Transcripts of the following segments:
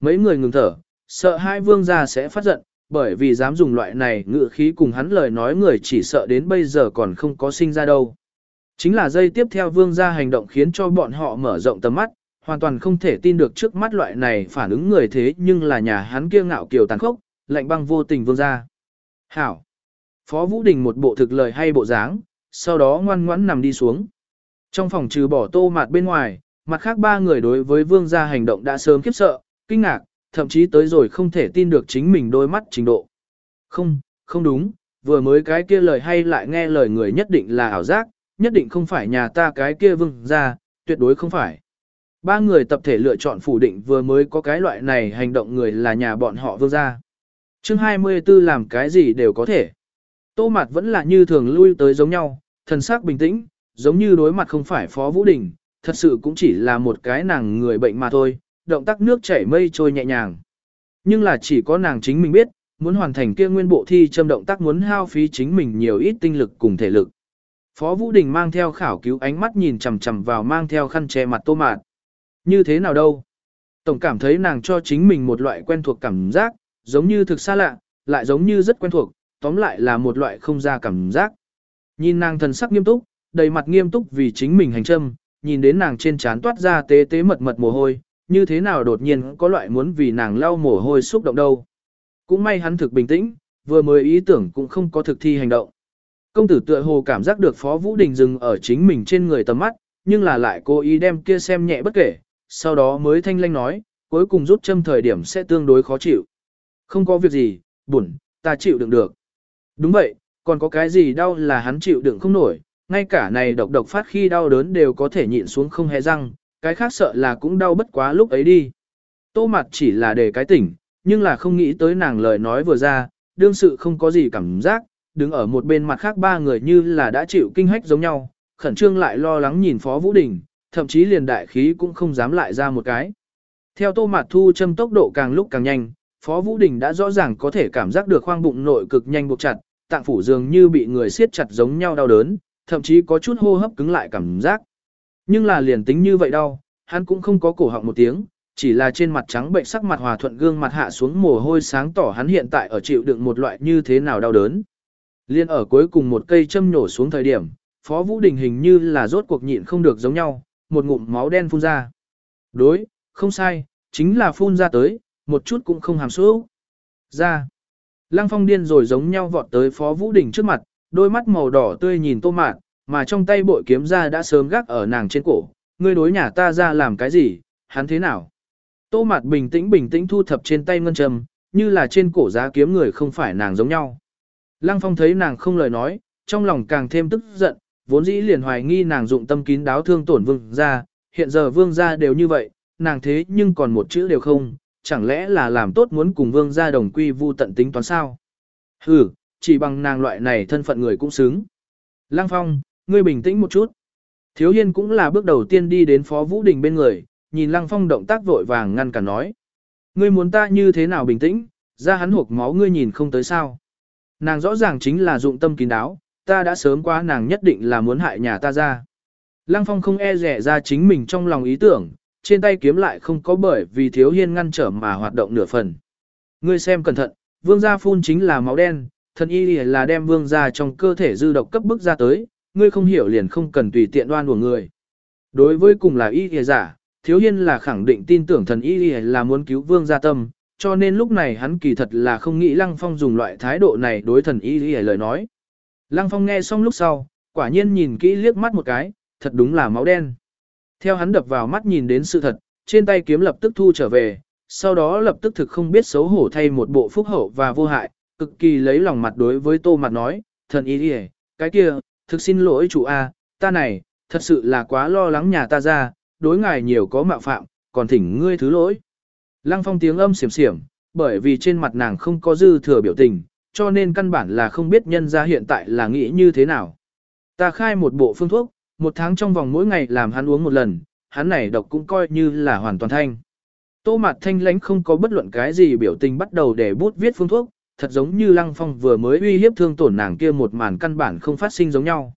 mấy người ngừng thở, sợ hai vương gia sẽ phát giận, bởi vì dám dùng loại này ngự khí cùng hắn lời nói người chỉ sợ đến bây giờ còn không có sinh ra đâu. Chính là dây tiếp theo vương gia hành động khiến cho bọn họ mở rộng tầm mắt, hoàn toàn không thể tin được trước mắt loại này phản ứng người thế nhưng là nhà hắn kia ngạo kiều tàn khốc, lạnh băng vô tình vương gia. Hảo! Phó Vũ Đình một bộ thực lời hay bộ dáng, sau đó ngoan ngoãn nằm đi xuống. Trong phòng trừ bỏ tô mạt bên ngoài, mặt khác ba người đối với vương gia hành động đã sớm khiếp sợ, kinh ngạc, thậm chí tới rồi không thể tin được chính mình đôi mắt trình độ. Không, không đúng, vừa mới cái kia lời hay lại nghe lời người nhất định là ảo giác, nhất định không phải nhà ta cái kia vương gia, tuyệt đối không phải. Ba người tập thể lựa chọn phủ định vừa mới có cái loại này hành động người là nhà bọn họ vương gia. Chương 24 làm cái gì đều có thể. Tô mặt vẫn là như thường lui tới giống nhau, thần sắc bình tĩnh, giống như đối mặt không phải Phó Vũ Đình, thật sự cũng chỉ là một cái nàng người bệnh mà thôi, động tác nước chảy mây trôi nhẹ nhàng. Nhưng là chỉ có nàng chính mình biết, muốn hoàn thành kia nguyên bộ thi châm động tác muốn hao phí chính mình nhiều ít tinh lực cùng thể lực. Phó Vũ Đình mang theo khảo cứu ánh mắt nhìn chằm chằm vào mang theo khăn che mặt tô mạt. Như thế nào đâu? Tổng cảm thấy nàng cho chính mình một loại quen thuộc cảm giác, giống như thực xa lạ, lại giống như rất quen thuộc, tóm lại là một loại không ra cảm giác. Nhìn nàng thần sắc nghiêm túc, đầy mặt nghiêm túc vì chính mình hành trâm, nhìn đến nàng trên trán toát ra tế tế mật mật mồ hôi, như thế nào đột nhiên có loại muốn vì nàng lau mồ hôi xúc động đâu. Cũng may hắn thực bình tĩnh, vừa mới ý tưởng cũng không có thực thi hành động. Công tử tựa hồ cảm giác được Phó Vũ Đình dừng ở chính mình trên người tầm mắt, nhưng là lại cố ý đem kia xem nhẹ bất kể, sau đó mới thanh lanh nói, cuối cùng rút châm thời điểm sẽ tương đối khó chịu. Không có việc gì, buồn, ta chịu đựng được. Đúng vậy, còn có cái gì đau là hắn chịu đựng không nổi, ngay cả này độc độc phát khi đau đớn đều có thể nhịn xuống không hề răng, cái khác sợ là cũng đau bất quá lúc ấy đi. Tô mặt chỉ là để cái tỉnh, nhưng là không nghĩ tới nàng lời nói vừa ra, đương sự không có gì cảm giác, đứng ở một bên mặt khác ba người như là đã chịu kinh hách giống nhau, khẩn trương lại lo lắng nhìn Phó Vũ Đình, thậm chí liền đại khí cũng không dám lại ra một cái. Theo tô mặt thu châm tốc độ càng lúc càng nhanh, Phó Vũ Đình đã rõ ràng có thể cảm giác được khoang bụng nội cực nhanh buộc chặt, tạng phủ dường như bị người siết chặt giống nhau đau đớn, thậm chí có chút hô hấp cứng lại cảm giác. Nhưng là liền tính như vậy đau, hắn cũng không có cổ họng một tiếng, chỉ là trên mặt trắng bệnh sắc mặt hòa thuận gương mặt hạ xuống mồ hôi sáng tỏ hắn hiện tại ở chịu đựng một loại như thế nào đau đớn. Liên ở cuối cùng một cây châm nhổ xuống thời điểm, Phó Vũ Đình hình như là rốt cuộc nhịn không được giống nhau, một ngụm máu đen phun ra. Đối, không sai, chính là phun ra tới, một chút cũng không hàm số. Ra. Lăng phong điên rồi giống nhau vọt tới Phó Vũ Đình trước mặt, đôi mắt màu đỏ tươi nhìn tô mạn, mà trong tay bội kiếm ra đã sớm gác ở nàng trên cổ. Ngươi đối nhà ta ra làm cái gì, hắn thế nào? Tô mạt bình tĩnh bình tĩnh thu thập trên tay ngân trầm, như là trên cổ giá kiếm người không phải nàng giống nhau. Lăng phong thấy nàng không lời nói, trong lòng càng thêm tức giận, vốn dĩ liền hoài nghi nàng dụng tâm kín đáo thương tổn vương ra, hiện giờ vương gia đều như vậy, nàng thế nhưng còn một chữ đều không, chẳng lẽ là làm tốt muốn cùng vương gia đồng quy vu tận tính toán sao? Hừ, chỉ bằng nàng loại này thân phận người cũng xứng. Lăng Phong, ngươi bình tĩnh một chút. Thiếu Hiên cũng là bước đầu tiên đi đến Phó Vũ Đình bên người, nhìn Lăng Phong động tác vội vàng ngăn cả nói. Ngươi muốn ta như thế nào bình tĩnh, ra hắn hộp máu ngươi nhìn không tới sao. Nàng rõ ràng chính là dụng tâm kín đáo, ta đã sớm qua nàng nhất định là muốn hại nhà ta ra. Lăng Phong không e rẻ ra chính mình trong lòng ý tưởng, trên tay kiếm lại không có bởi vì thiếu hiên ngăn trở mà hoạt động nửa phần. Ngươi xem cẩn thận, vương gia phun chính là máu đen, thần y là đem vương gia trong cơ thể dư độc cấp bức ra tới, ngươi không hiểu liền không cần tùy tiện đoan của người. Đối với cùng là y y giả, thiếu hiên là khẳng định tin tưởng thần y y là muốn cứu vương gia tâm, cho nên lúc này hắn kỳ thật là không nghĩ Lăng Phong dùng loại thái độ này đối thần y y lời nói. Lăng Phong nghe xong lúc sau, quả nhiên nhìn kỹ liếc mắt một cái, thật đúng là máu đen. Theo hắn đập vào mắt nhìn đến sự thật, trên tay kiếm lập tức thu trở về, sau đó lập tức thực không biết xấu hổ thay một bộ phúc hậu và vô hại, cực kỳ lấy lòng mặt đối với tô mặt nói, thần y đi cái kia, thực xin lỗi chủ A, ta này, thật sự là quá lo lắng nhà ta ra, đối ngài nhiều có mạo phạm, còn thỉnh ngươi thứ lỗi. Lăng phong tiếng âm xiểm xiểm, bởi vì trên mặt nàng không có dư thừa biểu tình, cho nên căn bản là không biết nhân ra hiện tại là nghĩ như thế nào. Ta khai một bộ phương thuốc, một tháng trong vòng mỗi ngày làm hắn uống một lần, hắn này độc cũng coi như là hoàn toàn thanh. Tô mặt thanh lánh không có bất luận cái gì biểu tình bắt đầu để bút viết phương thuốc, thật giống như Lăng Phong vừa mới uy hiếp thương tổn nàng kia một màn căn bản không phát sinh giống nhau.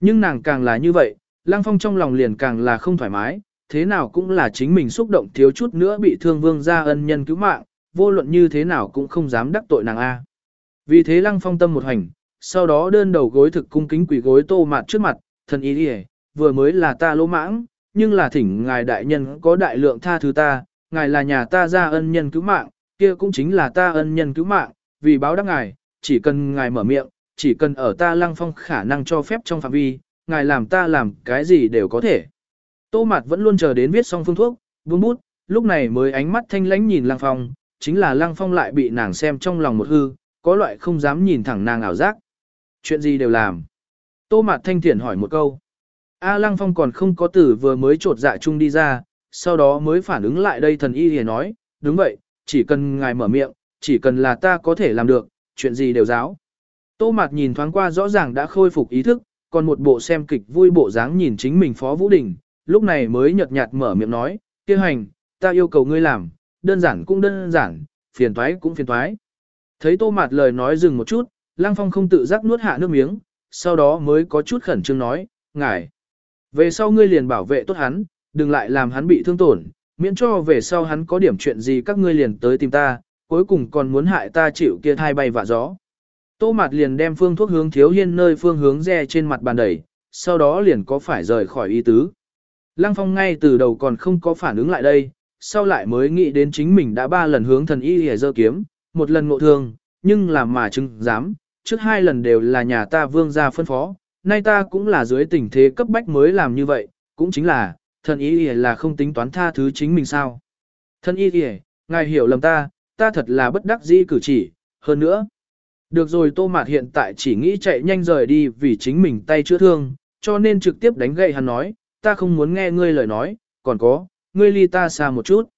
Nhưng nàng càng là như vậy, Lăng Phong trong lòng liền càng là không thoải mái, thế nào cũng là chính mình xúc động thiếu chút nữa bị thương vương gia ân nhân cứu mạng, vô luận như thế nào cũng không dám đắc tội nàng A. Vì thế lăng phong tâm một hành, sau đó đơn đầu gối thực cung kính quỷ gối tô mạt trước mặt, thần ý đi vừa mới là ta lỗ mãng, nhưng là thỉnh ngài đại nhân có đại lượng tha thứ ta, ngài là nhà ta ra ân nhân cứu mạng, kia cũng chính là ta ân nhân cứu mạng, vì báo đáp ngài, chỉ cần ngài mở miệng, chỉ cần ở ta lăng phong khả năng cho phép trong phạm vi, ngài làm ta làm cái gì đều có thể. Tô Mạt vẫn luôn chờ đến viết xong phương thuốc, buông bút, lúc này mới ánh mắt thanh lãnh nhìn lăng phong, chính là lăng phong lại bị nàng xem trong lòng một hư, có loại không dám nhìn thẳng nàng ảo giác. Chuyện gì đều làm. Tô Mạt thanh thiện hỏi một câu. A lăng phong còn không có tử vừa mới trột dạ chung đi ra, sau đó mới phản ứng lại đây thần y hề nói, đúng vậy, chỉ cần ngài mở miệng, chỉ cần là ta có thể làm được, chuyện gì đều giáo. Tô Mạt nhìn thoáng qua rõ ràng đã khôi phục ý thức, còn một bộ xem kịch vui bộ dáng nhìn chính mình Phó Vũ Đình, lúc này mới nhợt nhạt mở miệng nói, kia hành, ta yêu cầu ngươi làm, đơn giản cũng đơn giản, phiền toái cũng phiền toái. Thấy Tô Mạt lời nói dừng một chút, Lăng Phong không tự giác nuốt hạ nước miếng, sau đó mới có chút khẩn trương nói, ngài. Về sau ngươi liền bảo vệ tốt hắn, đừng lại làm hắn bị thương tổn, miễn cho về sau hắn có điểm chuyện gì các ngươi liền tới tìm ta, cuối cùng còn muốn hại ta chịu kia thai bay vạ gió. Tô Mạt liền đem phương thuốc hướng thiếu hiên nơi phương hướng re trên mặt bàn đẩy, sau đó liền có phải rời khỏi y tứ. Lăng Phong ngay từ đầu còn không có phản ứng lại đây, sau lại mới nghĩ đến chính mình đã ba lần hướng thần y hề dơ kiếm, một lần ngộ thương, nhưng làm mà chứng dám, trước hai lần đều là nhà ta vương gia phân phó, nay ta cũng là dưới tình thế cấp bách mới làm như vậy, cũng chính là, thần y hề là không tính toán tha thứ chính mình sao. Thần y hề, ngài hiểu lầm ta, ta thật là bất đắc dĩ cử chỉ, hơn nữa. Được rồi Tô Mạt hiện tại chỉ nghĩ chạy nhanh rời đi vì chính mình tay chữa thương, cho nên trực tiếp đánh gậy hắn nói, ta không muốn nghe ngươi lời nói, còn có, ngươi ly ta xa một chút.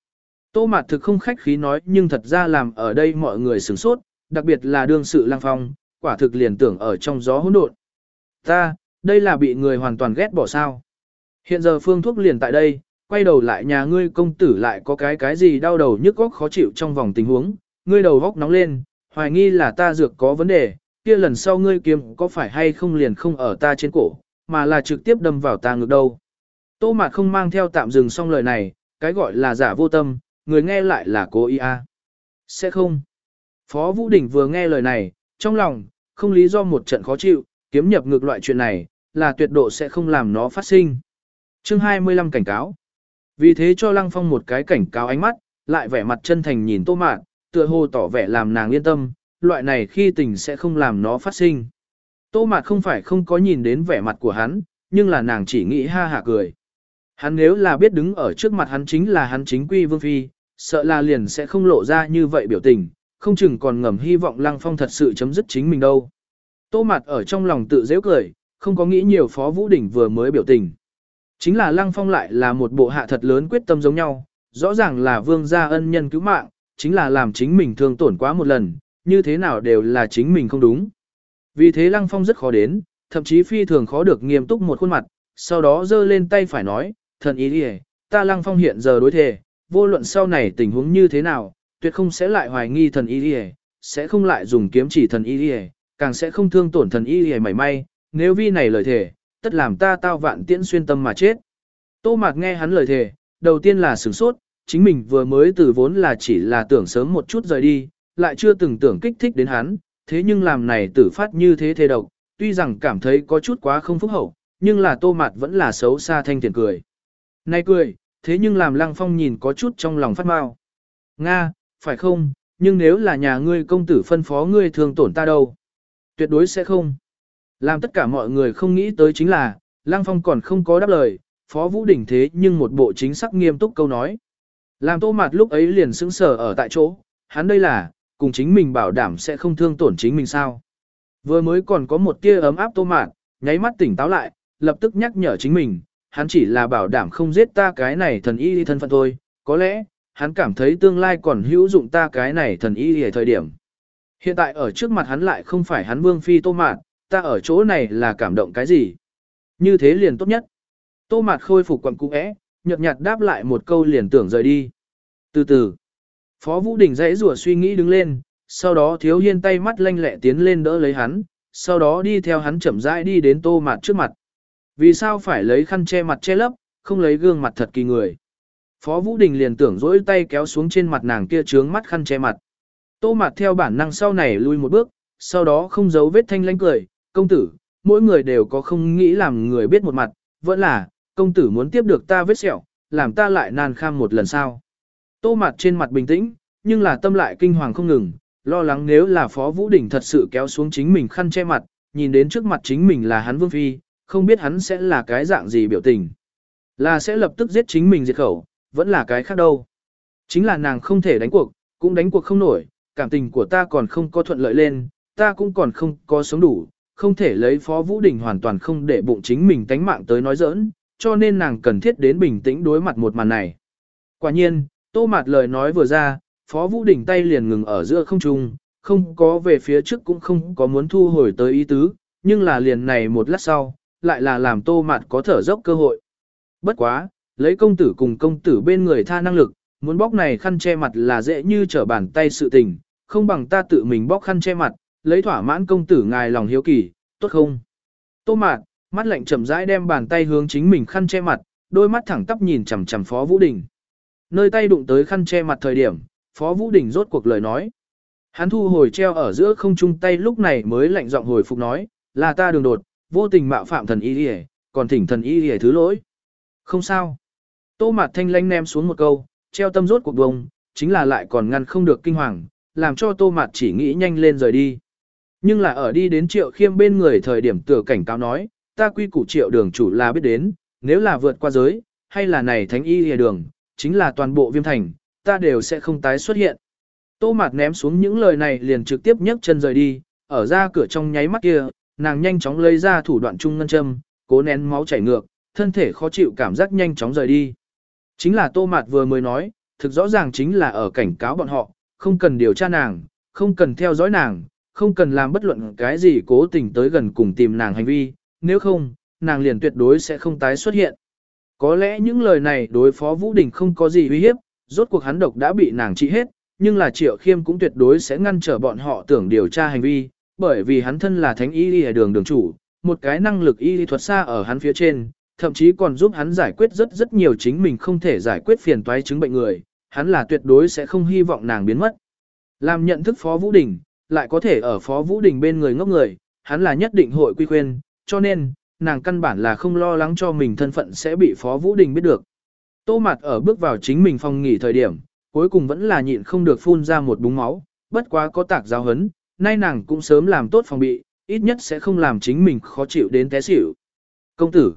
Tô Mạt thực không khách khí nói nhưng thật ra làm ở đây mọi người sửng sốt, đặc biệt là đương sự lang phong, quả thực liền tưởng ở trong gió hỗn độn. Ta, đây là bị người hoàn toàn ghét bỏ sao. Hiện giờ phương thuốc liền tại đây, quay đầu lại nhà ngươi công tử lại có cái cái gì đau đầu nhức góc khó chịu trong vòng tình huống, ngươi đầu góc nóng lên, hoài nghi là ta dược có vấn đề, kia lần sau ngươi kiếm có phải hay không liền không ở ta trên cổ, mà là trực tiếp đâm vào ta ngực đâu. Tô Mạt không mang theo tạm dừng xong lời này, cái gọi là giả vô tâm, người nghe lại là cố ý a. Sẽ không. Phó Vũ Đình vừa nghe lời này, trong lòng, không lý do một trận khó chịu, kiếm nhập ngược loại chuyện này, là tuyệt độ sẽ không làm nó phát sinh. Chương 25 cảnh cáo. Vì thế cho Lăng Phong một cái cảnh cáo ánh mắt, lại vẻ mặt chân thành nhìn Tô Mạt, tựa hồ tỏ vẻ làm nàng yên tâm, loại này khi tình sẽ không làm nó phát sinh. Tô Mạt không phải không có nhìn đến vẻ mặt của hắn, nhưng là nàng chỉ nghĩ ha hả cười. Hắn nếu là biết đứng ở trước mặt hắn chính là hắn chính quy vương phi, sợ là liền sẽ không lộ ra như vậy biểu tình, không chừng còn ngầm hy vọng Lăng Phong thật sự chấm dứt chính mình đâu. Tô Mạt ở trong lòng tự dễ cười, không có nghĩ nhiều Phó Vũ Đỉnh vừa mới biểu tình. Chính là Lăng Phong lại là một bộ hạ thật lớn quyết tâm giống nhau, rõ ràng là vương gia ân nhân cứu mạng, chính là làm chính mình thương tổn quá một lần, như thế nào đều là chính mình không đúng. Vì thế Lăng Phong rất khó đến, thậm chí phi thường khó được nghiêm túc một khuôn mặt, sau đó giơ lên tay phải nói, thần ý đi ta Lăng Phong hiện giờ đối thể, vô luận sau này tình huống như thế nào, tuyệt không sẽ lại hoài nghi thần ý đi sẽ không lại dùng kiếm chỉ thần ý đi càng sẽ không thương tổn thần ý đi mảy may, nếu vi này lời thể, tất làm ta tao vạn tiễn xuyên tâm mà chết. Tô Mạc nghe hắn lời thề, đầu tiên là sửng sốt, chính mình vừa mới từ vốn là chỉ là tưởng sớm một chút rời đi, lại chưa từng tưởng kích thích đến hắn, thế nhưng làm này tử phát như thế thề độc, tuy rằng cảm thấy có chút quá không phúc hậu, nhưng là Tô mạc vẫn là xấu xa thanh tiền cười. Này cười, thế nhưng làm Lăng Phong nhìn có chút trong lòng phát mau. Nga, phải không, nhưng nếu là nhà ngươi công tử phân phó ngươi thường tổn ta đâu? Tuyệt đối sẽ không. Làm tất cả mọi người không nghĩ tới chính là, Lăng Phong còn không có đáp lời, Phó Vũ Đình thế nhưng một bộ chính xác nghiêm túc câu nói. Làm tô mặt lúc ấy liền sững sờ ở tại chỗ, hắn đây là, cùng chính mình bảo đảm sẽ không thương tổn chính mình sao. Vừa mới còn có một tia ấm áp tô mạt, nháy mắt tỉnh táo lại, lập tức nhắc nhở chính mình, hắn chỉ là bảo đảm không giết ta cái này thần y thân phận thôi, có lẽ, hắn cảm thấy tương lai còn hữu dụng ta cái này thần y ở thời điểm. Hiện tại ở trước mặt hắn lại không phải hắn vương phi tô mạt, ta ở chỗ này là cảm động cái gì? Như thế liền tốt nhất. Tô mạt khôi phục quần cung ẽ, nhợt nhạt đáp lại một câu liền tưởng rời đi. Từ từ, Phó Vũ Đình dãy rủa suy nghĩ đứng lên, sau đó thiếu hiên tay mắt lanh lẹ tiến lên đỡ lấy hắn, sau đó đi theo hắn chậm rãi đi đến tô mạt trước mặt. Vì sao phải lấy khăn che mặt che lấp, không lấy gương mặt thật kỳ người. Phó Vũ Đình liền tưởng dỗi tay kéo xuống trên mặt nàng kia trướng mắt khăn che mặt. Tô mặt theo bản năng sau này lui một bước, sau đó không giấu vết thanh lánh cười, công tử, mỗi người đều có không nghĩ làm người biết một mặt, vẫn là, công tử muốn tiếp được ta vết sẹo, làm ta lại nan kham một lần sau. Tô mặt trên mặt bình tĩnh, nhưng là tâm lại kinh hoàng không ngừng, lo lắng nếu là Phó Vũ Đình thật sự kéo xuống chính mình khăn che mặt, nhìn đến trước mặt chính mình là hắn Vương Phi, không biết hắn sẽ là cái dạng gì biểu tình. Là sẽ lập tức giết chính mình diệt khẩu, vẫn là cái khác đâu. Chính là nàng không thể đánh cuộc, cũng đánh cuộc không nổi, cảm tình của ta còn không có thuận lợi lên, ta cũng còn không có sống đủ, không thể lấy Phó Vũ Đình hoàn toàn không để bụng chính mình tánh mạng tới nói giỡn, cho nên nàng cần thiết đến bình tĩnh đối mặt một màn này. Quả nhiên, tô mạt lời nói vừa ra, Phó Vũ Đình tay liền ngừng ở giữa không trung, không có về phía trước cũng không có muốn thu hồi tới ý tứ, nhưng là liền này một lát sau, lại là làm tô mạt có thở dốc cơ hội. Bất quá, lấy công tử cùng công tử bên người tha năng lực, muốn bóc này khăn che mặt là dễ như trở bàn tay sự tình, không bằng ta tự mình bóc khăn che mặt, lấy thỏa mãn công tử ngài lòng hiếu kỳ, tốt không? Tô mạt, mắt lạnh chậm rãi đem bàn tay hướng chính mình khăn che mặt, đôi mắt thẳng tắp nhìn chằm chằm Phó Vũ Đình. Nơi tay đụng tới khăn che mặt thời điểm, Phó Vũ Đình rốt cuộc lời nói. Hắn thu hồi treo ở giữa không trung tay lúc này mới lạnh giọng hồi phục nói, là ta đường đột, vô tình mạo phạm thần y hề, còn thỉnh thần y hề thứ lỗi. Không sao. Tô mặt thanh lanh ném xuống một câu, treo tâm rốt cuộc bông, chính là lại còn ngăn không được kinh hoàng, làm cho tô mặt chỉ nghĩ nhanh lên rời đi. Nhưng là ở đi đến triệu khiêm bên người thời điểm tựa cảnh cáo nói, ta quy củ triệu đường chủ là biết đến, nếu là vượt qua giới, hay là này thánh y hề đường, chính là toàn bộ viêm thành, ta đều sẽ không tái xuất hiện. Tô Mạt ném xuống những lời này liền trực tiếp nhấc chân rời đi, ở ra cửa trong nháy mắt kia, nàng nhanh chóng lấy ra thủ đoạn trung ngân châm, cố nén máu chảy ngược, thân thể khó chịu cảm giác nhanh chóng rời đi. Chính là Tô Mạt vừa mới nói, thực rõ ràng chính là ở cảnh cáo bọn họ, không cần điều tra nàng, không cần theo dõi nàng, không cần làm bất luận cái gì cố tình tới gần cùng tìm nàng hành vi, nếu không, nàng liền tuyệt đối sẽ không tái xuất hiện. Có lẽ những lời này đối phó Vũ Đình không có gì uy hiếp, rốt cuộc hắn độc đã bị nàng trị hết, nhưng là Triệu Khiêm cũng tuyệt đối sẽ ngăn trở bọn họ tưởng điều tra hành vi, bởi vì hắn thân là thánh y y đường đường chủ, một cái năng lực y lý thuật xa ở hắn phía trên, thậm chí còn giúp hắn giải quyết rất rất nhiều chính mình không thể giải quyết phiền toái chứng bệnh người, hắn là tuyệt đối sẽ không hy vọng nàng biến mất. Làm nhận thức Phó Vũ Đình, lại có thể ở Phó Vũ Đình bên người ngốc người, hắn là nhất định hội quy khuyên, cho nên, nàng căn bản là không lo lắng cho mình thân phận sẽ bị Phó Vũ Đình biết được. Tô mặt ở bước vào chính mình phòng nghỉ thời điểm, cuối cùng vẫn là nhịn không được phun ra một búng máu, bất quá có tạc giáo hấn, nay nàng cũng sớm làm tốt phòng bị, ít nhất sẽ không làm chính mình khó chịu đến té xỉu. Công tử,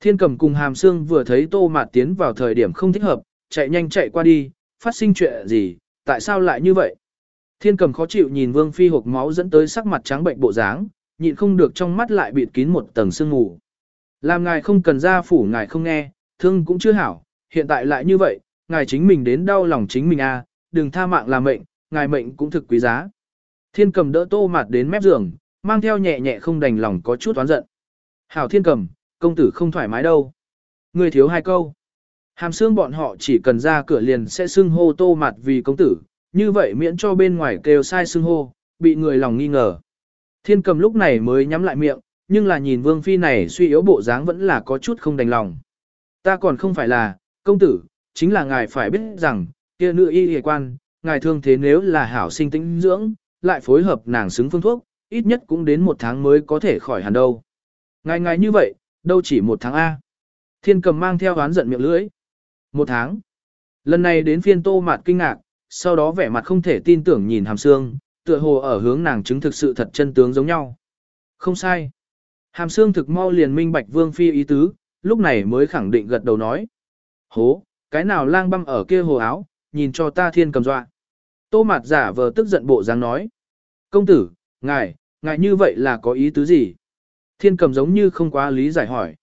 thiên cầm cùng hàm xương vừa thấy tô mạt tiến vào thời điểm không thích hợp, chạy nhanh chạy qua đi, phát sinh chuyện gì, tại sao lại như vậy? Thiên cầm khó chịu nhìn vương phi hộp máu dẫn tới sắc mặt trắng bệnh bộ dáng, nhịn không được trong mắt lại bịt kín một tầng sương mù. Làm ngài không cần ra phủ ngài không nghe, thương cũng chưa hảo, hiện tại lại như vậy, ngài chính mình đến đau lòng chính mình a, à, đừng tha mạng là mệnh, ngài mệnh cũng thực quý giá. Thiên cầm đỡ tô mặt đến mép giường, mang theo nhẹ nhẹ không đành lòng có chút oán giận. Hảo thiên cầm, công tử không thoải mái đâu. Người thiếu hai câu. Hàm xương bọn họ chỉ cần ra cửa liền sẽ xưng hô tô mặt vì công tử, như vậy miễn cho bên ngoài kêu sai xưng hô, bị người lòng nghi ngờ. Thiên cầm lúc này mới nhắm lại miệng, nhưng là nhìn vương phi này suy yếu bộ dáng vẫn là có chút không đành lòng. Ta còn không phải là, công tử, chính là ngài phải biết rằng, kia nữ y hề quan, ngài thương thế nếu là hảo sinh tĩnh dưỡng, lại phối hợp nàng xứng phương thuốc, ít nhất cũng đến một tháng mới có thể khỏi hẳn đâu. Ngài ngài như vậy, đâu chỉ một tháng A. Thiên cầm mang theo oán giận miệng lưỡi. Một tháng. Lần này đến phiên tô mạt kinh ngạc, sau đó vẻ mặt không thể tin tưởng nhìn hàm xương, tựa hồ ở hướng nàng chứng thực sự thật chân tướng giống nhau. Không sai. Hàm xương thực mau liền minh bạch vương phi ý tứ, lúc này mới khẳng định gật đầu nói. Hố, cái nào lang băm ở kia hồ áo, nhìn cho ta thiên cầm dọa. Tô mạt giả vờ tức giận bộ dáng nói. Công tử, ngài, ngài như vậy là có ý tứ gì? Thiên cầm giống như không quá lý giải hỏi.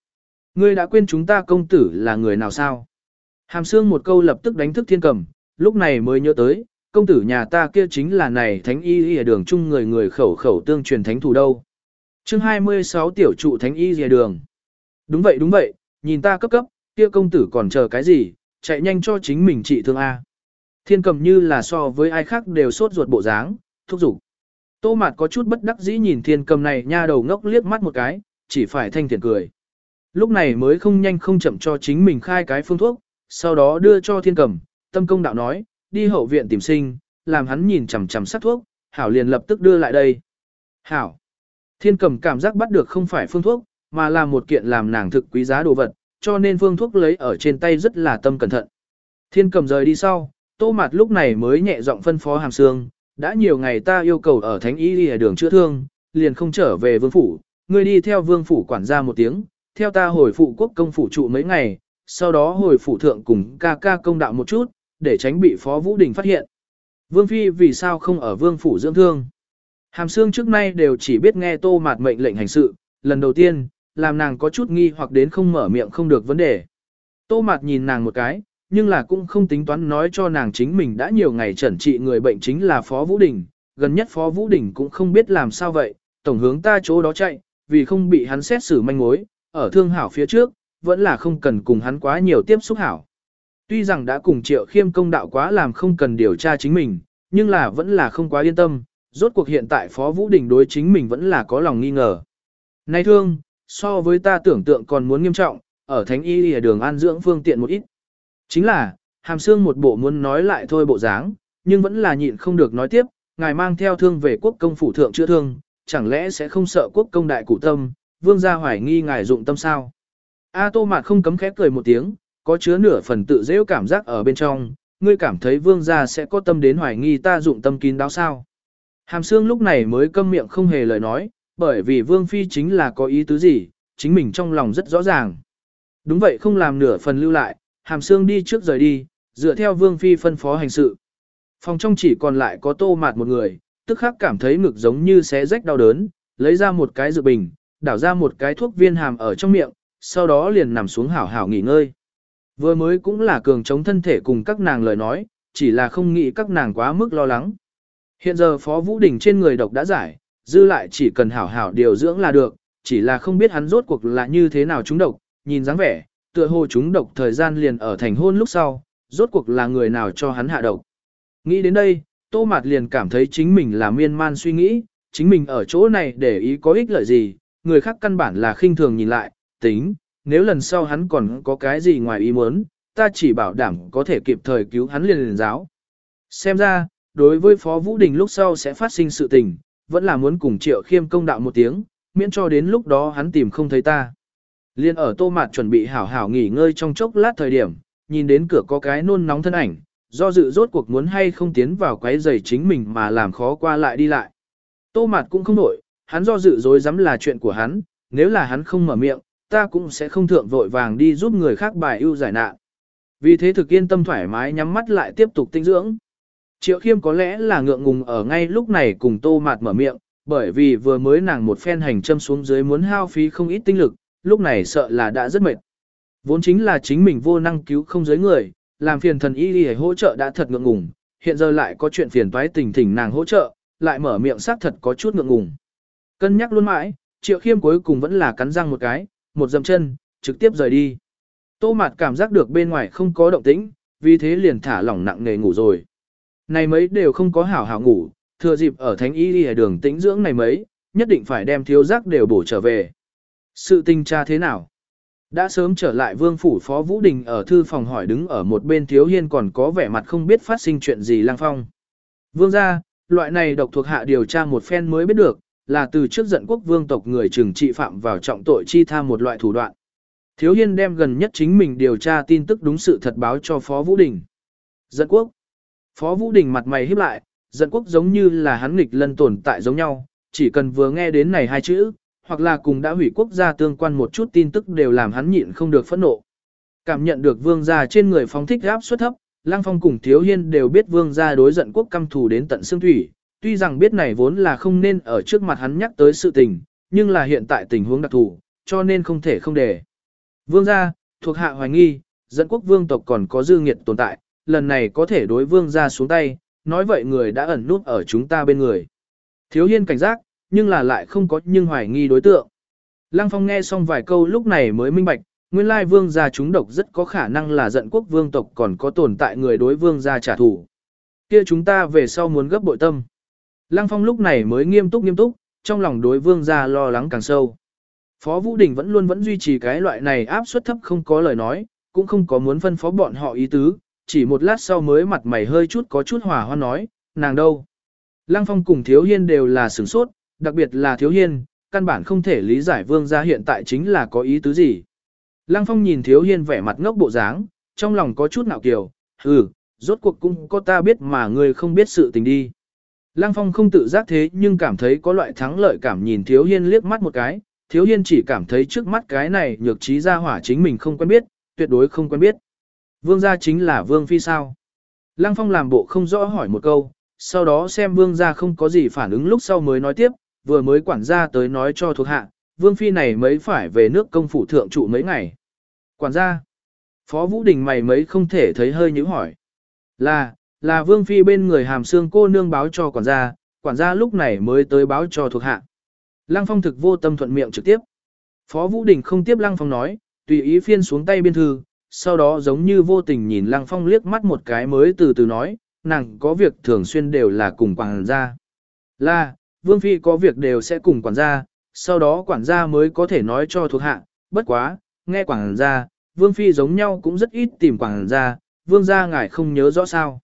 Ngươi đã quên chúng ta công tử là người nào sao? Hàm xương một câu lập tức đánh thức thiên cầm, lúc này mới nhớ tới, công tử nhà ta kia chính là này thánh y y đường chung người người khẩu khẩu tương truyền thánh thủ đâu. chương 26 tiểu trụ thánh y y đường. Đúng vậy đúng vậy, nhìn ta cấp cấp, kia công tử còn chờ cái gì, chạy nhanh cho chính mình trị thương A. Thiên cầm như là so với ai khác đều sốt ruột bộ dáng, thúc giục. Tô mạt có chút bất đắc dĩ nhìn thiên cầm này nha đầu ngốc liếc mắt một cái, chỉ phải thanh thiện cười. Lúc này mới không nhanh không chậm cho chính mình khai cái phương thuốc, sau đó đưa cho thiên cầm, tâm công đạo nói, đi hậu viện tìm sinh, làm hắn nhìn chằm chằm sát thuốc, hảo liền lập tức đưa lại đây. Hảo. Thiên cầm cảm giác bắt được không phải phương thuốc, mà là một kiện làm nàng thực quý giá đồ vật, cho nên phương thuốc lấy ở trên tay rất là tâm cẩn thận. Thiên cầm rời đi sau, tô mặt lúc này mới nhẹ giọng phân phó hàm xương, đã nhiều ngày ta yêu cầu ở thánh y đi đường chữa thương, liền không trở về vương phủ, ngươi đi theo vương phủ quản gia một tiếng, theo ta hồi phụ quốc công phủ trụ mấy ngày, sau đó hồi phủ thượng cùng ca ca công đạo một chút, để tránh bị phó vũ đình phát hiện. Vương phi vì sao không ở vương phủ dưỡng thương? Hàm xương trước nay đều chỉ biết nghe tô mạt mệnh lệnh hành sự, lần đầu tiên, làm nàng có chút nghi hoặc đến không mở miệng không được vấn đề. Tô mạt nhìn nàng một cái, nhưng là cũng không tính toán nói cho nàng chính mình đã nhiều ngày chẩn trị người bệnh chính là Phó Vũ Đình, gần nhất Phó Vũ Đình cũng không biết làm sao vậy, tổng hướng ta chỗ đó chạy, vì không bị hắn xét xử manh mối, ở thương hảo phía trước, vẫn là không cần cùng hắn quá nhiều tiếp xúc hảo. Tuy rằng đã cùng triệu khiêm công đạo quá làm không cần điều tra chính mình, nhưng là vẫn là không quá yên tâm, rốt cuộc hiện tại Phó Vũ Đình đối chính mình vẫn là có lòng nghi ngờ. Này thương, so với ta tưởng tượng còn muốn nghiêm trọng, ở Thánh Y ở đường an dưỡng phương tiện một ít. Chính là, hàm xương một bộ muốn nói lại thôi bộ dáng, nhưng vẫn là nhịn không được nói tiếp, ngài mang theo thương về quốc công phủ thượng chữa thương, chẳng lẽ sẽ không sợ quốc công đại cụ tâm, vương gia hoài nghi ngài dụng tâm sao. A tô mạt không cấm khép cười một tiếng, có chứa nửa phần tự dễ cảm giác ở bên trong, ngươi cảm thấy vương gia sẽ có tâm đến hoài nghi ta dụng tâm kín đáo sao. Hàm xương lúc này mới câm miệng không hề lời nói, bởi vì vương phi chính là có ý tứ gì, chính mình trong lòng rất rõ ràng. Đúng vậy không làm nửa phần lưu lại, hàm xương đi trước rời đi, dựa theo vương phi phân phó hành sự. Phòng trong chỉ còn lại có tô mạt một người, tức khắc cảm thấy ngực giống như xé rách đau đớn, lấy ra một cái dự bình, đảo ra một cái thuốc viên hàm ở trong miệng, sau đó liền nằm xuống hảo hảo nghỉ ngơi. Vừa mới cũng là cường chống thân thể cùng các nàng lời nói, chỉ là không nghĩ các nàng quá mức lo lắng. Hiện giờ Phó Vũ Đình trên người độc đã giải, dư lại chỉ cần hảo hảo điều dưỡng là được, chỉ là không biết hắn rốt cuộc là như thế nào chúng độc, nhìn dáng vẻ, tựa hồ chúng độc thời gian liền ở thành hôn lúc sau, rốt cuộc là người nào cho hắn hạ độc. Nghĩ đến đây, Tô Mạt liền cảm thấy chính mình là miên man suy nghĩ, chính mình ở chỗ này để ý có ích lợi gì, người khác căn bản là khinh thường nhìn lại, tính, nếu lần sau hắn còn có cái gì ngoài ý muốn, ta chỉ bảo đảm có thể kịp thời cứu hắn liền liền giáo. Xem ra, đối với Phó Vũ Đình lúc sau sẽ phát sinh sự tình, vẫn là muốn cùng Triệu Khiêm công đạo một tiếng, miễn cho đến lúc đó hắn tìm không thấy ta. Liên ở tô mạt chuẩn bị hảo hảo nghỉ ngơi trong chốc lát thời điểm, nhìn đến cửa có cái nôn nóng thân ảnh, do dự rốt cuộc muốn hay không tiến vào quấy giày chính mình mà làm khó qua lại đi lại. Tô mạt cũng không nổi, hắn do dự dối dám là chuyện của hắn, nếu là hắn không mở miệng, ta cũng sẽ không thượng vội vàng đi giúp người khác bài ưu giải nạn. Vì thế thực yên tâm thoải mái nhắm mắt lại tiếp tục tinh dưỡng. Triệu khiêm có lẽ là ngượng ngùng ở ngay lúc này cùng tô mạt mở miệng, bởi vì vừa mới nàng một phen hành châm xuống dưới muốn hao phí không ít tinh lực, lúc này sợ là đã rất mệt. Vốn chính là chính mình vô năng cứu không giới người, làm phiền thần y đi hỗ trợ đã thật ngượng ngùng, hiện giờ lại có chuyện phiền toái tình thỉnh nàng hỗ trợ, lại mở miệng xác thật có chút ngượng ngùng. Cân nhắc luôn mãi, triệu khiêm cuối cùng vẫn là cắn răng một cái, một dậm chân, trực tiếp rời đi. Tô mạt cảm giác được bên ngoài không có động tĩnh, vì thế liền thả lỏng nặng nề ngủ rồi. Này mấy đều không có hảo hảo ngủ, thừa dịp ở thánh y đi đường tĩnh dưỡng này mấy, nhất định phải đem thiếu giác đều bổ trở về. Sự tình tra thế nào? Đã sớm trở lại vương phủ phó Vũ Đình ở thư phòng hỏi đứng ở một bên thiếu hiên còn có vẻ mặt không biết phát sinh chuyện gì lang phong. Vương gia, loại này độc thuộc hạ điều tra một phen mới biết được, là từ trước giận quốc vương tộc người trừng trị phạm vào trọng tội chi tham một loại thủ đoạn. Thiếu hiên đem gần nhất chính mình điều tra tin tức đúng sự thật báo cho Phó Vũ Đình. Giận quốc. Phó Vũ Đình mặt mày híp lại, giận quốc giống như là hắn nghịch lân tồn tại giống nhau, chỉ cần vừa nghe đến này hai chữ, hoặc là cùng đã hủy quốc gia tương quan một chút tin tức đều làm hắn nhịn không được phẫn nộ. Cảm nhận được vương gia trên người phóng thích áp suất thấp, Lăng Phong cùng Thiếu Hiên đều biết vương gia đối giận quốc căm thù đến tận xương thủy, tuy rằng biết này vốn là không nên ở trước mặt hắn nhắc tới sự tình, nhưng là hiện tại tình huống đặc thù, cho nên không thể không để. Vương gia, thuộc hạ hoài nghi, dẫn quốc vương tộc còn có dư nghiệt tồn tại, lần này có thể đối vương gia xuống tay, nói vậy người đã ẩn núp ở chúng ta bên người. Thiếu hiên cảnh giác, nhưng là lại không có nhưng hoài nghi đối tượng. Lăng Phong nghe xong vài câu lúc này mới minh bạch, nguyên lai vương gia chúng độc rất có khả năng là giận quốc vương tộc còn có tồn tại người đối vương gia trả thù. Kia chúng ta về sau muốn gấp bội tâm. Lăng Phong lúc này mới nghiêm túc nghiêm túc, trong lòng đối vương gia lo lắng càng sâu. Phó Vũ Đình vẫn luôn vẫn duy trì cái loại này áp suất thấp không có lời nói, cũng không có muốn phân phó bọn họ ý tứ, chỉ một lát sau mới mặt mày hơi chút có chút hòa hoa nói, nàng đâu. Lăng Phong cùng Thiếu Hiên đều là sửng sốt, đặc biệt là Thiếu Hiên, căn bản không thể lý giải vương gia hiện tại chính là có ý tứ gì. Lăng Phong nhìn Thiếu Hiên vẻ mặt ngốc bộ dáng, trong lòng có chút ngạo kiều, Ừ, rốt cuộc cũng có ta biết mà người không biết sự tình đi. Lăng Phong không tự giác thế nhưng cảm thấy có loại thắng lợi cảm nhìn Thiếu Hiên liếc mắt một cái, Thiếu Hiên chỉ cảm thấy trước mắt cái này nhược trí ra hỏa chính mình không quen biết, tuyệt đối không quen biết. Vương gia chính là Vương Phi sao? Lăng Phong làm bộ không rõ hỏi một câu, sau đó xem Vương gia không có gì phản ứng lúc sau mới nói tiếp, vừa mới quản gia tới nói cho thuộc hạ, Vương Phi này mới phải về nước công phủ thượng trụ mấy ngày. Quản gia, Phó Vũ Đình mày mấy không thể thấy hơi nhíu hỏi. Là, là Vương Phi bên người hàm xương cô nương báo cho quản gia, quản gia lúc này mới tới báo cho thuộc hạ. Lăng Phong thực vô tâm thuận miệng trực tiếp. Phó Vũ Đình không tiếp Lăng Phong nói, tùy ý phiên xuống tay biên thư, sau đó giống như vô tình nhìn Lăng Phong liếc mắt một cái mới từ từ nói, nàng có việc thường xuyên đều là cùng quản gia. Là, Vương Phi có việc đều sẽ cùng quản gia, sau đó quản gia mới có thể nói cho thuộc hạ, bất quá, nghe quản gia, Vương Phi giống nhau cũng rất ít tìm quản gia, Vương gia ngài không nhớ rõ sao.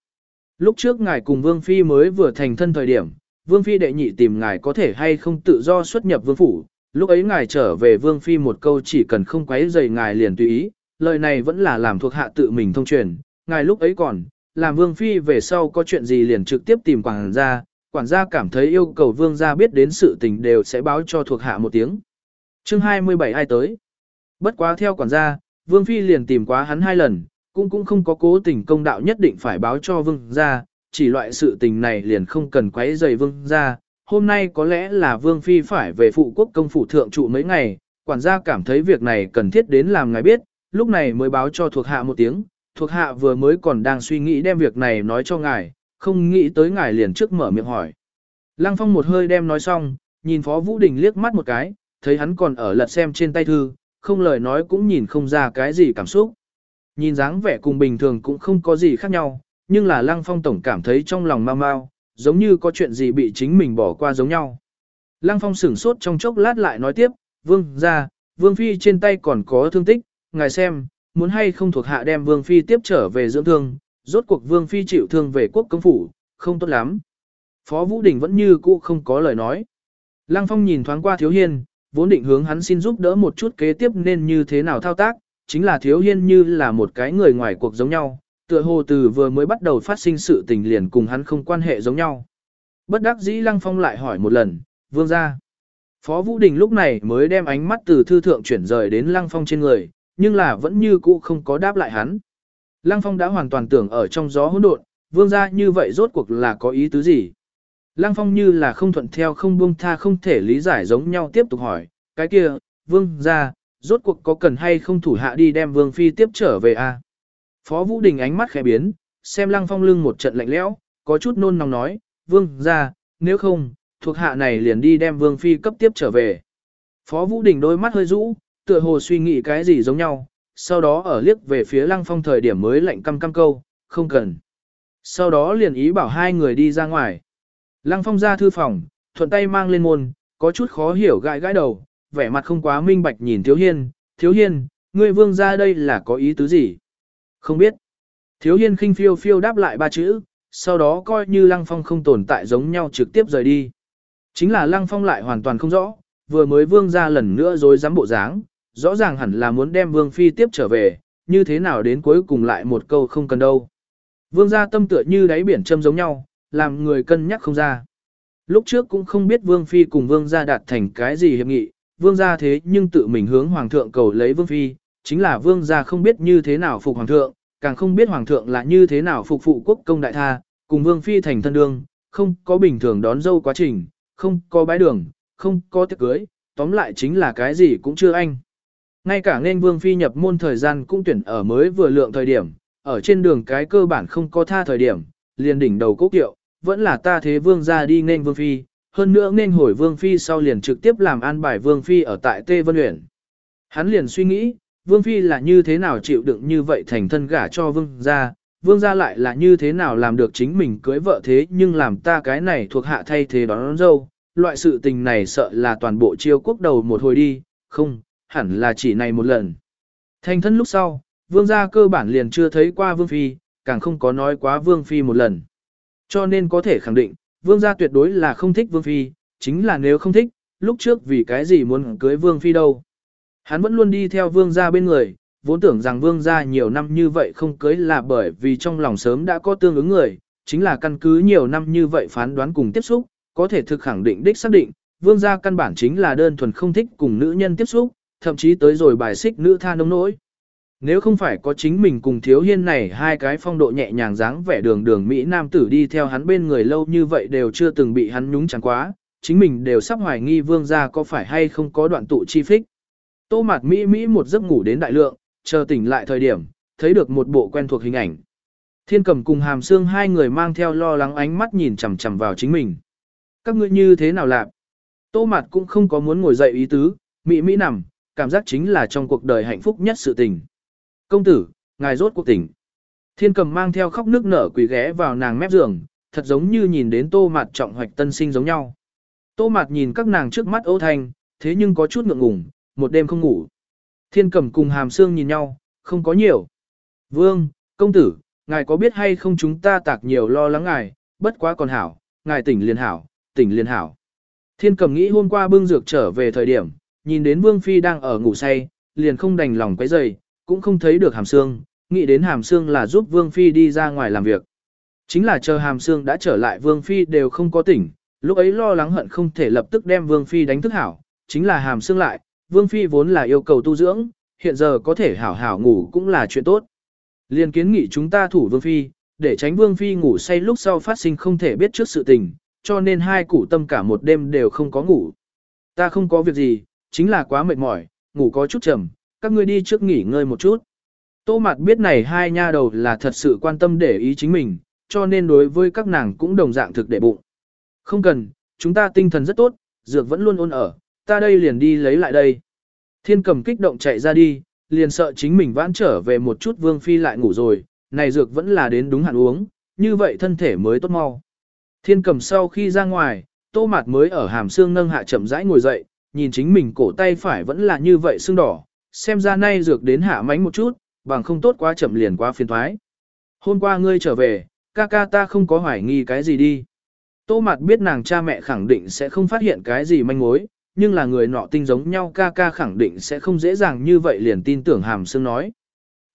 Lúc trước ngài cùng Vương Phi mới vừa thành thân thời điểm, Vương Phi đệ nhị tìm ngài có thể hay không tự do xuất nhập Vương Phủ, lúc ấy ngài trở về Vương Phi một câu chỉ cần không quấy rầy ngài liền tùy ý, lời này vẫn là làm thuộc hạ tự mình thông truyền, ngài lúc ấy còn, làm Vương Phi về sau có chuyện gì liền trực tiếp tìm quản gia, quản gia cảm thấy yêu cầu Vương gia biết đến sự tình đều sẽ báo cho thuộc hạ một tiếng. chương 27 ai tới? Bất quá theo quản gia, Vương Phi liền tìm quá hắn hai lần, cũng cũng không có cố tình công đạo nhất định phải báo cho Vương gia, chỉ loại sự tình này liền không cần quấy rầy Vương gia. Hôm nay có lẽ là Vương Phi phải về phụ quốc công phủ thượng trụ mấy ngày, quản gia cảm thấy việc này cần thiết đến làm ngài biết, lúc này mới báo cho thuộc hạ một tiếng, thuộc hạ vừa mới còn đang suy nghĩ đem việc này nói cho ngài, không nghĩ tới ngài liền trước mở miệng hỏi. Lăng Phong một hơi đem nói xong, nhìn Phó Vũ Đình liếc mắt một cái, thấy hắn còn ở lật xem trên tay thư, không lời nói cũng nhìn không ra cái gì cảm xúc. Nhìn dáng vẻ cùng bình thường cũng không có gì khác nhau, nhưng là Lăng Phong tổng cảm thấy trong lòng mau mau, giống như có chuyện gì bị chính mình bỏ qua giống nhau. Lăng Phong sửng sốt trong chốc lát lại nói tiếp, Vương ra, Vương Phi trên tay còn có thương tích, ngài xem, muốn hay không thuộc hạ đem Vương Phi tiếp trở về dưỡng thương, rốt cuộc Vương Phi chịu thương về quốc công phủ, không tốt lắm. Phó Vũ Đình vẫn như cũ không có lời nói. Lăng Phong nhìn thoáng qua Thiếu Hiên, vốn định hướng hắn xin giúp đỡ một chút kế tiếp nên như thế nào thao tác, chính là Thiếu Hiên như là một cái người ngoài cuộc giống nhau, tựa hồ từ vừa mới bắt đầu phát sinh sự tình liền cùng hắn không quan hệ giống nhau. Bất đắc dĩ Lăng Phong lại hỏi một lần, vương ra. Phó Vũ Đình lúc này mới đem ánh mắt từ thư thượng chuyển rời đến Lăng Phong trên người, nhưng là vẫn như cũ không có đáp lại hắn. Lăng Phong đã hoàn toàn tưởng ở trong gió hỗn độn, vương ra như vậy rốt cuộc là có ý tứ gì. Lăng Phong như là không thuận theo không buông tha không thể lý giải giống nhau tiếp tục hỏi, cái kia, vương ra, rốt cuộc có cần hay không thủ hạ đi đem vương phi tiếp trở về a? À? Phó Vũ Đình ánh mắt khẽ biến, xem Lăng Phong lưng một trận lạnh lẽo, có chút nôn nóng nói, vương ra, nếu không, thuộc hạ này liền đi đem vương phi cấp tiếp trở về. Phó Vũ Đình đôi mắt hơi rũ, tựa hồ suy nghĩ cái gì giống nhau, sau đó ở liếc về phía Lăng Phong thời điểm mới lạnh căm căm câu, không cần. Sau đó liền ý bảo hai người đi ra ngoài. Lăng Phong ra thư phòng, thuận tay mang lên môn, có chút khó hiểu gãi gãi đầu, vẻ mặt không quá minh bạch nhìn Thiếu Hiên, Thiếu Hiên, ngươi vương ra đây là có ý tứ gì? Không biết. Thiếu Hiên khinh phiêu phiêu đáp lại ba chữ, sau đó coi như Lăng Phong không tồn tại giống nhau trực tiếp rời đi. Chính là Lăng Phong lại hoàn toàn không rõ, vừa mới vương ra lần nữa rồi dám bộ dáng, rõ ràng hẳn là muốn đem vương phi tiếp trở về, như thế nào đến cuối cùng lại một câu không cần đâu. Vương gia tâm tựa như đáy biển châm giống nhau, làm người cân nhắc không ra. Lúc trước cũng không biết vương phi cùng vương gia đạt thành cái gì hiệp nghị, vương gia thế nhưng tự mình hướng hoàng thượng cầu lấy vương phi, chính là vương gia không biết như thế nào phục hoàng thượng, càng không biết hoàng thượng là như thế nào phục phụ quốc công đại tha, cùng vương phi thành thân đương, không có bình thường đón dâu quá trình, không có bái đường, không có tiệc cưới, tóm lại chính là cái gì cũng chưa anh. Ngay cả nên vương phi nhập môn thời gian cũng tuyển ở mới vừa lượng thời điểm, ở trên đường cái cơ bản không có tha thời điểm, liền đỉnh đầu cố kiệu, vẫn là ta thế vương ra đi nên vương phi, hơn nữa nên hồi vương phi sau liền trực tiếp làm an bài vương phi ở tại Tê Vân Uyển. Hắn liền suy nghĩ, vương phi là như thế nào chịu đựng như vậy thành thân gả cho vương gia, vương gia lại là như thế nào làm được chính mình cưới vợ thế nhưng làm ta cái này thuộc hạ thay thế đón, đón dâu, loại sự tình này sợ là toàn bộ chiêu quốc đầu một hồi đi, không, hẳn là chỉ này một lần. Thành thân lúc sau, vương gia cơ bản liền chưa thấy qua vương phi, càng không có nói quá vương phi một lần. Cho nên có thể khẳng định, vương gia tuyệt đối là không thích vương phi, chính là nếu không thích, lúc trước vì cái gì muốn cưới vương phi đâu. Hắn vẫn luôn đi theo vương gia bên người, vốn tưởng rằng vương gia nhiều năm như vậy không cưới là bởi vì trong lòng sớm đã có tương ứng người, chính là căn cứ nhiều năm như vậy phán đoán cùng tiếp xúc, có thể thực khẳng định đích xác định, vương gia căn bản chính là đơn thuần không thích cùng nữ nhân tiếp xúc, thậm chí tới rồi bài xích nữ tha nông nỗi. Nếu không phải có chính mình cùng thiếu hiên này hai cái phong độ nhẹ nhàng dáng vẻ đường đường Mỹ Nam tử đi theo hắn bên người lâu như vậy đều chưa từng bị hắn nhúng chẳng quá, chính mình đều sắp hoài nghi vương gia có phải hay không có đoạn tụ chi phích. Tô mạt Mỹ Mỹ một giấc ngủ đến đại lượng, chờ tỉnh lại thời điểm, thấy được một bộ quen thuộc hình ảnh. Thiên cầm cùng hàm xương hai người mang theo lo lắng ánh mắt nhìn chằm chằm vào chính mình. Các ngươi như thế nào lạc? Tô mạt cũng không có muốn ngồi dậy ý tứ, Mỹ Mỹ nằm, cảm giác chính là trong cuộc đời hạnh phúc nhất sự tình. Công tử, ngài rốt cuộc tỉnh. Thiên cầm mang theo khóc nước nở quỳ ghé vào nàng mép giường, thật giống như nhìn đến tô mặt trọng hoạch tân sinh giống nhau. Tô mặt nhìn các nàng trước mắt ấu thanh, thế nhưng có chút ngượng ngùng, một đêm không ngủ. Thiên cầm cùng hàm xương nhìn nhau, không có nhiều. Vương, công tử, ngài có biết hay không chúng ta tạc nhiều lo lắng ngài, bất quá còn hảo, ngài tỉnh liền hảo, tỉnh liền hảo. Thiên cầm nghĩ hôm qua bưng dược trở về thời điểm, nhìn đến Vương Phi đang ở ngủ say, liền không đành lòng quấy rầy, cũng không thấy được hàm xương, nghĩ đến hàm xương là giúp Vương Phi đi ra ngoài làm việc. Chính là chờ hàm xương đã trở lại Vương Phi đều không có tỉnh, lúc ấy lo lắng hận không thể lập tức đem Vương Phi đánh thức hảo, chính là hàm xương lại, Vương Phi vốn là yêu cầu tu dưỡng, hiện giờ có thể hảo hảo ngủ cũng là chuyện tốt. Liên kiến nghị chúng ta thủ Vương Phi, để tránh Vương Phi ngủ say lúc sau phát sinh không thể biết trước sự tình, cho nên hai củ tâm cả một đêm đều không có ngủ. Ta không có việc gì, chính là quá mệt mỏi, ngủ có chút trầm, các ngươi đi trước nghỉ ngơi một chút. Tô Mạt biết này hai nha đầu là thật sự quan tâm để ý chính mình, cho nên đối với các nàng cũng đồng dạng thực để bụng. Không cần, chúng ta tinh thần rất tốt, dược vẫn luôn ôn ở, ta đây liền đi lấy lại đây. Thiên cầm kích động chạy ra đi, liền sợ chính mình vãn trở về một chút vương phi lại ngủ rồi, này dược vẫn là đến đúng hạn uống, như vậy thân thể mới tốt mau. Thiên cầm sau khi ra ngoài, tô mạt mới ở hàm xương nâng hạ chậm rãi ngồi dậy, nhìn chính mình cổ tay phải vẫn là như vậy xương đỏ, xem ra nay dược đến hạ mánh một chút, bằng không tốt quá chậm liền quá phiền thoái. Hôm qua ngươi trở về, ca ca ta không có hoài nghi cái gì đi. Tô Mạt biết nàng cha mẹ khẳng định sẽ không phát hiện cái gì manh mối, nhưng là người nọ tinh giống nhau ca ca khẳng định sẽ không dễ dàng như vậy liền tin tưởng hàm xương nói.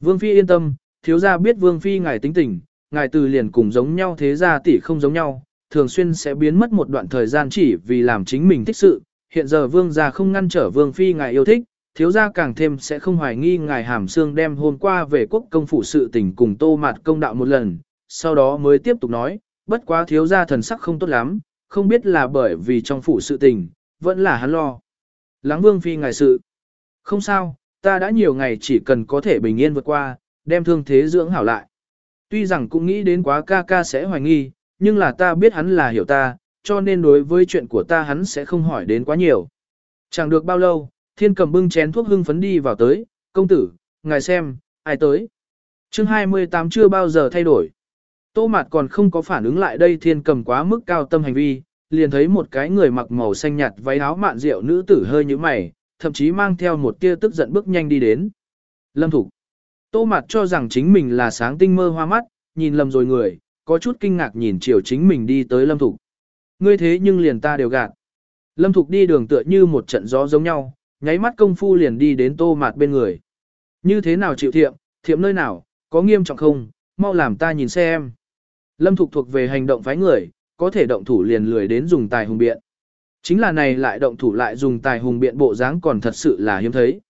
Vương Phi yên tâm, thiếu gia biết Vương Phi ngài tính tình, ngài từ liền cùng giống nhau thế gia tỷ không giống nhau, thường xuyên sẽ biến mất một đoạn thời gian chỉ vì làm chính mình thích sự. Hiện giờ Vương gia không ngăn trở Vương Phi ngài yêu thích, thiếu gia càng thêm sẽ không hoài nghi ngài hàm xương đem hôm qua về quốc công phủ sự tình cùng tô mạt công đạo một lần, sau đó mới tiếp tục nói, bất quá thiếu gia thần sắc không tốt lắm, không biết là bởi vì trong phủ sự tình, vẫn là hắn lo. Lắng vương phi ngài sự. Không sao, ta đã nhiều ngày chỉ cần có thể bình yên vượt qua, đem thương thế dưỡng hảo lại. Tuy rằng cũng nghĩ đến quá ca ca sẽ hoài nghi, nhưng là ta biết hắn là hiểu ta, cho nên đối với chuyện của ta hắn sẽ không hỏi đến quá nhiều. Chẳng được bao lâu, thiên cầm bưng chén thuốc hưng phấn đi vào tới, công tử, ngài xem, ai tới. chương 28 chưa bao giờ thay đổi. Tô Mạt còn không có phản ứng lại đây thiên cầm quá mức cao tâm hành vi, liền thấy một cái người mặc màu xanh nhạt váy áo mạn rượu nữ tử hơi như mày, thậm chí mang theo một tia tức giận bước nhanh đi đến. Lâm Thục. Tô Mạt cho rằng chính mình là sáng tinh mơ hoa mắt, nhìn lầm rồi người, có chút kinh ngạc nhìn chiều chính mình đi tới Lâm Thục. Ngươi thế nhưng liền ta đều gạt. Lâm Thục đi đường tựa như một trận gió giống nhau, nháy mắt công phu liền đi đến Tô Mạt bên người. Như thế nào chịu thiệm, thiệm nơi nào, có nghiêm trọng không, mau làm ta nhìn xem. Lâm Thục thuộc về hành động phái người, có thể động thủ liền lười đến dùng tài hùng biện. Chính là này lại động thủ lại dùng tài hùng biện bộ dáng còn thật sự là hiếm thấy.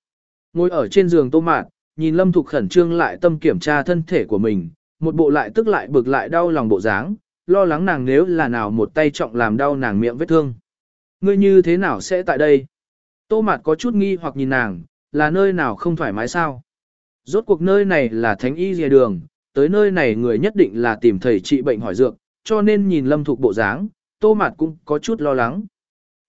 Ngồi ở trên giường tô mạt, nhìn Lâm Thục khẩn trương lại tâm kiểm tra thân thể của mình, một bộ lại tức lại bực lại đau lòng bộ dáng, lo lắng nàng nếu là nào một tay trọng làm đau nàng miệng vết thương. Ngươi như thế nào sẽ tại đây? Tô mạt có chút nghi hoặc nhìn nàng, là nơi nào không thoải mái sao? Rốt cuộc nơi này là thánh y dìa đường, tới nơi này người nhất định là tìm thầy trị bệnh hỏi dược, cho nên nhìn lâm thục bộ dáng, tô mạt cũng có chút lo lắng.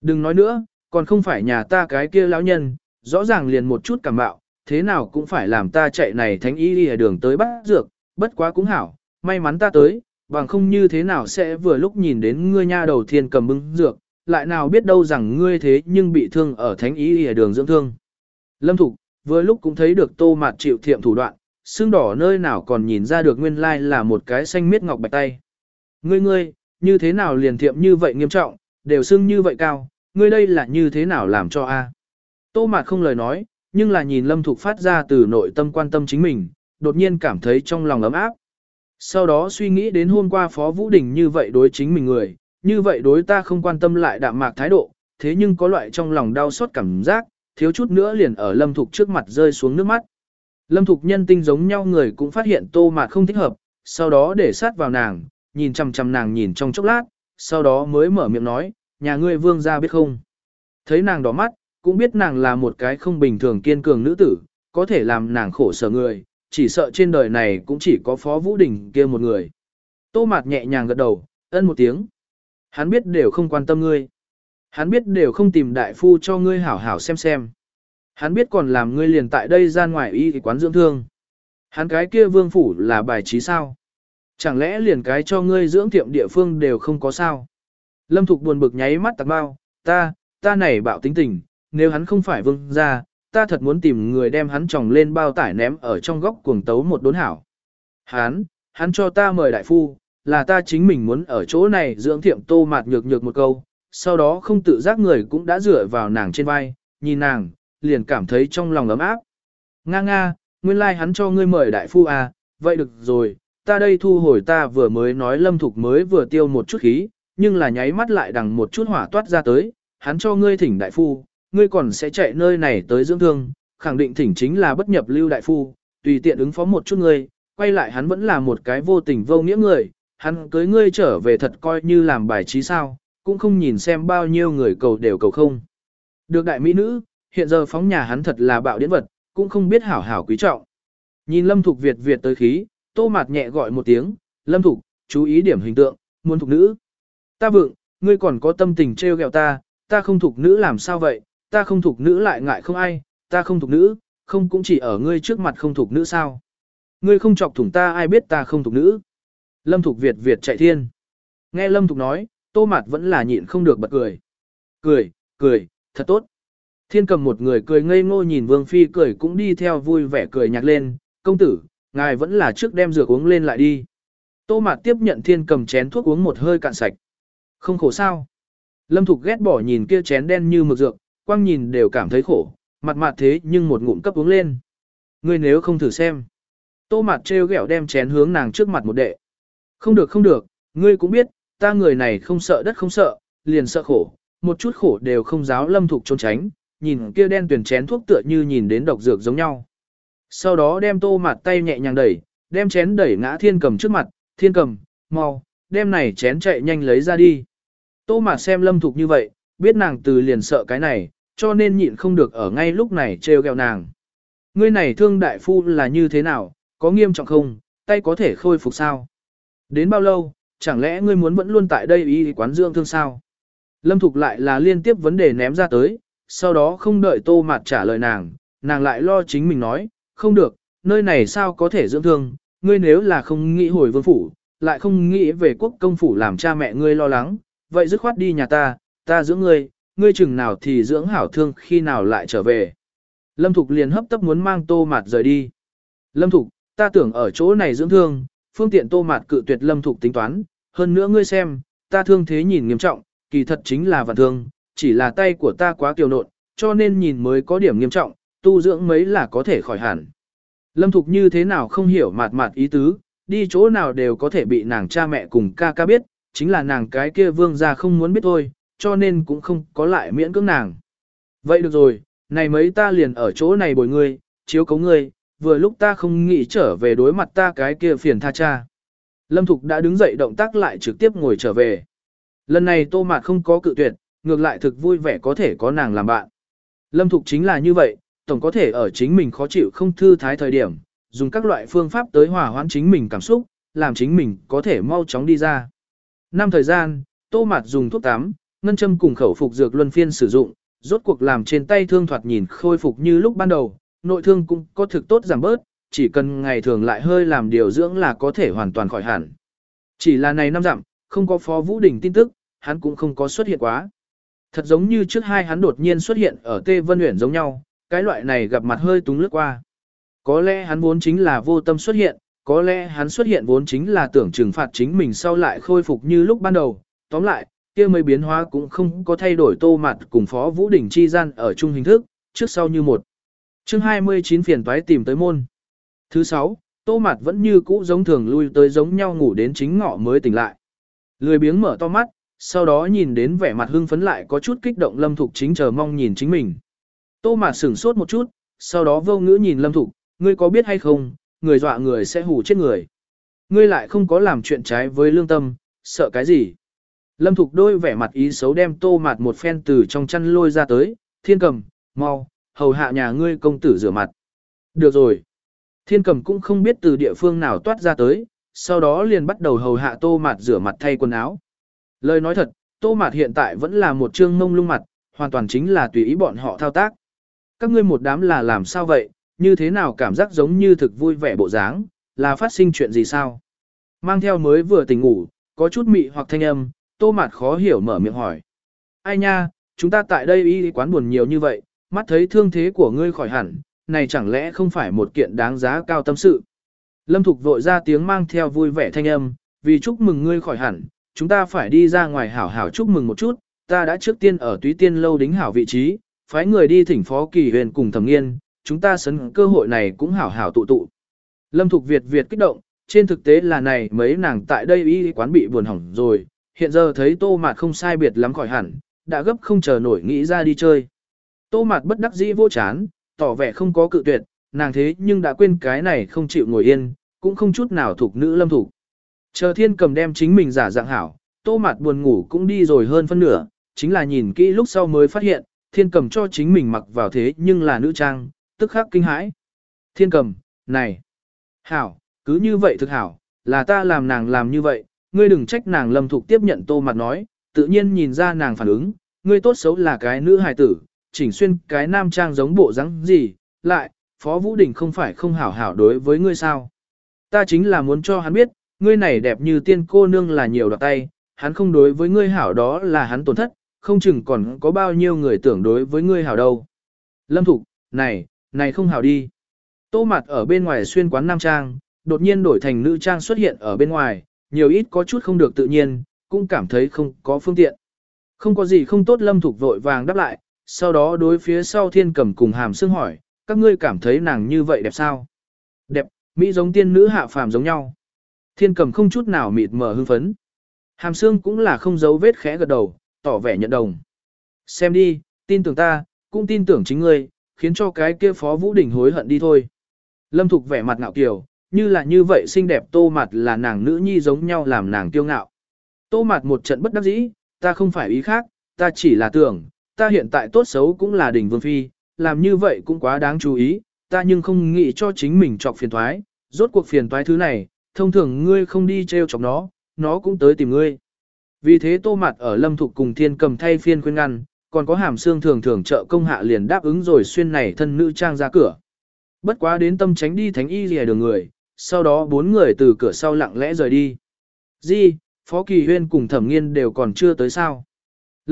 Đừng nói nữa, còn không phải nhà ta cái kia lão nhân, rõ ràng liền một chút cảm bạo, thế nào cũng phải làm ta chạy này thánh y Dìa đường tới bắt dược, bất quá cũng hảo, may mắn ta tới, bằng không như thế nào sẽ vừa lúc nhìn đến ngươi nha đầu thiên cầm bưng dược, lại nào biết đâu rằng ngươi thế nhưng bị thương ở thánh ý ở đường dưỡng thương. Lâm Thục, vừa lúc cũng thấy được tô mạt chịu thiệm thủ đoạn, xương đỏ nơi nào còn nhìn ra được nguyên lai là một cái xanh miết ngọc bạch tay. Ngươi ngươi, như thế nào liền thiệm như vậy nghiêm trọng, đều xương như vậy cao, ngươi đây là như thế nào làm cho a? Tô mạt không lời nói, nhưng là nhìn Lâm Thục phát ra từ nội tâm quan tâm chính mình, đột nhiên cảm thấy trong lòng ấm áp. Sau đó suy nghĩ đến hôm qua Phó Vũ Đình như vậy đối chính mình người, như vậy đối ta không quan tâm lại đạm mạc thái độ, thế nhưng có loại trong lòng đau xót cảm giác, thiếu chút nữa liền ở Lâm Thục trước mặt rơi xuống nước mắt. Lâm Thục nhân tinh giống nhau người cũng phát hiện tô mạt không thích hợp, sau đó để sát vào nàng, nhìn chằm chằm nàng nhìn trong chốc lát, sau đó mới mở miệng nói, nhà ngươi vương gia biết không. Thấy nàng đỏ mắt, cũng biết nàng là một cái không bình thường kiên cường nữ tử, có thể làm nàng khổ sở người, chỉ sợ trên đời này cũng chỉ có Phó Vũ Đình kia một người. Tô Mạt nhẹ nhàng gật đầu, ân một tiếng. Hắn biết đều không quan tâm ngươi. Hắn biết đều không tìm đại phu cho ngươi hảo hảo xem xem. Hắn biết còn làm ngươi liền tại đây ra ngoài y quán dưỡng thương. Hắn cái kia vương phủ là bài trí sao? Chẳng lẽ liền cái cho ngươi dưỡng tiệm địa phương đều không có sao? Lâm Thục buồn bực nháy mắt tạc bao, ta, ta này bạo tính tình, nếu hắn không phải vương gia, ta thật muốn tìm người đem hắn tròng lên bao tải ném ở trong góc cuồng tấu một đốn hảo. Hắn, hắn cho ta mời đại phu, là ta chính mình muốn ở chỗ này dưỡng thiệm tô mạt nhược nhược một câu, sau đó không tự giác người cũng đã dựa vào nàng trên vai, nhìn nàng, liền cảm thấy trong lòng ấm áp. Nga nga, nguyên lai like hắn cho ngươi mời đại phu à, vậy được rồi, ta đây thu hồi ta vừa mới nói lâm thục mới vừa tiêu một chút khí, nhưng là nháy mắt lại đằng một chút hỏa toát ra tới, hắn cho ngươi thỉnh đại phu, ngươi còn sẽ chạy nơi này tới dưỡng thương, khẳng định thỉnh chính là bất nhập lưu đại phu, tùy tiện ứng phó một chút ngươi, quay lại hắn vẫn là một cái vô tình vô nghĩa người, hắn cưới ngươi trở về thật coi như làm bài trí sao, cũng không nhìn xem bao nhiêu người cầu đều cầu không. Được đại mỹ nữ, hiện giờ phóng nhà hắn thật là bạo điển vật, cũng không biết hảo hảo quý trọng. Nhìn Lâm Thục Việt Việt tới khí, tô mạt nhẹ gọi một tiếng, Lâm Thục, chú ý điểm hình tượng, muốn thục nữ. Ta vượng, ngươi còn có tâm tình trêu ghẹo ta, ta không thục nữ làm sao vậy, ta không thục nữ lại ngại không ai, ta không thục nữ, không cũng chỉ ở ngươi trước mặt không thục nữ sao. Ngươi không chọc thủng ta ai biết ta không thục nữ. Lâm Thục Việt Việt chạy thiên. Nghe Lâm Thục nói, tô Mạt vẫn là nhịn không được bật cười. Cười, cười, thật tốt. Thiên cầm một người cười ngây ngô nhìn Vương Phi cười cũng đi theo vui vẻ cười nhạc lên, công tử, ngài vẫn là trước đem dược uống lên lại đi. Tô Mạt tiếp nhận thiên cầm chén thuốc uống một hơi cạn sạch. Không khổ sao. Lâm Thục ghét bỏ nhìn kia chén đen như mực dược, quang nhìn đều cảm thấy khổ, mặt mặt thế nhưng một ngụm cấp uống lên. Ngươi nếu không thử xem. Tô Mạt trêu ghẹo đem chén hướng nàng trước mặt một đệ. Không được không được, ngươi cũng biết, ta người này không sợ đất không sợ, liền sợ khổ, một chút khổ đều không giáo Lâm Thục trốn tránh, nhìn kia đen tuyển chén thuốc tựa như nhìn đến độc dược giống nhau. Sau đó đem tô mặt tay nhẹ nhàng đẩy, đem chén đẩy ngã thiên cầm trước mặt, thiên cầm, mau, đem này chén chạy nhanh lấy ra đi. Tô mặt xem lâm thục như vậy, biết nàng từ liền sợ cái này, cho nên nhịn không được ở ngay lúc này trêu ghẹo nàng. Ngươi này thương đại phu là như thế nào, có nghiêm trọng không, tay có thể khôi phục sao? Đến bao lâu, chẳng lẽ ngươi muốn vẫn luôn tại đây y quán dưỡng thương sao? Lâm Thục lại là liên tiếp vấn đề ném ra tới, sau đó không đợi tô mạt trả lời nàng, nàng lại lo chính mình nói, không được, nơi này sao có thể dưỡng thương, ngươi nếu là không nghĩ hồi vương phủ, lại không nghĩ về quốc công phủ làm cha mẹ ngươi lo lắng, vậy dứt khoát đi nhà ta, ta dưỡng ngươi, ngươi chừng nào thì dưỡng hảo thương khi nào lại trở về. Lâm Thục liền hấp tấp muốn mang tô mạt rời đi. Lâm Thục, ta tưởng ở chỗ này dưỡng thương, phương tiện tô mạt cự tuyệt Lâm Thục tính toán, hơn nữa ngươi xem, ta thương thế nhìn nghiêm trọng, kỳ thật chính là vạn thương, chỉ là tay của ta quá kiều nộn, cho nên nhìn mới có điểm nghiêm trọng, tu dưỡng mấy là có thể khỏi hẳn. Lâm Thục như thế nào không hiểu mạt mạt ý tứ, đi chỗ nào đều có thể bị nàng cha mẹ cùng ca ca biết, chính là nàng cái kia vương gia không muốn biết thôi, cho nên cũng không có lại miễn cưỡng nàng. Vậy được rồi, này mấy ta liền ở chỗ này bồi ngươi, chiếu cấu ngươi, vừa lúc ta không nghĩ trở về đối mặt ta cái kia phiền tha cha. Lâm Thục đã đứng dậy động tác lại trực tiếp ngồi trở về. Lần này tô mạt không có cự tuyệt, ngược lại thực vui vẻ có thể có nàng làm bạn. Lâm Thục chính là như vậy, tổng có thể ở chính mình khó chịu không thư thái thời điểm, dùng các loại phương pháp tới hòa hoãn chính mình cảm xúc, làm chính mình có thể mau chóng đi ra. Năm thời gian, tô mạt dùng thuốc tắm, ngân châm cùng khẩu phục dược luân phiên sử dụng, rốt cuộc làm trên tay thương thoạt nhìn khôi phục như lúc ban đầu, nội thương cũng có thực tốt giảm bớt, chỉ cần ngày thường lại hơi làm điều dưỡng là có thể hoàn toàn khỏi hẳn. Chỉ là này năm dặm, không có phó vũ đình tin tức, hắn cũng không có xuất hiện quá. Thật giống như trước hai hắn đột nhiên xuất hiện ở Tê Vân Uyển giống nhau, cái loại này gặp mặt hơi túng lướt qua. Có lẽ hắn vốn chính là vô tâm xuất hiện, có lẽ hắn xuất hiện vốn chính là tưởng trừng phạt chính mình sau lại khôi phục như lúc ban đầu. Tóm lại, kia mấy biến hóa cũng không có thay đổi tô mặt cùng Phó Vũ Đình chi gian ở chung hình thức, trước sau như một chương 29 phiền toái tìm tới môn. Thứ 6, tô mặt vẫn như cũ giống thường lui tới giống nhau ngủ đến chính ngọ mới tỉnh lại. Lười biếng mở to mắt, sau đó nhìn đến vẻ mặt hưng phấn lại có chút kích động Lâm Thục chính chờ mong nhìn chính mình. Tô Mạt sửng sốt một chút, sau đó vô ngữ nhìn Lâm Thục, ngươi có biết hay không, người dọa người sẽ hù chết người. Ngươi lại không có làm chuyện trái với lương tâm, sợ cái gì. Lâm Thục đôi vẻ mặt ý xấu đem Tô Mạt một phen từ trong chăn lôi ra tới, thiên cầm, mau, hầu hạ nhà ngươi công tử rửa mặt. Được rồi. Thiên cầm cũng không biết từ địa phương nào toát ra tới, sau đó liền bắt đầu hầu hạ Tô Mạt rửa mặt thay quần áo. Lời nói thật, Tô Mạt hiện tại vẫn là một trương mông lung mặt, hoàn toàn chính là tùy ý bọn họ thao tác. Các ngươi một đám là làm sao vậy, như thế nào cảm giác giống như thực vui vẻ bộ dáng, là phát sinh chuyện gì sao? Mang theo mới vừa tỉnh ngủ, có chút mị hoặc thanh âm, Tô Mạt khó hiểu mở miệng hỏi. Ai nha, chúng ta tại đây y quán buồn nhiều như vậy, mắt thấy thương thế của ngươi khỏi hẳn, này chẳng lẽ không phải một kiện đáng giá cao tâm sự. Lâm Thục vội ra tiếng mang theo vui vẻ thanh âm, vì chúc mừng ngươi khỏi hẳn, chúng ta phải đi ra ngoài hảo hảo chúc mừng một chút, ta đã trước tiên ở túy tiên lâu đính hảo vị trí, phái người đi thỉnh phó kỳ huyền cùng thẩm nghiên, chúng ta sấn cơ hội này cũng hảo hảo tụ tụ. Lâm Thục Việt Việt kích động, trên thực tế là này mấy nàng tại đây y quán bị buồn hỏng rồi, hiện giờ thấy tô mạt không sai biệt lắm khỏi hẳn, đã gấp không chờ nổi nghĩ ra đi chơi. Tô mạt bất đắc dĩ vô chán, tỏ vẻ không có cự tuyệt, nàng thế nhưng đã quên cái này không chịu ngồi yên, cũng không chút nào thuộc nữ lâm thủ. Chờ thiên cầm đem chính mình giả dạng hảo, tô mạt buồn ngủ cũng đi rồi hơn phân nửa, chính là nhìn kỹ lúc sau mới phát hiện, thiên cầm cho chính mình mặc vào thế nhưng là nữ trang, tức khắc kinh hãi. Thiên cầm, này, hảo, cứ như vậy thực hảo, là ta làm nàng làm như vậy, ngươi đừng trách nàng lâm thục tiếp nhận tô mặt nói, tự nhiên nhìn ra nàng phản ứng, ngươi tốt xấu là cái nữ hài tử, chỉnh xuyên cái nam trang giống bộ dáng gì, lại, Phó Vũ Đình không phải không hảo hảo đối với ngươi sao. Ta chính là muốn cho hắn biết, ngươi này đẹp như tiên cô nương là nhiều đoạt tay, hắn không đối với ngươi hảo đó là hắn tổn thất, không chừng còn có bao nhiêu người tưởng đối với ngươi hảo đâu. Lâm Thục, này, này không hảo đi. Tô mặt ở bên ngoài xuyên quán nam trang, đột nhiên đổi thành nữ trang xuất hiện ở bên ngoài, nhiều ít có chút không được tự nhiên, cũng cảm thấy không có phương tiện. Không có gì không tốt Lâm Thục vội vàng đáp lại, sau đó đối phía sau thiên cầm cùng hàm xương hỏi, các ngươi cảm thấy nàng như vậy đẹp sao? Đẹp, Mỹ giống tiên nữ hạ phàm giống nhau. Thiên cầm không chút nào mịt mờ hưng phấn. Hàm xương cũng là không giấu vết khẽ gật đầu, tỏ vẻ nhận đồng. Xem đi, tin tưởng ta, cũng tin tưởng chính ngươi, khiến cho cái kia phó vũ đỉnh hối hận đi thôi. Lâm Thục vẻ mặt ngạo kiều, như là như vậy xinh đẹp tô mặt là nàng nữ nhi giống nhau làm nàng kiêu ngạo. Tô mặt một trận bất đắc dĩ, ta không phải ý khác, ta chỉ là tưởng, ta hiện tại tốt xấu cũng là đỉnh vương phi, làm như vậy cũng quá đáng chú ý, ta nhưng không nghĩ cho chính mình chọc phiền thoái, rốt cuộc phiền toái thứ này, thông thường ngươi không đi treo chọc nó, nó cũng tới tìm ngươi. Vì thế tô mặt ở lâm thục cùng thiên cầm thay phiên khuyên ngăn, còn có hàm xương thường thường trợ công hạ liền đáp ứng rồi xuyên này thân nữ trang ra cửa. Bất quá đến tâm tránh đi thánh y lìa đường người, sau đó bốn người từ cửa sau lặng lẽ rời đi. Di, Phó Kỳ Huyên cùng thẩm nghiên đều còn chưa tới sao.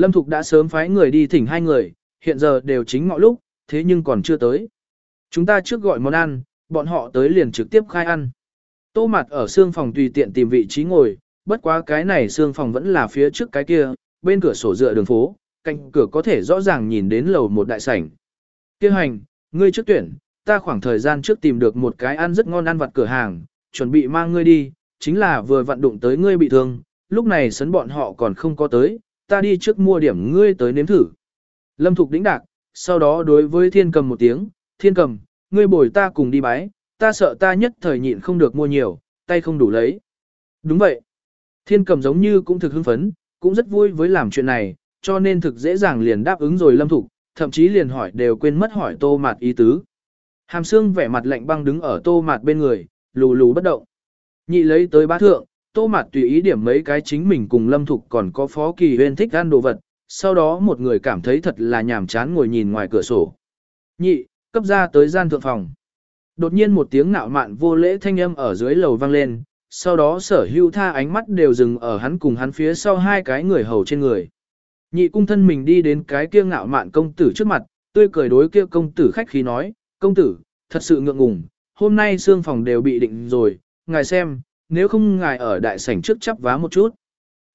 Lâm Thục đã sớm phái người đi thỉnh hai người, hiện giờ đều chính ngọ lúc, thế nhưng còn chưa tới. Chúng ta trước gọi món ăn, bọn họ tới liền trực tiếp khai ăn. Tô mặt ở xương phòng tùy tiện tìm vị trí ngồi, bất quá cái này xương phòng vẫn là phía trước cái kia, bên cửa sổ dựa đường phố, cạnh cửa có thể rõ ràng nhìn đến lầu một đại sảnh. Kêu hành, ngươi trước tuyển, ta khoảng thời gian trước tìm được một cái ăn rất ngon ăn vặt cửa hàng, chuẩn bị mang ngươi đi, chính là vừa vận đụng tới ngươi bị thương, lúc này sấn bọn họ còn không có tới, ta đi trước mua điểm ngươi tới nếm thử. Lâm Thục đĩnh đạc, sau đó đối với thiên cầm một tiếng, thiên cầm, ngươi bồi ta cùng đi bái, ta sợ ta nhất thời nhịn không được mua nhiều, tay không đủ lấy. Đúng vậy. Thiên cầm giống như cũng thực hưng phấn, cũng rất vui với làm chuyện này, cho nên thực dễ dàng liền đáp ứng rồi lâm thục, thậm chí liền hỏi đều quên mất hỏi tô mạt ý tứ. Hàm xương vẻ mặt lạnh băng đứng ở tô mạt bên người, lù lù bất động. Nhị lấy tới bá thượng, tô mạt tùy ý điểm mấy cái chính mình cùng lâm thục còn có phó kỳ huyên thích ăn đồ vật, sau đó một người cảm thấy thật là nhàm chán ngồi nhìn ngoài cửa sổ. Nhị, cấp ra tới gian thượng phòng. Đột nhiên một tiếng nạo mạn vô lễ thanh âm ở dưới lầu vang lên, sau đó sở hưu tha ánh mắt đều dừng ở hắn cùng hắn phía sau hai cái người hầu trên người. Nhị cung thân mình đi đến cái kia ngạo mạn công tử trước mặt, tươi cười đối kia công tử khách khí nói, công tử, thật sự ngượng ngùng, hôm nay xương phòng đều bị định rồi, ngài xem, nếu không ngài ở đại sảnh trước chấp vá một chút.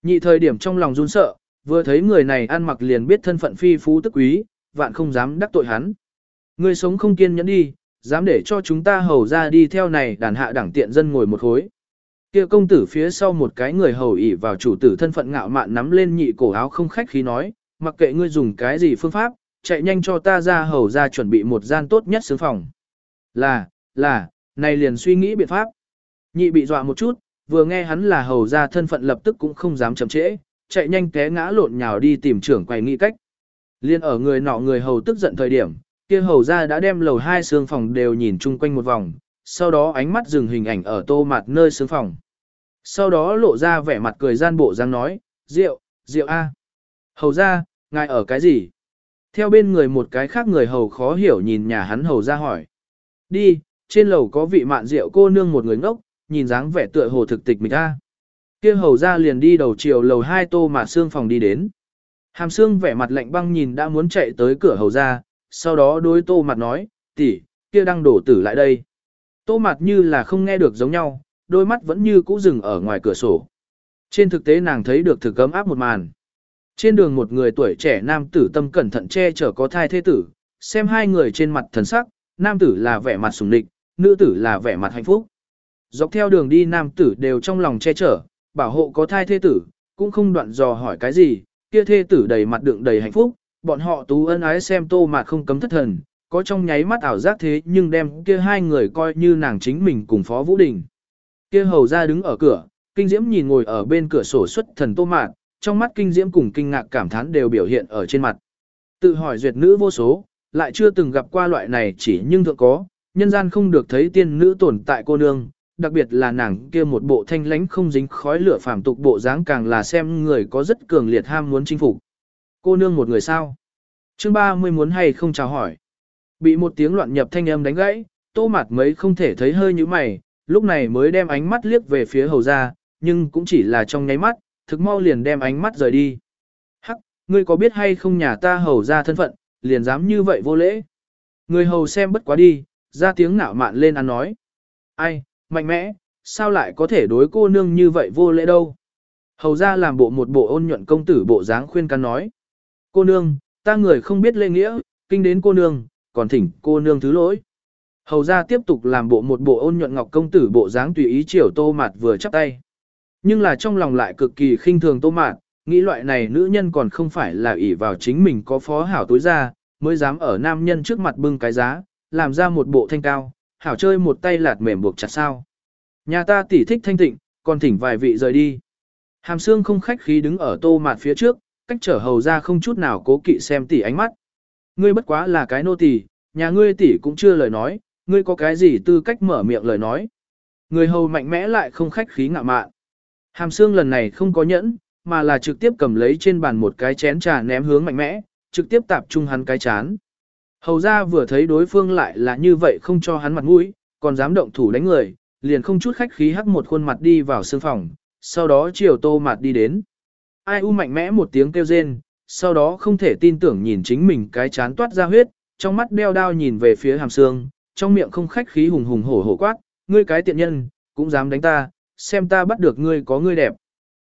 Nhị thời điểm trong lòng run sợ, vừa thấy người này ăn mặc liền biết thân phận phi phú tức quý, vạn không dám đắc tội hắn. Người sống không kiên nhẫn đi, dám để cho chúng ta hầu ra đi theo này đàn hạ đẳng tiện dân ngồi một khối. Kia công tử phía sau một cái người hầu ỉ vào chủ tử thân phận ngạo mạn nắm lên nhị cổ áo không khách khí nói, mặc kệ ngươi dùng cái gì phương pháp, chạy nhanh cho ta ra hầu ra chuẩn bị một gian tốt nhất xứng phòng. Là, là, này liền suy nghĩ biện pháp. Nhị bị dọa một chút, vừa nghe hắn là hầu ra thân phận lập tức cũng không dám chậm trễ, chạy nhanh té ngã lộn nhào đi tìm trưởng quầy nghĩ cách. Liên ở người nọ người hầu tức giận thời điểm, kia hầu ra đã đem lầu hai xương phòng đều nhìn chung quanh một vòng, sau đó ánh mắt dừng hình ảnh ở tô mặt nơi xương phòng. Sau đó lộ ra vẻ mặt cười gian bộ dáng nói, rượu, rượu A. Hầu ra, ngài ở cái gì? Theo bên người một cái khác người hầu khó hiểu nhìn nhà hắn hầu ra hỏi. Đi, trên lầu có vị mạn rượu cô nương một người ngốc, nhìn dáng vẻ tựa hồ thực tịch mình ta. kia hầu ra liền đi đầu chiều lầu hai tô mà xương phòng đi đến. Hàm xương vẻ mặt lạnh băng nhìn đã muốn chạy tới cửa hầu ra, sau đó đối tô mặt nói, tỷ, kia đang đổ tử lại đây. Tô mặt như là không nghe được giống nhau, đôi mắt vẫn như cũ dừng ở ngoài cửa sổ. Trên thực tế nàng thấy được thực cấm áp một màn. Trên đường một người tuổi trẻ nam tử tâm cẩn thận che chở có thai thế tử, xem hai người trên mặt thần sắc, nam tử là vẻ mặt sùng địch, nữ tử là vẻ mặt hạnh phúc. Dọc theo đường đi nam tử đều trong lòng che chở, bảo hộ có thai thê tử, cũng không đoạn dò hỏi cái gì, kia thê tử đầy mặt đựng đầy hạnh phúc, bọn họ tú ân ái xem tô mà không cấm thất thần, có trong nháy mắt ảo giác thế nhưng đem kia hai người coi như nàng chính mình cùng Phó Vũ Đình. Kia hầu ra đứng ở cửa, kinh diễm nhìn ngồi ở bên cửa sổ xuất thần tô mạn, trong mắt kinh diễm cùng kinh ngạc cảm thán đều biểu hiện ở trên mặt. Tự hỏi duyệt nữ vô số, lại chưa từng gặp qua loại này chỉ nhưng thượng có, nhân gian không được thấy tiên nữ tồn tại cô nương, đặc biệt là nàng kia một bộ thanh lánh không dính khói lửa phàm tục bộ dáng càng là xem người có rất cường liệt ham muốn chinh phục. Cô nương một người sao? Chương 30 muốn hay không chào hỏi. Bị một tiếng loạn nhập thanh âm đánh gãy, tô mặt mấy không thể thấy hơi như mày, lúc này mới đem ánh mắt liếc về phía hầu ra, nhưng cũng chỉ là trong nháy mắt, thực mau liền đem ánh mắt rời đi. Hắc, ngươi có biết hay không nhà ta hầu ra thân phận, liền dám như vậy vô lễ. Người hầu xem bất quá đi, ra tiếng nạo mạn lên ăn nói. Ai, mạnh mẽ, sao lại có thể đối cô nương như vậy vô lễ đâu? Hầu ra làm bộ một bộ ôn nhuận công tử bộ dáng khuyên can nói. Cô nương, ta người không biết lễ nghĩa, kinh đến cô nương, còn thỉnh cô nương thứ lỗi. Hầu ra tiếp tục làm bộ một bộ ôn nhuận ngọc công tử bộ dáng tùy ý chiều tô mạt vừa chắp tay. Nhưng là trong lòng lại cực kỳ khinh thường tô mạt, nghĩ loại này nữ nhân còn không phải là ỷ vào chính mình có phó hảo tối ra, mới dám ở nam nhân trước mặt bưng cái giá, làm ra một bộ thanh cao, hảo chơi một tay lạt mềm buộc chặt sao. Nhà ta tỉ thích thanh tịnh, còn thỉnh vài vị rời đi. Hàm xương không khách khí đứng ở tô mạt phía trước, cách trở hầu ra không chút nào cố kỵ xem tỉ ánh mắt. Ngươi bất quá là cái nô tỳ, nhà ngươi tỉ cũng chưa lời nói, ngươi có cái gì tư cách mở miệng lời nói. Người hầu mạnh mẽ lại không khách khí ngạ mạn. Hàm xương lần này không có nhẫn, mà là trực tiếp cầm lấy trên bàn một cái chén trà ném hướng mạnh mẽ, trực tiếp tạp trung hắn cái chán. Hầu ra vừa thấy đối phương lại là như vậy không cho hắn mặt mũi, còn dám động thủ đánh người, liền không chút khách khí hắc một khuôn mặt đi vào sương phòng, sau đó chiều tô mặt đi đến. Ai u mạnh mẽ một tiếng kêu rên, sau đó không thể tin tưởng nhìn chính mình cái chán toát ra huyết, trong mắt đeo đao nhìn về phía hàm xương, trong miệng không khách khí hùng hùng hổ hổ quát, ngươi cái tiện nhân, cũng dám đánh ta, xem ta bắt được ngươi có ngươi đẹp.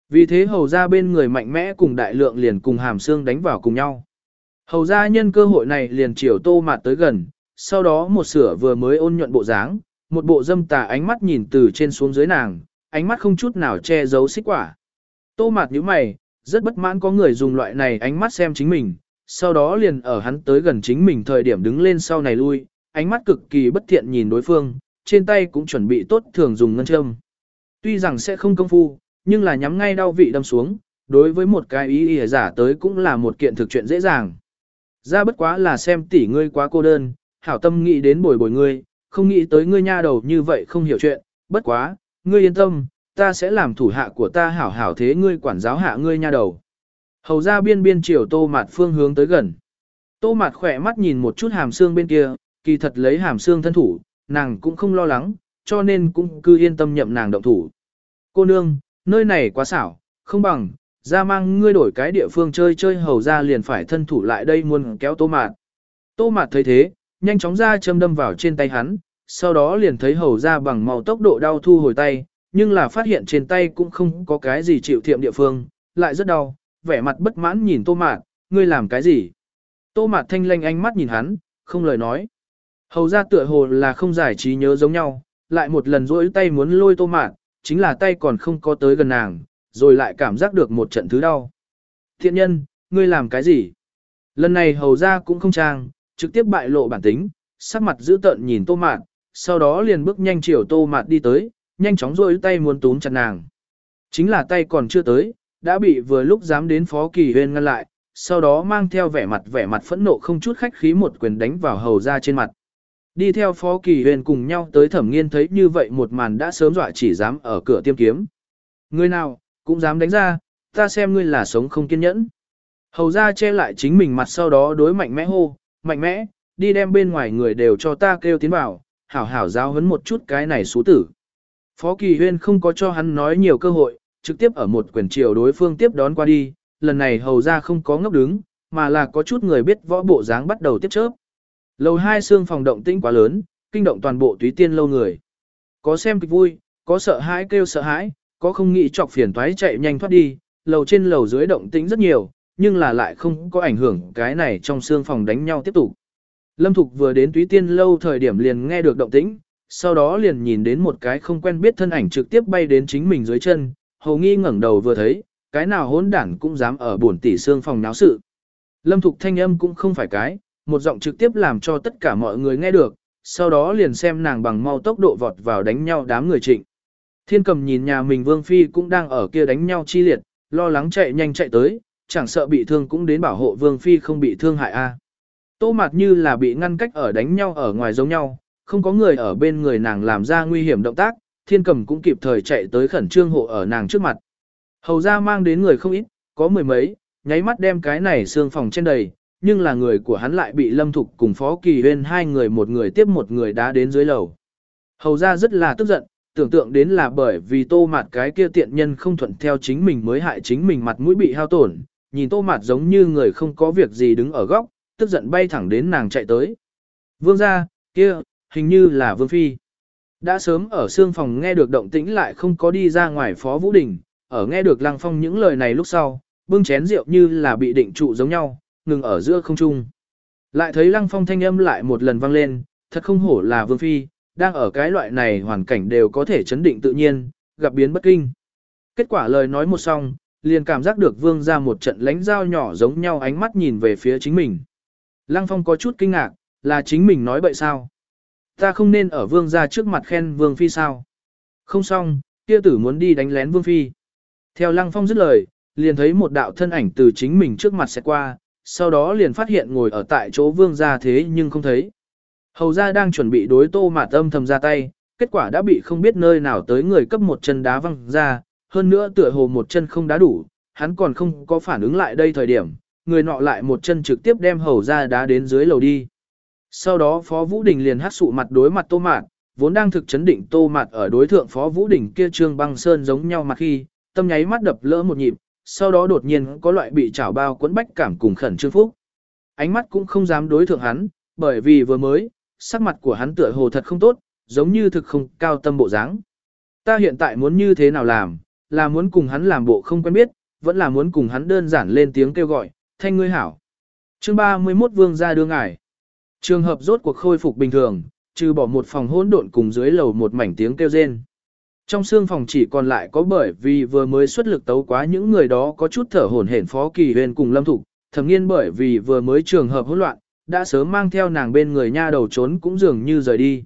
Vì thế hầu ra bên người mạnh mẽ cùng đại lượng liền cùng hàm xương đánh vào cùng nhau. Hầu ra nhân cơ hội này liền chiều tô mạt tới gần, sau đó một sửa vừa mới ôn nhuận bộ dáng, một bộ dâm tà ánh mắt nhìn từ trên xuống dưới nàng, ánh mắt không chút nào che giấu xích quả. Tô mạt nhíu mày, rất bất mãn có người dùng loại này ánh mắt xem chính mình, sau đó liền ở hắn tới gần chính mình thời điểm đứng lên sau này lui, ánh mắt cực kỳ bất thiện nhìn đối phương, trên tay cũng chuẩn bị tốt thường dùng ngân châm. Tuy rằng sẽ không công phu, nhưng là nhắm ngay đau vị đâm xuống, đối với một cái ý ỉa giả tới cũng là một kiện thực chuyện dễ dàng. Ra bất quá là xem tỷ ngươi quá cô đơn, hảo tâm nghĩ đến bồi bồi ngươi, không nghĩ tới ngươi nha đầu như vậy không hiểu chuyện, bất quá, ngươi yên tâm, ta sẽ làm thủ hạ của ta hảo hảo thế ngươi quản giáo hạ ngươi nha đầu. Hầu ra biên biên chiều tô mạt phương hướng tới gần. Tô mạt khỏe mắt nhìn một chút hàm xương bên kia, kỳ thật lấy hàm xương thân thủ, nàng cũng không lo lắng, cho nên cũng cứ yên tâm nhậm nàng động thủ. Cô nương, nơi này quá xảo, không bằng, ra mang ngươi đổi cái địa phương chơi chơi hầu ra liền phải thân thủ lại đây muốn kéo tô mạt. Tô Mạt thấy thế, nhanh chóng ra châm đâm vào trên tay hắn, sau đó liền thấy hầu ra bằng màu tốc độ đau thu hồi tay, nhưng là phát hiện trên tay cũng không có cái gì chịu thiệm địa phương, lại rất đau, vẻ mặt bất mãn nhìn Tô Mạt, ngươi làm cái gì? Tô Mạt thanh lanh ánh mắt nhìn hắn, không lời nói. Hầu ra tựa hồ là không giải trí nhớ giống nhau, lại một lần rỗi tay muốn lôi Tô Mạt, chính là tay còn không có tới gần nàng, rồi lại cảm giác được một trận thứ đau. Thiện nhân, ngươi làm cái gì? Lần này hầu ra cũng không trang, trực tiếp bại lộ bản tính, sắc mặt giữ tợn nhìn tô mạt, sau đó liền bước nhanh chiều tô mạt đi tới, nhanh chóng rôi tay muốn túm chặt nàng. Chính là tay còn chưa tới, đã bị vừa lúc dám đến phó kỳ huyên ngăn lại, sau đó mang theo vẻ mặt vẻ mặt phẫn nộ không chút khách khí một quyền đánh vào hầu ra trên mặt. Đi theo phó kỳ huyền cùng nhau tới thẩm nghiên thấy như vậy một màn đã sớm dọa chỉ dám ở cửa tiêm kiếm. Người nào, cũng dám đánh ra, ta xem ngươi là sống không kiên nhẫn. Hầu ra che lại chính mình mặt sau đó đối mạnh mẽ hô, mạnh mẽ, đi đem bên ngoài người đều cho ta kêu tiến vào, hảo hảo giáo hấn một chút cái này xú tử. Phó Kỳ Huyên không có cho hắn nói nhiều cơ hội, trực tiếp ở một quyền triều đối phương tiếp đón qua đi, lần này hầu ra không có ngốc đứng, mà là có chút người biết võ bộ dáng bắt đầu tiếp chớp. Lầu hai xương phòng động tĩnh quá lớn, kinh động toàn bộ túy tiên lâu người. Có xem kịch vui, có sợ hãi kêu sợ hãi, có không nghĩ chọc phiền toái chạy nhanh thoát đi, lầu trên lầu dưới động tĩnh rất nhiều, nhưng là lại không có ảnh hưởng cái này trong xương phòng đánh nhau tiếp tục. Lâm Thục vừa đến túy tiên lâu thời điểm liền nghe được động tĩnh, sau đó liền nhìn đến một cái không quen biết thân ảnh trực tiếp bay đến chính mình dưới chân, hầu nghi ngẩng đầu vừa thấy, cái nào hỗn đản cũng dám ở buồn tỷ xương phòng náo sự. Lâm Thục thanh âm cũng không phải cái, một giọng trực tiếp làm cho tất cả mọi người nghe được, sau đó liền xem nàng bằng mau tốc độ vọt vào đánh nhau đám người trịnh. Thiên cầm nhìn nhà mình Vương Phi cũng đang ở kia đánh nhau chi liệt, lo lắng chạy nhanh chạy tới, chẳng sợ bị thương cũng đến bảo hộ Vương Phi không bị thương hại a. À. Tô mặt như là bị ngăn cách ở đánh nhau ở ngoài giống nhau, không có người ở bên người nàng làm ra nguy hiểm động tác, thiên cầm cũng kịp thời chạy tới khẩn trương hộ ở nàng trước mặt. Hầu ra mang đến người không ít, có mười mấy, nháy mắt đem cái này xương phòng trên đầy, nhưng là người của hắn lại bị lâm thục cùng phó kỳ huyên hai người một người tiếp một người đá đến dưới lầu. Hầu ra rất là tức giận, tưởng tượng đến là bởi vì tô mạt cái kia tiện nhân không thuận theo chính mình mới hại chính mình mặt mũi bị hao tổn, nhìn tô mạt giống như người không có việc gì đứng ở góc, tức giận bay thẳng đến nàng chạy tới. Vương ra, kia, hình như là Vương Phi. Đã sớm ở xương phòng nghe được động tĩnh lại không có đi ra ngoài Phó Vũ Đình, ở nghe được Lăng Phong những lời này lúc sau, bưng chén rượu như là bị định trụ giống nhau, ngừng ở giữa không trung. Lại thấy Lăng Phong thanh âm lại một lần vang lên, thật không hổ là Vương Phi, đang ở cái loại này hoàn cảnh đều có thể chấn định tự nhiên, gặp biến bất kinh. Kết quả lời nói một xong, liền cảm giác được Vương ra một trận lánh dao nhỏ giống nhau ánh mắt nhìn về phía chính mình. Lăng Phong có chút kinh ngạc, là chính mình nói bậy sao? Ta không nên ở Vương ra trước mặt khen Vương Phi sao? Không xong, kia tử muốn đi đánh lén Vương Phi. Theo Lăng Phong dứt lời, liền thấy một đạo thân ảnh từ chính mình trước mặt sẽ qua, sau đó liền phát hiện ngồi ở tại chỗ vương gia thế nhưng không thấy. Hầu gia đang chuẩn bị đối tô mạt âm thầm ra tay, kết quả đã bị không biết nơi nào tới người cấp một chân đá văng ra, hơn nữa tựa hồ một chân không đá đủ, hắn còn không có phản ứng lại đây thời điểm, người nọ lại một chân trực tiếp đem hầu gia đá đến dưới lầu đi. Sau đó Phó Vũ Đình liền hát sụ mặt đối mặt tô mạt, vốn đang thực chấn định tô mạt ở đối thượng Phó Vũ Đình kia trương băng sơn giống nhau mặt khi, tâm nháy mắt đập lỡ một nhịp, sau đó đột nhiên có loại bị chảo bao quấn bách cảm cùng khẩn trương phúc. Ánh mắt cũng không dám đối thượng hắn, bởi vì vừa mới, sắc mặt của hắn tựa hồ thật không tốt, giống như thực không cao tâm bộ dáng. Ta hiện tại muốn như thế nào làm, là muốn cùng hắn làm bộ không quen biết, vẫn là muốn cùng hắn đơn giản lên tiếng kêu gọi, thanh ngươi hảo. Chương 31 Vương ra đưa ngải. Trường hợp rốt cuộc khôi phục bình thường, trừ bỏ một phòng hỗn độn cùng dưới lầu một mảnh tiếng kêu rên. Trong xương phòng chỉ còn lại có bởi vì vừa mới xuất lực tấu quá những người đó có chút thở hổn hển phó kỳ huyền cùng lâm thục, thầm nghiên bởi vì vừa mới trường hợp hỗn loạn, đã sớm mang theo nàng bên người nha đầu trốn cũng dường như rời đi.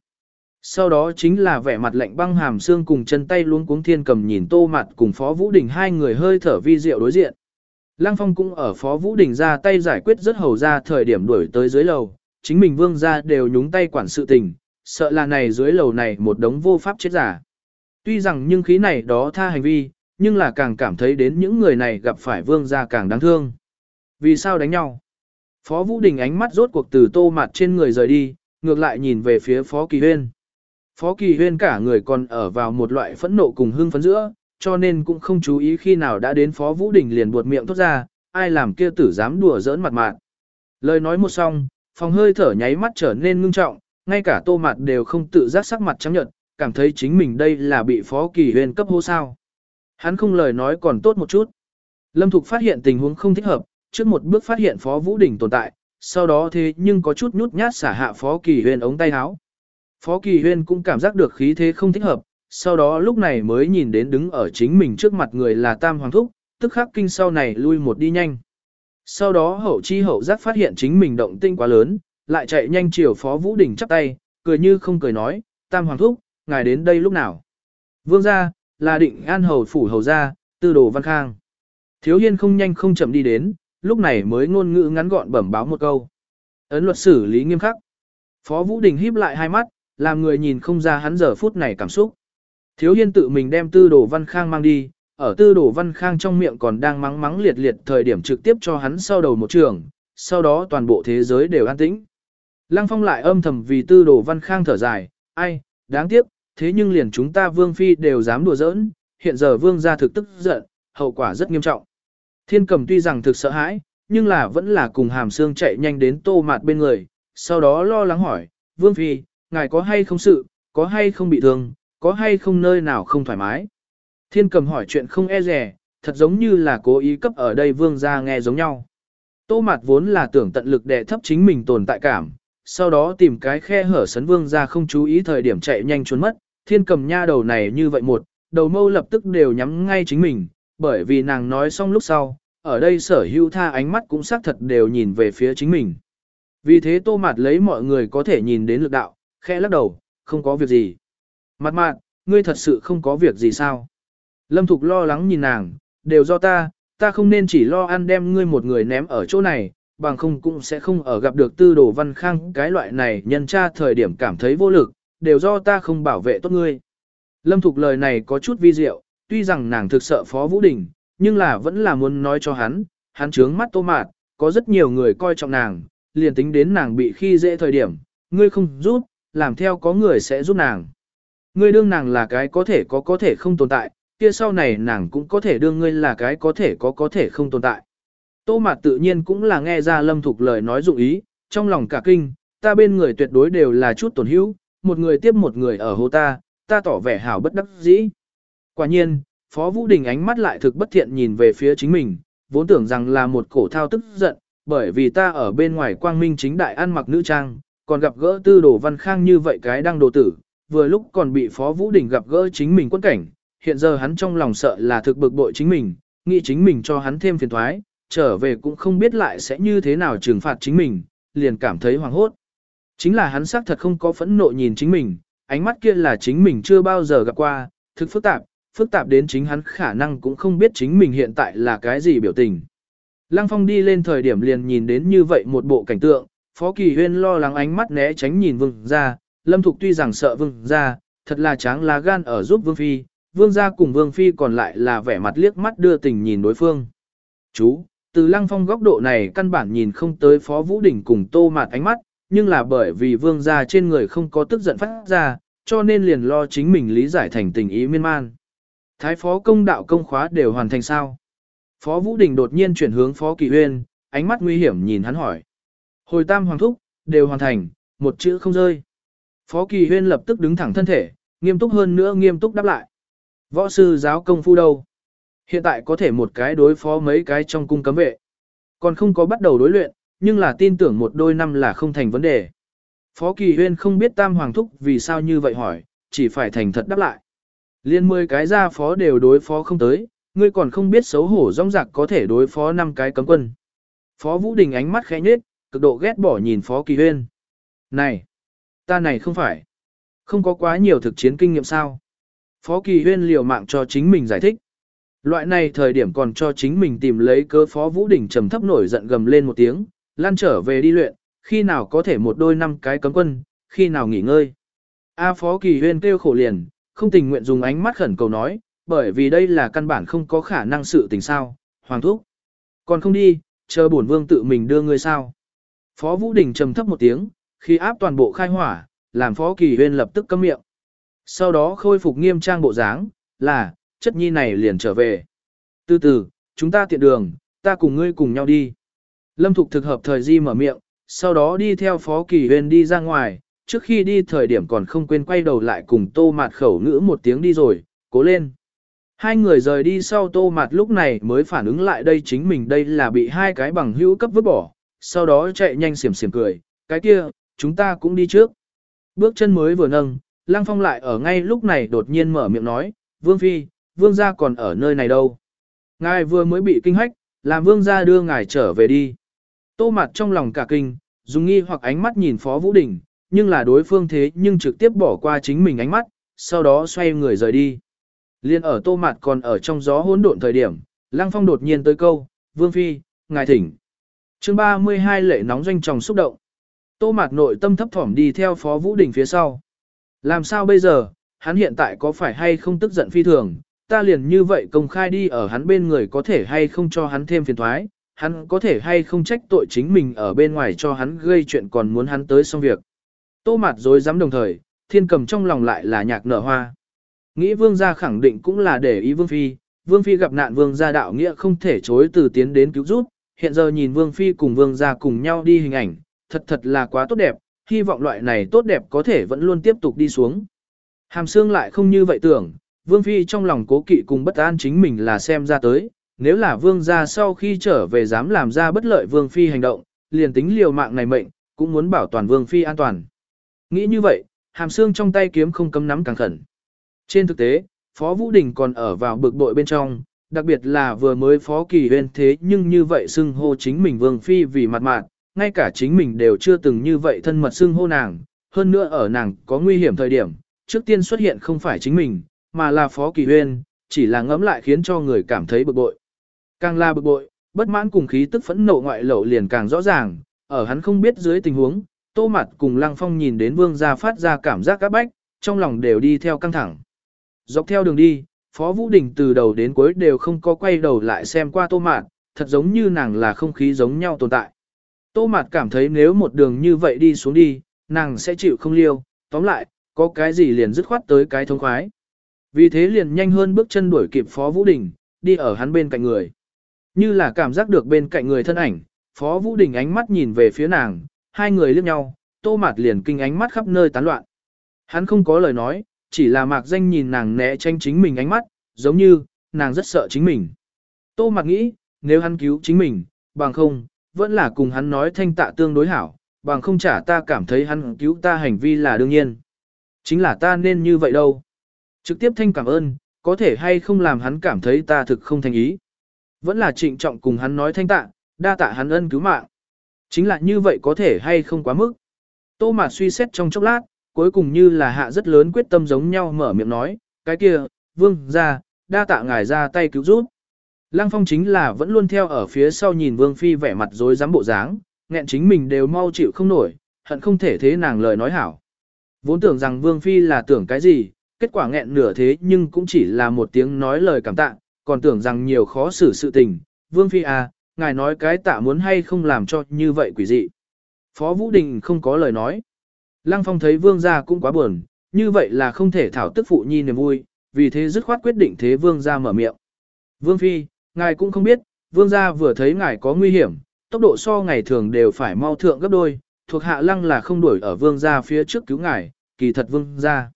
Sau đó chính là vẻ mặt lạnh băng hàm xương cùng chân tay luống cuống thiên cầm nhìn tô mặt cùng phó vũ đình hai người hơi thở vi diệu đối diện. Lăng phong cũng ở phó vũ đình ra tay giải quyết rất hầu ra thời điểm đuổi tới dưới lầu, chính mình vương ra đều nhúng tay quản sự tình, sợ là này dưới lầu này một đống vô pháp chết giả. Tuy rằng nhưng khí này đó tha hành vi, nhưng là càng cảm thấy đến những người này gặp phải vương gia càng đáng thương. Vì sao đánh nhau? Phó Vũ Đình ánh mắt rốt cuộc từ tô mặt trên người rời đi, ngược lại nhìn về phía Phó Kỳ Huyên. Phó Kỳ Huyên cả người còn ở vào một loại phẫn nộ cùng hưng phấn giữa, cho nên cũng không chú ý khi nào đã đến Phó Vũ Đình liền buột miệng thốt ra, ai làm kia tử dám đùa giỡn mặt mạn. Lời nói một xong, Phòng hơi thở nháy mắt trở nên ngưng trọng, ngay cả tô mặt đều không tự giác sắc mặt trắng nhợt, cảm thấy chính mình đây là bị phó kỳ Huyên cấp hô sao. Hắn không lời nói còn tốt một chút. Lâm Thục phát hiện tình huống không thích hợp, trước một bước phát hiện phó Vũ Đình tồn tại, sau đó thế nhưng có chút nhút nhát xả hạ phó kỳ Huyên ống tay áo. Phó kỳ Huyên cũng cảm giác được khí thế không thích hợp, sau đó lúc này mới nhìn đến đứng ở chính mình trước mặt người là Tam Hoàng Thúc, tức khắc kinh sau này lui một đi nhanh. Sau đó hậu chi hậu giác phát hiện chính mình động tinh quá lớn, lại chạy nhanh chiều Phó Vũ Đình chắp tay, cười như không cười nói, Tam Hoàng Thúc, ngài đến đây lúc nào. Vương gia, là định an hầu phủ hầu gia, tư đồ văn khang. Thiếu hiên không nhanh không chậm đi đến, lúc này mới ngôn ngữ ngắn gọn bẩm báo một câu. Ấn luật xử lý nghiêm khắc. Phó Vũ Đình híp lại hai mắt, làm người nhìn không ra hắn giờ phút này cảm xúc. Thiếu hiên tự mình đem tư đồ văn khang mang đi, ở tư đồ văn khang trong miệng còn đang mắng mắng liệt liệt thời điểm trực tiếp cho hắn sau đầu một trường, sau đó toàn bộ thế giới đều an tĩnh. Lăng phong lại âm thầm vì tư đồ văn khang thở dài, ai, đáng tiếc, thế nhưng liền chúng ta vương phi đều dám đùa giỡn, hiện giờ vương gia thực tức giận, hậu quả rất nghiêm trọng. Thiên cầm tuy rằng thực sợ hãi, nhưng là vẫn là cùng hàm xương chạy nhanh đến tô mạt bên người, sau đó lo lắng hỏi, vương phi, ngài có hay không sự, có hay không bị thương, có hay không nơi nào không thoải mái. Thiên cầm hỏi chuyện không e rè, thật giống như là cố ý cấp ở đây vương gia nghe giống nhau. Tô mạt vốn là tưởng tận lực đè thấp chính mình tồn tại cảm, sau đó tìm cái khe hở sấn vương gia không chú ý thời điểm chạy nhanh trốn mất, thiên cầm nha đầu này như vậy một, đầu mâu lập tức đều nhắm ngay chính mình, bởi vì nàng nói xong lúc sau, ở đây sở hữu tha ánh mắt cũng xác thật đều nhìn về phía chính mình. Vì thế tô mạt lấy mọi người có thể nhìn đến lực đạo, khẽ lắc đầu, không có việc gì. Mặt mạn, ngươi thật sự không có việc gì sao? Lâm Thục lo lắng nhìn nàng, đều do ta, ta không nên chỉ lo ăn đem ngươi một người ném ở chỗ này, bằng không cũng sẽ không ở gặp được tư đồ văn khang cái loại này nhân tra thời điểm cảm thấy vô lực, đều do ta không bảo vệ tốt ngươi. Lâm Thục lời này có chút vi diệu, tuy rằng nàng thực sợ Phó Vũ Đình, nhưng là vẫn là muốn nói cho hắn, hắn trướng mắt tô mạt, có rất nhiều người coi trọng nàng, liền tính đến nàng bị khi dễ thời điểm, ngươi không giúp, làm theo có người sẽ giúp nàng. Ngươi đương nàng là cái có thể có có thể không tồn tại, kia sau này nàng cũng có thể đương ngươi là cái có thể có có thể không tồn tại. Tô Mạt tự nhiên cũng là nghe ra Lâm Thục lời nói dụng ý, trong lòng cả kinh, ta bên người tuyệt đối đều là chút tổn hữu, một người tiếp một người ở hồ ta, ta tỏ vẻ hảo bất đắc dĩ. Quả nhiên, Phó Vũ Đình ánh mắt lại thực bất thiện nhìn về phía chính mình, vốn tưởng rằng là một cổ thao tức giận, bởi vì ta ở bên ngoài quang minh chính đại ăn mặc nữ trang, còn gặp gỡ tư đồ văn khang như vậy cái đang đồ tử, vừa lúc còn bị Phó Vũ Đình gặp gỡ chính mình quân cảnh, hiện giờ hắn trong lòng sợ là thực bực bội chính mình, nghĩ chính mình cho hắn thêm phiền thoái, trở về cũng không biết lại sẽ như thế nào trừng phạt chính mình, liền cảm thấy hoảng hốt. Chính là hắn xác thật không có phẫn nộ nhìn chính mình, ánh mắt kia là chính mình chưa bao giờ gặp qua, thực phức tạp, phức tạp đến chính hắn khả năng cũng không biết chính mình hiện tại là cái gì biểu tình. Lăng Phong đi lên thời điểm liền nhìn đến như vậy một bộ cảnh tượng, Phó Kỳ Huyên lo lắng ánh mắt né tránh nhìn vương Gia. Lâm Thục tuy rằng sợ vương Gia, thật là tráng lá gan ở giúp vương phi, vương gia cùng vương phi còn lại là vẻ mặt liếc mắt đưa tình nhìn đối phương. Chú, từ Lăng Phong góc độ này căn bản nhìn không tới Phó Vũ Đình cùng tô mạt ánh mắt, nhưng là bởi vì vương gia trên người không có tức giận phát ra, cho nên liền lo chính mình lý giải thành tình ý miên man. Thái phó công đạo công khóa đều hoàn thành sao? Phó Vũ Đình đột nhiên chuyển hướng Phó Kỳ Huyên, ánh mắt nguy hiểm nhìn hắn hỏi. Hồi tam hoàng thúc, đều hoàn thành, một chữ không rơi. Phó Kỳ Huyên lập tức đứng thẳng thân thể, nghiêm túc hơn nữa nghiêm túc đáp lại. Võ sư giáo công phu đâu? Hiện tại có thể một cái đối phó mấy cái trong cung cấm vệ. Còn không có bắt đầu đối luyện, nhưng là tin tưởng một đôi năm là không thành vấn đề. Phó Kỳ Huyên không biết Tam Hoàng Thúc vì sao như vậy hỏi, chỉ phải thành thật đáp lại. Liên mười cái gia phó đều đối phó không tới, ngươi còn không biết xấu hổ rong rạc có thể đối phó năm cái cấm quân. Phó Vũ Đình ánh mắt khẽ nhếch, cực độ ghét bỏ nhìn Phó Kỳ Huyên. Này, ta này không phải, không có quá nhiều thực chiến kinh nghiệm sao. Phó Kỳ Huyên liều mạng cho chính mình giải thích. Loại này thời điểm còn cho chính mình tìm lấy cơ Phó Vũ Đình trầm thấp nổi giận gầm lên một tiếng, lan trở về đi luyện, khi nào có thể một đôi năm cái cấm quân, khi nào nghỉ ngơi. A Phó Kỳ Huyên kêu khổ liền, không tình nguyện dùng ánh mắt khẩn cầu nói, bởi vì đây là căn bản không có khả năng sự tình sao, Hoàng Thúc. Còn không đi, chờ bổn vương tự mình đưa ngươi sao. Phó Vũ Đình trầm thấp một tiếng, khi áp toàn bộ khai hỏa, làm Phó Kỳ Huyên lập tức câm miệng. Sau đó khôi phục nghiêm trang bộ dáng, là, chất nhi này liền trở về. Từ từ, chúng ta tiện đường, ta cùng ngươi cùng nhau đi. Lâm Thục thực hợp thời di mở miệng, sau đó đi theo Phó Kỳ Huyên đi ra ngoài, trước khi đi thời điểm còn không quên quay đầu lại cùng tô mạt khẩu ngữ một tiếng đi rồi, cố lên. Hai người rời đi sau tô mạt lúc này mới phản ứng lại đây chính mình đây là bị hai cái bằng hữu cấp vứt bỏ, sau đó chạy nhanh xiểm xiểm cười, cái kia, chúng ta cũng đi trước. Bước chân mới vừa nâng, Lăng Phong lại ở ngay lúc này đột nhiên mở miệng nói, Vương Phi, Vương gia còn ở nơi này đâu. Ngài vừa mới bị kinh hách, làm Vương gia đưa ngài trở về đi. Tô mặt trong lòng cả kinh, dùng nghi hoặc ánh mắt nhìn Phó Vũ Đình, nhưng là đối phương thế nhưng trực tiếp bỏ qua chính mình ánh mắt, sau đó xoay người rời đi. Liên ở tô mặt còn ở trong gió hỗn độn thời điểm, Lăng Phong đột nhiên tới câu, Vương Phi, ngài thỉnh. chương 32 lệ nóng doanh tròng xúc động. Tô mặt nội tâm thấp thỏm đi theo Phó Vũ Đình phía sau. Làm sao bây giờ, hắn hiện tại có phải hay không tức giận phi thường, ta liền như vậy công khai đi ở hắn bên người có thể hay không cho hắn thêm phiền thoái, hắn có thể hay không trách tội chính mình ở bên ngoài cho hắn gây chuyện còn muốn hắn tới xong việc. Tô mặt dối dám đồng thời, thiên cầm trong lòng lại là nhạc nở hoa. Nghĩ vương gia khẳng định cũng là để ý vương phi, vương phi gặp nạn vương gia đạo nghĩa không thể chối từ tiến đến cứu giúp, hiện giờ nhìn vương phi cùng vương gia cùng nhau đi hình ảnh, thật thật là quá tốt đẹp, hy vọng loại này tốt đẹp có thể vẫn luôn tiếp tục đi xuống. Hàm xương lại không như vậy tưởng, vương phi trong lòng cố kỵ cùng bất an chính mình là xem ra tới, nếu là vương gia sau khi trở về dám làm ra bất lợi vương phi hành động, liền tính liều mạng này mệnh, cũng muốn bảo toàn vương phi an toàn. Nghĩ như vậy, hàm xương trong tay kiếm không cấm nắm càng khẩn. Trên thực tế, Phó Vũ Đình còn ở vào bực bội bên trong, đặc biệt là vừa mới Phó Kỳ Huyên thế nhưng như vậy xưng hô chính mình Vương Phi vì mặt mạn, ngay cả chính mình đều chưa từng như vậy thân mật xưng hô nàng, hơn nữa ở nàng có nguy hiểm thời điểm, trước tiên xuất hiện không phải chính mình, mà là Phó Kỳ Huyên, chỉ là ngẫm lại khiến cho người cảm thấy bực bội. Càng là bực bội, bất mãn cùng khí tức phẫn nộ ngoại lậu liền càng rõ ràng, ở hắn không biết dưới tình huống, Tô Mặt cùng Lăng Phong nhìn đến Vương gia phát ra cảm giác các bách, trong lòng đều đi theo căng thẳng. Dọc theo đường đi, Phó Vũ Đình từ đầu đến cuối đều không có quay đầu lại xem qua Tô Mạt, thật giống như nàng là không khí giống nhau tồn tại. Tô Mạt cảm thấy nếu một đường như vậy đi xuống đi, nàng sẽ chịu không liêu, tóm lại, có cái gì liền dứt khoát tới cái thông khoái. Vì thế liền nhanh hơn bước chân đuổi kịp Phó Vũ Đình, đi ở hắn bên cạnh người. Như là cảm giác được bên cạnh người thân ảnh, Phó Vũ Đình ánh mắt nhìn về phía nàng, hai người liếc nhau, Tô Mạt liền kinh ánh mắt khắp nơi tán loạn. Hắn không có lời nói, chỉ là mạc danh nhìn nàng né tranh chính mình ánh mắt, giống như, nàng rất sợ chính mình. Tô mạc nghĩ, nếu hắn cứu chính mình, bằng không, vẫn là cùng hắn nói thanh tạ tương đối hảo, bằng không trả ta cảm thấy hắn cứu ta hành vi là đương nhiên. Chính là ta nên như vậy đâu. Trực tiếp thanh cảm ơn, có thể hay không làm hắn cảm thấy ta thực không thành ý. Vẫn là trịnh trọng cùng hắn nói thanh tạ, đa tạ hắn ân cứu mạng. Chính là như vậy có thể hay không quá mức. Tô Mạt suy xét trong chốc lát, cuối cùng như là hạ rất lớn quyết tâm giống nhau mở miệng nói, cái kia, vương, ra, đa tạ ngài ra tay cứu giúp. Lăng phong chính là vẫn luôn theo ở phía sau nhìn vương phi vẻ mặt dối dám bộ dáng, nghẹn chính mình đều mau chịu không nổi, hận không thể thế nàng lời nói hảo. Vốn tưởng rằng vương phi là tưởng cái gì, kết quả nghẹn nửa thế nhưng cũng chỉ là một tiếng nói lời cảm tạ, còn tưởng rằng nhiều khó xử sự tình. Vương phi à, ngài nói cái tạ muốn hay không làm cho như vậy quỷ dị. Phó Vũ Đình không có lời nói. Lăng Phong thấy vương gia cũng quá buồn, như vậy là không thể thảo tức phụ nhi niềm vui, vì thế dứt khoát quyết định thế vương gia mở miệng. Vương Phi, ngài cũng không biết, vương gia vừa thấy ngài có nguy hiểm, tốc độ so ngày thường đều phải mau thượng gấp đôi, thuộc hạ lăng là không đuổi ở vương gia phía trước cứu ngài, kỳ thật vương gia.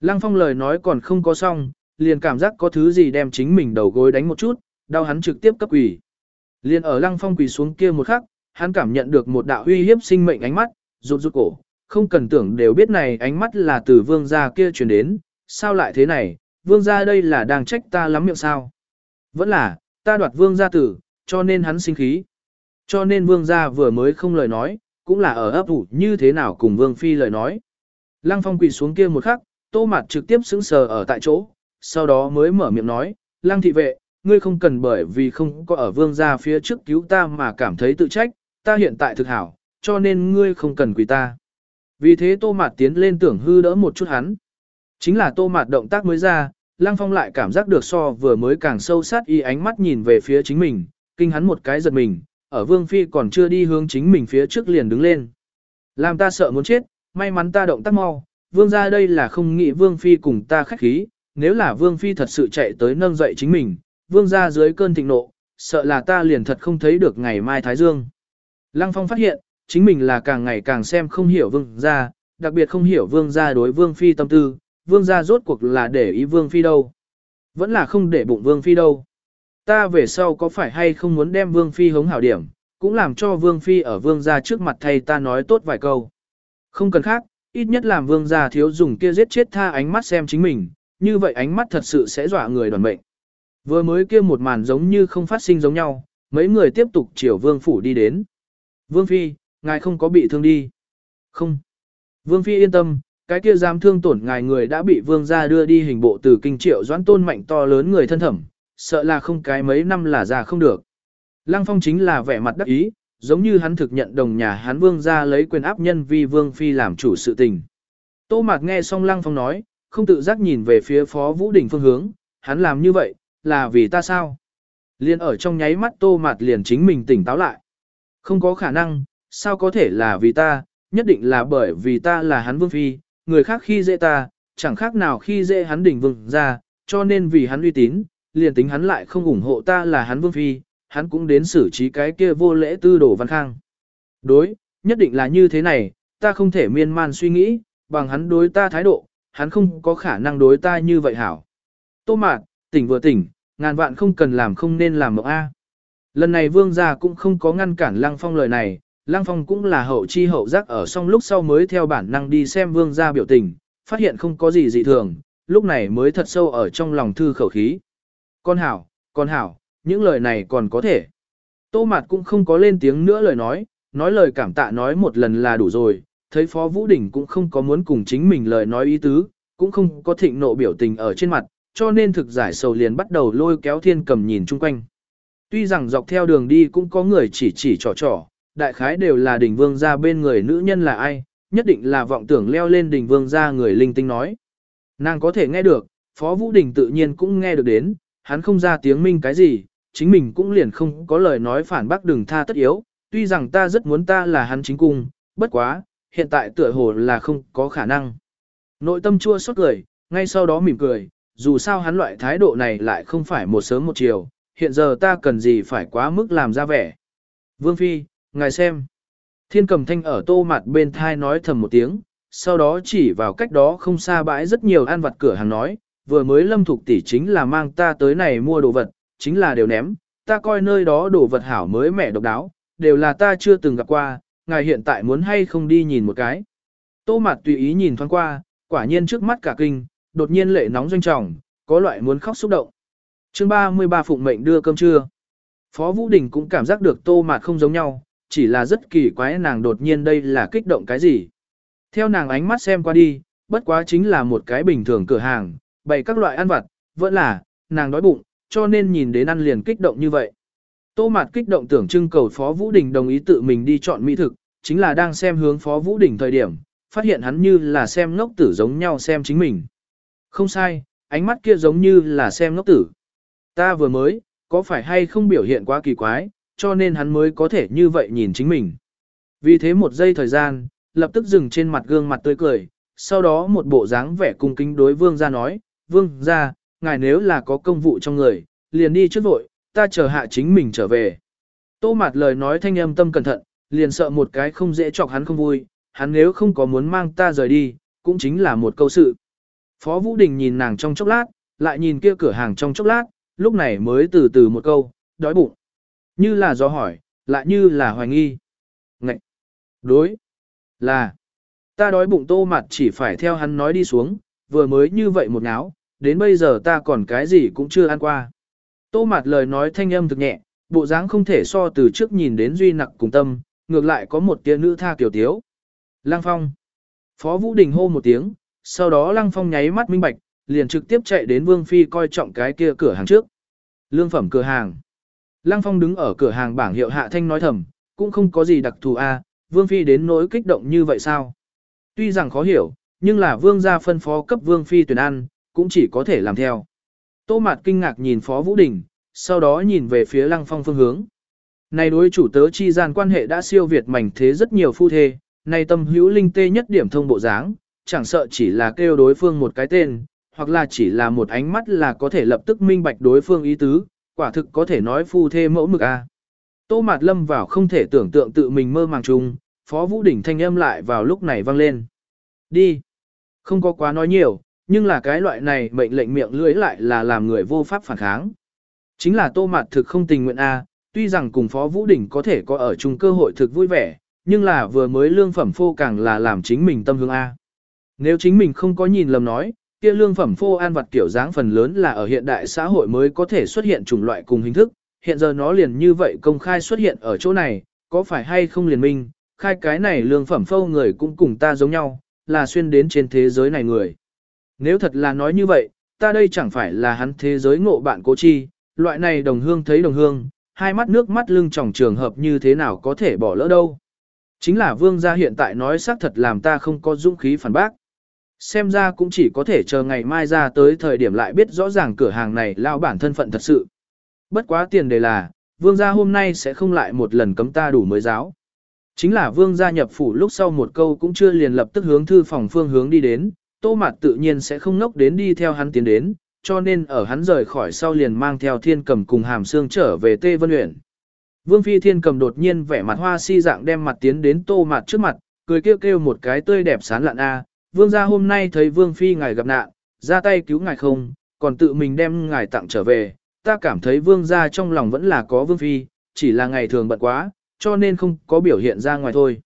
Lăng Phong lời nói còn không có xong, liền cảm giác có thứ gì đem chính mình đầu gối đánh một chút, đau hắn trực tiếp cấp quỷ liên ở Lăng Phong quỳ xuống kia một khắc, hắn cảm nhận được một đạo uy hiếp sinh mệnh ánh mắt, rụt rụt cổ, không cần tưởng đều biết này ánh mắt là từ vương gia kia truyền đến, sao lại thế này, vương gia đây là đang trách ta lắm miệng sao. Vẫn là, ta đoạt vương gia tử, cho nên hắn sinh khí. Cho nên vương gia vừa mới không lời nói, cũng là ở ấp ủ như thế nào cùng vương phi lời nói. Lăng phong quỳ xuống kia một khắc, tô mặt trực tiếp sững sờ ở tại chỗ, sau đó mới mở miệng nói, lăng thị vệ, ngươi không cần bởi vì không có ở vương gia phía trước cứu ta mà cảm thấy tự trách, ta hiện tại thực hảo, cho nên ngươi không cần quỳ ta. Vì thế tô mạt tiến lên tưởng hư đỡ một chút hắn. Chính là tô mạt động tác mới ra, Lang Phong lại cảm giác được so vừa mới càng sâu sát y ánh mắt nhìn về phía chính mình, kinh hắn một cái giật mình, ở Vương Phi còn chưa đi hướng chính mình phía trước liền đứng lên. Làm ta sợ muốn chết, may mắn ta động tác mau, Vương gia đây là không nghĩ Vương Phi cùng ta khách khí, nếu là Vương Phi thật sự chạy tới nâng dậy chính mình, Vương ra dưới cơn thịnh nộ, sợ là ta liền thật không thấy được ngày mai Thái Dương. Lăng Phong phát hiện, chính mình là càng ngày càng xem không hiểu vương gia, đặc biệt không hiểu vương gia đối vương phi tâm tư, vương gia rốt cuộc là để ý vương phi đâu. Vẫn là không để bụng vương phi đâu. Ta về sau có phải hay không muốn đem vương phi hống hảo điểm, cũng làm cho vương phi ở vương gia trước mặt thầy ta nói tốt vài câu. Không cần khác, ít nhất làm vương gia thiếu dùng kia giết chết tha ánh mắt xem chính mình, như vậy ánh mắt thật sự sẽ dọa người đoàn mệnh. Vừa mới kia một màn giống như không phát sinh giống nhau, mấy người tiếp tục chiều vương phủ đi đến. Vương phi, ngài không có bị thương đi. Không. Vương phi yên tâm, cái kia dám thương tổn ngài người đã bị vương gia đưa đi hình bộ từ kinh triệu doãn tôn mạnh to lớn người thân thẩm, sợ là không cái mấy năm là già không được. Lăng phong chính là vẻ mặt đắc ý, giống như hắn thực nhận đồng nhà hắn vương gia lấy quyền áp nhân vi vương phi làm chủ sự tình. Tô mạc nghe xong lăng phong nói, không tự giác nhìn về phía phó vũ đỉnh phương hướng, hắn làm như vậy, là vì ta sao? Liên ở trong nháy mắt tô mạt liền chính mình tỉnh táo lại. Không có khả năng, sao có thể là vì ta, nhất định là bởi vì ta là hắn vương phi, người khác khi dễ ta, chẳng khác nào khi dễ hắn đỉnh vương ra, cho nên vì hắn uy tín, liền tính hắn lại không ủng hộ ta là hắn vương phi, hắn cũng đến xử trí cái kia vô lễ tư đổ văn khang. Đối, nhất định là như thế này, ta không thể miên man suy nghĩ, bằng hắn đối ta thái độ, hắn không có khả năng đối ta như vậy hảo. Tô mạt, tỉnh vừa tỉnh, ngàn vạn không cần làm không nên làm mộng A. Lần này vương gia cũng không có ngăn cản Lăng Phong lời này, Lăng Phong cũng là hậu chi hậu giác ở xong lúc sau mới theo bản năng đi xem vương gia biểu tình, phát hiện không có gì dị thường, lúc này mới thật sâu ở trong lòng thư khẩu khí. Con hảo, con hảo, những lời này còn có thể. Tô Mạt cũng không có lên tiếng nữa lời nói, nói lời cảm tạ nói một lần là đủ rồi, thấy Phó Vũ Đình cũng không có muốn cùng chính mình lời nói ý tứ, cũng không có thịnh nộ biểu tình ở trên mặt, cho nên thực giải sầu liền bắt đầu lôi kéo thiên cầm nhìn chung quanh. Tuy rằng dọc theo đường đi cũng có người chỉ chỉ trò trò, đại khái đều là đỉnh vương ra bên người nữ nhân là ai, nhất định là vọng tưởng leo lên đỉnh vương ra người linh tinh nói. Nàng có thể nghe được, Phó Vũ Đình tự nhiên cũng nghe được đến, hắn không ra tiếng minh cái gì, chính mình cũng liền không có lời nói phản bác đừng tha tất yếu, tuy rằng ta rất muốn ta là hắn chính cung, bất quá, hiện tại tựa hồ là không có khả năng. Nội tâm chua xót cười, ngay sau đó mỉm cười, dù sao hắn loại thái độ này lại không phải một sớm một chiều, hiện giờ ta cần gì phải quá mức làm ra vẻ. Vương Phi, ngài xem. Thiên cầm thanh ở tô mặt bên thai nói thầm một tiếng, sau đó chỉ vào cách đó không xa bãi rất nhiều ăn vặt cửa hàng nói, vừa mới lâm thục tỷ chính là mang ta tới này mua đồ vật, chính là đều ném, ta coi nơi đó đồ vật hảo mới mẻ độc đáo, đều là ta chưa từng gặp qua, ngài hiện tại muốn hay không đi nhìn một cái. Tô mặt tùy ý nhìn thoáng qua, quả nhiên trước mắt cả kinh, đột nhiên lệ nóng doanh trọng, có loại muốn khóc xúc động. chương 33 Phụng mệnh đưa cơm trưa. Phó Vũ Đình cũng cảm giác được tô mạt không giống nhau, chỉ là rất kỳ quái nàng đột nhiên đây là kích động cái gì. Theo nàng ánh mắt xem qua đi, bất quá chính là một cái bình thường cửa hàng, bày các loại ăn vặt, vẫn là, nàng đói bụng, cho nên nhìn đến ăn liền kích động như vậy. Tô mạt kích động tưởng trưng cầu Phó Vũ Đình đồng ý tự mình đi chọn mỹ thực, chính là đang xem hướng Phó Vũ Đình thời điểm, phát hiện hắn như là xem ngốc tử giống nhau xem chính mình. Không sai, ánh mắt kia giống như là xem ngốc tử. Ta vừa mới, có phải hay không biểu hiện quá kỳ quái, cho nên hắn mới có thể như vậy nhìn chính mình. Vì thế một giây thời gian, lập tức dừng trên mặt gương mặt tươi cười, sau đó một bộ dáng vẻ cung kính đối vương ra nói, vương ra, ngài nếu là có công vụ trong người, liền đi trước vội, ta chờ hạ chính mình trở về. Tô mặt lời nói thanh âm tâm cẩn thận, liền sợ một cái không dễ chọc hắn không vui, hắn nếu không có muốn mang ta rời đi, cũng chính là một câu sự. Phó Vũ Đình nhìn nàng trong chốc lát, lại nhìn kia cửa hàng trong chốc lát, lúc này mới từ từ một câu, đói bụng. Như là do hỏi, lại như là hoài nghi. Ngậy! Đối! Là! Ta đói bụng tô mặt chỉ phải theo hắn nói đi xuống, vừa mới như vậy một náo, đến bây giờ ta còn cái gì cũng chưa ăn qua. Tô mặt lời nói thanh âm thực nhẹ, bộ dáng không thể so từ trước nhìn đến duy nặc cùng tâm, ngược lại có một tia nữ tha kiểu tiếu. Lăng phong! Phó Vũ Đình hô một tiếng, sau đó Lăng Phong nháy mắt minh bạch, liền trực tiếp chạy đến Vương Phi coi trọng cái kia cửa hàng trước. Lương phẩm cửa hàng. Lăng Phong đứng ở cửa hàng bảng hiệu hạ thanh nói thầm, cũng không có gì đặc thù a, Vương Phi đến nỗi kích động như vậy sao? Tuy rằng khó hiểu, nhưng là Vương gia phân phó cấp Vương Phi tuyển ăn, cũng chỉ có thể làm theo. Tô Mạt kinh ngạc nhìn Phó Vũ Đình, sau đó nhìn về phía Lăng Phong phương hướng. Này đối chủ tớ chi gian quan hệ đã siêu việt mảnh thế rất nhiều phu thê, này tâm hữu linh tê nhất điểm thông bộ dáng, chẳng sợ chỉ là kêu đối phương một cái tên, hoặc là chỉ là một ánh mắt là có thể lập tức minh bạch đối phương ý tứ, quả thực có thể nói phu thê mẫu mực a. Tô Mạt Lâm vào không thể tưởng tượng tự mình mơ màng chung, Phó Vũ Đỉnh thanh âm lại vào lúc này vang lên. Đi. Không có quá nói nhiều, nhưng là cái loại này mệnh lệnh miệng lưỡi lại là làm người vô pháp phản kháng. Chính là tô mạt thực không tình nguyện A, tuy rằng cùng Phó Vũ Đỉnh có thể có ở chung cơ hội thực vui vẻ, nhưng là vừa mới lương phẩm phô càng là làm chính mình tâm hương A. Nếu chính mình không có nhìn lầm nói, kia lương phẩm phô an vật kiểu dáng phần lớn là ở hiện đại xã hội mới có thể xuất hiện chủng loại cùng hình thức, hiện giờ nó liền như vậy công khai xuất hiện ở chỗ này, có phải hay không liền minh, khai cái này lương phẩm phô người cũng cùng ta giống nhau, là xuyên đến trên thế giới này người. Nếu thật là nói như vậy, ta đây chẳng phải là hắn thế giới ngộ bạn cố chi, loại này đồng hương thấy đồng hương, hai mắt nước mắt lưng tròng trường hợp như thế nào có thể bỏ lỡ đâu. Chính là vương gia hiện tại nói xác thật làm ta không có dũng khí phản bác. Xem ra cũng chỉ có thể chờ ngày mai ra tới thời điểm lại biết rõ ràng cửa hàng này lao bản thân phận thật sự. Bất quá tiền đề là, vương gia hôm nay sẽ không lại một lần cấm ta đủ mới giáo. Chính là vương gia nhập phủ lúc sau một câu cũng chưa liền lập tức hướng thư phòng phương hướng đi đến, tô mặt tự nhiên sẽ không ngốc đến đi theo hắn tiến đến, cho nên ở hắn rời khỏi sau liền mang theo thiên cầm cùng hàm xương trở về Tê Vân Uyển. Vương Phi Thiên cầm đột nhiên vẻ mặt hoa si dạng đem mặt tiến đến tô mặt trước mặt, cười kêu kêu một cái tươi đẹp sán lạn a. Vương gia hôm nay thấy Vương Phi ngài gặp nạn, ra tay cứu ngài không, còn tự mình đem ngài tặng trở về. Ta cảm thấy Vương gia trong lòng vẫn là có Vương Phi, chỉ là ngày thường bận quá, cho nên không có biểu hiện ra ngoài thôi.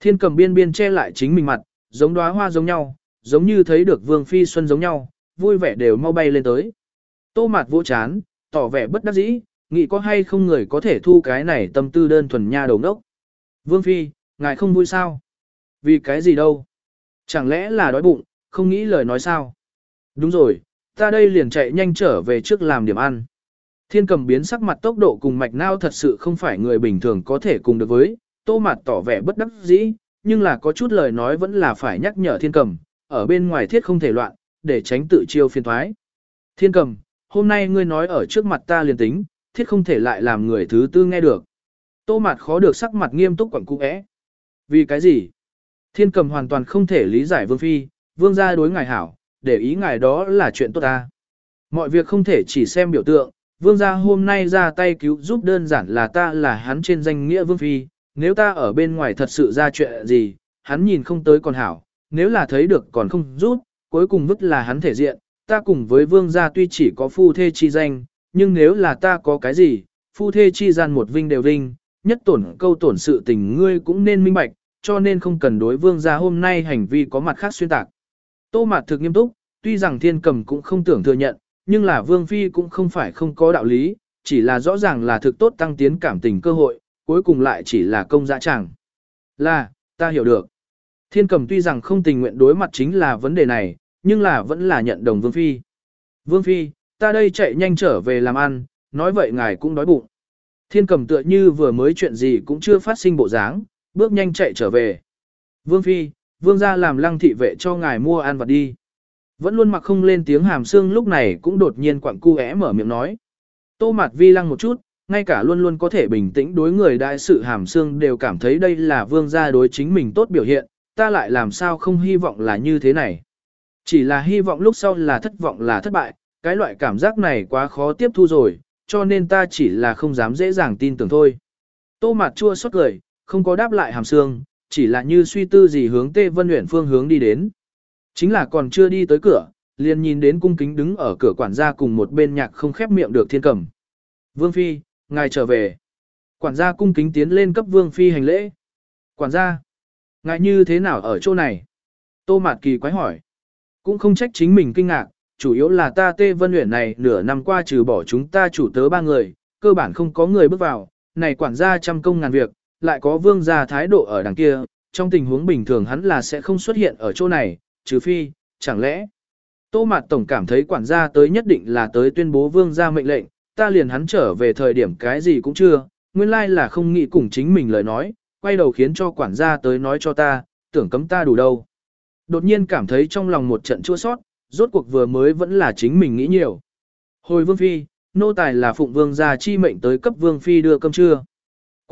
Thiên cầm biên biên che lại chính mình mặt, giống đóa hoa giống nhau, giống như thấy được Vương Phi Xuân giống nhau, vui vẻ đều mau bay lên tới. Tô mặt vỗ chán, tỏ vẻ bất đắc dĩ, nghĩ có hay không người có thể thu cái này tâm tư đơn thuần nha đầu nốc. Vương Phi, ngài không vui sao? Vì cái gì đâu? Chẳng lẽ là đói bụng, không nghĩ lời nói sao? Đúng rồi, ta đây liền chạy nhanh trở về trước làm điểm ăn. Thiên cầm biến sắc mặt tốc độ cùng mạch nao thật sự không phải người bình thường có thể cùng được với, tô mặt tỏ vẻ bất đắc dĩ, nhưng là có chút lời nói vẫn là phải nhắc nhở thiên cầm, ở bên ngoài thiết không thể loạn, để tránh tự chiêu phiền thoái. Thiên cầm, hôm nay ngươi nói ở trước mặt ta liền tính, thiết không thể lại làm người thứ tư nghe được. Tô mặt khó được sắc mặt nghiêm túc quẩn cung ẽ. Vì cái gì? Thiên cầm hoàn toàn không thể lý giải vương phi, vương gia đối ngài hảo, để ý ngài đó là chuyện tốt ta. Mọi việc không thể chỉ xem biểu tượng, vương gia hôm nay ra tay cứu giúp đơn giản là ta là hắn trên danh nghĩa vương phi, nếu ta ở bên ngoài thật sự ra chuyện gì, hắn nhìn không tới còn hảo, nếu là thấy được còn không giúp, cuối cùng vứt là hắn thể diện, ta cùng với vương gia tuy chỉ có phu thê chi danh, nhưng nếu là ta có cái gì, phu thê chi gian một vinh đều vinh, nhất tổn câu tổn sự tình ngươi cũng nên minh bạch, cho nên không cần đối vương gia hôm nay hành vi có mặt khác xuyên tạc. Tô Mạt thực nghiêm túc, tuy rằng thiên cầm cũng không tưởng thừa nhận, nhưng là vương phi cũng không phải không có đạo lý, chỉ là rõ ràng là thực tốt tăng tiến cảm tình cơ hội, cuối cùng lại chỉ là công dã chẳng. Là, ta hiểu được. Thiên cầm tuy rằng không tình nguyện đối mặt chính là vấn đề này, nhưng là vẫn là nhận đồng vương phi. Vương phi, ta đây chạy nhanh trở về làm ăn, nói vậy ngài cũng đói bụng. Thiên cầm tựa như vừa mới chuyện gì cũng chưa phát sinh bộ dáng, bước nhanh chạy trở về. Vương Phi, vương gia làm lăng thị vệ cho ngài mua ăn vặt đi. Vẫn luôn mặc không lên tiếng hàm xương lúc này cũng đột nhiên quặng cu é mở miệng nói. Tô mặt vi lăng một chút, ngay cả luôn luôn có thể bình tĩnh đối người đại sự hàm xương đều cảm thấy đây là vương gia đối chính mình tốt biểu hiện, ta lại làm sao không hy vọng là như thế này. Chỉ là hy vọng lúc sau là thất vọng là thất bại, cái loại cảm giác này quá khó tiếp thu rồi, cho nên ta chỉ là không dám dễ dàng tin tưởng thôi. Tô mặt chua xót cười, không có đáp lại hàm xương, chỉ là như suy tư gì hướng Tê Vân Uyển phương hướng đi đến. Chính là còn chưa đi tới cửa, liền nhìn đến cung kính đứng ở cửa quản gia cùng một bên nhạc không khép miệng được thiên cầm. Vương Phi, ngài trở về. Quản gia cung kính tiến lên cấp Vương Phi hành lễ. Quản gia, ngài như thế nào ở chỗ này? Tô Mạt Kỳ quái hỏi. Cũng không trách chính mình kinh ngạc, chủ yếu là ta Tê Vân Uyển này nửa năm qua trừ bỏ chúng ta chủ tớ ba người, cơ bản không có người bước vào, này quản gia trăm công ngàn việc, lại có vương gia thái độ ở đằng kia, trong tình huống bình thường hắn là sẽ không xuất hiện ở chỗ này, trừ phi, chẳng lẽ. Tô Mạt Tổng cảm thấy quản gia tới nhất định là tới tuyên bố vương gia mệnh lệnh, ta liền hắn trở về thời điểm cái gì cũng chưa, nguyên lai là không nghĩ cùng chính mình lời nói, quay đầu khiến cho quản gia tới nói cho ta, tưởng cấm ta đủ đâu. Đột nhiên cảm thấy trong lòng một trận chua sót, rốt cuộc vừa mới vẫn là chính mình nghĩ nhiều. Hồi vương phi, nô tài là phụng vương gia chi mệnh tới cấp vương phi đưa cơm trưa.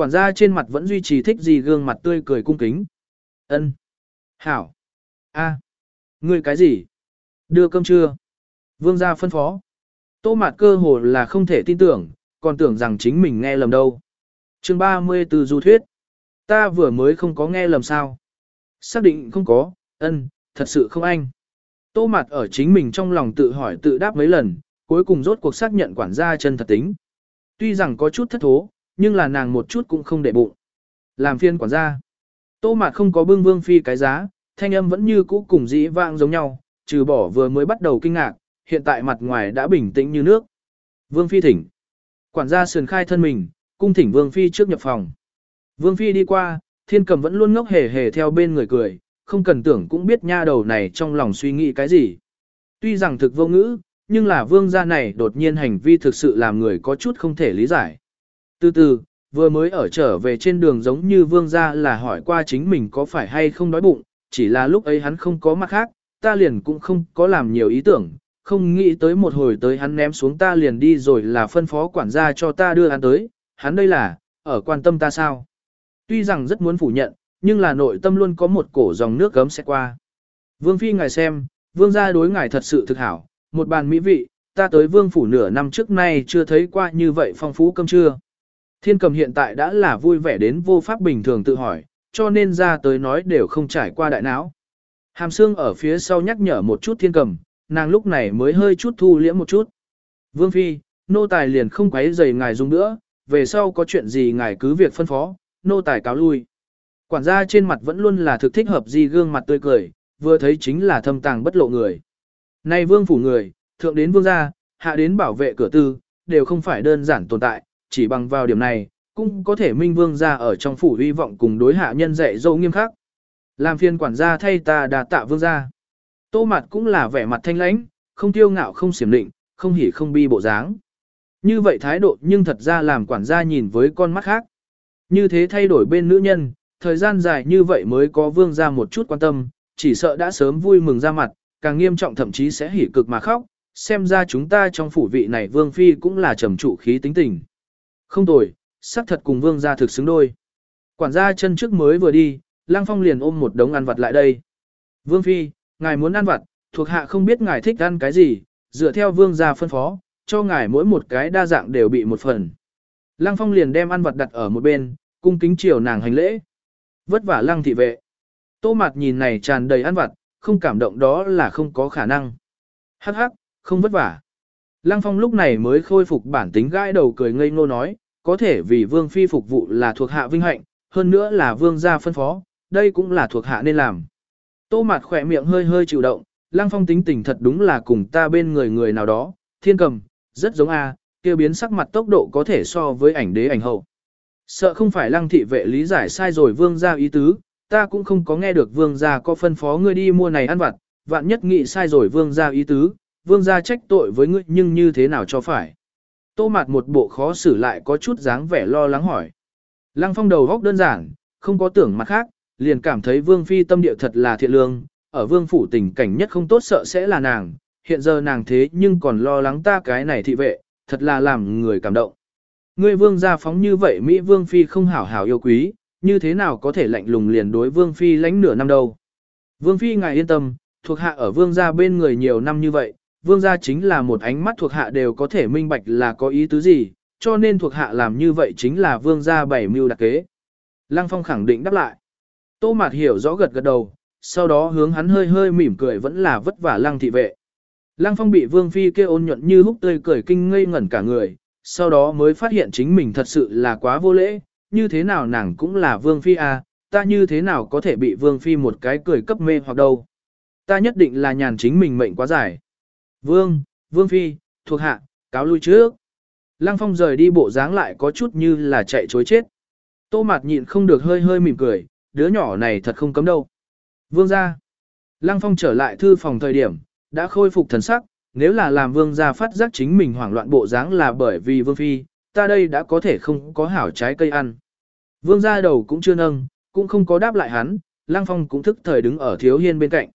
Quản gia trên mặt vẫn duy trì thích gì gương mặt tươi cười cung kính. Ân, Hảo. a, Ngươi cái gì? Đưa cơm trưa. Vương gia phân phó. Tô mạt cơ hồ là không thể tin tưởng, còn tưởng rằng chính mình nghe lầm đâu. chương 34 du thuyết. Ta vừa mới không có nghe lầm sao. Xác định không có, ân, thật sự không anh. Tô mặt ở chính mình trong lòng tự hỏi tự đáp mấy lần, cuối cùng rốt cuộc xác nhận quản gia chân thật tính. Tuy rằng có chút thất thố, nhưng là nàng một chút cũng không để bụng. Làm phiên quản gia. Tô mặt không có bưng vương phi cái giá, thanh âm vẫn như cũ cùng dĩ vang giống nhau, trừ bỏ vừa mới bắt đầu kinh ngạc, hiện tại mặt ngoài đã bình tĩnh như nước. Vương phi thỉnh. Quản gia sườn khai thân mình, cung thỉnh vương phi trước nhập phòng. Vương phi đi qua, thiên cầm vẫn luôn ngốc hề hề theo bên người cười, không cần tưởng cũng biết nha đầu này trong lòng suy nghĩ cái gì. Tuy rằng thực vô ngữ, nhưng là vương gia này đột nhiên hành vi thực sự làm người có chút không thể lý giải. Từ từ, vừa mới ở trở về trên đường giống như vương gia là hỏi qua chính mình có phải hay không đói bụng, chỉ là lúc ấy hắn không có mặt khác, ta liền cũng không có làm nhiều ý tưởng, không nghĩ tới một hồi tới hắn ném xuống ta liền đi rồi là phân phó quản gia cho ta đưa hắn tới, hắn đây là, ở quan tâm ta sao. Tuy rằng rất muốn phủ nhận, nhưng là nội tâm luôn có một cổ dòng nước gấm sẽ qua. Vương Phi ngài xem, vương gia đối ngài thật sự thực hảo, một bàn mỹ vị, ta tới vương phủ nửa năm trước nay chưa thấy qua như vậy phong phú cơm trưa. Thiên cầm hiện tại đã là vui vẻ đến vô pháp bình thường tự hỏi, cho nên ra tới nói đều không trải qua đại não. Hàm xương ở phía sau nhắc nhở một chút thiên cầm, nàng lúc này mới hơi chút thu liễm một chút. Vương Phi, nô tài liền không quấy rầy ngài dùng nữa, về sau có chuyện gì ngài cứ việc phân phó, nô tài cáo lui. Quản gia trên mặt vẫn luôn là thực thích hợp gì gương mặt tươi cười, vừa thấy chính là thâm tàng bất lộ người. Này vương phủ người, thượng đến vương gia, hạ đến bảo vệ cửa tư, đều không phải đơn giản tồn tại, chỉ bằng vào điểm này, cũng có thể minh vương gia ở trong phủ hy vọng cùng đối hạ nhân dạy dâu nghiêm khắc. Làm phiên quản gia thay ta đà tạ vương gia. Tô mặt cũng là vẻ mặt thanh lãnh, không tiêu ngạo không xiểm định, không hỉ không bi bộ dáng. Như vậy thái độ nhưng thật ra làm quản gia nhìn với con mắt khác. Như thế thay đổi bên nữ nhân, thời gian dài như vậy mới có vương gia một chút quan tâm, chỉ sợ đã sớm vui mừng ra mặt, càng nghiêm trọng thậm chí sẽ hỉ cực mà khóc, xem ra chúng ta trong phủ vị này vương phi cũng là trầm trụ khí tính tình. Không tồi, sắc thật cùng vương gia thực xứng đôi. Quản gia chân trước mới vừa đi, Lăng Phong liền ôm một đống ăn vặt lại đây. Vương phi, ngài muốn ăn vặt, thuộc hạ không biết ngài thích ăn cái gì, dựa theo vương gia phân phó, cho ngài mỗi một cái đa dạng đều bị một phần. Lăng Phong liền đem ăn vặt đặt ở một bên, cung kính chiều nàng hành lễ. Vất vả Lăng thị vệ. Tô mặt nhìn này tràn đầy ăn vặt, không cảm động đó là không có khả năng. Hắc hắc, không vất vả. Lăng Phong lúc này mới khôi phục bản tính gãi đầu cười ngây ngô nói, có thể vì vương phi phục vụ là thuộc hạ vinh hạnh, hơn nữa là vương gia phân phó, đây cũng là thuộc hạ nên làm. Tô mạt khỏe miệng hơi hơi chịu động, Lăng Phong tính tình thật đúng là cùng ta bên người người nào đó, thiên cầm, rất giống a, kia biến sắc mặt tốc độ có thể so với ảnh đế ảnh hậu. Sợ không phải Lăng thị vệ lý giải sai rồi vương gia ý tứ, ta cũng không có nghe được vương gia có phân phó ngươi đi mua này ăn vặt, vạn nhất nghị sai rồi vương gia ý tứ, vương gia trách tội với ngươi nhưng như thế nào cho phải. Tô mạt một bộ khó xử lại có chút dáng vẻ lo lắng hỏi. Lăng phong đầu góc đơn giản, không có tưởng mặt khác, liền cảm thấy vương phi tâm địa thật là thiện lương, ở vương phủ tình cảnh nhất không tốt sợ sẽ là nàng, hiện giờ nàng thế nhưng còn lo lắng ta cái này thị vệ, thật là làm người cảm động. Ngươi vương gia phóng như vậy Mỹ vương phi không hảo hảo yêu quý, như thế nào có thể lạnh lùng liền đối vương phi lãnh nửa năm đâu. Vương phi ngài yên tâm, thuộc hạ ở vương gia bên người nhiều năm như vậy, vương gia chính là một ánh mắt thuộc hạ đều có thể minh bạch là có ý tứ gì, cho nên thuộc hạ làm như vậy chính là vương gia bảy mưu đặc kế. Lăng Phong khẳng định đáp lại. Tô Mạt hiểu rõ gật gật đầu, sau đó hướng hắn hơi hơi mỉm cười vẫn là vất vả Lăng thị vệ. Lăng Phong bị Vương Phi kêu ôn nhuận như húc tươi cười kinh ngây ngẩn cả người, sau đó mới phát hiện chính mình thật sự là quá vô lễ, như thế nào nàng cũng là Vương Phi à, ta như thế nào có thể bị Vương Phi một cái cười cấp mê hoặc đâu. Ta nhất định là nhàn chính mình mệnh quá dài. Vương, Vương Phi, thuộc hạ, cáo lui trước. Lăng Phong rời đi bộ dáng lại có chút như là chạy chối chết. Tô Mạt nhịn không được hơi hơi mỉm cười, đứa nhỏ này thật không cấm đâu. Vương gia. Lăng Phong trở lại thư phòng thời điểm, đã khôi phục thần sắc, nếu là làm vương gia phát giác chính mình hoảng loạn bộ dáng là bởi vì vương phi, ta đây đã có thể không có hảo trái cây ăn. Vương gia đầu cũng chưa nâng, cũng không có đáp lại hắn, Lăng Phong cũng thức thời đứng ở thiếu hiên bên cạnh.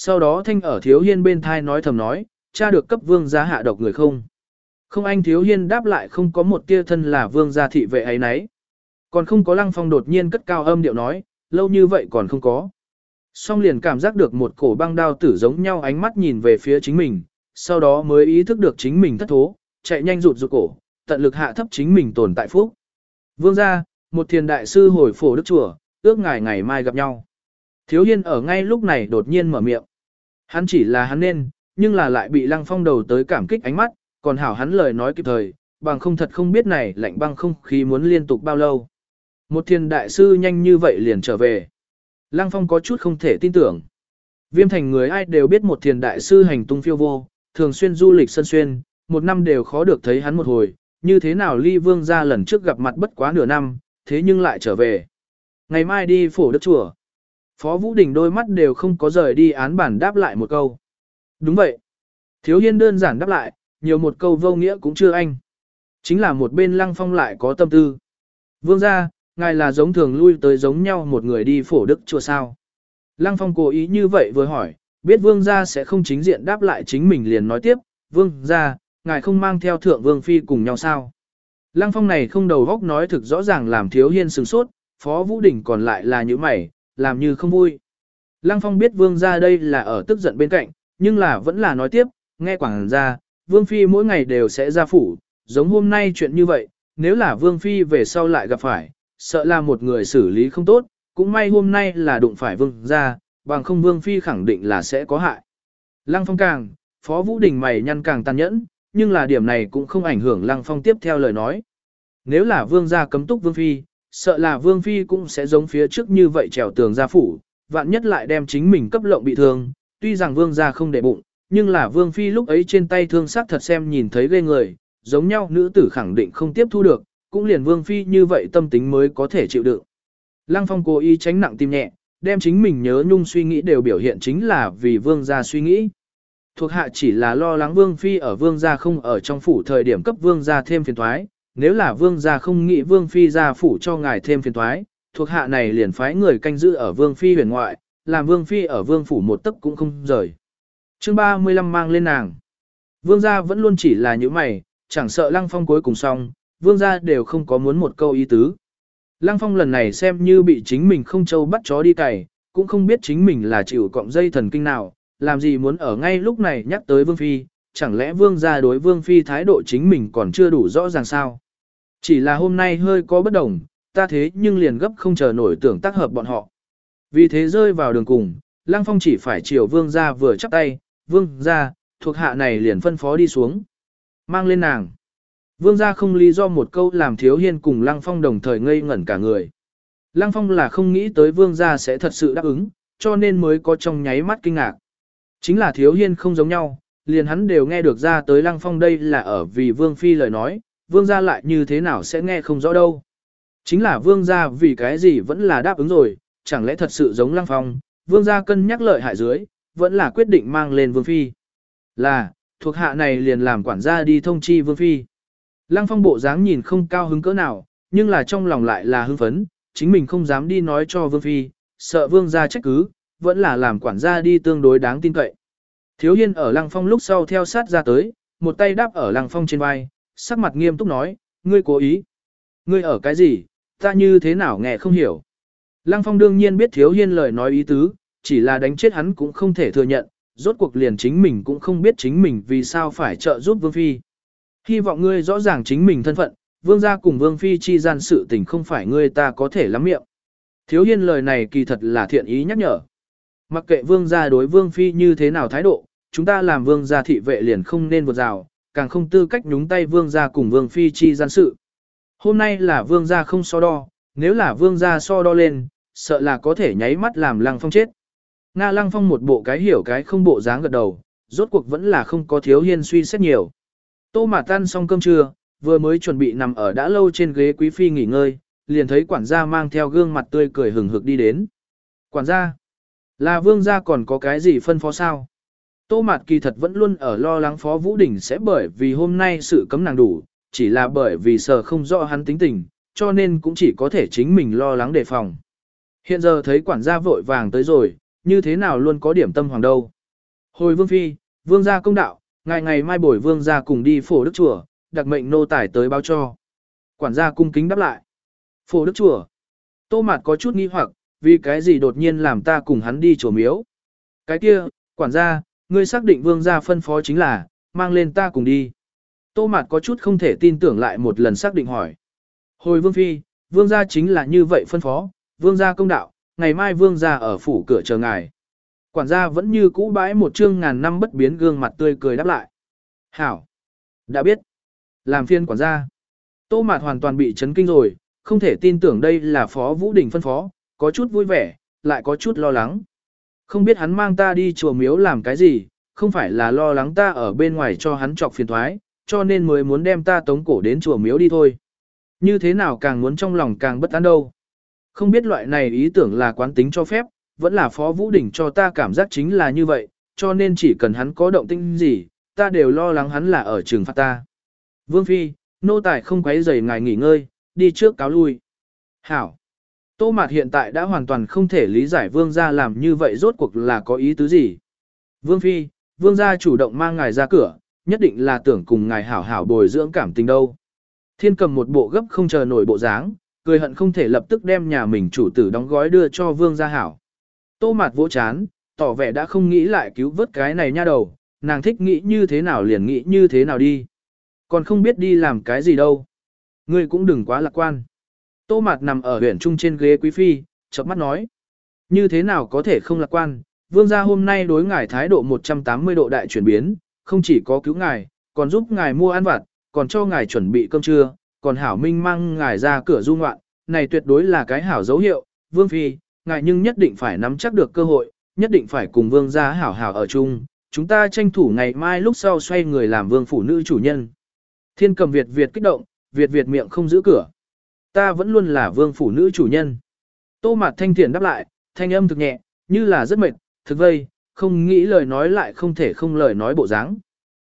Sau đó thanh ở thiếu hiên bên thai nói thầm nói, cha được cấp vương gia hạ độc người không. Không anh thiếu hiên đáp lại không có một tia thân là vương gia thị vệ ấy nấy. Còn không có lăng phong đột nhiên cất cao âm điệu nói, lâu như vậy còn không có. Song liền cảm giác được một cổ băng đao tử giống nhau ánh mắt nhìn về phía chính mình, sau đó mới ý thức được chính mình thất thố, chạy nhanh rụt rụt cổ, tận lực hạ thấp chính mình tồn tại phúc. Vương gia, một thiền đại sư hồi phổ đức chùa, ước ngài ngày mai gặp nhau. Thiếu hiên ở ngay lúc này đột nhiên mở miệng. Hắn chỉ là hắn nên, nhưng là lại bị lăng phong đầu tới cảm kích ánh mắt, còn hảo hắn lời nói kịp thời, bằng không thật không biết này lạnh băng không khí muốn liên tục bao lâu. Một thiền đại sư nhanh như vậy liền trở về. Lăng phong có chút không thể tin tưởng. Viêm thành người ai đều biết một thiền đại sư hành tung phiêu vô, thường xuyên du lịch sân xuyên, một năm đều khó được thấy hắn một hồi, như thế nào ly vương ra lần trước gặp mặt bất quá nửa năm, thế nhưng lại trở về. Ngày mai đi phổ đức chùa. Phó Vũ Đình đôi mắt đều không có rời đi án bản đáp lại một câu. Đúng vậy. Thiếu hiên đơn giản đáp lại, nhiều một câu vô nghĩa cũng chưa anh. Chính là một bên lăng phong lại có tâm tư. Vương ra, ngài là giống thường lui tới giống nhau một người đi phổ đức chùa sao. Lăng phong cố ý như vậy vừa hỏi, biết vương gia sẽ không chính diện đáp lại chính mình liền nói tiếp, vương gia, ngài không mang theo thượng vương phi cùng nhau sao. Lăng phong này không đầu góc nói thực rõ ràng làm thiếu hiên sừng sốt, phó vũ đỉnh còn lại là những mày, làm như không vui. Lăng phong biết vương gia đây là ở tức giận bên cạnh, nhưng là vẫn là nói tiếp, nghe quảng gia, vương phi mỗi ngày đều sẽ ra phủ, giống hôm nay chuyện như vậy, nếu là vương phi về sau lại gặp phải, sợ là một người xử lý không tốt, cũng may hôm nay là đụng phải vương gia, bằng không vương phi khẳng định là sẽ có hại. Lăng phong càng, phó vũ đình mày nhăn càng tàn nhẫn, nhưng là điểm này cũng không ảnh hưởng lăng phong tiếp theo lời nói. Nếu là vương gia cấm túc vương phi, sợ là vương phi cũng sẽ giống phía trước như vậy trèo tường ra phủ, vạn nhất lại đem chính mình cấp lộng bị thương, tuy rằng vương gia không để bụng, nhưng là vương phi lúc ấy trên tay thương sắc thật xem nhìn thấy ghê người, giống nhau nữ tử khẳng định không tiếp thu được, cũng liền vương phi như vậy tâm tính mới có thể chịu đựng. Lăng phong cố ý tránh nặng tim nhẹ, đem chính mình nhớ nhung suy nghĩ đều biểu hiện chính là vì vương gia suy nghĩ. Thuộc hạ chỉ là lo lắng vương phi ở vương gia không ở trong phủ thời điểm cấp vương gia thêm phiền thoái, nếu là vương gia không nghĩ vương phi gia phủ cho ngài thêm phiền toái, thuộc hạ này liền phái người canh giữ ở vương phi huyền ngoại, làm vương phi ở vương phủ một tấc cũng không rời. Chương 35 mang lên nàng. Vương gia vẫn luôn chỉ là những mày, chẳng sợ lăng phong cuối cùng xong, vương gia đều không có muốn một câu ý tứ. Lăng phong lần này xem như bị chính mình không châu bắt chó đi cày, cũng không biết chính mình là chịu cọng dây thần kinh nào, làm gì muốn ở ngay lúc này nhắc tới vương phi, chẳng lẽ vương gia đối vương phi thái độ chính mình còn chưa đủ rõ ràng sao. Chỉ là hôm nay hơi có bất đồng, ta thế nhưng liền gấp không chờ nổi tưởng tác hợp bọn họ. Vì thế rơi vào đường cùng, Lăng Phong chỉ phải chiều vương gia vừa chắp tay, vương gia, thuộc hạ này liền phân phó đi xuống. Mang lên nàng. Vương gia không lý do một câu làm thiếu hiên cùng Lăng Phong đồng thời ngây ngẩn cả người. Lăng Phong là không nghĩ tới vương gia sẽ thật sự đáp ứng, cho nên mới có trong nháy mắt kinh ngạc. Chính là thiếu hiên không giống nhau, liền hắn đều nghe được ra tới Lăng Phong đây là ở vì vương phi lời nói, vương gia lại như thế nào sẽ nghe không rõ đâu. Chính là vương gia vì cái gì vẫn là đáp ứng rồi, chẳng lẽ thật sự giống Lăng Phong, vương gia cân nhắc lợi hại dưới, vẫn là quyết định mang lên vương phi. Là, thuộc hạ này liền làm quản gia đi thông chi vương phi. Lăng phong bộ dáng nhìn không cao hứng cỡ nào, nhưng là trong lòng lại là hưng phấn, chính mình không dám đi nói cho vương phi, sợ vương gia trách cứ, vẫn là làm quản gia đi tương đối đáng tin cậy. Thiếu hiên ở lăng phong lúc sau theo sát ra tới, một tay đáp ở lăng phong trên vai, sắc mặt nghiêm túc nói, ngươi cố ý. Ngươi ở cái gì, ta như thế nào nghe không hiểu. Lăng phong đương nhiên biết thiếu hiên lời nói ý tứ, chỉ là đánh chết hắn cũng không thể thừa nhận, rốt cuộc liền chính mình cũng không biết chính mình vì sao phải trợ giúp vương phi. Hy vọng ngươi rõ ràng chính mình thân phận, vương gia cùng vương phi chi gian sự tình không phải ngươi ta có thể lắm miệng. Thiếu hiên lời này kỳ thật là thiện ý nhắc nhở. Mặc kệ vương gia đối vương phi như thế nào thái độ, chúng ta làm vương gia thị vệ liền không nên vượt rào, càng không tư cách nhúng tay vương gia cùng vương phi chi gian sự. Hôm nay là vương gia không so đo, nếu là vương gia so đo lên, sợ là có thể nháy mắt làm lăng phong chết. Nga lăng phong một bộ cái hiểu cái không bộ dáng gật đầu, rốt cuộc vẫn là không có thiếu hiên suy xét nhiều. Tô mà tan xong cơm trưa, vừa mới chuẩn bị nằm ở đã lâu trên ghế quý phi nghỉ ngơi, liền thấy quản gia mang theo gương mặt tươi cười hừng hực đi đến. Quản gia, là vương gia còn có cái gì phân phó sao? Tô Mạt kỳ thật vẫn luôn ở lo lắng Phó Vũ Đình sẽ bởi vì hôm nay sự cấm nàng đủ, chỉ là bởi vì sợ không rõ hắn tính tình, cho nên cũng chỉ có thể chính mình lo lắng đề phòng. Hiện giờ thấy quản gia vội vàng tới rồi, như thế nào luôn có điểm tâm hoàng đâu. Hồi vương phi, vương gia công đạo, ngày ngày mai buổi vương gia cùng đi phổ đức chùa, đặc mệnh nô tải tới báo cho. Quản gia cung kính đáp lại. Phổ đức chùa. Tô mạt có chút nghi hoặc, vì cái gì đột nhiên làm ta cùng hắn đi chùa miếu. Cái kia, quản gia, ngươi xác định vương gia phân phó chính là, mang lên ta cùng đi. Tô mạt có chút không thể tin tưởng lại một lần xác định hỏi. Hồi vương phi, vương gia chính là như vậy phân phó, vương gia công đạo, ngày mai vương gia ở phủ cửa chờ ngài. Quản gia vẫn như cũ bãi một chương ngàn năm bất biến gương mặt tươi cười đáp lại. Hảo! Đã biết. Làm phiên quản gia. Tô Mạt hoàn toàn bị chấn kinh rồi, không thể tin tưởng đây là Phó Vũ Đình phân phó, có chút vui vẻ, lại có chút lo lắng. Không biết hắn mang ta đi chùa miếu làm cái gì, không phải là lo lắng ta ở bên ngoài cho hắn trọc phiền thoái, cho nên mới muốn đem ta tống cổ đến chùa miếu đi thôi. Như thế nào càng muốn trong lòng càng bất an đâu. Không biết loại này ý tưởng là quán tính cho phép, vẫn là Phó Vũ Đình cho ta cảm giác chính là như vậy, cho nên chỉ cần hắn có động tĩnh gì, ta đều lo lắng hắn là ở trường phạt ta. Vương Phi, nô tài không quấy rầy ngài nghỉ ngơi, đi trước cáo lui. Hảo. Tô Mạt hiện tại đã hoàn toàn không thể lý giải vương gia làm như vậy rốt cuộc là có ý tứ gì. Vương Phi, vương gia chủ động mang ngài ra cửa, nhất định là tưởng cùng ngài hảo hảo bồi dưỡng cảm tình đâu. Thiên cầm một bộ gấp không chờ nổi bộ dáng, cười hận không thể lập tức đem nhà mình chủ tử đóng gói đưa cho vương gia hảo. Tô Mạt vỗ chán, tỏ vẻ đã không nghĩ lại cứu vớt cái này nha đầu, nàng thích nghĩ như thế nào liền nghĩ như thế nào đi. Còn không biết đi làm cái gì đâu. Ngươi cũng đừng quá lạc quan. Tô Mạt nằm ở huyện trung trên ghế quý phi, chớp mắt nói. Như thế nào có thể không lạc quan, vương gia hôm nay đối ngài thái độ 180 độ đại chuyển biến, không chỉ có cứu ngài, còn giúp ngài mua ăn vặt, còn cho ngài chuẩn bị cơm trưa, còn hảo minh mang ngài ra cửa du ngoạn, này tuyệt đối là cái hảo dấu hiệu, vương phi, ngài nhưng nhất định phải nắm chắc được cơ hội, nhất định phải cùng vương gia hảo hảo ở chung, chúng ta tranh thủ ngày mai lúc sau xoay người làm vương phủ nữ chủ nhân. Thiên cầm Việt Việt kích động, Việt Việt miệng không giữ cửa. Ta vẫn luôn là vương phủ nữ chủ nhân. Tô mặt thanh thiện đáp lại, thanh âm thực nhẹ, như là rất mệt, thực vây, không nghĩ lời nói lại không thể không lời nói bộ dáng.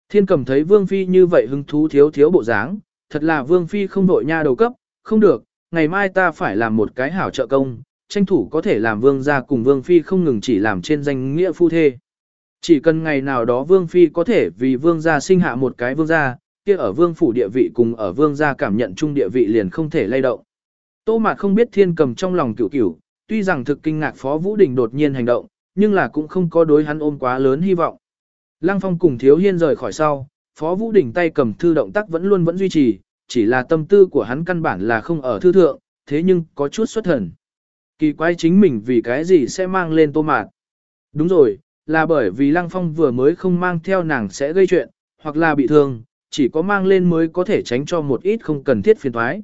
Thiên cầm thấy vương phi như vậy hứng thú thiếu thiếu bộ dáng, thật là vương phi không đội nha đầu cấp, không được, ngày mai ta phải làm một cái hảo trợ công, tranh thủ có thể làm vương gia cùng vương phi không ngừng chỉ làm trên danh nghĩa phu thê. Chỉ cần ngày nào đó vương phi có thể vì vương gia sinh hạ một cái vương gia, kia ở vương phủ địa vị cùng ở vương gia cảm nhận chung địa vị liền không thể lay động. Tô Mạt không biết thiên cầm trong lòng cửu cửu, tuy rằng thực kinh ngạc Phó Vũ Đình đột nhiên hành động, nhưng là cũng không có đối hắn ôm quá lớn hy vọng. Lăng Phong cùng Thiếu Hiên rời khỏi sau, Phó Vũ Đình tay cầm thư động tác vẫn luôn vẫn duy trì, chỉ là tâm tư của hắn căn bản là không ở thư thượng, thế nhưng có chút xuất thần. Kỳ quái chính mình vì cái gì sẽ mang lên Tô Mạt. Đúng rồi, là bởi vì Lăng Phong vừa mới không mang theo nàng sẽ gây chuyện, hoặc là bị thương, chỉ có mang lên mới có thể tránh cho một ít không cần thiết phiền toái.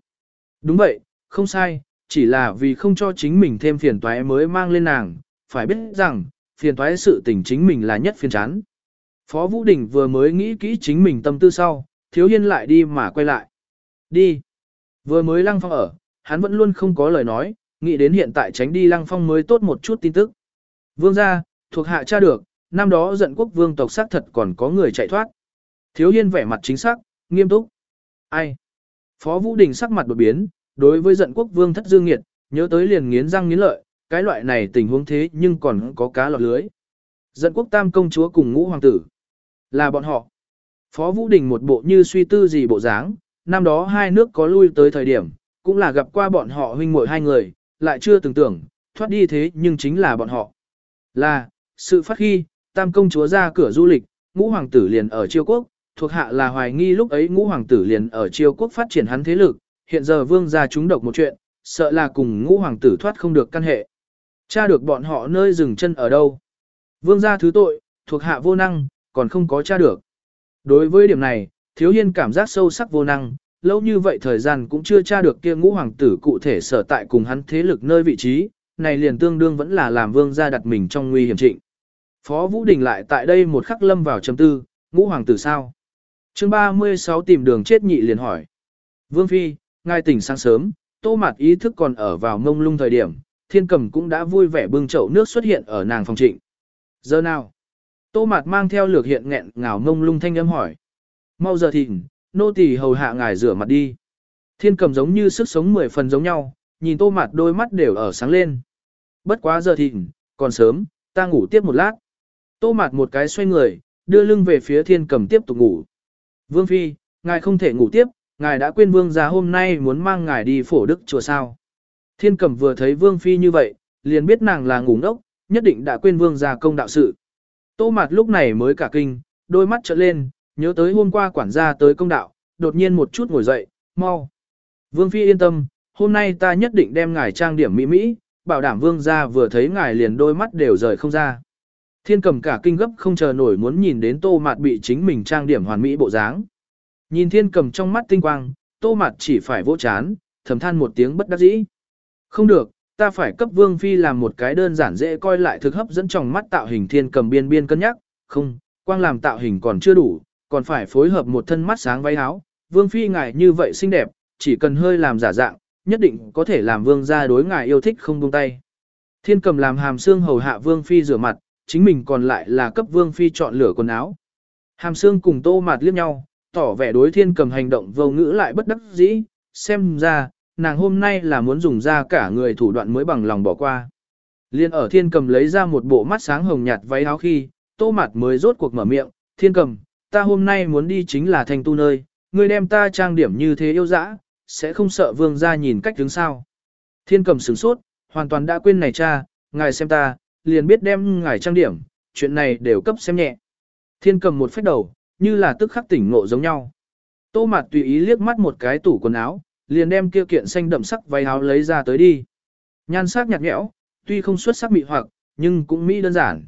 Đúng vậy, không sai, chỉ là vì không cho chính mình thêm phiền toái mới mang lên nàng, phải biết rằng, phiền toái sự tình chính mình là nhất phiền chán. Phó Vũ Đình vừa mới nghĩ kỹ chính mình tâm tư sau, thiếu hiên lại đi mà quay lại. Đi. Vừa mới lăng phong ở, hắn vẫn luôn không có lời nói, nghĩ đến hiện tại tránh đi lăng phong mới tốt một chút tin tức. Vương gia, thuộc hạ cha được, năm đó giận quốc vương tộc xác thật còn có người chạy thoát. Thiếu hiên vẻ mặt chính xác, nghiêm túc. Ai? Phó Vũ Đình sắc mặt đột biến, đối với giận quốc vương thất dương nghiệt, nhớ tới liền nghiến răng nghiến lợi, cái loại này tình huống thế nhưng còn có cá lọt lưới. Giận quốc tam công chúa cùng ngũ hoàng tử. Là bọn họ. Phó Vũ Đình một bộ như suy tư gì bộ dáng, năm đó hai nước có lui tới thời điểm, cũng là gặp qua bọn họ huynh muội hai người, lại chưa từng tưởng, thoát đi thế nhưng chính là bọn họ. Là, sự phát khi, tam công chúa ra cửa du lịch, ngũ hoàng tử liền ở chiêu quốc, thuộc hạ là hoài nghi lúc ấy ngũ hoàng tử liền ở chiêu quốc phát triển hắn thế lực, hiện giờ vương gia chúng độc một chuyện, sợ là cùng ngũ hoàng tử thoát không được căn hệ. Cha được bọn họ nơi dừng chân ở đâu. Vương gia thứ tội, thuộc hạ vô năng, còn không có cha được. Đối với điểm này, thiếu hiên cảm giác sâu sắc vô năng, lâu như vậy thời gian cũng chưa tra được kia ngũ hoàng tử cụ thể sở tại cùng hắn thế lực nơi vị trí, này liền tương đương vẫn là làm vương gia đặt mình trong nguy hiểm trịnh. Phó Vũ Đình lại tại đây một khắc lâm vào chấm tư, ngũ hoàng tử sao? Chương 36 tìm đường chết nhị liền hỏi. Vương Phi, ngài tỉnh sáng sớm, tô mặt ý thức còn ở vào ngông lung thời điểm, thiên cầm cũng đã vui vẻ bưng chậu nước xuất hiện ở nàng phòng trịnh. Giờ nào? Tô mặt mang theo lược hiện nghẹn ngào mông lung thanh âm hỏi. Mau giờ thịnh, nô tỳ hầu hạ ngài rửa mặt đi. Thiên cầm giống như sức sống mười phần giống nhau, nhìn tô mặt đôi mắt đều ở sáng lên. Bất quá giờ thịnh, còn sớm, ta ngủ tiếp một lát. Tô mặt một cái xoay người, đưa lưng về phía thiên cầm tiếp tục ngủ. Vương Phi, ngài không thể ngủ tiếp, ngài đã quên vương gia hôm nay muốn mang ngài đi phổ đức chùa sao. Thiên cẩm vừa thấy vương Phi như vậy, liền biết nàng là ngủ ngốc, nhất định đã quên vương gia công đạo sự. Tô mặt lúc này mới cả kinh, đôi mắt trợn lên, nhớ tới hôm qua quản gia tới công đạo, đột nhiên một chút ngồi dậy, mau. Vương Phi yên tâm, hôm nay ta nhất định đem ngài trang điểm mỹ mỹ, bảo đảm vương gia vừa thấy ngài liền đôi mắt đều rời không ra. Thiên cầm cả kinh gấp không chờ nổi muốn nhìn đến tô mạt bị chính mình trang điểm hoàn mỹ bộ dáng. Nhìn thiên cầm trong mắt tinh quang, tô mạt chỉ phải vỗ chán, thầm than một tiếng bất đắc dĩ. Không được, ta phải cấp vương phi làm một cái đơn giản dễ coi lại thực hấp dẫn trong mắt tạo hình thiên cầm biên biên cân nhắc, không, quang làm tạo hình còn chưa đủ, còn phải phối hợp một thân mắt sáng váy áo. Vương phi ngài như vậy xinh đẹp, chỉ cần hơi làm giả dạng, nhất định có thể làm vương gia đối ngài yêu thích không buông tay. Thiên cầm làm hàm xương hầu hạ vương phi rửa mặt, chính mình còn lại là cấp vương phi chọn lửa quần áo. Hàm xương cùng tô mạt liếc nhau, tỏ vẻ đối thiên cầm hành động vô ngữ lại bất đắc dĩ, xem ra, nàng hôm nay là muốn dùng ra cả người thủ đoạn mới bằng lòng bỏ qua. Liên ở thiên cầm lấy ra một bộ mắt sáng hồng nhạt váy áo khi, tô mạt mới rốt cuộc mở miệng, thiên cầm, ta hôm nay muốn đi chính là thành tu nơi, ngươi đem ta trang điểm như thế yêu dã, sẽ không sợ vương ra nhìn cách đứng sao. Thiên cầm sửng sốt, hoàn toàn đã quên này cha, ngài xem ta, liền biết đem ngài trang điểm, chuyện này đều cấp xem nhẹ. Thiên cầm một phép đầu, như là tức khắc tỉnh ngộ giống nhau. Tô mặt tùy ý liếc mắt một cái tủ quần áo, liền đem kia kiện xanh đậm sắc váy áo lấy ra tới đi. Nhan sắc nhạt nhẽo, tuy không xuất sắc mị hoặc, nhưng cũng mỹ đơn giản.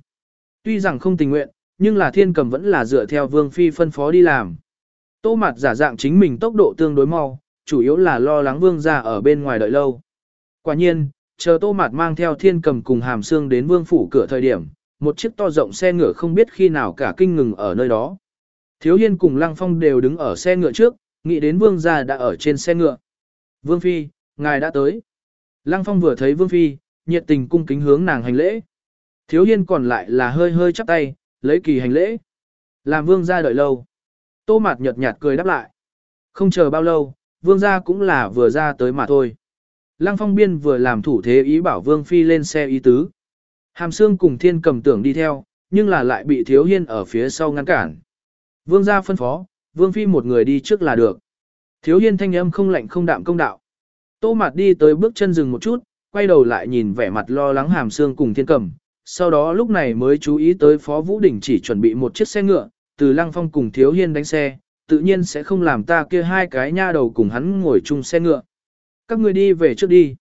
Tuy rằng không tình nguyện, nhưng là thiên cầm vẫn là dựa theo vương phi phân phó đi làm. Tô mặt giả dạng chính mình tốc độ tương đối mau, chủ yếu là lo lắng vương ra ở bên ngoài đợi lâu. Quả nhiên, chờ tô mạt mang theo thiên cầm cùng hàm xương đến vương phủ cửa thời điểm, một chiếc to rộng xe ngựa không biết khi nào cả kinh ngừng ở nơi đó. Thiếu hiên cùng lăng phong đều đứng ở xe ngựa trước, nghĩ đến vương gia đã ở trên xe ngựa. Vương Phi, ngài đã tới. Lăng phong vừa thấy Vương Phi, nhiệt tình cung kính hướng nàng hành lễ. Thiếu hiên còn lại là hơi hơi chắp tay, lấy kỳ hành lễ. Làm vương gia đợi lâu. Tô mạt nhợt nhạt cười đáp lại. Không chờ bao lâu, vương gia cũng là vừa ra tới mà thôi. Lăng phong biên vừa làm thủ thế ý bảo vương phi lên xe ý tứ. Hàm xương cùng thiên cầm tưởng đi theo, nhưng là lại bị thiếu hiên ở phía sau ngăn cản. Vương gia phân phó, vương phi một người đi trước là được. Thiếu hiên thanh âm không lạnh không đạm công đạo. Tô mạt đi tới bước chân dừng một chút, quay đầu lại nhìn vẻ mặt lo lắng hàm xương cùng thiên cầm. Sau đó lúc này mới chú ý tới Phó Vũ Đình chỉ chuẩn bị một chiếc xe ngựa, từ Lăng Phong cùng Thiếu Hiên đánh xe, tự nhiên sẽ không làm ta kia hai cái nha đầu cùng hắn ngồi chung xe ngựa. Các người đi về trước đi.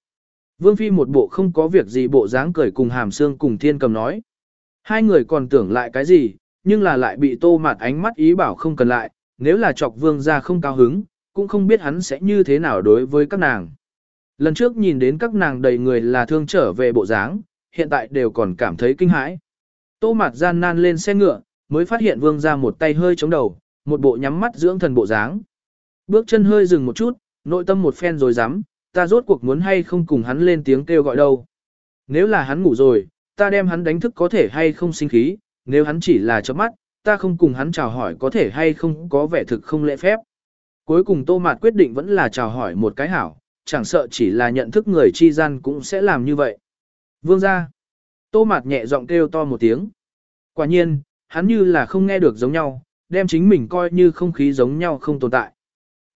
Vương Phi một bộ không có việc gì bộ dáng cười cùng hàm xương cùng thiên cầm nói. Hai người còn tưởng lại cái gì, nhưng là lại bị tô mặt ánh mắt ý bảo không cần lại, nếu là chọc vương ra không cao hứng, cũng không biết hắn sẽ như thế nào đối với các nàng. Lần trước nhìn đến các nàng đầy người là thương trở về bộ dáng, hiện tại đều còn cảm thấy kinh hãi. Tô mặt gian nan lên xe ngựa, mới phát hiện vương ra một tay hơi chống đầu, một bộ nhắm mắt dưỡng thần bộ dáng. Bước chân hơi dừng một chút, nội tâm một phen rồi dám, ta rốt cuộc muốn hay không cùng hắn lên tiếng kêu gọi đâu. Nếu là hắn ngủ rồi, ta đem hắn đánh thức có thể hay không sinh khí, nếu hắn chỉ là chớp mắt, ta không cùng hắn chào hỏi có thể hay không có vẻ thực không lễ phép. Cuối cùng Tô Mạt quyết định vẫn là chào hỏi một cái hảo, chẳng sợ chỉ là nhận thức người chi gian cũng sẽ làm như vậy. Vương ra. Tô Mạt nhẹ giọng kêu to một tiếng. Quả nhiên, hắn như là không nghe được giống nhau, đem chính mình coi như không khí giống nhau không tồn tại.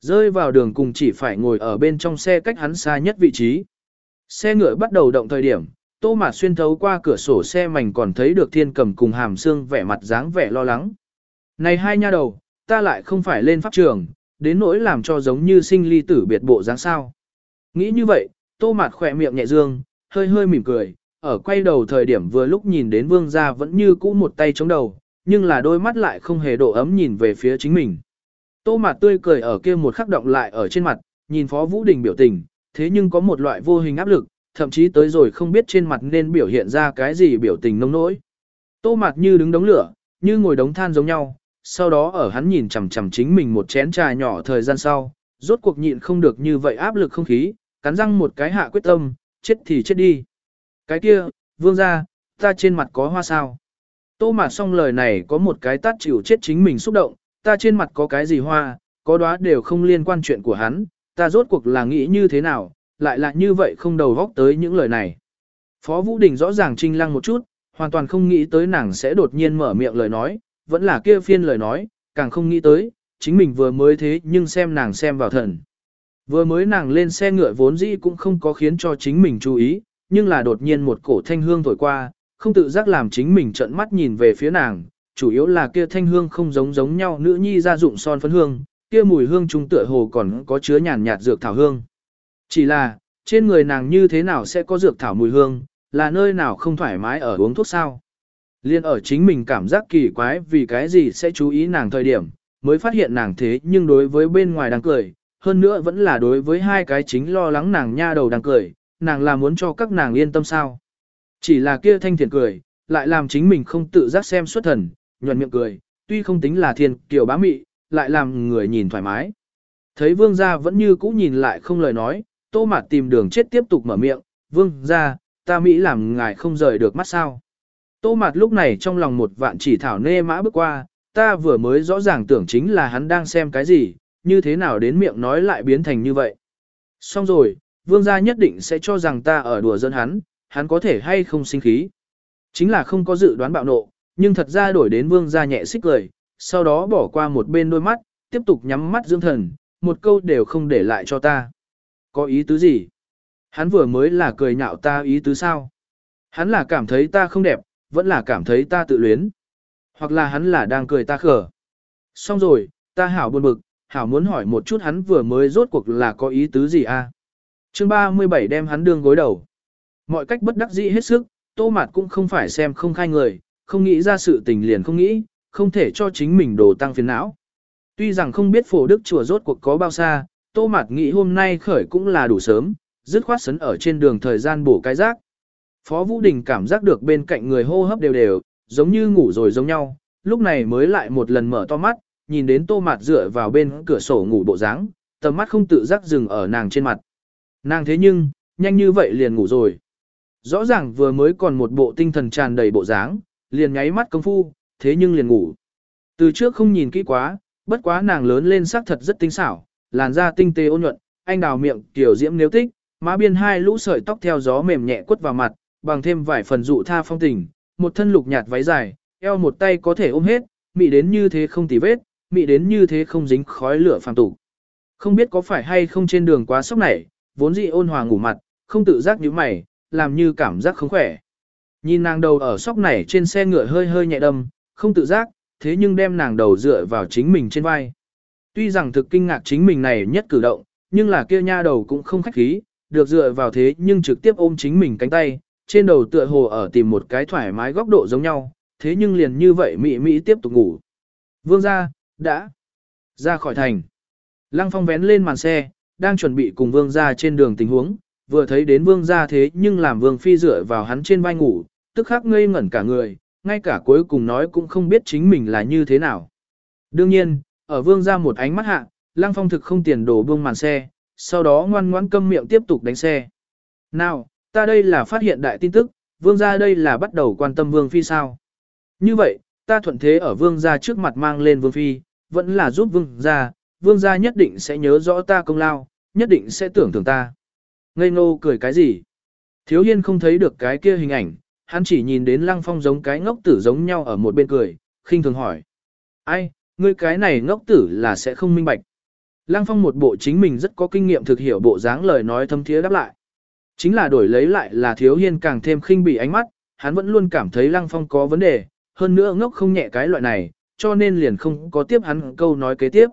Rơi vào đường cùng chỉ phải ngồi ở bên trong xe cách hắn xa nhất vị trí. Xe ngựa bắt đầu động thời điểm, Tô Mạt xuyên thấu qua cửa sổ xe mảnh còn thấy được thiên cầm cùng hàm xương vẻ mặt dáng vẻ lo lắng. Này hai nha đầu, ta lại không phải lên pháp trường, đến nỗi làm cho giống như sinh ly tử biệt bộ dáng sao. Nghĩ như vậy, Tô Mạt khỏe miệng nhẹ dương, hơi hơi mỉm cười, ở quay đầu thời điểm vừa lúc nhìn đến vương gia vẫn như cũ một tay chống đầu, nhưng là đôi mắt lại không hề độ ấm nhìn về phía chính mình. Tô mặt tươi cười ở kia một khắc động lại ở trên mặt, nhìn Phó Vũ Đình biểu tình, thế nhưng có một loại vô hình áp lực, thậm chí tới rồi không biết trên mặt nên biểu hiện ra cái gì biểu tình nông nỗi. Tô mặt như đứng đống lửa, như ngồi đống than giống nhau, sau đó ở hắn nhìn chằm chằm chính mình một chén trà nhỏ thời gian sau, rốt cuộc nhịn không được như vậy áp lực không khí, cắn răng một cái hạ quyết tâm, chết thì chết đi. Cái kia, vương ra, ta trên mặt có hoa sao. Tô Mạt xong lời này có một cái tát chịu chết chính mình xúc động, ta trên mặt có cái gì hoa, có đóa đều không liên quan chuyện của hắn, ta rốt cuộc là nghĩ như thế nào, lại là như vậy không đầu góc tới những lời này. Phó Vũ Đình rõ ràng trinh lăng một chút, hoàn toàn không nghĩ tới nàng sẽ đột nhiên mở miệng lời nói, vẫn là kia phiên lời nói, càng không nghĩ tới, chính mình vừa mới thế nhưng xem nàng xem vào thần. Vừa mới nàng lên xe ngựa vốn dĩ cũng không có khiến cho chính mình chú ý, nhưng là đột nhiên một cổ thanh hương thổi qua, không tự giác làm chính mình trợn mắt nhìn về phía nàng, chủ yếu là kia thanh hương không giống giống nhau nữ nhi ra dụng son phấn hương, kia mùi hương trung tựa hồ còn có chứa nhàn nhạt dược thảo hương. Chỉ là, trên người nàng như thế nào sẽ có dược thảo mùi hương, là nơi nào không thoải mái ở uống thuốc sao. Liên ở chính mình cảm giác kỳ quái vì cái gì sẽ chú ý nàng thời điểm, mới phát hiện nàng thế nhưng đối với bên ngoài đang cười, hơn nữa vẫn là đối với hai cái chính lo lắng nàng nha đầu đang cười, nàng là muốn cho các nàng yên tâm sao. Chỉ là kia thanh thiện cười, lại làm chính mình không tự giác xem xuất thần, nhuận miệng cười, tuy không tính là thiên kiều bá mị, lại làm người nhìn thoải mái. Thấy vương gia vẫn như cũ nhìn lại không lời nói, tô mạt tìm đường chết tiếp tục mở miệng, vương gia, ta Mỹ làm ngài không rời được mắt sao. Tô mạt lúc này trong lòng một vạn chỉ thảo nê mã bước qua, ta vừa mới rõ ràng tưởng chính là hắn đang xem cái gì, như thế nào đến miệng nói lại biến thành như vậy. Xong rồi, vương gia nhất định sẽ cho rằng ta ở đùa dân hắn, hắn có thể hay không sinh khí. Chính là không có dự đoán bạo nộ, nhưng thật ra đổi đến vương gia nhẹ xích cười, sau đó bỏ qua một bên đôi mắt, tiếp tục nhắm mắt dưỡng thần, một câu đều không để lại cho ta. Có ý tứ gì? Hắn vừa mới là cười nhạo ta ý tứ sao? Hắn là cảm thấy ta không đẹp, vẫn là cảm thấy ta tự luyến. Hoặc là hắn là đang cười ta khở. Xong rồi, ta hảo buồn bực, hảo muốn hỏi một chút hắn vừa mới rốt cuộc là có ý tứ gì a? À? Chương 37 đem hắn đương gối đầu. Mọi cách bất đắc dĩ hết sức, tô mạt cũng không phải xem không khai người, không nghĩ ra sự tình liền không nghĩ, không thể cho chính mình đồ tăng phiền não. Tuy rằng không biết phổ đức chùa rốt cuộc có bao xa, tô mạt nghĩ hôm nay khởi cũng là đủ sớm, dứt khoát sấn ở trên đường thời gian bổ cái rác. Phó Vũ Đình cảm giác được bên cạnh người hô hấp đều đều, giống như ngủ rồi giống nhau, lúc này mới lại một lần mở to mắt, nhìn đến tô mạt dựa vào bên cửa sổ ngủ bộ dáng, tầm mắt không tự giác dừng ở nàng trên mặt. Nàng thế nhưng, nhanh như vậy liền ngủ rồi. Rõ ràng vừa mới còn một bộ tinh thần tràn đầy bộ dáng, liền nháy mắt công phu, thế nhưng liền ngủ. Từ trước không nhìn kỹ quá, bất quá nàng lớn lên sắc thật rất tinh xảo, làn da tinh tế ôn nhuận, anh đào miệng tiểu diễm nếu tích, má biên hai lũ sợi tóc theo gió mềm nhẹ quất vào mặt, bằng thêm vài phần dụ tha phong tình, một thân lục nhạt váy dài, eo một tay có thể ôm hết, mị đến như thế không tì vết, mị đến như thế không dính khói lửa phàm tục. Không biết có phải hay không trên đường quá sốc này, vốn dị ôn hòa ngủ mặt, không tự giác nhíu mày, làm như cảm giác không khỏe. Nhìn nàng đầu ở sóc này trên xe ngựa hơi hơi nhẹ đâm, không tự giác, thế nhưng đem nàng đầu dựa vào chính mình trên vai. Tuy rằng thực kinh ngạc chính mình này nhất cử động, nhưng là kia nha đầu cũng không khách khí, được dựa vào thế nhưng trực tiếp ôm chính mình cánh tay, trên đầu tựa hồ ở tìm một cái thoải mái góc độ giống nhau, thế nhưng liền như vậy Mỹ Mỹ tiếp tục ngủ. Vương gia, đã ra khỏi thành. Lăng phong vén lên màn xe, đang chuẩn bị cùng vương gia trên đường tình huống, vừa thấy đến vương gia thế nhưng làm vương phi dựa vào hắn trên vai ngủ, tức khắc ngây ngẩn cả người, ngay cả cuối cùng nói cũng không biết chính mình là như thế nào. Đương nhiên, ở vương gia một ánh mắt hạ, lăng phong thực không tiền đổ buông màn xe, sau đó ngoan ngoãn câm miệng tiếp tục đánh xe. Nào, ta đây là phát hiện đại tin tức, vương gia đây là bắt đầu quan tâm vương phi sao. Như vậy, ta thuận thế ở vương gia trước mặt mang lên vương phi, vẫn là giúp vương gia, vương gia nhất định sẽ nhớ rõ ta công lao, nhất định sẽ tưởng thưởng ta. Ngây ngô cười cái gì? Thiếu hiên không thấy được cái kia hình ảnh, hắn chỉ nhìn đến lăng phong giống cái ngốc tử giống nhau ở một bên cười, khinh thường hỏi. Ai, ngươi cái này ngốc tử là sẽ không minh bạch. Lăng phong một bộ chính mình rất có kinh nghiệm thực hiểu bộ dáng lời nói thâm thiế đáp lại. Chính là đổi lấy lại là thiếu hiên càng thêm khinh bị ánh mắt, hắn vẫn luôn cảm thấy lăng phong có vấn đề, hơn nữa ngốc không nhẹ cái loại này, cho nên liền không có tiếp hắn câu nói kế tiếp.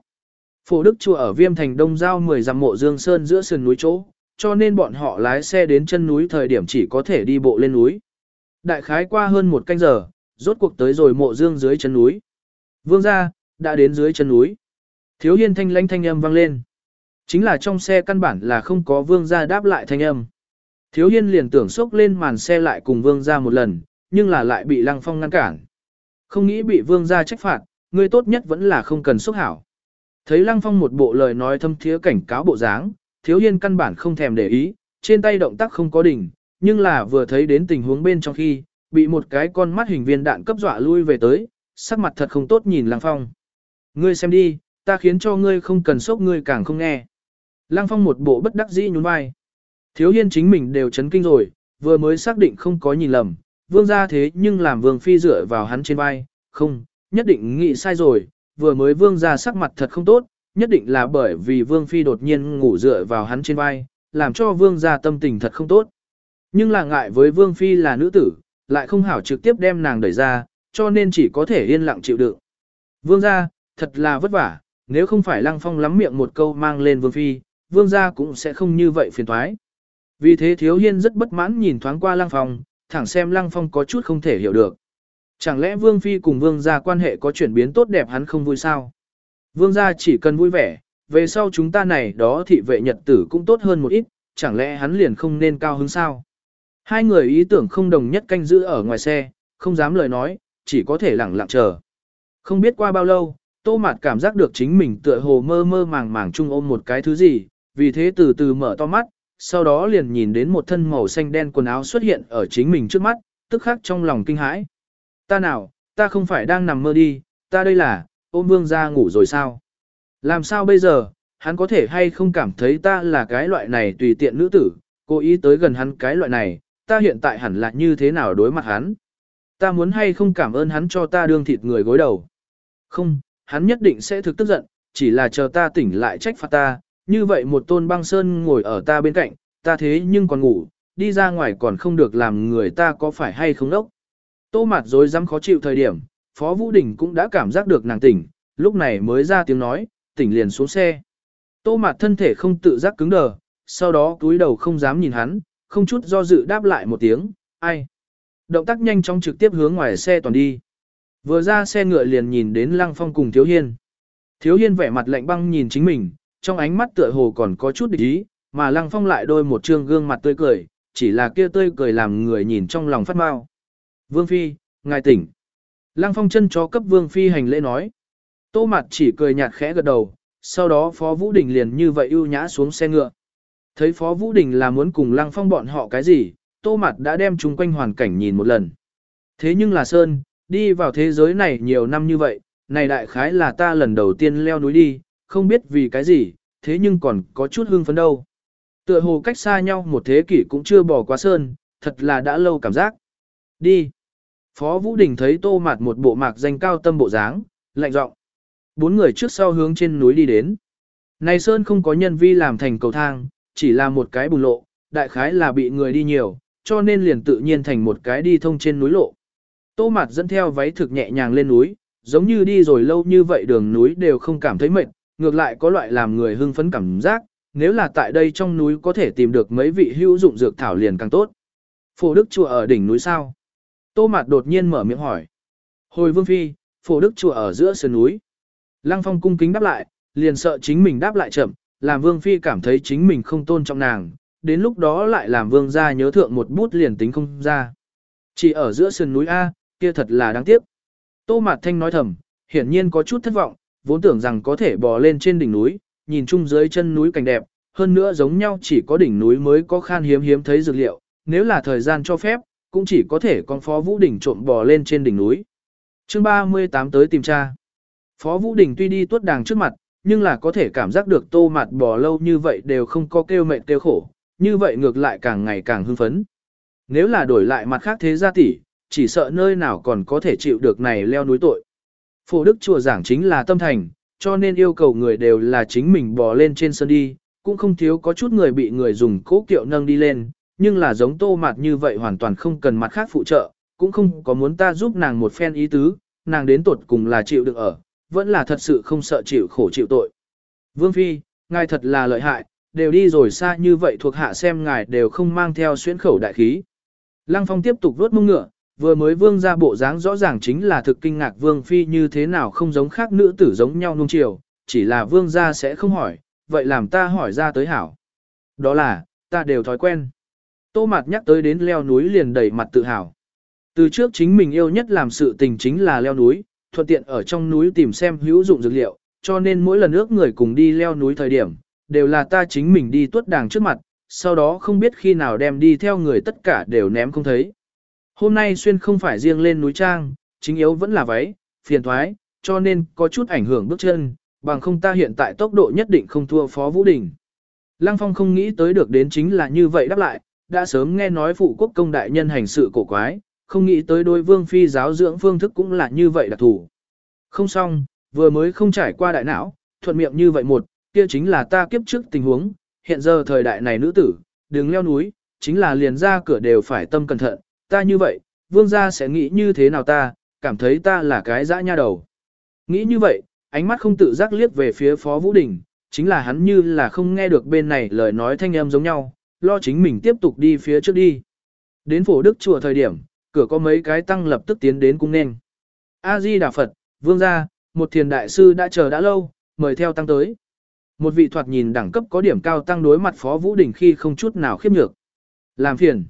Phổ Đức chùa ở Viêm Thành Đông Giao 10 dặm mộ Dương Sơn giữa sườn núi chỗ, cho nên bọn họ lái xe đến chân núi thời điểm chỉ có thể đi bộ lên núi. Đại khái qua hơn một canh giờ, rốt cuộc tới rồi mộ Dương dưới chân núi. Vương gia, đã đến dưới chân núi. Thiếu hiên thanh lãnh thanh âm vang lên. Chính là trong xe căn bản là không có vương gia đáp lại thanh âm. Thiếu hiên liền tưởng sốc lên màn xe lại cùng vương gia một lần, nhưng là lại bị lăng phong ngăn cản. Không nghĩ bị vương gia trách phạt, người tốt nhất vẫn là không cần xúc hảo. Thấy lăng phong một bộ lời nói thâm thiế cảnh cáo bộ dáng, thiếu hiên căn bản không thèm để ý, trên tay động tác không có đỉnh, nhưng là vừa thấy đến tình huống bên trong khi, bị một cái con mắt hình viên đạn cấp dọa lui về tới, sắc mặt thật không tốt nhìn lăng phong. Ngươi xem đi, ta khiến cho ngươi không cần sốc ngươi càng không nghe. Lăng phong một bộ bất đắc dĩ nhún vai. Thiếu hiên chính mình đều chấn kinh rồi, vừa mới xác định không có nhìn lầm, vương gia thế nhưng làm vương phi dựa vào hắn trên vai, không, nhất định nghĩ sai rồi, vừa mới vương gia sắc mặt thật không tốt, nhất định là bởi vì vương phi đột nhiên ngủ dựa vào hắn trên vai, làm cho vương gia tâm tình thật không tốt. Nhưng là ngại với vương phi là nữ tử, lại không hảo trực tiếp đem nàng đẩy ra, cho nên chỉ có thể yên lặng chịu đựng. Vương gia, thật là vất vả, nếu không phải lăng phong lắm miệng một câu mang lên vương phi, vương gia cũng sẽ không như vậy phiền thoái. Vì thế thiếu hiên rất bất mãn nhìn thoáng qua lăng phong, thẳng xem lăng phong có chút không thể hiểu được. Chẳng lẽ vương phi cùng vương gia quan hệ có chuyển biến tốt đẹp hắn không vui sao? Vương gia chỉ cần vui vẻ, về sau chúng ta này đó thị vệ nhật tử cũng tốt hơn một ít, chẳng lẽ hắn liền không nên cao hứng sao? Hai người ý tưởng không đồng nhất canh giữ ở ngoài xe, không dám lời nói, chỉ có thể lặng lặng chờ. Không biết qua bao lâu, Tô Mạt cảm giác được chính mình tựa hồ mơ mơ màng màng chung ôm một cái thứ gì, vì thế từ từ mở to mắt, sau đó liền nhìn đến một thân màu xanh đen quần áo xuất hiện ở chính mình trước mắt, tức khắc trong lòng kinh hãi. Ta nào, ta không phải đang nằm mơ đi, ta đây là, ôm vương ra ngủ rồi sao? Làm sao bây giờ, hắn có thể hay không cảm thấy ta là cái loại này tùy tiện nữ tử, cố ý tới gần hắn cái loại này, ta hiện tại hẳn là như thế nào đối mặt hắn? Ta muốn hay không cảm ơn hắn cho ta đương thịt người gối đầu? Không, hắn nhất định sẽ thực tức giận, chỉ là chờ ta tỉnh lại trách phạt ta, như vậy một tôn băng sơn ngồi ở ta bên cạnh, ta thế nhưng còn ngủ, đi ra ngoài còn không được làm người ta có phải hay không đốc. Tô mặt rồi dám khó chịu thời điểm, Phó Vũ Đình cũng đã cảm giác được nàng tỉnh, lúc này mới ra tiếng nói, tỉnh liền xuống xe. Tô mặt thân thể không tự giác cứng đờ, sau đó túi đầu không dám nhìn hắn, không chút do dự đáp lại một tiếng, ai. Động tác nhanh chóng trực tiếp hướng ngoài xe toàn đi. Vừa ra xe ngựa liền nhìn đến Lăng Phong cùng Thiếu Hiên. Thiếu Hiên vẻ mặt lạnh băng nhìn chính mình, trong ánh mắt tựa hồ còn có chút địch ý, mà Lăng Phong lại đôi một trương gương mặt tươi cười, chỉ là kia tươi cười làm người nhìn trong lòng phát mau. Vương Phi, ngài tỉnh. Lăng Phong chân chó cấp Vương Phi hành lễ nói. Tô mặt chỉ cười nhạt khẽ gật đầu, sau đó Phó Vũ Đình liền như vậy ưu nhã xuống xe ngựa. Thấy Phó Vũ Đình là muốn cùng Lăng Phong bọn họ cái gì, Tô mạt đã đem chung quanh hoàn cảnh nhìn một lần. Thế nhưng là Sơn, đi vào thế giới này nhiều năm như vậy, này đại khái là ta lần đầu tiên leo núi đi, không biết vì cái gì, thế nhưng còn có chút hương phấn đâu. Tựa hồ cách xa nhau một thế kỷ cũng chưa bỏ qua Sơn, thật là đã lâu cảm giác. Đi. Phó Vũ Đình thấy tô mạt một bộ mạc danh cao tâm bộ dáng, lạnh giọng. Bốn người trước sau hướng trên núi đi đến. Này Sơn không có nhân vi làm thành cầu thang, chỉ là một cái bùn lộ, đại khái là bị người đi nhiều, cho nên liền tự nhiên thành một cái đi thông trên núi lộ. Tô Mạt dẫn theo váy thực nhẹ nhàng lên núi, giống như đi rồi lâu như vậy đường núi đều không cảm thấy mệt, ngược lại có loại làm người hưng phấn cảm giác, nếu là tại đây trong núi có thể tìm được mấy vị hữu dụng dược thảo liền càng tốt. Phổ Đức chùa ở đỉnh núi sao? Tô Mạt đột nhiên mở miệng hỏi. Hồi Vương Phi, Phổ Đức chùa ở giữa sườn núi. Lăng Phong cung kính đáp lại, liền sợ chính mình đáp lại chậm, làm Vương Phi cảm thấy chính mình không tôn trọng nàng, đến lúc đó lại làm Vương gia nhớ thượng một bút liền tính không ra. Chỉ ở giữa sườn núi A, kia thật là đáng tiếc. Tô Mạt Thanh nói thầm, hiển nhiên có chút thất vọng, vốn tưởng rằng có thể bò lên trên đỉnh núi, nhìn chung dưới chân núi cảnh đẹp, hơn nữa giống nhau chỉ có đỉnh núi mới có khan hiếm hiếm thấy dược liệu, nếu là thời gian cho phép, cũng chỉ có thể con Phó Vũ Đình trộm bò lên trên đỉnh núi. chương 38 tới tìm cha. Phó Vũ Đình tuy đi tuốt đàng trước mặt, nhưng là có thể cảm giác được tô mặt bò lâu như vậy đều không có kêu mệt kêu khổ, như vậy ngược lại càng ngày càng hưng phấn. Nếu là đổi lại mặt khác thế gia tỷ, chỉ sợ nơi nào còn có thể chịu được này leo núi tội. Phổ Đức chùa giảng chính là tâm thành, cho nên yêu cầu người đều là chính mình bò lên trên sân đi, cũng không thiếu có chút người bị người dùng cố kiệu nâng đi lên, nhưng là giống tô mặt như vậy hoàn toàn không cần mặt khác phụ trợ, cũng không có muốn ta giúp nàng một phen ý tứ, nàng đến tuột cùng là chịu được ở, vẫn là thật sự không sợ chịu khổ chịu tội. Vương Phi, ngài thật là lợi hại, đều đi rồi xa như vậy thuộc hạ xem ngài đều không mang theo xuyên khẩu đại khí. Lăng Phong tiếp tục vuốt mông ngựa, vừa mới vương ra bộ dáng rõ ràng chính là thực kinh ngạc vương phi như thế nào không giống khác nữ tử giống nhau nung chiều, chỉ là vương gia sẽ không hỏi, vậy làm ta hỏi ra tới hảo. Đó là, ta đều thói quen. Tô mặt nhắc tới đến leo núi liền đầy mặt tự hào. Từ trước chính mình yêu nhất làm sự tình chính là leo núi, thuận tiện ở trong núi tìm xem hữu dụng dược liệu, cho nên mỗi lần ước người cùng đi leo núi thời điểm, đều là ta chính mình đi tuốt đàng trước mặt, sau đó không biết khi nào đem đi theo người tất cả đều ném không thấy. Hôm nay xuyên không phải riêng lên núi trang, chính yếu vẫn là váy, phiền thoái, cho nên có chút ảnh hưởng bước chân, bằng không ta hiện tại tốc độ nhất định không thua Phó Vũ Đình. Lăng Phong không nghĩ tới được đến chính là như vậy đáp lại, đã sớm nghe nói phụ quốc công đại nhân hành sự cổ quái, không nghĩ tới đôi vương phi giáo dưỡng phương thức cũng là như vậy đặc thủ. Không xong, vừa mới không trải qua đại não, thuận miệng như vậy một, kia chính là ta kiếp trước tình huống, hiện giờ thời đại này nữ tử, đừng leo núi, chính là liền ra cửa đều phải tâm cẩn thận, ta như vậy, vương gia sẽ nghĩ như thế nào ta, cảm thấy ta là cái dã nha đầu. Nghĩ như vậy, ánh mắt không tự giác liếc về phía Phó Vũ Đình, chính là hắn như là không nghe được bên này lời nói thanh âm giống nhau, lo chính mình tiếp tục đi phía trước đi. Đến phổ đức chùa thời điểm, cửa có mấy cái tăng lập tức tiến đến cung nên. A-di Đà Phật, vương gia, một thiền đại sư đã chờ đã lâu, mời theo tăng tới. Một vị thoạt nhìn đẳng cấp có điểm cao tăng đối mặt Phó Vũ Đình khi không chút nào khiếp nhược. Làm phiền.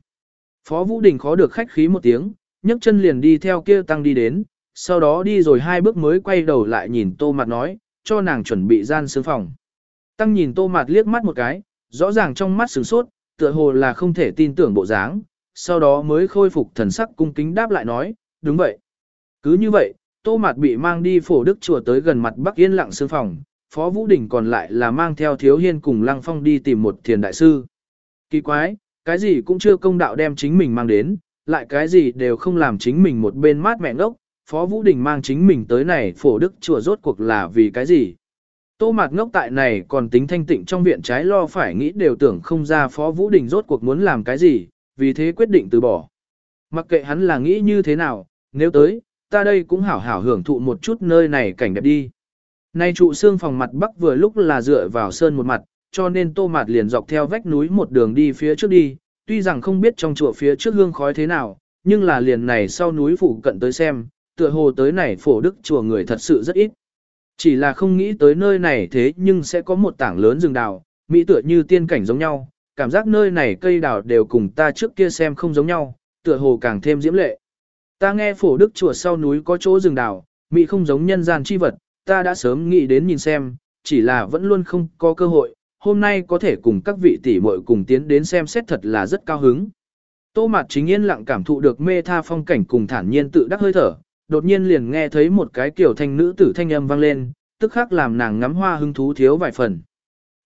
Phó Vũ Đình khó được khách khí một tiếng, nhấc chân liền đi theo kia tăng đi đến, sau đó đi rồi hai bước mới quay đầu lại nhìn tô mặt nói, cho nàng chuẩn bị gian sương phòng. Tăng nhìn tô mặt liếc mắt một cái, rõ ràng trong mắt sửng sốt, tựa hồ là không thể tin tưởng bộ dáng, sau đó mới khôi phục thần sắc cung kính đáp lại nói, đúng vậy. Cứ như vậy, tô mạt bị mang đi phổ đức chùa tới gần mặt bắc yên lặng sương phòng, Phó Vũ Đình còn lại là mang theo Thiếu Hiên cùng Lăng Phong đi tìm một thiền đại sư. Kỳ quái, cái gì cũng chưa công đạo đem chính mình mang đến, lại cái gì đều không làm chính mình một bên mát mẹ ngốc, Phó Vũ Đình mang chính mình tới này phổ đức chùa rốt cuộc là vì cái gì. Tô mạt ngốc tại này còn tính thanh tịnh trong viện trái lo phải nghĩ đều tưởng không ra Phó Vũ Đình rốt cuộc muốn làm cái gì, vì thế quyết định từ bỏ. Mặc kệ hắn là nghĩ như thế nào, nếu tới, ta đây cũng hảo hảo hưởng thụ một chút nơi này cảnh đẹp đi. Nay trụ xương phòng mặt bắc vừa lúc là dựa vào sơn một mặt, cho nên tô mạt liền dọc theo vách núi một đường đi phía trước đi, tuy rằng không biết trong chùa phía trước hương khói thế nào, nhưng là liền này sau núi phủ cận tới xem, tựa hồ tới này phổ đức chùa người thật sự rất ít. Chỉ là không nghĩ tới nơi này thế nhưng sẽ có một tảng lớn rừng đào, mỹ tựa như tiên cảnh giống nhau, cảm giác nơi này cây đào đều cùng ta trước kia xem không giống nhau, tựa hồ càng thêm diễm lệ. Ta nghe phổ đức chùa sau núi có chỗ rừng đào, mỹ không giống nhân gian chi vật, ta đã sớm nghĩ đến nhìn xem, chỉ là vẫn luôn không có cơ hội, hôm nay có thể cùng các vị tỷ muội cùng tiến đến xem xét thật là rất cao hứng. Tô Mạt chính yên lặng cảm thụ được mê tha phong cảnh cùng thản nhiên tự đắc hơi thở, đột nhiên liền nghe thấy một cái kiểu thanh nữ tử thanh âm vang lên, tức khắc làm nàng ngắm hoa hứng thú thiếu vài phần.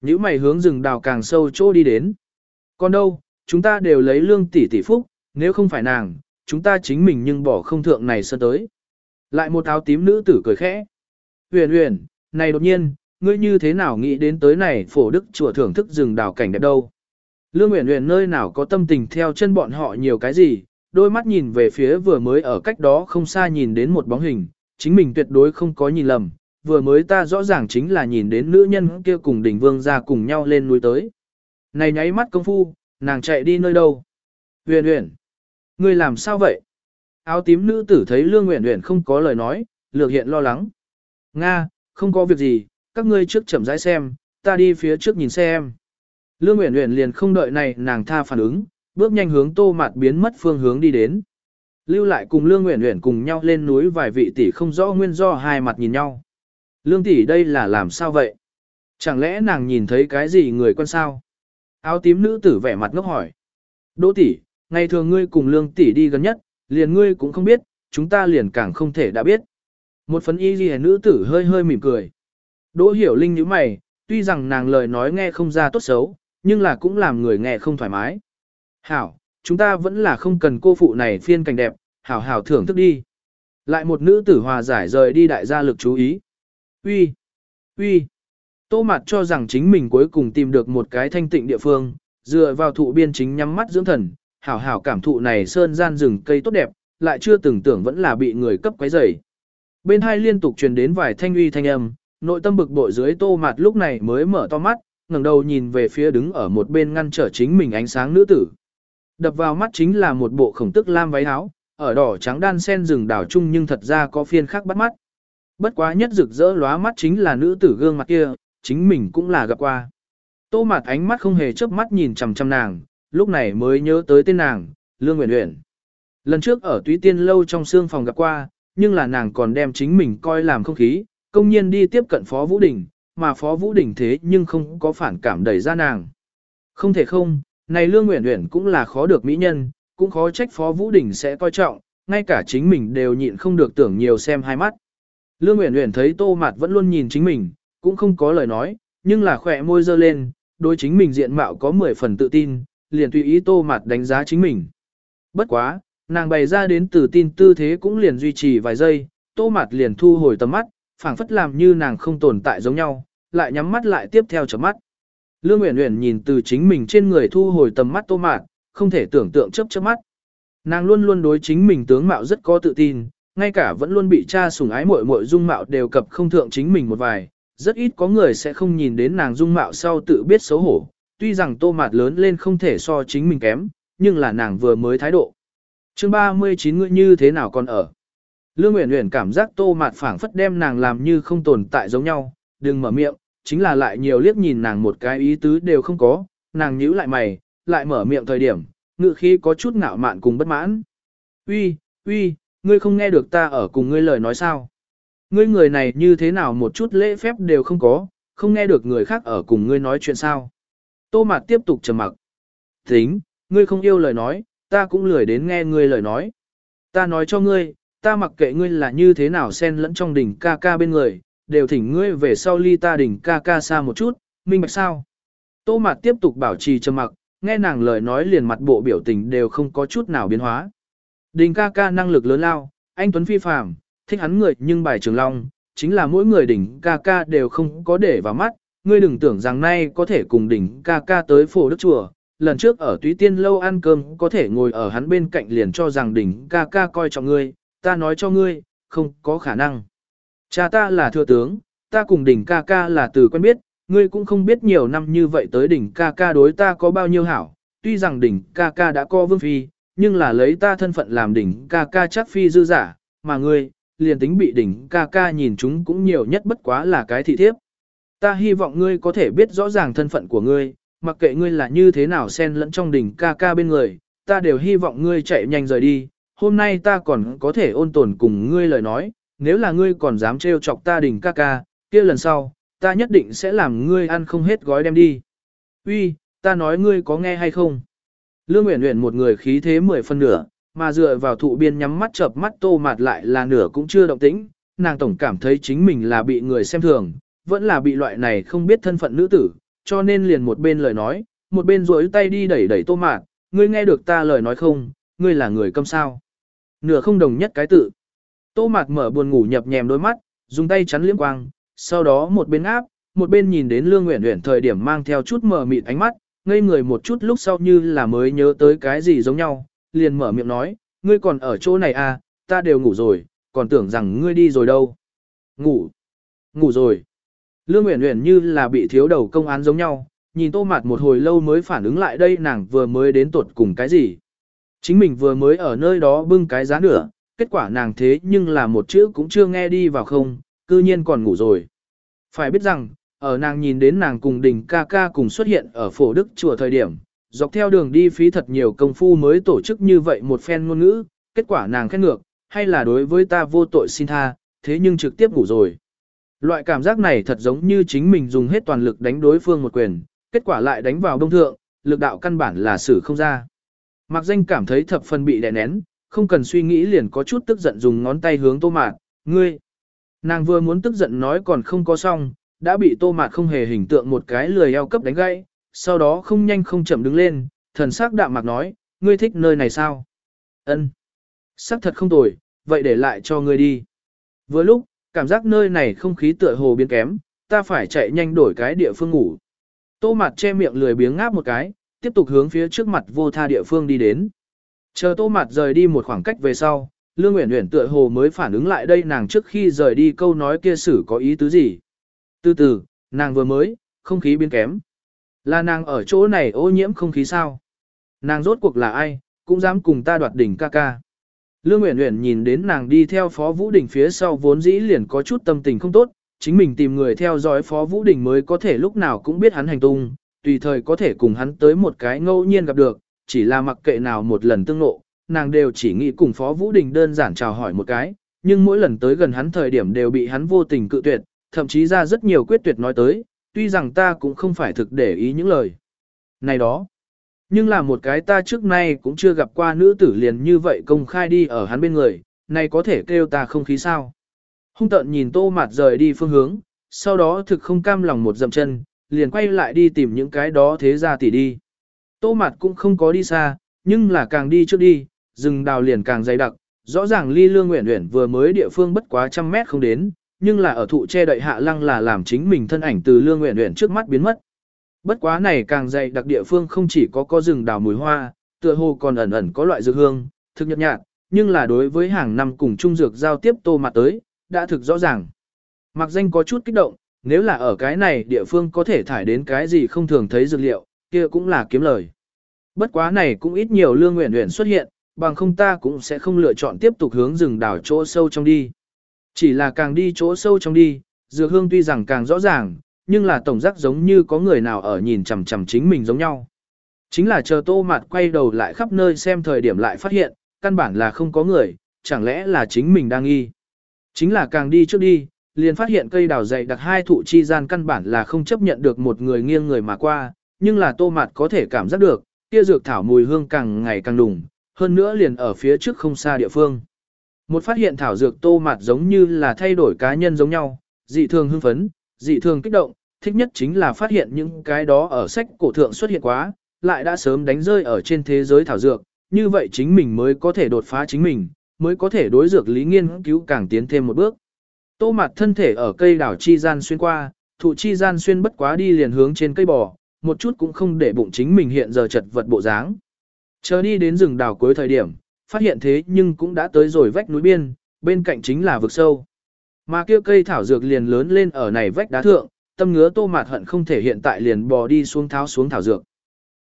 Những mày hướng rừng đào càng sâu chỗ đi đến. Còn đâu, chúng ta đều lấy lương tỷ tỷ phúc, nếu không phải nàng, chúng ta chính mình nhưng bỏ không thượng này sơn tới. Lại một áo tím nữ tử cười khẽ. Huyền huyền, này đột nhiên, ngươi như thế nào nghĩ đến tới này phổ đức chùa thưởng thức rừng đào cảnh đẹp đâu. Lương Uyển Uyển nơi nào có tâm tình theo chân bọn họ nhiều cái gì, đôi mắt nhìn về phía vừa mới ở cách đó không xa nhìn đến một bóng hình, chính mình tuyệt đối không có nhìn lầm, vừa mới ta rõ ràng chính là nhìn đến nữ nhân kia cùng đỉnh vương ra cùng nhau lên núi tới. Này nháy mắt công phu, nàng chạy đi nơi đâu? Uyển Uyển, ngươi làm sao vậy? Áo tím nữ tử thấy Lương Uyển Uyển không có lời nói, lược hiện lo lắng. Nga, không có việc gì, các ngươi trước chậm rãi xem, ta đi phía trước nhìn xem. Lương Uyển Uyển liền không đợi này nàng tha phản ứng, bước nhanh hướng Tô Mạt biến mất phương hướng đi đến. Lưu lại cùng Lương Uyển Uyển cùng nhau lên núi vài vị tỷ không rõ nguyên do hai mặt nhìn nhau. Lương tỷ đây là làm sao vậy? Chẳng lẽ nàng nhìn thấy cái gì người quan sao? Áo tím nữ tử vẻ mặt ngốc hỏi. Đỗ tỷ, ngày thường ngươi cùng Lương tỷ đi gần nhất, liền ngươi cũng không biết, chúng ta liền càng không thể đã biết. Một phấn y ghi nữ tử hơi hơi mỉm cười. Đỗ hiểu linh như mày, tuy rằng nàng lời nói nghe không ra tốt xấu, nhưng là cũng làm người nghe không thoải mái. Hảo, chúng ta vẫn là không cần cô phụ này phiên cảnh đẹp, hảo hảo thưởng thức đi. Lại một nữ tử hòa giải rời đi đại gia lực chú ý. Uy, uy. Tô mặt cho rằng chính mình cuối cùng tìm được một cái thanh tịnh địa phương, dựa vào thụ biên chính nhắm mắt dưỡng thần, hảo hảo cảm thụ này sơn gian rừng cây tốt đẹp, lại chưa từng tưởng vẫn là bị người cấp quấy rầy. Bên hai liên tục truyền đến vài thanh uy thanh âm, nội tâm bực bội dưới tô mặt lúc này mới mở to mắt, ngẩng đầu nhìn về phía đứng ở một bên ngăn trở chính mình ánh sáng nữ tử. Đập vào mắt chính là một bộ khổng tức lam váy áo, ở đỏ trắng đan sen rừng đảo chung nhưng thật ra có phiên khác bắt mắt. Bất quá nhất rực rỡ lóa mắt chính là nữ tử gương mặt kia, chính mình cũng là gặp qua. Tô mặt ánh mắt không hề chớp mắt nhìn chằm chằm nàng, lúc này mới nhớ tới tên nàng, Lương nguyễn Uyển. Lần trước ở Túy Tiên lâu trong xương phòng gặp qua, nhưng là nàng còn đem chính mình coi làm không khí, công nhiên đi tiếp cận Phó Vũ Đình, mà Phó Vũ Đình thế nhưng không có phản cảm đẩy ra nàng. Không thể không, này Lương nguyễn Uyển cũng là khó được mỹ nhân, cũng khó trách Phó Vũ Đình sẽ coi trọng, ngay cả chính mình đều nhịn không được tưởng nhiều xem hai mắt. Lương Uyển Uyển thấy Tô Mạt vẫn luôn nhìn chính mình, cũng không có lời nói, nhưng là khỏe môi dơ lên, đối chính mình diện mạo có 10 phần tự tin, liền tùy ý Tô mặt đánh giá chính mình. Bất quá, nàng bày ra đến tự tin tư thế cũng liền duy trì vài giây, Tô mặt liền thu hồi tầm mắt, phảng phất làm như nàng không tồn tại giống nhau, lại nhắm mắt lại tiếp theo chớp mắt. Lương Uyển Uyển nhìn từ chính mình trên người thu hồi tầm mắt Tô Mạt, không thể tưởng tượng chớp chớp mắt. Nàng luôn luôn đối chính mình tướng mạo rất có tự tin, ngay cả vẫn luôn bị cha sủng ái muội muội dung mạo đều cập không thượng chính mình một vài, rất ít có người sẽ không nhìn đến nàng dung mạo sau tự biết xấu hổ, tuy rằng tô mạt lớn lên không thể so chính mình kém, nhưng là nàng vừa mới thái độ. chương 39 ngươi như thế nào còn ở? Lương Nguyễn Nguyễn cảm giác tô mạt phảng phất đem nàng làm như không tồn tại giống nhau, đừng mở miệng, chính là lại nhiều liếc nhìn nàng một cái ý tứ đều không có, nàng nhíu lại mày, lại mở miệng thời điểm, ngự khí có chút ngạo mạn cùng bất mãn. Uy, uy, ngươi không nghe được ta ở cùng ngươi lời nói sao? Ngươi người này như thế nào một chút lễ phép đều không có, không nghe được người khác ở cùng ngươi nói chuyện sao? Tô Mạt tiếp tục trầm mặc. Tính, ngươi không yêu lời nói, ta cũng lười đến nghe ngươi lời nói. Ta nói cho ngươi, ta mặc kệ ngươi là như thế nào xen lẫn trong đỉnh ca ca bên người, đều thỉnh ngươi về sau ly ta đỉnh ca ca xa một chút, minh bạch sao? Tô Mạt tiếp tục bảo trì trầm mặc, nghe nàng lời nói liền mặt bộ biểu tình đều không có chút nào biến hóa. Đình ca ca năng lực lớn lao, anh Tuấn phi phàm, thích hắn người nhưng bài trường long, chính là mỗi người đỉnh ca ca đều không có để vào mắt, ngươi đừng tưởng rằng nay có thể cùng đỉnh ca ca tới phổ đức chùa, lần trước ở túy tiên lâu ăn cơm có thể ngồi ở hắn bên cạnh liền cho rằng đỉnh ca ca coi trọng ngươi, ta nói cho ngươi, không có khả năng. Cha ta là thừa tướng, ta cùng đỉnh ca ca là từ quen biết, ngươi cũng không biết nhiều năm như vậy tới đỉnh ca ca đối ta có bao nhiêu hảo, tuy rằng đỉnh ca ca đã có vương phi, nhưng là lấy ta thân phận làm đỉnh ca ca chắc phi dư giả, mà ngươi, liền tính bị đỉnh ca ca nhìn chúng cũng nhiều nhất bất quá là cái thị thiếp. Ta hy vọng ngươi có thể biết rõ ràng thân phận của ngươi, mặc kệ ngươi là như thế nào xen lẫn trong đỉnh ca ca bên người, ta đều hy vọng ngươi chạy nhanh rời đi. Hôm nay ta còn có thể ôn tồn cùng ngươi lời nói, nếu là ngươi còn dám trêu chọc ta đỉnh ca ca, kia lần sau, ta nhất định sẽ làm ngươi ăn không hết gói đem đi. Uy, ta nói ngươi có nghe hay không? Lương uyển uyển một người khí thế mười phân nửa, mà dựa vào thụ biên nhắm mắt chợp mắt tô mạt lại là nửa cũng chưa động tĩnh, nàng tổng cảm thấy chính mình là bị người xem thường, vẫn là bị loại này không biết thân phận nữ tử, cho nên liền một bên lời nói, một bên duỗi tay đi đẩy đẩy tô mạt, ngươi nghe được ta lời nói không, ngươi là người câm sao. Nửa không đồng nhất cái tự. Tô mạt mở buồn ngủ nhập nhèm đôi mắt, dùng tay chắn liễm quang, sau đó một bên áp, một bên nhìn đến Lương nguyện nguyện thời điểm mang theo chút mờ mịt ánh mắt, ngây người một chút lúc sau như là mới nhớ tới cái gì giống nhau, liền mở miệng nói, ngươi còn ở chỗ này à, ta đều ngủ rồi, còn tưởng rằng ngươi đi rồi đâu. Ngủ, ngủ rồi. Lương Uyển Uyển như là bị thiếu đầu công án giống nhau, nhìn Tô Mạt một hồi lâu mới phản ứng lại đây nàng vừa mới đến tuột cùng cái gì. Chính mình vừa mới ở nơi đó bưng cái giá nửa, kết quả nàng thế nhưng là một chữ cũng chưa nghe đi vào không, cư nhiên còn ngủ rồi. Phải biết rằng, ở nàng nhìn đến nàng cùng đình ca ca cùng xuất hiện ở phổ đức chùa thời điểm, dọc theo đường đi phí thật nhiều công phu mới tổ chức như vậy một phen ngôn ngữ, kết quả nàng khét ngược, hay là đối với ta vô tội xin tha, thế nhưng trực tiếp ngủ rồi. Loại cảm giác này thật giống như chính mình dùng hết toàn lực đánh đối phương một quyền, kết quả lại đánh vào đông thượng, lực đạo căn bản là xử không ra. Mạc danh cảm thấy thập phần bị đè nén, không cần suy nghĩ liền có chút tức giận dùng ngón tay hướng tô mạt, ngươi. Nàng vừa muốn tức giận nói còn không có xong, đã bị tô mạt không hề hình tượng một cái lười eo cấp đánh gãy, sau đó không nhanh không chậm đứng lên, thần sắc đạm mạc nói, ngươi thích nơi này sao? Ân, Sắc thật không tồi, vậy để lại cho ngươi đi. Vừa lúc, cảm giác nơi này không khí tựa hồ biến kém, ta phải chạy nhanh đổi cái địa phương ngủ. Tô mặt che miệng lười biếng ngáp một cái, tiếp tục hướng phía trước mặt vô tha địa phương đi đến. Chờ tô mặt rời đi một khoảng cách về sau, Lương Uyển Uyển tựa hồ mới phản ứng lại đây nàng trước khi rời đi câu nói kia xử có ý tứ gì. Từ từ, nàng vừa mới, không khí biến kém. Là nàng ở chỗ này ô nhiễm không khí sao? Nàng rốt cuộc là ai, cũng dám cùng ta đoạt đỉnh ca ca. Lương Uyển Uyển nhìn đến nàng đi theo Phó Vũ Đình phía sau vốn dĩ liền có chút tâm tình không tốt, chính mình tìm người theo dõi Phó Vũ Đình mới có thể lúc nào cũng biết hắn hành tung, tùy thời có thể cùng hắn tới một cái ngẫu nhiên gặp được, chỉ là mặc kệ nào một lần tương ngộ, nàng đều chỉ nghĩ cùng Phó Vũ Đình đơn giản chào hỏi một cái, nhưng mỗi lần tới gần hắn thời điểm đều bị hắn vô tình cự tuyệt, thậm chí ra rất nhiều quyết tuyệt nói tới, tuy rằng ta cũng không phải thực để ý những lời này đó. Nhưng là một cái ta trước nay cũng chưa gặp qua nữ tử liền như vậy công khai đi ở hắn bên người, này có thể kêu ta không khí sao. Hung tận nhìn tô mạt rời đi phương hướng, sau đó thực không cam lòng một dậm chân, liền quay lại đi tìm những cái đó thế ra tỉ đi. Tô mạt cũng không có đi xa, nhưng là càng đi trước đi, rừng đào liền càng dày đặc, rõ ràng ly lương nguyện nguyện vừa mới địa phương bất quá trăm mét không đến, nhưng là ở thụ che đậy hạ lăng là làm chính mình thân ảnh từ lương nguyện nguyện trước mắt biến mất. Bất quá này càng dày đặc địa phương không chỉ có có rừng đào mùi hoa, tựa hồ còn ẩn ẩn có loại dược hương, thực nhật nhạt, nhưng là đối với hàng năm cùng trung dược giao tiếp tô mặt tới, đã thực rõ ràng. Mặc danh có chút kích động, nếu là ở cái này địa phương có thể thải đến cái gì không thường thấy dược liệu, kia cũng là kiếm lời. Bất quá này cũng ít nhiều lương nguyện nguyện xuất hiện, bằng không ta cũng sẽ không lựa chọn tiếp tục hướng rừng đảo chỗ sâu trong đi. Chỉ là càng đi chỗ sâu trong đi, dược hương tuy rằng càng rõ ràng, nhưng là tổng giác giống như có người nào ở nhìn chằm chằm chính mình giống nhau. Chính là chờ tô mặt quay đầu lại khắp nơi xem thời điểm lại phát hiện, căn bản là không có người, chẳng lẽ là chính mình đang nghi. Chính là càng đi trước đi, liền phát hiện cây đào dày đặc hai thụ chi gian căn bản là không chấp nhận được một người nghiêng người mà qua, nhưng là tô mặt có thể cảm giác được, kia dược thảo mùi hương càng ngày càng đùng, hơn nữa liền ở phía trước không xa địa phương. Một phát hiện thảo dược tô mạt giống như là thay đổi cá nhân giống nhau, dị thường hưng phấn, dị thường kích động, thích nhất chính là phát hiện những cái đó ở sách cổ thượng xuất hiện quá, lại đã sớm đánh rơi ở trên thế giới thảo dược, như vậy chính mình mới có thể đột phá chính mình, mới có thể đối dược lý nghiên cứu càng tiến thêm một bước. Tô mặt thân thể ở cây đảo chi gian xuyên qua, thụ chi gian xuyên bất quá đi liền hướng trên cây bò, một chút cũng không để bụng chính mình hiện giờ chật vật bộ dáng. Chờ đi đến rừng đảo cuối thời điểm, phát hiện thế nhưng cũng đã tới rồi vách núi biên, bên cạnh chính là vực sâu. Mà kia cây thảo dược liền lớn lên ở này vách đá thượng, tâm ngứa tô mạt hận không thể hiện tại liền bò đi xuống tháo xuống thảo dược.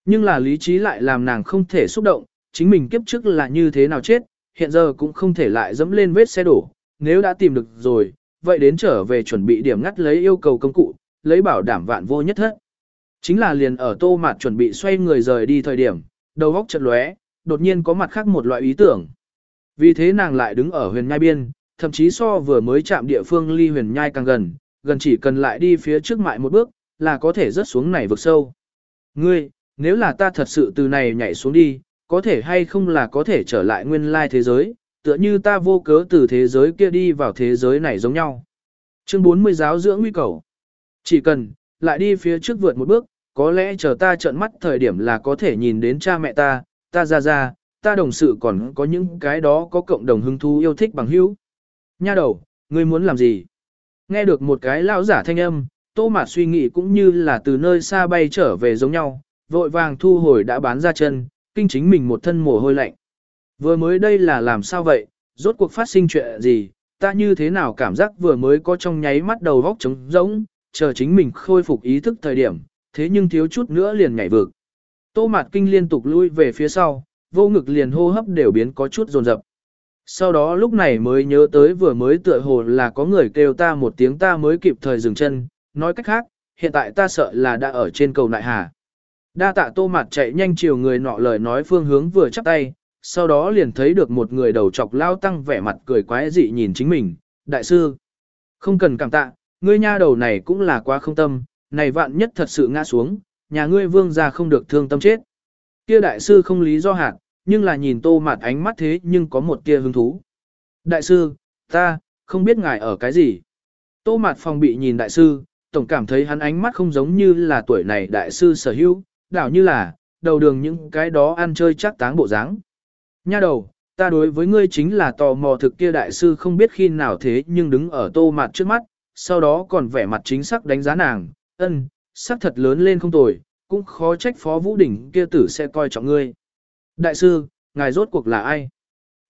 Nhưng là lý trí lại làm nàng không thể xúc động, chính mình kiếp trước là như thế nào chết, hiện giờ cũng không thể lại dẫm lên vết xe đổ, nếu đã tìm được rồi, vậy đến trở về chuẩn bị điểm ngắt lấy yêu cầu công cụ, lấy bảo đảm vạn vô nhất thất. Chính là liền ở tô mạt chuẩn bị xoay người rời đi thời điểm, đầu góc chợt lóe, đột nhiên có mặt khác một loại ý tưởng. Vì thế nàng lại đứng ở huyền nhai biên, thậm chí so vừa mới chạm địa phương ly huyền nhai càng gần, gần chỉ cần lại đi phía trước mại một bước, là có thể rớt xuống này vực sâu. Ngươi, nếu là ta thật sự từ này nhảy xuống đi, có thể hay không là có thể trở lại nguyên lai thế giới, tựa như ta vô cớ từ thế giới kia đi vào thế giới này giống nhau. Chương 40 giáo dưỡng nguy cầu. Chỉ cần, lại đi phía trước vượt một bước, có lẽ chờ ta trợn mắt thời điểm là có thể nhìn đến cha mẹ ta, ta ra ra, ta đồng sự còn có những cái đó có cộng đồng hứng thú yêu thích bằng hữu. Nha đầu, ngươi muốn làm gì? Nghe được một cái lão giả thanh âm, tô mạt suy nghĩ cũng như là từ nơi xa bay trở về giống nhau, vội vàng thu hồi đã bán ra chân, kinh chính mình một thân mồ hôi lạnh. Vừa mới đây là làm sao vậy, rốt cuộc phát sinh chuyện gì, ta như thế nào cảm giác vừa mới có trong nháy mắt đầu góc trống rỗng, chờ chính mình khôi phục ý thức thời điểm, thế nhưng thiếu chút nữa liền nhảy vực. Tô mạt kinh liên tục lui về phía sau, vô ngực liền hô hấp đều biến có chút rồn rập. Sau đó lúc này mới nhớ tới vừa mới tựa hồ là có người kêu ta một tiếng ta mới kịp thời dừng chân, nói cách khác, hiện tại ta sợ là đã ở trên cầu nại hà. Đa tạ tô mặt chạy nhanh chiều người nọ lời nói phương hướng vừa chắp tay, sau đó liền thấy được một người đầu chọc lao tăng vẻ mặt cười quái dị nhìn chính mình, đại sư. Không cần cảm tạ, ngươi nha đầu này cũng là quá không tâm, này vạn nhất thật sự ngã xuống, nhà ngươi vương gia không được thương tâm chết. Kia đại sư không lý do hạn, nhưng là nhìn tô mặt ánh mắt thế nhưng có một tia hứng thú. Đại sư, ta, không biết ngài ở cái gì. Tô mặt phòng bị nhìn đại sư, tổng cảm thấy hắn ánh mắt không giống như là tuổi này đại sư sở hữu, đảo như là, đầu đường những cái đó ăn chơi chắc táng bộ dáng. Nha đầu, ta đối với ngươi chính là tò mò thực kia đại sư không biết khi nào thế nhưng đứng ở tô mặt trước mắt, sau đó còn vẻ mặt chính xác đánh giá nàng, ân, sắc thật lớn lên không tồi, cũng khó trách phó vũ đỉnh kia tử sẽ coi trọng ngươi. Đại sư, ngài rốt cuộc là ai?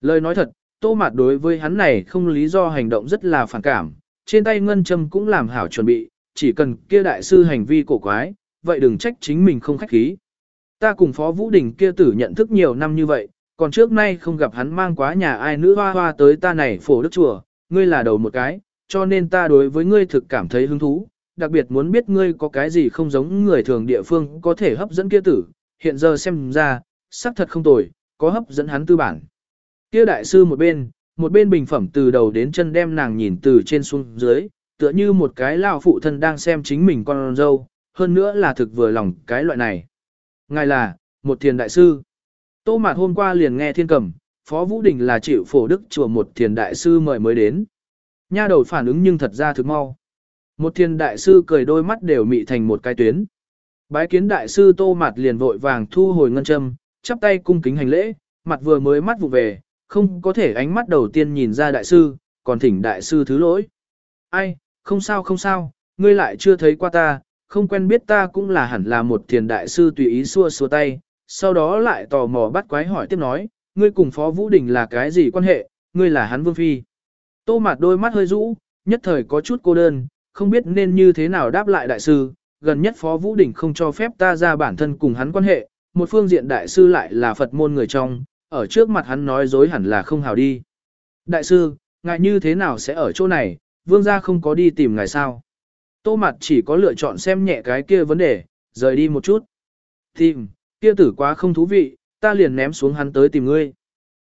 Lời nói thật, tô mặt đối với hắn này không lý do hành động rất là phản cảm, trên tay ngân châm cũng làm hảo chuẩn bị, chỉ cần kia đại sư hành vi cổ quái, vậy đừng trách chính mình không khách khí. Ta cùng phó vũ đỉnh kia tử nhận thức nhiều năm như vậy, còn trước nay không gặp hắn mang quá nhà ai nữ hoa hoa tới ta này phổ đức chùa, ngươi là đầu một cái, cho nên ta đối với ngươi thực cảm thấy hứng thú, đặc biệt muốn biết ngươi có cái gì không giống người thường địa phương có thể hấp dẫn kia tử, hiện giờ xem ra, xác thật không tồi, có hấp dẫn hắn tư bản. Kia đại sư một bên, một bên bình phẩm từ đầu đến chân đem nàng nhìn từ trên xuống dưới, tựa như một cái lao phụ thân đang xem chính mình con dâu, hơn nữa là thực vừa lòng cái loại này. Ngài là, một thiền đại sư. Tô Mạt hôm qua liền nghe thiên cầm, Phó Vũ Đình là chịu phổ đức chùa một thiền đại sư mời mới đến. Nha đầu phản ứng nhưng thật ra thực mau. Một thiền đại sư cười đôi mắt đều mị thành một cái tuyến. Bái kiến đại sư Tô Mạt liền vội vàng thu hồi ngân châm, chắp tay cung kính hành lễ, mặt vừa mới mắt vụ về, không có thể ánh mắt đầu tiên nhìn ra đại sư, còn thỉnh đại sư thứ lỗi. Ai, không sao không sao, ngươi lại chưa thấy qua ta, không quen biết ta cũng là hẳn là một thiền đại sư tùy ý xua xua tay, sau đó lại tò mò bắt quái hỏi tiếp nói, ngươi cùng Phó Vũ Đình là cái gì quan hệ, ngươi là hắn vương phi. Tô mặt đôi mắt hơi rũ, nhất thời có chút cô đơn, không biết nên như thế nào đáp lại đại sư, gần nhất Phó Vũ Đình không cho phép ta ra bản thân cùng hắn quan hệ, một phương diện đại sư lại là Phật môn người trong, ở trước mặt hắn nói dối hẳn là không hào đi. Đại sư, ngài như thế nào sẽ ở chỗ này, vương gia không có đi tìm ngài sao? Tô mặt chỉ có lựa chọn xem nhẹ cái kia vấn đề, rời đi một chút. Tìm, kia tử quá không thú vị, ta liền ném xuống hắn tới tìm ngươi.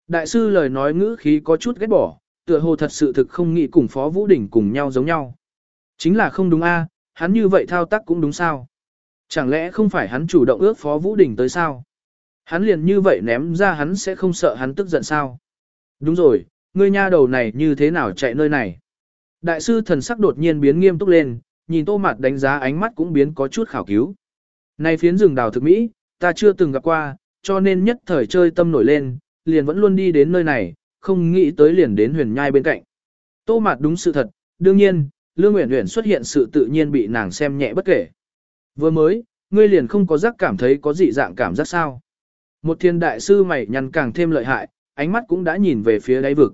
Đại sư lời nói ngữ khí có chút ghét bỏ, tựa hồ thật sự thực không nghĩ cùng Phó Vũ Đình cùng nhau giống nhau. Chính là không đúng a, hắn như vậy thao tác cũng đúng sao? Chẳng lẽ không phải hắn chủ động ước Phó Vũ Đình tới sao? Hắn liền như vậy ném ra hắn sẽ không sợ hắn tức giận sao? Đúng rồi, ngươi nha đầu này như thế nào chạy nơi này? Đại sư thần sắc đột nhiên biến nghiêm túc lên, nhìn tô mặt đánh giá ánh mắt cũng biến có chút khảo cứu. Này phiến rừng đào thực mỹ, ta chưa từng gặp qua, cho nên nhất thời chơi tâm nổi lên, liền vẫn luôn đi đến nơi này, không nghĩ tới liền đến huyền nhai bên cạnh. Tô mặt đúng sự thật, đương nhiên, Lương Uyển Uyển xuất hiện sự tự nhiên bị nàng xem nhẹ bất kể. Vừa mới, ngươi liền không có giác cảm thấy có dị dạng cảm giác sao? Một thiên đại sư mày nhăn càng thêm lợi hại, ánh mắt cũng đã nhìn về phía đáy vực.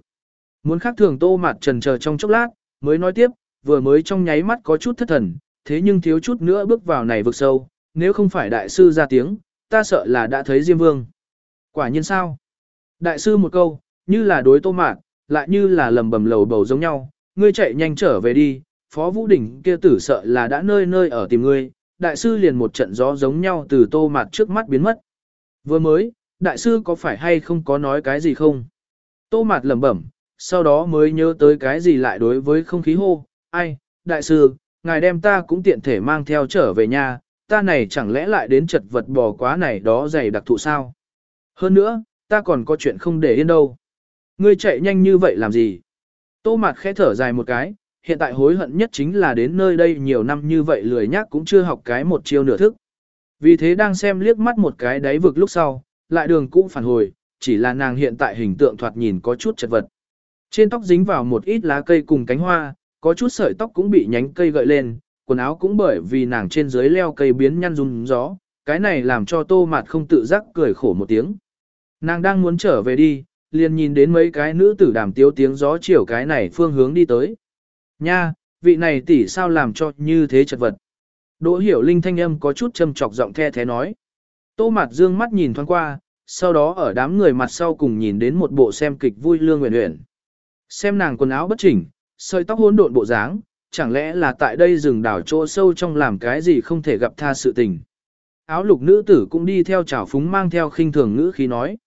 Muốn khác thường tô mặt trần chờ trong chốc lát, mới nói tiếp, vừa mới trong nháy mắt có chút thất thần, thế nhưng thiếu chút nữa bước vào này vực sâu, nếu không phải đại sư ra tiếng, ta sợ là đã thấy Diêm Vương. Quả nhiên sao? Đại sư một câu, như là đối tô mạt, lại như là lầm bầm lầu bầu giống nhau, ngươi chạy nhanh trở về đi, Phó Vũ Đỉnh kia tử sợ là đã nơi nơi ở tìm ngươi, đại sư liền một trận gió giống nhau từ tô mặt trước mắt biến mất. Vừa mới, đại sư có phải hay không có nói cái gì không? Tô mặt lẩm bẩm, sau đó mới nhớ tới cái gì lại đối với không khí hô, ai, đại sư, ngài đem ta cũng tiện thể mang theo trở về nhà, ta này chẳng lẽ lại đến chật vật bò quá này đó dày đặc thụ sao? Hơn nữa, ta còn có chuyện không để yên đâu. Ngươi chạy nhanh như vậy làm gì? Tô mặt khẽ thở dài một cái, hiện tại hối hận nhất chính là đến nơi đây nhiều năm như vậy lười nhác cũng chưa học cái một chiêu nửa thức. Vì thế đang xem liếc mắt một cái đáy vực lúc sau, lại đường cũng phản hồi, chỉ là nàng hiện tại hình tượng thoạt nhìn có chút chật vật. Trên tóc dính vào một ít lá cây cùng cánh hoa, có chút sợi tóc cũng bị nhánh cây gợi lên, quần áo cũng bởi vì nàng trên dưới leo cây biến nhăn rung gió, cái này làm cho tô mạt không tự giác cười khổ một tiếng. Nàng đang muốn trở về đi, liền nhìn đến mấy cái nữ tử đàm tiếu tiếng gió chiều cái này phương hướng đi tới. Nha, vị này tỷ sao làm cho như thế chật vật. Đỗ hiểu linh thanh âm có chút châm chọc giọng the thế nói. Tô mặt dương mắt nhìn thoáng qua, sau đó ở đám người mặt sau cùng nhìn đến một bộ xem kịch vui lương nguyện nguyện. Xem nàng quần áo bất chỉnh, sợi tóc hỗn độn bộ dáng, chẳng lẽ là tại đây rừng đảo chỗ sâu trong làm cái gì không thể gặp tha sự tình. Áo lục nữ tử cũng đi theo chảo phúng mang theo khinh thường ngữ khí nói.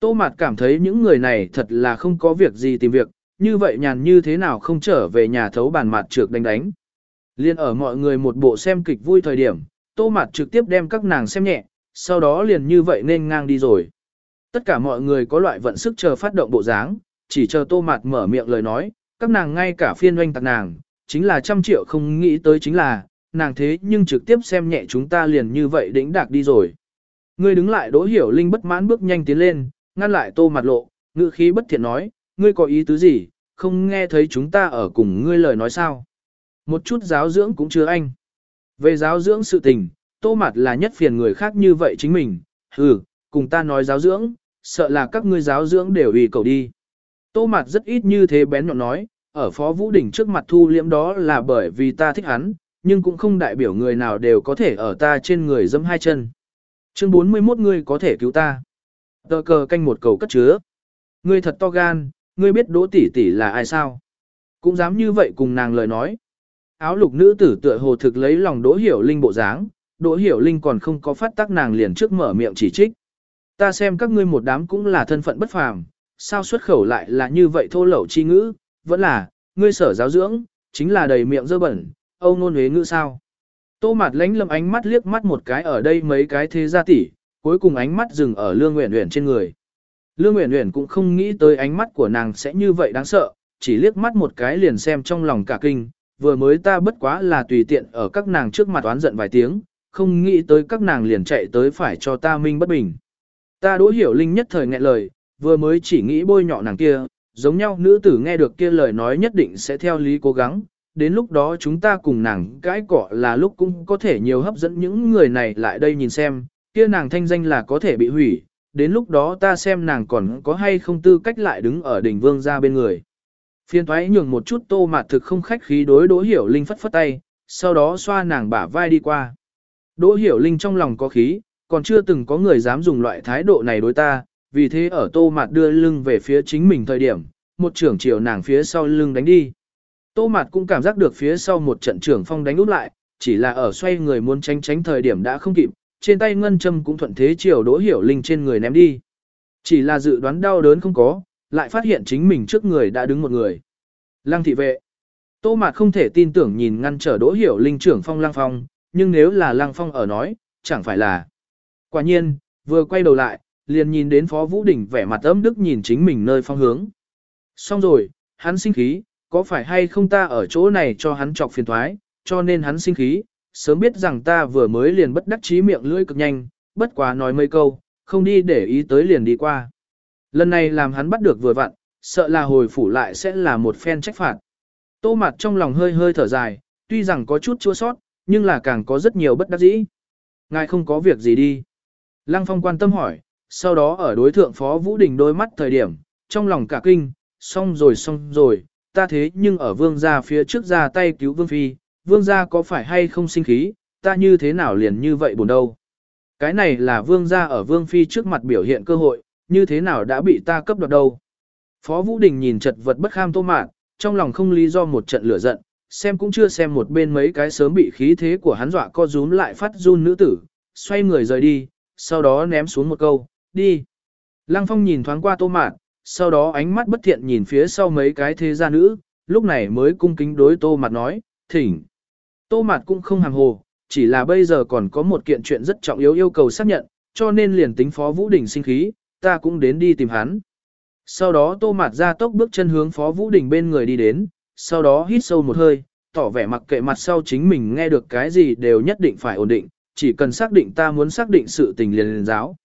Tô Mạt cảm thấy những người này thật là không có việc gì tìm việc, như vậy nhàn như thế nào không trở về nhà thấu bàn mặt trược đánh đánh. Liên ở mọi người một bộ xem kịch vui thời điểm, Tô Mạt trực tiếp đem các nàng xem nhẹ, sau đó liền như vậy nên ngang đi rồi. Tất cả mọi người có loại vận sức chờ phát động bộ dáng, chỉ chờ Tô Mạt mở miệng lời nói, các nàng ngay cả phiên oanh tạc nàng, chính là trăm triệu không nghĩ tới chính là, nàng thế nhưng trực tiếp xem nhẹ chúng ta liền như vậy đĩnh đạc đi rồi. Ngươi đứng lại đỗ hiểu linh bất mãn bước nhanh tiến lên, ngăn lại tô mặt lộ, ngữ khí bất thiện nói, ngươi có ý tứ gì, không nghe thấy chúng ta ở cùng ngươi lời nói sao. Một chút giáo dưỡng cũng chưa anh. Về giáo dưỡng sự tình, tô mặt là nhất phiền người khác như vậy chính mình, ừ, cùng ta nói giáo dưỡng, sợ là các ngươi giáo dưỡng đều ủy cầu đi. Tô mặt rất ít như thế bén nhọn nói, ở Phó Vũ đỉnh trước mặt thu liễm đó là bởi vì ta thích hắn, nhưng cũng không đại biểu người nào đều có thể ở ta trên người dẫm hai chân. Chương 41 ngươi có thể cứu ta. Tờ cờ canh một cầu cất chứa. Ngươi thật to gan, ngươi biết đỗ tỷ tỷ là ai sao? Cũng dám như vậy cùng nàng lời nói. Áo lục nữ tử tựa hồ thực lấy lòng đỗ hiểu linh bộ dáng, đỗ hiểu linh còn không có phát tác nàng liền trước mở miệng chỉ trích. Ta xem các ngươi một đám cũng là thân phận bất phàm, sao xuất khẩu lại là như vậy thô lậu chi ngữ, vẫn là, ngươi sở giáo dưỡng, chính là đầy miệng dơ bẩn, âu nôn huế ngữ sao. Tô mặt lánh lâm ánh mắt liếc mắt một cái ở đây mấy cái thế gia tỷ, cuối cùng ánh mắt dừng ở Lương nguyện nguyện trên người. Lương Uyển Uyển cũng không nghĩ tới ánh mắt của nàng sẽ như vậy đáng sợ, chỉ liếc mắt một cái liền xem trong lòng cả kinh, vừa mới ta bất quá là tùy tiện ở các nàng trước mặt oán giận vài tiếng, không nghĩ tới các nàng liền chạy tới phải cho ta minh bất bình. Ta đỗ hiểu linh nhất thời nghẹn lời, vừa mới chỉ nghĩ bôi nhọ nàng kia, giống nhau nữ tử nghe được kia lời nói nhất định sẽ theo lý cố gắng, đến lúc đó chúng ta cùng nàng cãi cọ là lúc cũng có thể nhiều hấp dẫn những người này lại đây nhìn xem, kia nàng thanh danh là có thể bị hủy, đến lúc đó ta xem nàng còn có hay không tư cách lại đứng ở đỉnh vương ra bên người. Phiên thoái nhường một chút tô mạt thực không khách khí đối đỗ hiểu linh phất phất tay, sau đó xoa nàng bả vai đi qua. Đỗ hiểu linh trong lòng có khí, còn chưa từng có người dám dùng loại thái độ này đối ta, vì thế ở tô mạt đưa lưng về phía chính mình thời điểm, một trưởng chiều nàng phía sau lưng đánh đi. Tô mạt cũng cảm giác được phía sau một trận trưởng phong đánh úp lại, chỉ là ở xoay người muốn tránh tránh thời điểm đã không kịp, trên tay ngân châm cũng thuận thế chiều đỗ hiểu linh trên người ném đi. Chỉ là dự đoán đau đớn không có, lại phát hiện chính mình trước người đã đứng một người. Lăng thị vệ. Tô Mạt không thể tin tưởng nhìn ngăn trở Đỗ Hiểu Linh trưởng phong Lăng Phong, nhưng nếu là Lăng Phong ở nói, chẳng phải là. Quả nhiên, vừa quay đầu lại, liền nhìn đến Phó Vũ Đình vẻ mặt ấm đức nhìn chính mình nơi phong hướng. Xong rồi, hắn sinh khí, có phải hay không ta ở chỗ này cho hắn chọc phiền thoái, cho nên hắn sinh khí, sớm biết rằng ta vừa mới liền bất đắc chí miệng lưỡi cực nhanh, bất quá nói mấy câu, không đi để ý tới liền đi qua. Lần này làm hắn bắt được vừa vặn, sợ là hồi phủ lại sẽ là một phen trách phạt. Tô mặt trong lòng hơi hơi thở dài, tuy rằng có chút chua sót, nhưng là càng có rất nhiều bất đắc dĩ. Ngài không có việc gì đi. Lăng Phong quan tâm hỏi, sau đó ở đối thượng Phó Vũ Đình đôi mắt thời điểm, trong lòng cả kinh, xong rồi xong rồi, ta thế nhưng ở vương gia phía trước ra tay cứu vương phi, vương gia có phải hay không sinh khí, ta như thế nào liền như vậy buồn đâu. Cái này là vương gia ở vương phi trước mặt biểu hiện cơ hội, như thế nào đã bị ta cấp đoạt đâu. Phó Vũ Đình nhìn chật vật bất kham tô mạn, trong lòng không lý do một trận lửa giận, xem cũng chưa xem một bên mấy cái sớm bị khí thế của hắn dọa co rúm lại phát run nữ tử, xoay người rời đi, sau đó ném xuống một câu, đi. Lăng Phong nhìn thoáng qua tô mạn, sau đó ánh mắt bất thiện nhìn phía sau mấy cái thế gia nữ, lúc này mới cung kính đối tô mặt nói, thỉnh. Tô mạt cũng không hàng hồ, chỉ là bây giờ còn có một kiện chuyện rất trọng yếu yêu cầu xác nhận, cho nên liền tính phó Vũ Đình sinh khí, ta cũng đến đi tìm hắn. Sau đó tô mạt ra tốc bước chân hướng phó Vũ Đình bên người đi đến, sau đó hít sâu một hơi, tỏ vẻ mặc kệ mặt sau chính mình nghe được cái gì đều nhất định phải ổn định, chỉ cần xác định ta muốn xác định sự tình liền liền giáo.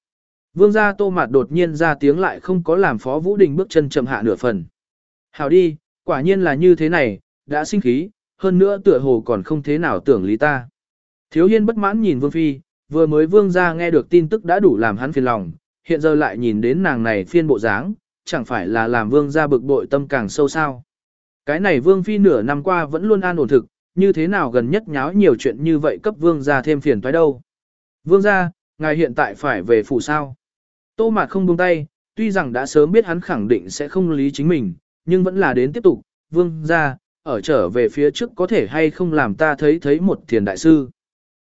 Vương gia tô mạt đột nhiên ra tiếng lại không có làm phó Vũ Đình bước chân chậm hạ nửa phần. Hảo đi, quả nhiên là như thế này, đã sinh khí, hơn nữa tựa hồ còn không thế nào tưởng lý ta. Thiếu hiên bất mãn nhìn Vương Phi, vừa mới Vương gia nghe được tin tức đã đủ làm hắn phiền lòng, hiện giờ lại nhìn đến nàng này phiên bộ dáng, chẳng phải là làm Vương gia bực bội tâm càng sâu sao. Cái này Vương Phi nửa năm qua vẫn luôn an ổn thực, như thế nào gần nhất nháo nhiều chuyện như vậy cấp Vương gia thêm phiền toái đâu. Vương gia, ngài hiện tại phải về phủ sao. Tô Mạt không buông tay, tuy rằng đã sớm biết hắn khẳng định sẽ không lý chính mình, nhưng vẫn là đến tiếp tục, vương ra, ở trở về phía trước có thể hay không làm ta thấy thấy một thiền đại sư.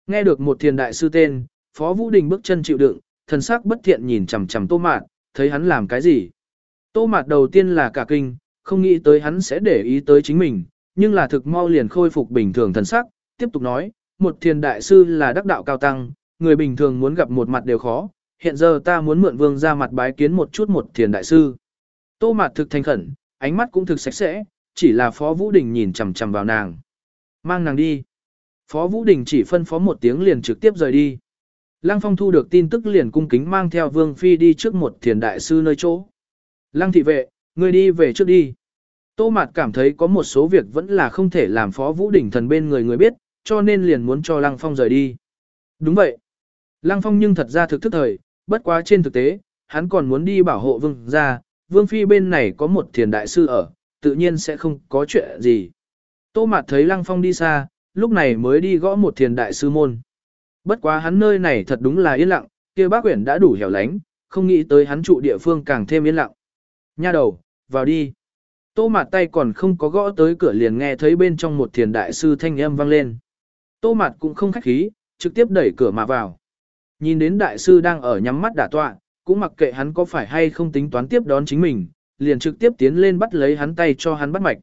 Nghe được một thiền đại sư tên, Phó Vũ Đình bước chân chịu đựng, thần sắc bất thiện nhìn chằm chằm Tô Mạt, thấy hắn làm cái gì. Tô Mạt đầu tiên là cả kinh, không nghĩ tới hắn sẽ để ý tới chính mình, nhưng là thực mau liền khôi phục bình thường thần sắc, tiếp tục nói, một thiền đại sư là đắc đạo cao tăng, người bình thường muốn gặp một mặt đều khó, hiện giờ ta muốn mượn vương ra mặt bái kiến một chút một thiền đại sư. Tô mạt thực thành khẩn, ánh mắt cũng thực sạch sẽ, chỉ là Phó Vũ Đình nhìn chằm chằm vào nàng. Mang nàng đi. Phó Vũ Đình chỉ phân phó một tiếng liền trực tiếp rời đi. Lăng Phong thu được tin tức liền cung kính mang theo Vương Phi đi trước một thiền đại sư nơi chỗ. Lăng thị vệ, người đi về trước đi. Tô Mạt cảm thấy có một số việc vẫn là không thể làm Phó Vũ Đình thần bên người người biết, cho nên liền muốn cho Lăng Phong rời đi. Đúng vậy. Lăng Phong nhưng thật ra thực thức thời, bất quá trên thực tế, hắn còn muốn đi bảo hộ vương gia, vương phi bên này có một thiền đại sư ở, tự nhiên sẽ không có chuyện gì. Tô Mạt thấy Lăng Phong đi xa, lúc này mới đi gõ một thiền đại sư môn. Bất quá hắn nơi này thật đúng là yên lặng, kia bác quyển đã đủ hẻo lánh, không nghĩ tới hắn trụ địa phương càng thêm yên lặng. Nha đầu, vào đi. Tô Mạt tay còn không có gõ tới cửa liền nghe thấy bên trong một thiền đại sư thanh âm vang lên. Tô Mạt cũng không khách khí, trực tiếp đẩy cửa mà vào. Nhìn đến đại sư đang ở nhắm mắt đả tọa, cũng mặc kệ hắn có phải hay không tính toán tiếp đón chính mình, liền trực tiếp tiến lên bắt lấy hắn tay cho hắn bắt mạch.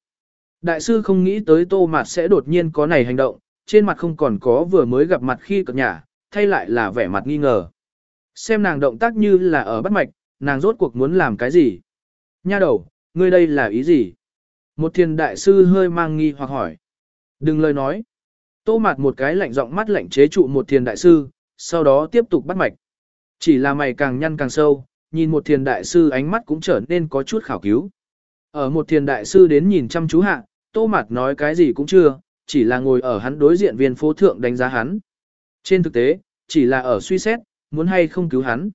Đại sư không nghĩ tới tô mạt sẽ đột nhiên có này hành động, trên mặt không còn có vừa mới gặp mặt khi cập nhà, thay lại là vẻ mặt nghi ngờ. Xem nàng động tác như là ở bắt mạch, nàng rốt cuộc muốn làm cái gì? Nha đầu, ngươi đây là ý gì? Một thiền đại sư hơi mang nghi hoặc hỏi. Đừng lời nói. Tô mạt một cái lạnh giọng mắt lạnh chế trụ một thiền đại sư, sau đó tiếp tục bắt mạch. Chỉ là mày càng nhăn càng sâu, nhìn một thiền đại sư ánh mắt cũng trở nên có chút khảo cứu. Ở một thiền đại sư đến nhìn chăm chú hạ, tô mặt nói cái gì cũng chưa, chỉ là ngồi ở hắn đối diện viên phố thượng đánh giá hắn. Trên thực tế, chỉ là ở suy xét, muốn hay không cứu hắn.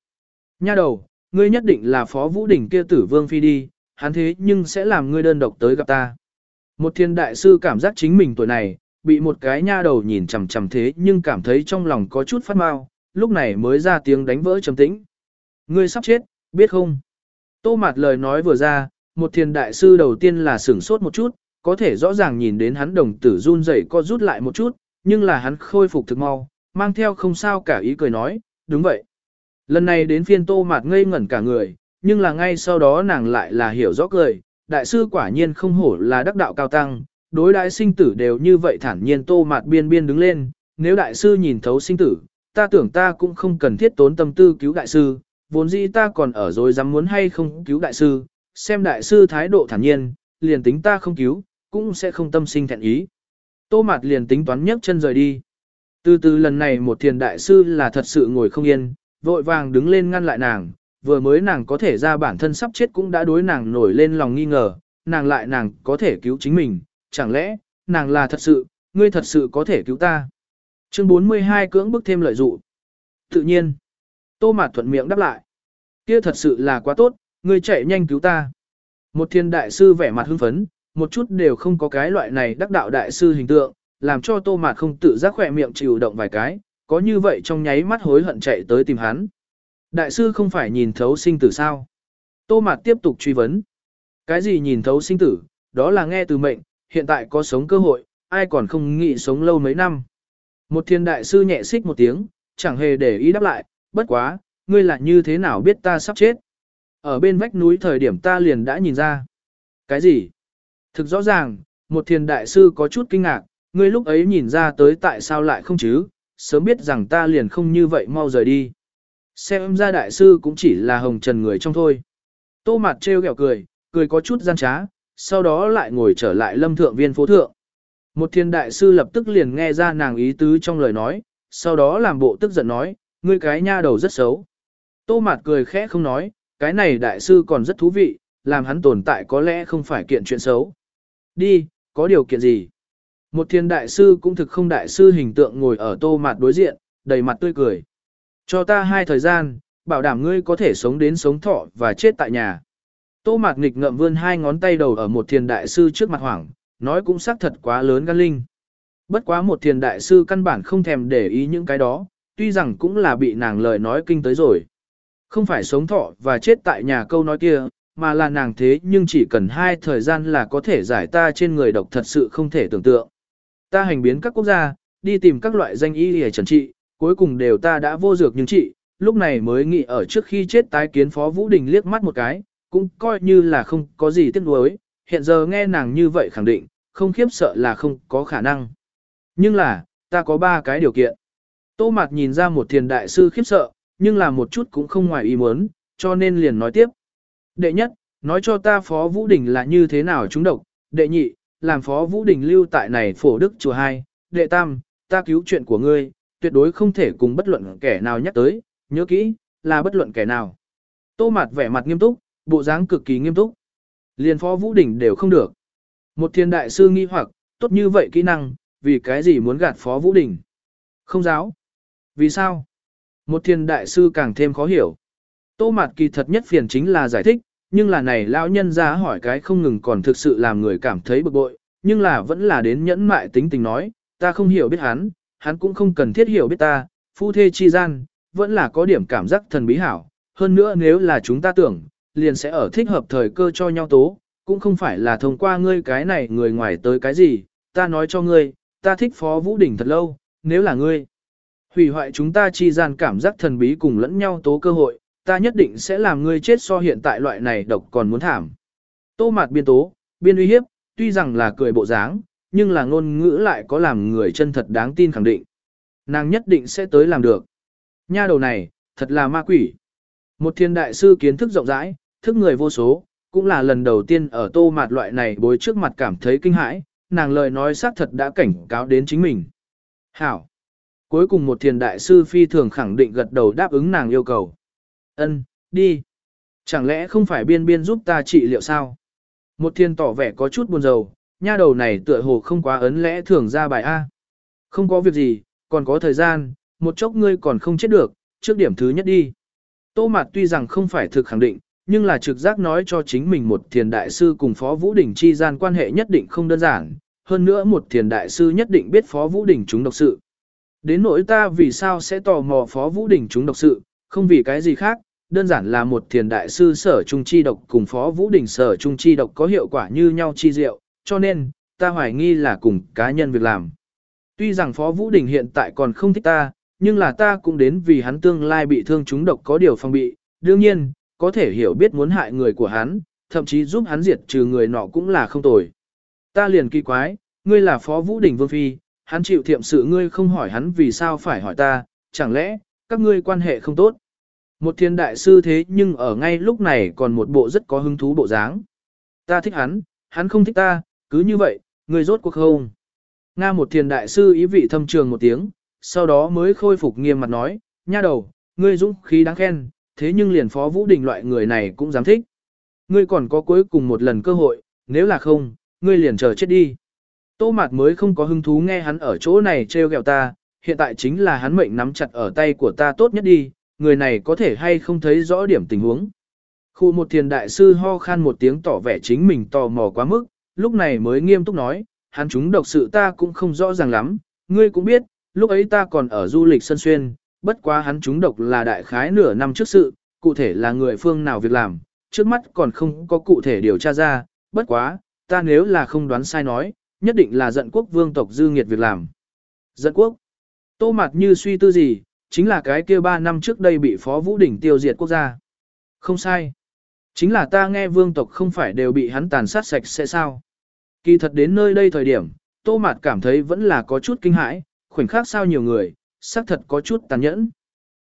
Nha đầu, ngươi nhất định là phó vũ đỉnh kia tử vương phi đi, hắn thế nhưng sẽ làm ngươi đơn độc tới gặp ta. Một thiên đại sư cảm giác chính mình tuổi này, bị một cái nha đầu nhìn chằm chằm thế nhưng cảm thấy trong lòng có chút phát mau, lúc này mới ra tiếng đánh vỡ trầm tĩnh. Ngươi sắp chết, biết không? Tô Mạt lời nói vừa ra, một thiền đại sư đầu tiên là sửng sốt một chút, có thể rõ ràng nhìn đến hắn đồng tử run rẩy co rút lại một chút, nhưng là hắn khôi phục thực mau, mang theo không sao cả ý cười nói, đúng vậy. Lần này đến phiên Tô Mạt ngây ngẩn cả người, nhưng là ngay sau đó nàng lại là hiểu rõ cười, đại sư quả nhiên không hổ là đắc đạo cao tăng, đối đại sinh tử đều như vậy thản nhiên Tô Mạt biên biên đứng lên, nếu đại sư nhìn thấu sinh tử, ta tưởng ta cũng không cần thiết tốn tâm tư cứu đại sư, vốn dĩ ta còn ở rồi dám muốn hay không cứu đại sư, xem đại sư thái độ thản nhiên, liền tính ta không cứu, cũng sẽ không tâm sinh thẹn ý. Tô Mạt liền tính toán nhấc chân rời đi. Từ từ lần này một thiền đại sư là thật sự ngồi không yên, vội vàng đứng lên ngăn lại nàng, vừa mới nàng có thể ra bản thân sắp chết cũng đã đối nàng nổi lên lòng nghi ngờ, nàng lại nàng có thể cứu chính mình, chẳng lẽ, nàng là thật sự, ngươi thật sự có thể cứu ta. Chương 42 cưỡng bức thêm lợi dụ. Tự nhiên, tô mạt thuận miệng đáp lại. Kia thật sự là quá tốt, ngươi chạy nhanh cứu ta. Một thiên đại sư vẻ mặt hưng phấn, một chút đều không có cái loại này đắc đạo đại sư hình tượng, làm cho tô mạt không tự giác khỏe miệng chịu động vài cái, có như vậy trong nháy mắt hối hận chạy tới tìm hắn. Đại sư không phải nhìn thấu sinh tử sao? Tô mạt tiếp tục truy vấn. Cái gì nhìn thấu sinh tử, đó là nghe từ mệnh, hiện tại có sống cơ hội, ai còn không nghĩ sống lâu mấy năm. Một thiên đại sư nhẹ xích một tiếng, chẳng hề để ý đáp lại, bất quá, ngươi là như thế nào biết ta sắp chết. Ở bên vách núi thời điểm ta liền đã nhìn ra. Cái gì? Thực rõ ràng, một thiên đại sư có chút kinh ngạc, ngươi lúc ấy nhìn ra tới tại sao lại không chứ, sớm biết rằng ta liền không như vậy mau rời đi. Xem ra đại sư cũng chỉ là hồng trần người trong thôi. Tô mặt trêu ghẹo cười, cười có chút gian trá, sau đó lại ngồi trở lại lâm thượng viên phố thượng. Một thiên đại sư lập tức liền nghe ra nàng ý tứ trong lời nói, sau đó làm bộ tức giận nói, ngươi cái nha đầu rất xấu. Tô mạt cười khẽ không nói, cái này đại sư còn rất thú vị, làm hắn tồn tại có lẽ không phải kiện chuyện xấu. Đi, có điều kiện gì? Một thiên đại sư cũng thực không đại sư hình tượng ngồi ở tô mạt đối diện, đầy mặt tươi cười. Cho ta hai thời gian, bảo đảm ngươi có thể sống đến sống thọ và chết tại nhà. Tô mạt nghịch ngậm vươn hai ngón tay đầu ở một thiên đại sư trước mặt hoảng, nói cũng xác thật quá lớn gan linh. Bất quá một thiền đại sư căn bản không thèm để ý những cái đó, tuy rằng cũng là bị nàng lời nói kinh tới rồi. Không phải sống thọ và chết tại nhà câu nói kia, mà là nàng thế nhưng chỉ cần hai thời gian là có thể giải ta trên người độc thật sự không thể tưởng tượng. Ta hành biến các quốc gia, đi tìm các loại danh y để trần trị, cuối cùng đều ta đã vô dược nhưng trị, lúc này mới nghĩ ở trước khi chết tái kiến Phó Vũ Đình liếc mắt một cái, cũng coi như là không có gì tiếc nuối, hiện giờ nghe nàng như vậy khẳng định, không khiếp sợ là không có khả năng. Nhưng là, ta có ba cái điều kiện. Tô Mạt nhìn ra một thiền đại sư khiếp sợ, nhưng là một chút cũng không ngoài ý muốn, cho nên liền nói tiếp. Đệ nhất, nói cho ta Phó Vũ Đình là như thế nào chúng độc. Đệ nhị, làm Phó Vũ Đình lưu tại này phổ đức chùa hai. Đệ tam, ta cứu chuyện của ngươi, tuyệt đối không thể cùng bất luận kẻ nào nhắc tới, nhớ kỹ, là bất luận kẻ nào. Tô mặt vẻ mặt nghiêm túc, bộ dáng cực kỳ nghiêm túc. Liền Phó Vũ Đình đều không được. Một thiên đại sư nghi hoặc, tốt như vậy kỹ năng, vì cái gì muốn gạt Phó Vũ Đình? Không giáo. Vì sao? Một thiên đại sư càng thêm khó hiểu. Tô Mạt kỳ thật nhất phiền chính là giải thích, nhưng là này lão nhân ra hỏi cái không ngừng còn thực sự làm người cảm thấy bực bội, nhưng là vẫn là đến nhẫn mại tính tình nói, ta không hiểu biết hắn, hắn cũng không cần thiết hiểu biết ta, phu thê chi gian, vẫn là có điểm cảm giác thần bí hảo, hơn nữa nếu là chúng ta tưởng, liền sẽ ở thích hợp thời cơ cho nhau tố, cũng không phải là thông qua ngươi cái này người ngoài tới cái gì, ta nói cho ngươi, ta thích Phó Vũ Đình thật lâu, nếu là ngươi. Hủy hoại chúng ta chi gian cảm giác thần bí cùng lẫn nhau tố cơ hội, ta nhất định sẽ làm ngươi chết so hiện tại loại này độc còn muốn thảm. Tô mạt biên tố, biên uy hiếp, tuy rằng là cười bộ dáng, nhưng là ngôn ngữ lại có làm người chân thật đáng tin khẳng định. Nàng nhất định sẽ tới làm được. Nha đầu này, thật là ma quỷ. Một thiên đại sư kiến thức rộng rãi, thức người vô số, cũng là lần đầu tiên ở tô mạt loại này bối trước mặt cảm thấy kinh hãi, nàng lời nói xác thật đã cảnh cáo đến chính mình. Hảo! Cuối cùng một thiền đại sư phi thường khẳng định gật đầu đáp ứng nàng yêu cầu. Ân, đi! Chẳng lẽ không phải biên biên giúp ta trị liệu sao? Một thiên tỏ vẻ có chút buồn rầu, nha đầu này tựa hồ không quá ấn lẽ thường ra bài A. Không có việc gì, còn có thời gian, một chốc ngươi còn không chết được, trước điểm thứ nhất đi. Tô Mạt tuy rằng không phải thực khẳng định, nhưng là trực giác nói cho chính mình một thiền đại sư cùng Phó Vũ Đình chi gian quan hệ nhất định không đơn giản, hơn nữa một thiền đại sư nhất định biết Phó Vũ Đình chúng độc sự. Đến nỗi ta vì sao sẽ tò mò Phó Vũ Đình chúng độc sự, không vì cái gì khác, đơn giản là một thiền đại sư sở trung chi độc cùng Phó Vũ Đình sở trung chi độc có hiệu quả như nhau chi diệu, cho nên, ta hoài nghi là cùng cá nhân việc làm. Tuy rằng Phó Vũ Đình hiện tại còn không thích ta, nhưng là ta cũng đến vì hắn tương lai bị thương chúng độc có điều phòng bị, đương nhiên, có thể hiểu biết muốn hại người của hắn, thậm chí giúp hắn diệt trừ người nọ cũng là không tồi. Ta liền kỳ quái, ngươi là Phó Vũ Đình Vương Phi, hắn chịu thiệm sự ngươi không hỏi hắn vì sao phải hỏi ta, chẳng lẽ, các ngươi quan hệ không tốt. Một thiên đại sư thế nhưng ở ngay lúc này còn một bộ rất có hứng thú bộ dáng. Ta thích hắn, hắn không thích ta, cứ như vậy, ngươi rốt cuộc không. Nga một thiên đại sư ý vị thâm trường một tiếng, sau đó mới khôi phục nghiêm mặt nói, nha đầu, ngươi dũng khí đáng khen, thế nhưng liền phó vũ đình loại người này cũng dám thích. Ngươi còn có cuối cùng một lần cơ hội, nếu là không, ngươi liền chờ chết đi. Tô Mạt mới không có hứng thú nghe hắn ở chỗ này trêu ghẹo ta, hiện tại chính là hắn mệnh nắm chặt ở tay của ta tốt nhất đi, người này có thể hay không thấy rõ điểm tình huống. Khu một thiền đại sư ho khan một tiếng tỏ vẻ chính mình tò mò quá mức, lúc này mới nghiêm túc nói, hắn chúng độc sự ta cũng không rõ ràng lắm, ngươi cũng biết, lúc ấy ta còn ở du lịch sân xuyên, bất quá hắn chúng độc là đại khái nửa năm trước sự, cụ thể là người phương nào việc làm, trước mắt còn không có cụ thể điều tra ra, bất quá, ta nếu là không đoán sai nói, nhất định là giận quốc vương tộc dư nghiệt việc làm. Giận quốc, tô mặt như suy tư gì, chính là cái kia ba năm trước đây bị Phó Vũ Đình tiêu diệt quốc gia. Không sai. Chính là ta nghe vương tộc không phải đều bị hắn tàn sát sạch sẽ sao. Kỳ thật đến nơi đây thời điểm, Tô Mạt cảm thấy vẫn là có chút kinh hãi, khoảnh khắc sao nhiều người, xác thật có chút tàn nhẫn.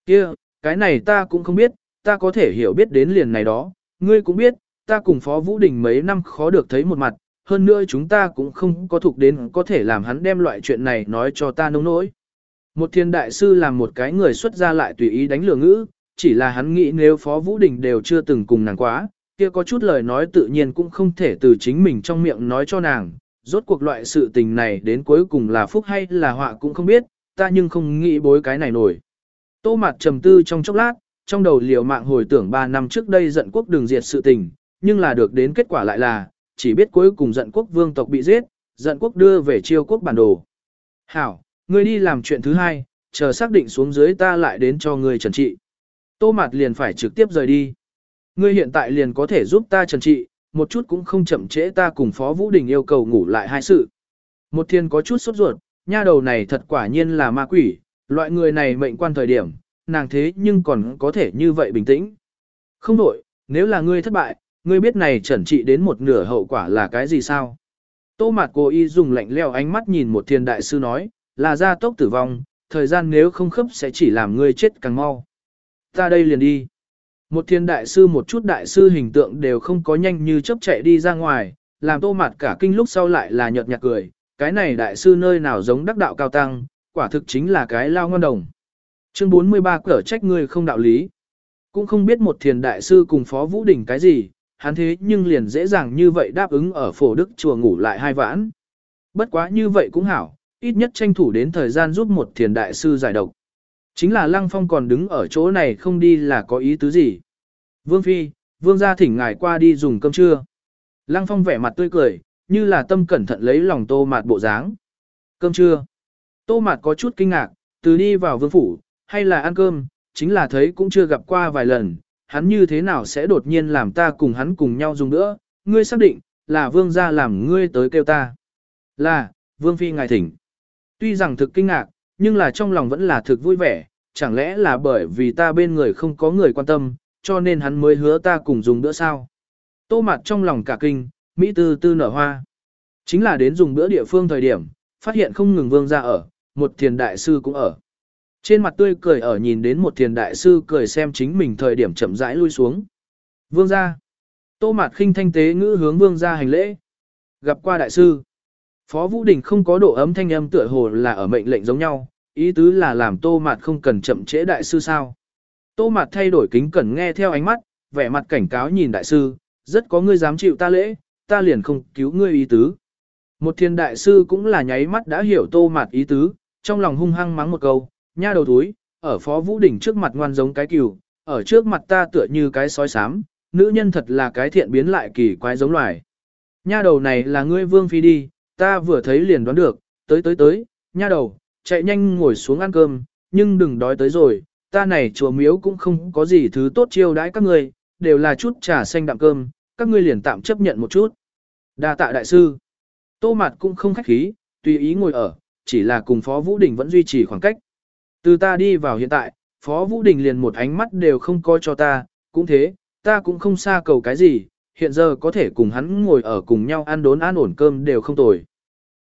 Kia, cái này ta cũng không biết, ta có thể hiểu biết đến liền này đó, ngươi cũng biết, ta cùng Phó Vũ Đình mấy năm khó được thấy một mặt, hơn nữa chúng ta cũng không có thuộc đến có thể làm hắn đem loại chuyện này nói cho ta nông nỗi. Một thiên đại sư làm một cái người xuất ra lại tùy ý đánh lừa ngữ, chỉ là hắn nghĩ nếu Phó Vũ Đình đều chưa từng cùng nàng quá, kia có chút lời nói tự nhiên cũng không thể từ chính mình trong miệng nói cho nàng, rốt cuộc loại sự tình này đến cuối cùng là phúc hay là họa cũng không biết, ta nhưng không nghĩ bối cái này nổi. Tô mặt trầm tư trong chốc lát, trong đầu liều mạng hồi tưởng 3 năm trước đây giận quốc đường diệt sự tình, nhưng là được đến kết quả lại là, chỉ biết cuối cùng giận quốc vương tộc bị giết, giận quốc đưa về chiêu quốc bản đồ. Hảo, ngươi đi làm chuyện thứ hai, chờ xác định xuống dưới ta lại đến cho ngươi trần trị. Tô Mạt liền phải trực tiếp rời đi. Ngươi hiện tại liền có thể giúp ta trần trị, một chút cũng không chậm trễ ta cùng Phó Vũ Đình yêu cầu ngủ lại hai sự. Một thiên có chút sốt ruột, nha đầu này thật quả nhiên là ma quỷ, loại người này mệnh quan thời điểm, nàng thế nhưng còn có thể như vậy bình tĩnh. Không đổi, nếu là ngươi thất bại, ngươi biết này trần trị đến một nửa hậu quả là cái gì sao? Tô Mạt cô y dùng lạnh leo ánh mắt nhìn một thiên đại sư nói, là gia tốc tử vong, thời gian nếu không khớp sẽ chỉ làm ngươi chết càng mau. Ta đây liền đi. Một thiên đại sư một chút đại sư hình tượng đều không có nhanh như chớp chạy đi ra ngoài, làm tô mặt cả kinh lúc sau lại là nhợt nhạt cười, cái này đại sư nơi nào giống đắc đạo cao tăng, quả thực chính là cái lao ngon đồng. Chương 43 cở trách ngươi không đạo lý. Cũng không biết một thiền đại sư cùng phó vũ đỉnh cái gì, hắn thế nhưng liền dễ dàng như vậy đáp ứng ở phổ đức chùa ngủ lại hai vãn. Bất quá như vậy cũng hảo, ít nhất tranh thủ đến thời gian giúp một thiền đại sư giải độc. Chính là Lăng Phong còn đứng ở chỗ này không đi là có ý tứ gì. Vương Phi, Vương gia thỉnh ngài qua đi dùng cơm trưa. Lăng Phong vẻ mặt tươi cười, như là tâm cẩn thận lấy lòng tô mạt bộ dáng. Cơm trưa. Tô mạt có chút kinh ngạc, từ đi vào vương phủ, hay là ăn cơm, chính là thấy cũng chưa gặp qua vài lần, hắn như thế nào sẽ đột nhiên làm ta cùng hắn cùng nhau dùng nữa, ngươi xác định, là vương gia làm ngươi tới kêu ta. Là, vương phi ngài thỉnh. Tuy rằng thực kinh ngạc, nhưng là trong lòng vẫn là thực vui vẻ, chẳng lẽ là bởi vì ta bên người không có người quan tâm, cho nên hắn mới hứa ta cùng dùng bữa sao. Tô mặt trong lòng cả kinh, Mỹ tư tư nở hoa. Chính là đến dùng bữa địa phương thời điểm, phát hiện không ngừng vương ra ở, một thiền đại sư cũng ở. Trên mặt tươi cười ở nhìn đến một thiền đại sư cười xem chính mình thời điểm chậm rãi lui xuống. Vương gia Tô mạt khinh thanh tế ngữ hướng vương gia hành lễ. Gặp qua đại sư. Phó Vũ Đình không có độ ấm thanh âm tựa hồ là ở mệnh lệnh giống nhau, ý tứ là làm tô mạt không cần chậm trễ đại sư sao. Tô mạt thay đổi kính cẩn nghe theo ánh mắt, vẻ mặt cảnh cáo nhìn đại sư, rất có ngươi dám chịu ta lễ, ta liền không cứu ngươi ý tứ. Một thiên đại sư cũng là nháy mắt đã hiểu tô mạt ý tứ, trong lòng hung hăng mắng một câu, nha đầu túi, ở phó vũ đỉnh trước mặt ngoan giống cái cừu, ở trước mặt ta tựa như cái sói sám, nữ nhân thật là cái thiện biến lại kỳ quái giống loài. Nha đầu này là ngươi vương phi đi, ta vừa thấy liền đoán được, tới tới tới, nha đầu, chạy nhanh ngồi xuống ăn cơm, nhưng đừng đói tới rồi, ta này chùa miếu cũng không có gì thứ tốt chiêu đãi các ngươi, đều là chút trà xanh đạm cơm, các ngươi liền tạm chấp nhận một chút. Đa tạ đại sư. Tô mặt cũng không khách khí, tùy ý ngồi ở, chỉ là cùng Phó Vũ Đình vẫn duy trì khoảng cách. Từ ta đi vào hiện tại, Phó Vũ Đình liền một ánh mắt đều không coi cho ta, cũng thế, ta cũng không xa cầu cái gì, hiện giờ có thể cùng hắn ngồi ở cùng nhau ăn đốn an ổn cơm đều không tồi.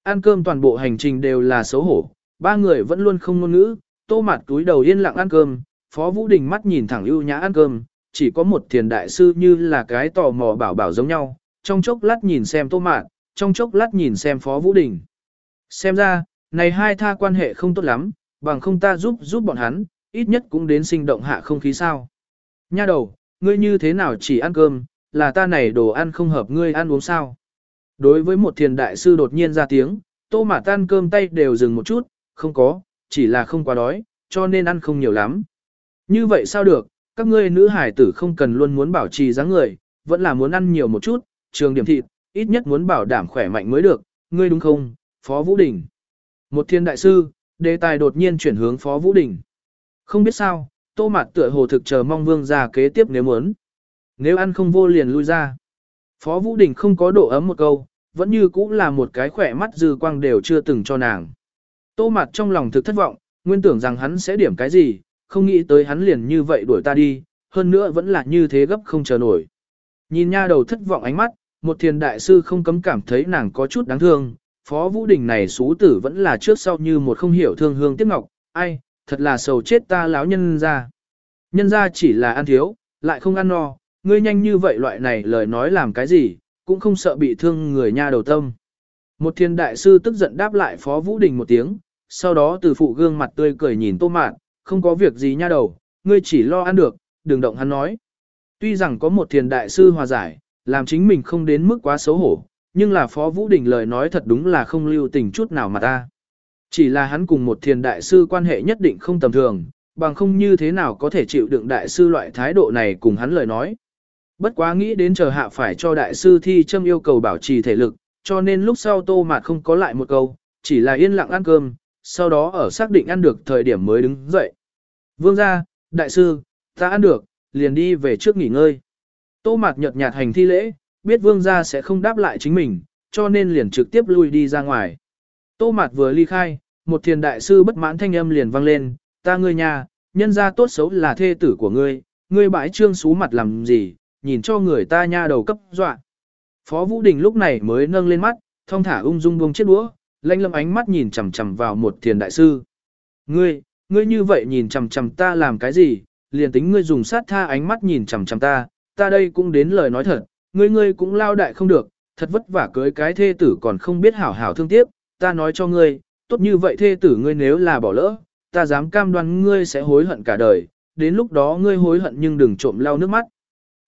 Ăn cơm toàn bộ hành trình đều là xấu hổ, ba người vẫn luôn không ngôn ngữ, tô mặt túi đầu yên lặng ăn cơm, Phó Vũ Đình mắt nhìn thẳng ưu nhã ăn cơm, chỉ có một thiền đại sư như là cái tò mò bảo bảo giống nhau, trong chốc lát nhìn xem tô mạn, trong chốc lát nhìn xem Phó Vũ Đình. Xem ra, này hai tha quan hệ không tốt lắm, bằng không ta giúp giúp bọn hắn, ít nhất cũng đến sinh động hạ không khí sao. Nha đầu, ngươi như thế nào chỉ ăn cơm, là ta này đồ ăn không hợp ngươi ăn uống sao. Đối với một thiền đại sư đột nhiên ra tiếng, tô mà tan cơm tay đều dừng một chút, không có, chỉ là không quá đói, cho nên ăn không nhiều lắm. Như vậy sao được, các ngươi nữ hải tử không cần luôn muốn bảo trì dáng người, vẫn là muốn ăn nhiều một chút, trường điểm thịt, ít nhất muốn bảo đảm khỏe mạnh mới được, ngươi đúng không, Phó Vũ Đình. Một thiên đại sư, đề tài đột nhiên chuyển hướng Phó Vũ Đình. Không biết sao, tô mặt tựa hồ thực chờ mong vương ra kế tiếp nếu muốn. Nếu ăn không vô liền lui ra. Phó Vũ Đình không có độ ấm một câu, vẫn như cũng là một cái khỏe mắt dư quang đều chưa từng cho nàng. Tô mặt trong lòng thực thất vọng, nguyên tưởng rằng hắn sẽ điểm cái gì, không nghĩ tới hắn liền như vậy đuổi ta đi, hơn nữa vẫn là như thế gấp không chờ nổi. Nhìn nha đầu thất vọng ánh mắt, một thiền đại sư không cấm cảm thấy nàng có chút đáng thương, Phó Vũ Đình này xú tử vẫn là trước sau như một không hiểu thương hương tiếc ngọc, ai, thật là sầu chết ta láo nhân ra. Nhân ra chỉ là ăn thiếu, lại không ăn no, ngươi nhanh như vậy loại này lời nói làm cái gì, cũng không sợ bị thương người nha đầu tâm. Một thiên đại sư tức giận đáp lại Phó Vũ Đình một tiếng, sau đó từ phụ gương mặt tươi cười nhìn tô mạn, không có việc gì nha đầu, ngươi chỉ lo ăn được, đừng động hắn nói. Tuy rằng có một thiền đại sư hòa giải, làm chính mình không đến mức quá xấu hổ, nhưng là Phó Vũ Đình lời nói thật đúng là không lưu tình chút nào mà ta. Chỉ là hắn cùng một thiền đại sư quan hệ nhất định không tầm thường, bằng không như thế nào có thể chịu đựng đại sư loại thái độ này cùng hắn lời nói. Bất quá nghĩ đến chờ hạ phải cho đại sư thi châm yêu cầu bảo trì thể lực, cho nên lúc sau tô mạt không có lại một câu, chỉ là yên lặng ăn cơm, sau đó ở xác định ăn được thời điểm mới đứng dậy. Vương ra, đại sư, ta ăn được, liền đi về trước nghỉ ngơi. Tô mạt nhợt nhạt hành thi lễ, biết vương gia sẽ không đáp lại chính mình, cho nên liền trực tiếp lui đi ra ngoài. Tô mạt vừa ly khai, một thiền đại sư bất mãn thanh âm liền vang lên, ta ngươi nhà, nhân gia tốt xấu là thê tử của ngươi, ngươi bãi trương xú mặt làm gì, nhìn cho người ta nha đầu cấp dọa. Phó Vũ Đình lúc này mới nâng lên mắt, thong thả ung dung buông chiếc đũa, lanh lâm ánh mắt nhìn chằm chằm vào một thiền đại sư. Ngươi, ngươi như vậy nhìn chằm chằm ta làm cái gì, liền tính ngươi dùng sát tha ánh mắt nhìn chằm chằm ta, ta đây cũng đến lời nói thật, ngươi ngươi cũng lao đại không được, thật vất vả cưới cái thê tử còn không biết hảo hảo thương tiếc, ta nói cho ngươi, tốt như vậy thê tử ngươi nếu là bỏ lỡ, ta dám cam đoan ngươi sẽ hối hận cả đời, đến lúc đó ngươi hối hận nhưng đừng trộm lau nước mắt.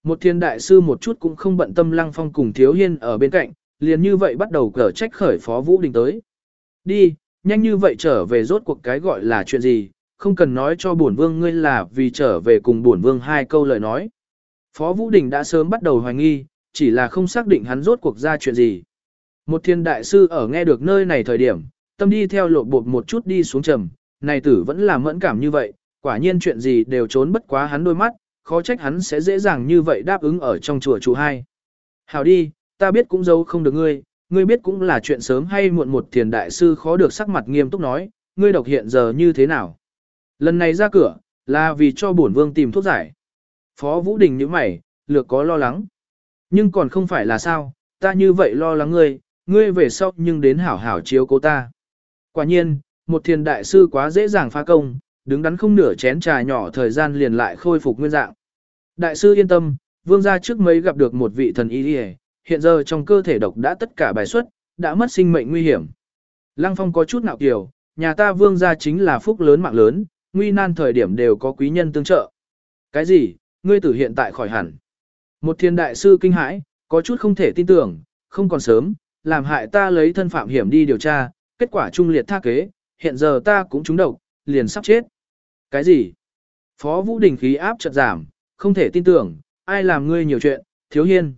Một thiên đại sư một chút cũng không bận tâm lăng phong cùng thiếu hiên ở bên cạnh, liền như vậy bắt đầu cở trách khởi phó vũ đình tới. Đi, nhanh như vậy trở về rốt cuộc cái gọi là chuyện gì, không cần nói cho bổn vương ngươi là vì trở về cùng bổn vương hai câu lời nói. Phó Vũ Đình đã sớm bắt đầu hoài nghi, chỉ là không xác định hắn rốt cuộc ra chuyện gì. Một thiên đại sư ở nghe được nơi này thời điểm, tâm đi theo lộ bột một chút đi xuống trầm, này tử vẫn là mẫn cảm như vậy, quả nhiên chuyện gì đều trốn bất quá hắn đôi mắt, khó trách hắn sẽ dễ dàng như vậy đáp ứng ở trong chùa chủ hai. Hào đi, ta biết cũng giấu không được ngươi, ngươi biết cũng là chuyện sớm hay muộn một thiền đại sư khó được sắc mặt nghiêm túc nói, ngươi độc hiện giờ như thế nào. Lần này ra cửa, là vì cho bổn vương tìm thuốc giải. Phó Vũ Đình như mày, lược có lo lắng. Nhưng còn không phải là sao, ta như vậy lo lắng ngươi, ngươi về sau nhưng đến hảo hảo chiếu cố ta. Quả nhiên, một thiền đại sư quá dễ dàng phá công, đứng đắn không nửa chén trà nhỏ thời gian liền lại khôi phục nguyên dạng. Đại sư yên tâm, vương gia trước mấy gặp được một vị thần y đi hiện giờ trong cơ thể độc đã tất cả bài xuất, đã mất sinh mệnh nguy hiểm. Lăng phong có chút nạo kiều, nhà ta vương gia chính là phúc lớn mạng lớn, nguy nan thời điểm đều có quý nhân tương trợ. Cái gì, ngươi tử hiện tại khỏi hẳn. Một thiên đại sư kinh hãi, có chút không thể tin tưởng, không còn sớm, làm hại ta lấy thân phạm hiểm đi điều tra, kết quả trung liệt tha kế, hiện giờ ta cũng trúng độc, liền sắp chết. Cái gì? Phó Vũ Đình khí áp chợt giảm, không thể tin tưởng, ai làm ngươi nhiều chuyện, thiếu hiên.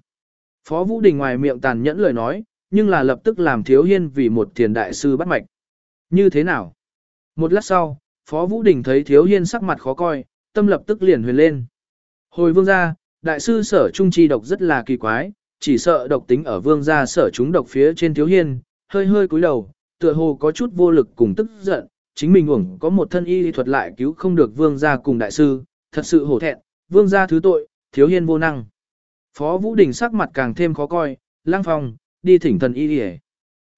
Phó Vũ Đình ngoài miệng tàn nhẫn lời nói, nhưng là lập tức làm thiếu hiên vì một thiền đại sư bắt mạch. Như thế nào? Một lát sau, Phó Vũ Đình thấy thiếu hiên sắc mặt khó coi, tâm lập tức liền huyền lên. Hồi vương gia, đại sư sở trung chi độc rất là kỳ quái, chỉ sợ độc tính ở vương gia sở chúng độc phía trên thiếu hiên, hơi hơi cúi đầu, tựa hồ có chút vô lực cùng tức giận, chính mình uổng có một thân y thuật lại cứu không được vương gia cùng đại sư, thật sự hổ thẹn, vương gia thứ tội, thiếu hiên vô năng. Phó Vũ Đình sắc mặt càng thêm khó coi, lang phong, đi thỉnh thần y đi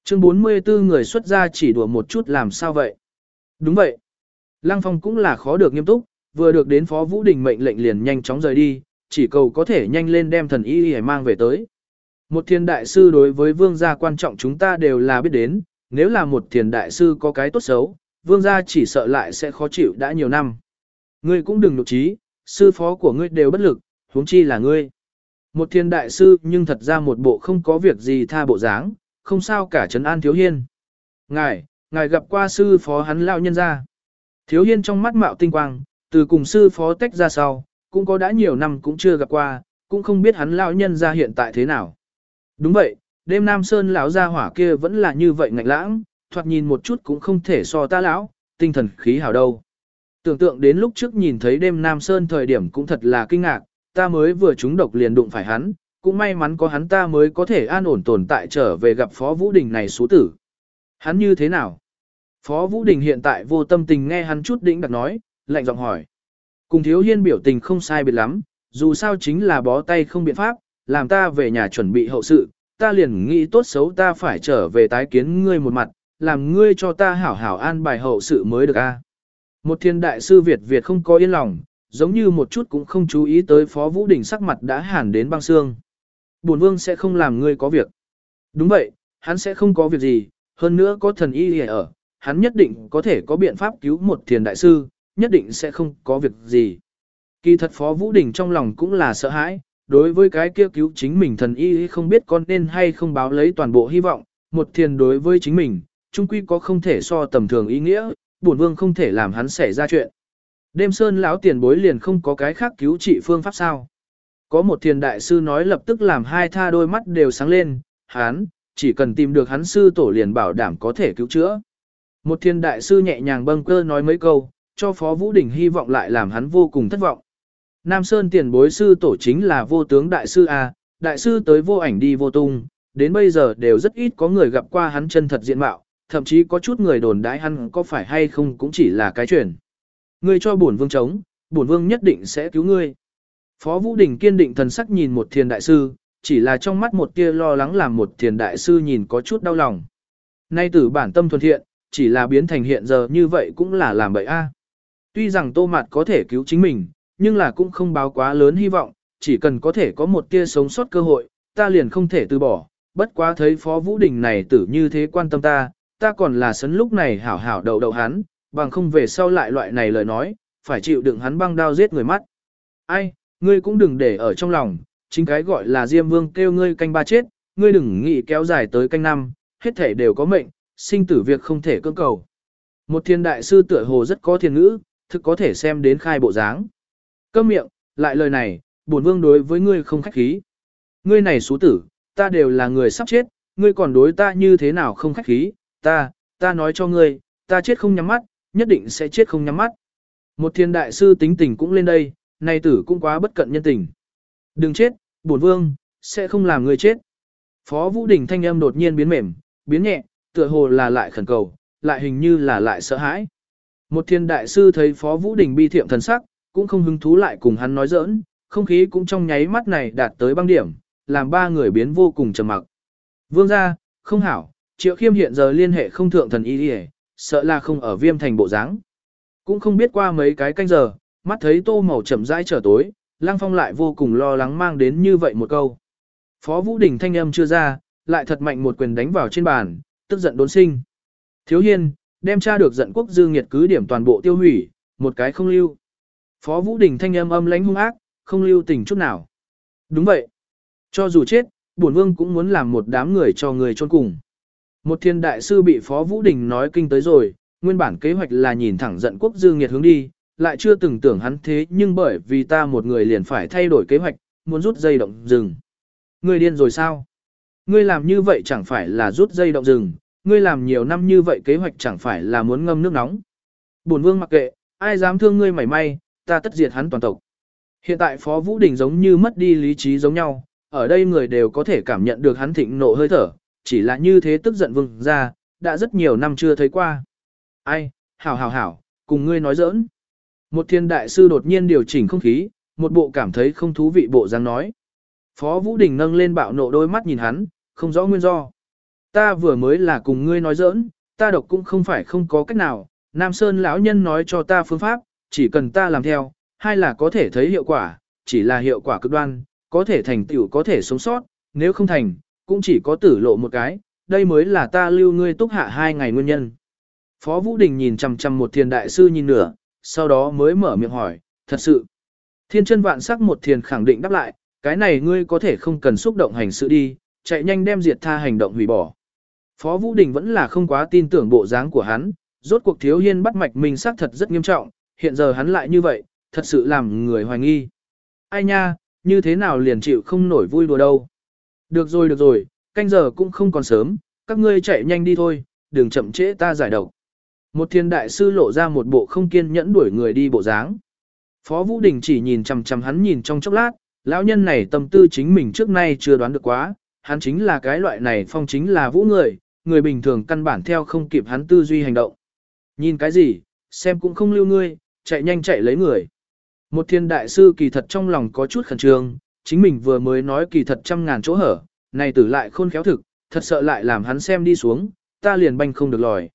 Chương 44 người xuất gia chỉ đùa một chút làm sao vậy? Đúng vậy. Lăng Phong cũng là khó được nghiêm túc, vừa được đến Phó Vũ Đình mệnh lệnh liền nhanh chóng rời đi, chỉ cầu có thể nhanh lên đem thần y y mang về tới. Một thiền đại sư đối với vương gia quan trọng chúng ta đều là biết đến, nếu là một thiền đại sư có cái tốt xấu, vương gia chỉ sợ lại sẽ khó chịu đã nhiều năm. Ngươi cũng đừng nụ trí, sư phó của ngươi đều bất lực, huống chi là ngươi. Một thiên đại sư nhưng thật ra một bộ không có việc gì tha bộ dáng, không sao cả trấn an thiếu hiên. Ngài, ngài gặp qua sư phó hắn lão nhân ra. Thiếu hiên trong mắt mạo tinh quang, từ cùng sư phó tách ra sau, cũng có đã nhiều năm cũng chưa gặp qua, cũng không biết hắn lão nhân ra hiện tại thế nào. Đúng vậy, đêm Nam Sơn lão gia hỏa kia vẫn là như vậy ngạnh lãng, thoạt nhìn một chút cũng không thể so ta lão, tinh thần khí hào đâu. Tưởng tượng đến lúc trước nhìn thấy đêm Nam Sơn thời điểm cũng thật là kinh ngạc, ta mới vừa trúng độc liền đụng phải hắn, cũng may mắn có hắn ta mới có thể an ổn tồn tại trở về gặp Phó Vũ Đình này số tử. Hắn như thế nào? Phó Vũ Đình hiện tại vô tâm tình nghe hắn chút đĩnh đặc nói, lạnh giọng hỏi. Cùng thiếu hiên biểu tình không sai biệt lắm, dù sao chính là bó tay không biện pháp, làm ta về nhà chuẩn bị hậu sự, ta liền nghĩ tốt xấu ta phải trở về tái kiến ngươi một mặt, làm ngươi cho ta hảo hảo an bài hậu sự mới được a. Một thiên đại sư Việt Việt không có yên lòng, giống như một chút cũng không chú ý tới Phó Vũ Đình sắc mặt đã hàn đến băng xương. Bổn vương sẽ không làm ngươi có việc. Đúng vậy, hắn sẽ không có việc gì, hơn nữa có thần y ở, hắn nhất định có thể có biện pháp cứu một thiền đại sư, nhất định sẽ không có việc gì. Kỳ thật Phó Vũ Đình trong lòng cũng là sợ hãi, đối với cái kia cứu chính mình thần y không biết con nên hay không báo lấy toàn bộ hy vọng, một thiền đối với chính mình, trung quy có không thể so tầm thường ý nghĩa, bổn vương không thể làm hắn xảy ra chuyện. Đêm sơn lão tiền bối liền không có cái khác cứu trị phương pháp sao. Có một thiền đại sư nói lập tức làm hai tha đôi mắt đều sáng lên, hắn, chỉ cần tìm được hắn sư tổ liền bảo đảm có thể cứu chữa. Một thiên đại sư nhẹ nhàng bâng cơ nói mấy câu, cho Phó Vũ Đình hy vọng lại làm hắn vô cùng thất vọng. Nam Sơn tiền bối sư tổ chính là vô tướng đại sư A, đại sư tới vô ảnh đi vô tung, đến bây giờ đều rất ít có người gặp qua hắn chân thật diện mạo, thậm chí có chút người đồn đãi hắn có phải hay không cũng chỉ là cái chuyện. Ngươi cho bổn vương chống, bổn vương nhất định sẽ cứu ngươi. Phó Vũ Đình kiên định thần sắc nhìn một thiền đại sư, chỉ là trong mắt một tia lo lắng làm một thiền đại sư nhìn có chút đau lòng. Nay tử bản tâm thuần thiện, chỉ là biến thành hiện giờ như vậy cũng là làm bậy a. Tuy rằng tô mạt có thể cứu chính mình, nhưng là cũng không báo quá lớn hy vọng, chỉ cần có thể có một tia sống sót cơ hội, ta liền không thể từ bỏ. Bất quá thấy Phó Vũ Đình này tử như thế quan tâm ta, ta còn là sấn lúc này hảo hảo đầu đầu hắn, bằng không về sau lại loại này lời nói, phải chịu đựng hắn băng đao giết người mắt. Ai, ngươi cũng đừng để ở trong lòng, chính cái gọi là Diêm Vương kêu ngươi canh ba chết, ngươi đừng nghĩ kéo dài tới canh năm, hết thể đều có mệnh, sinh tử việc không thể cưỡng cầu. Một thiên đại sư tựa hồ rất có thiên ngữ, thực có thể xem đến khai bộ dáng. Câm miệng, lại lời này, bổn vương đối với ngươi không khách khí. Ngươi này xú tử, ta đều là người sắp chết, ngươi còn đối ta như thế nào không khách khí, ta, ta nói cho ngươi, ta chết không nhắm mắt, nhất định sẽ chết không nhắm mắt. Một thiên đại sư tính tình cũng lên đây, này tử cũng quá bất cận nhân tình. Đừng chết, bổn vương, sẽ không làm ngươi chết. Phó Vũ Đình thanh âm đột nhiên biến mềm, biến nhẹ, tựa hồ là lại khẩn cầu, lại hình như là lại sợ hãi. Một thiên đại sư thấy Phó Vũ Đình bi thiệm thần sắc, cũng không hứng thú lại cùng hắn nói giỡn, không khí cũng trong nháy mắt này đạt tới băng điểm, làm ba người biến vô cùng trầm mặc. Vương gia, không hảo, Triệu Khiêm hiện giờ liên hệ không thượng thần y đi sợ là không ở viêm thành bộ dáng. Cũng không biết qua mấy cái canh giờ, mắt thấy tô màu chậm rãi trở tối, Lăng Phong lại vô cùng lo lắng mang đến như vậy một câu. Phó Vũ Đình thanh âm chưa ra, lại thật mạnh một quyền đánh vào trên bàn, tức giận đốn sinh. Thiếu hiên, đem tra được giận quốc dư nghiệt cứ điểm toàn bộ tiêu hủy, một cái không lưu. Phó Vũ Đình thanh âm âm lãnh hung ác, không lưu tình chút nào. Đúng vậy. Cho dù chết, bổn vương cũng muốn làm một đám người cho người chôn cùng. Một thiên đại sư bị Phó Vũ Đình nói kinh tới rồi, nguyên bản kế hoạch là nhìn thẳng giận quốc dư nghiệt hướng đi, lại chưa từng tưởng hắn thế nhưng bởi vì ta một người liền phải thay đổi kế hoạch, muốn rút dây động rừng. Người điên rồi sao? Ngươi làm như vậy chẳng phải là rút dây động rừng, ngươi làm nhiều năm như vậy kế hoạch chẳng phải là muốn ngâm nước nóng. Bổn vương mặc kệ, ai dám thương ngươi mảy may, ta tất diệt hắn toàn tộc. Hiện tại Phó Vũ Đình giống như mất đi lý trí giống nhau, ở đây người đều có thể cảm nhận được hắn thịnh nộ hơi thở, chỉ là như thế tức giận vương ra, đã rất nhiều năm chưa thấy qua. Ai, hảo hảo hảo, cùng ngươi nói giỡn. Một thiên đại sư đột nhiên điều chỉnh không khí, một bộ cảm thấy không thú vị bộ dáng nói. Phó Vũ Đình nâng lên bạo nộ đôi mắt nhìn hắn, không rõ nguyên do. Ta vừa mới là cùng ngươi nói giỡn, ta độc cũng không phải không có cách nào, Nam Sơn lão nhân nói cho ta phương pháp, chỉ cần ta làm theo, hay là có thể thấy hiệu quả, chỉ là hiệu quả cực đoan, có thể thành tựu có thể sống sót, nếu không thành, cũng chỉ có tử lộ một cái, đây mới là ta lưu ngươi túc hạ hai ngày nguyên nhân. Phó Vũ Đình nhìn chằm chằm một thiền đại sư nhìn nửa, sau đó mới mở miệng hỏi, thật sự. Thiên chân vạn sắc một thiền khẳng định đáp lại, cái này ngươi có thể không cần xúc động hành sự đi, chạy nhanh đem diệt tha hành động hủy bỏ. Phó Vũ Đình vẫn là không quá tin tưởng bộ dáng của hắn, rốt cuộc thiếu hiên bắt mạch mình xác thật rất nghiêm trọng, hiện giờ hắn lại như vậy, thật sự làm người hoài nghi. Ai nha, như thế nào liền chịu không nổi vui đùa đâu. Được rồi được rồi, canh giờ cũng không còn sớm, các ngươi chạy nhanh đi thôi, đừng chậm trễ ta giải độc. Một thiên đại sư lộ ra một bộ không kiên nhẫn đuổi người đi bộ dáng. Phó Vũ Đình chỉ nhìn chằm chằm hắn nhìn trong chốc lát, lão nhân này tâm tư chính mình trước nay chưa đoán được quá, hắn chính là cái loại này phong chính là vũ người, người bình thường căn bản theo không kịp hắn tư duy hành động. Nhìn cái gì, xem cũng không lưu ngươi, chạy nhanh chạy lấy người. Một thiên đại sư kỳ thật trong lòng có chút khẩn trương, chính mình vừa mới nói kỳ thật trăm ngàn chỗ hở, này tử lại khôn khéo thực, thật sợ lại làm hắn xem đi xuống, ta liền banh không được lòi.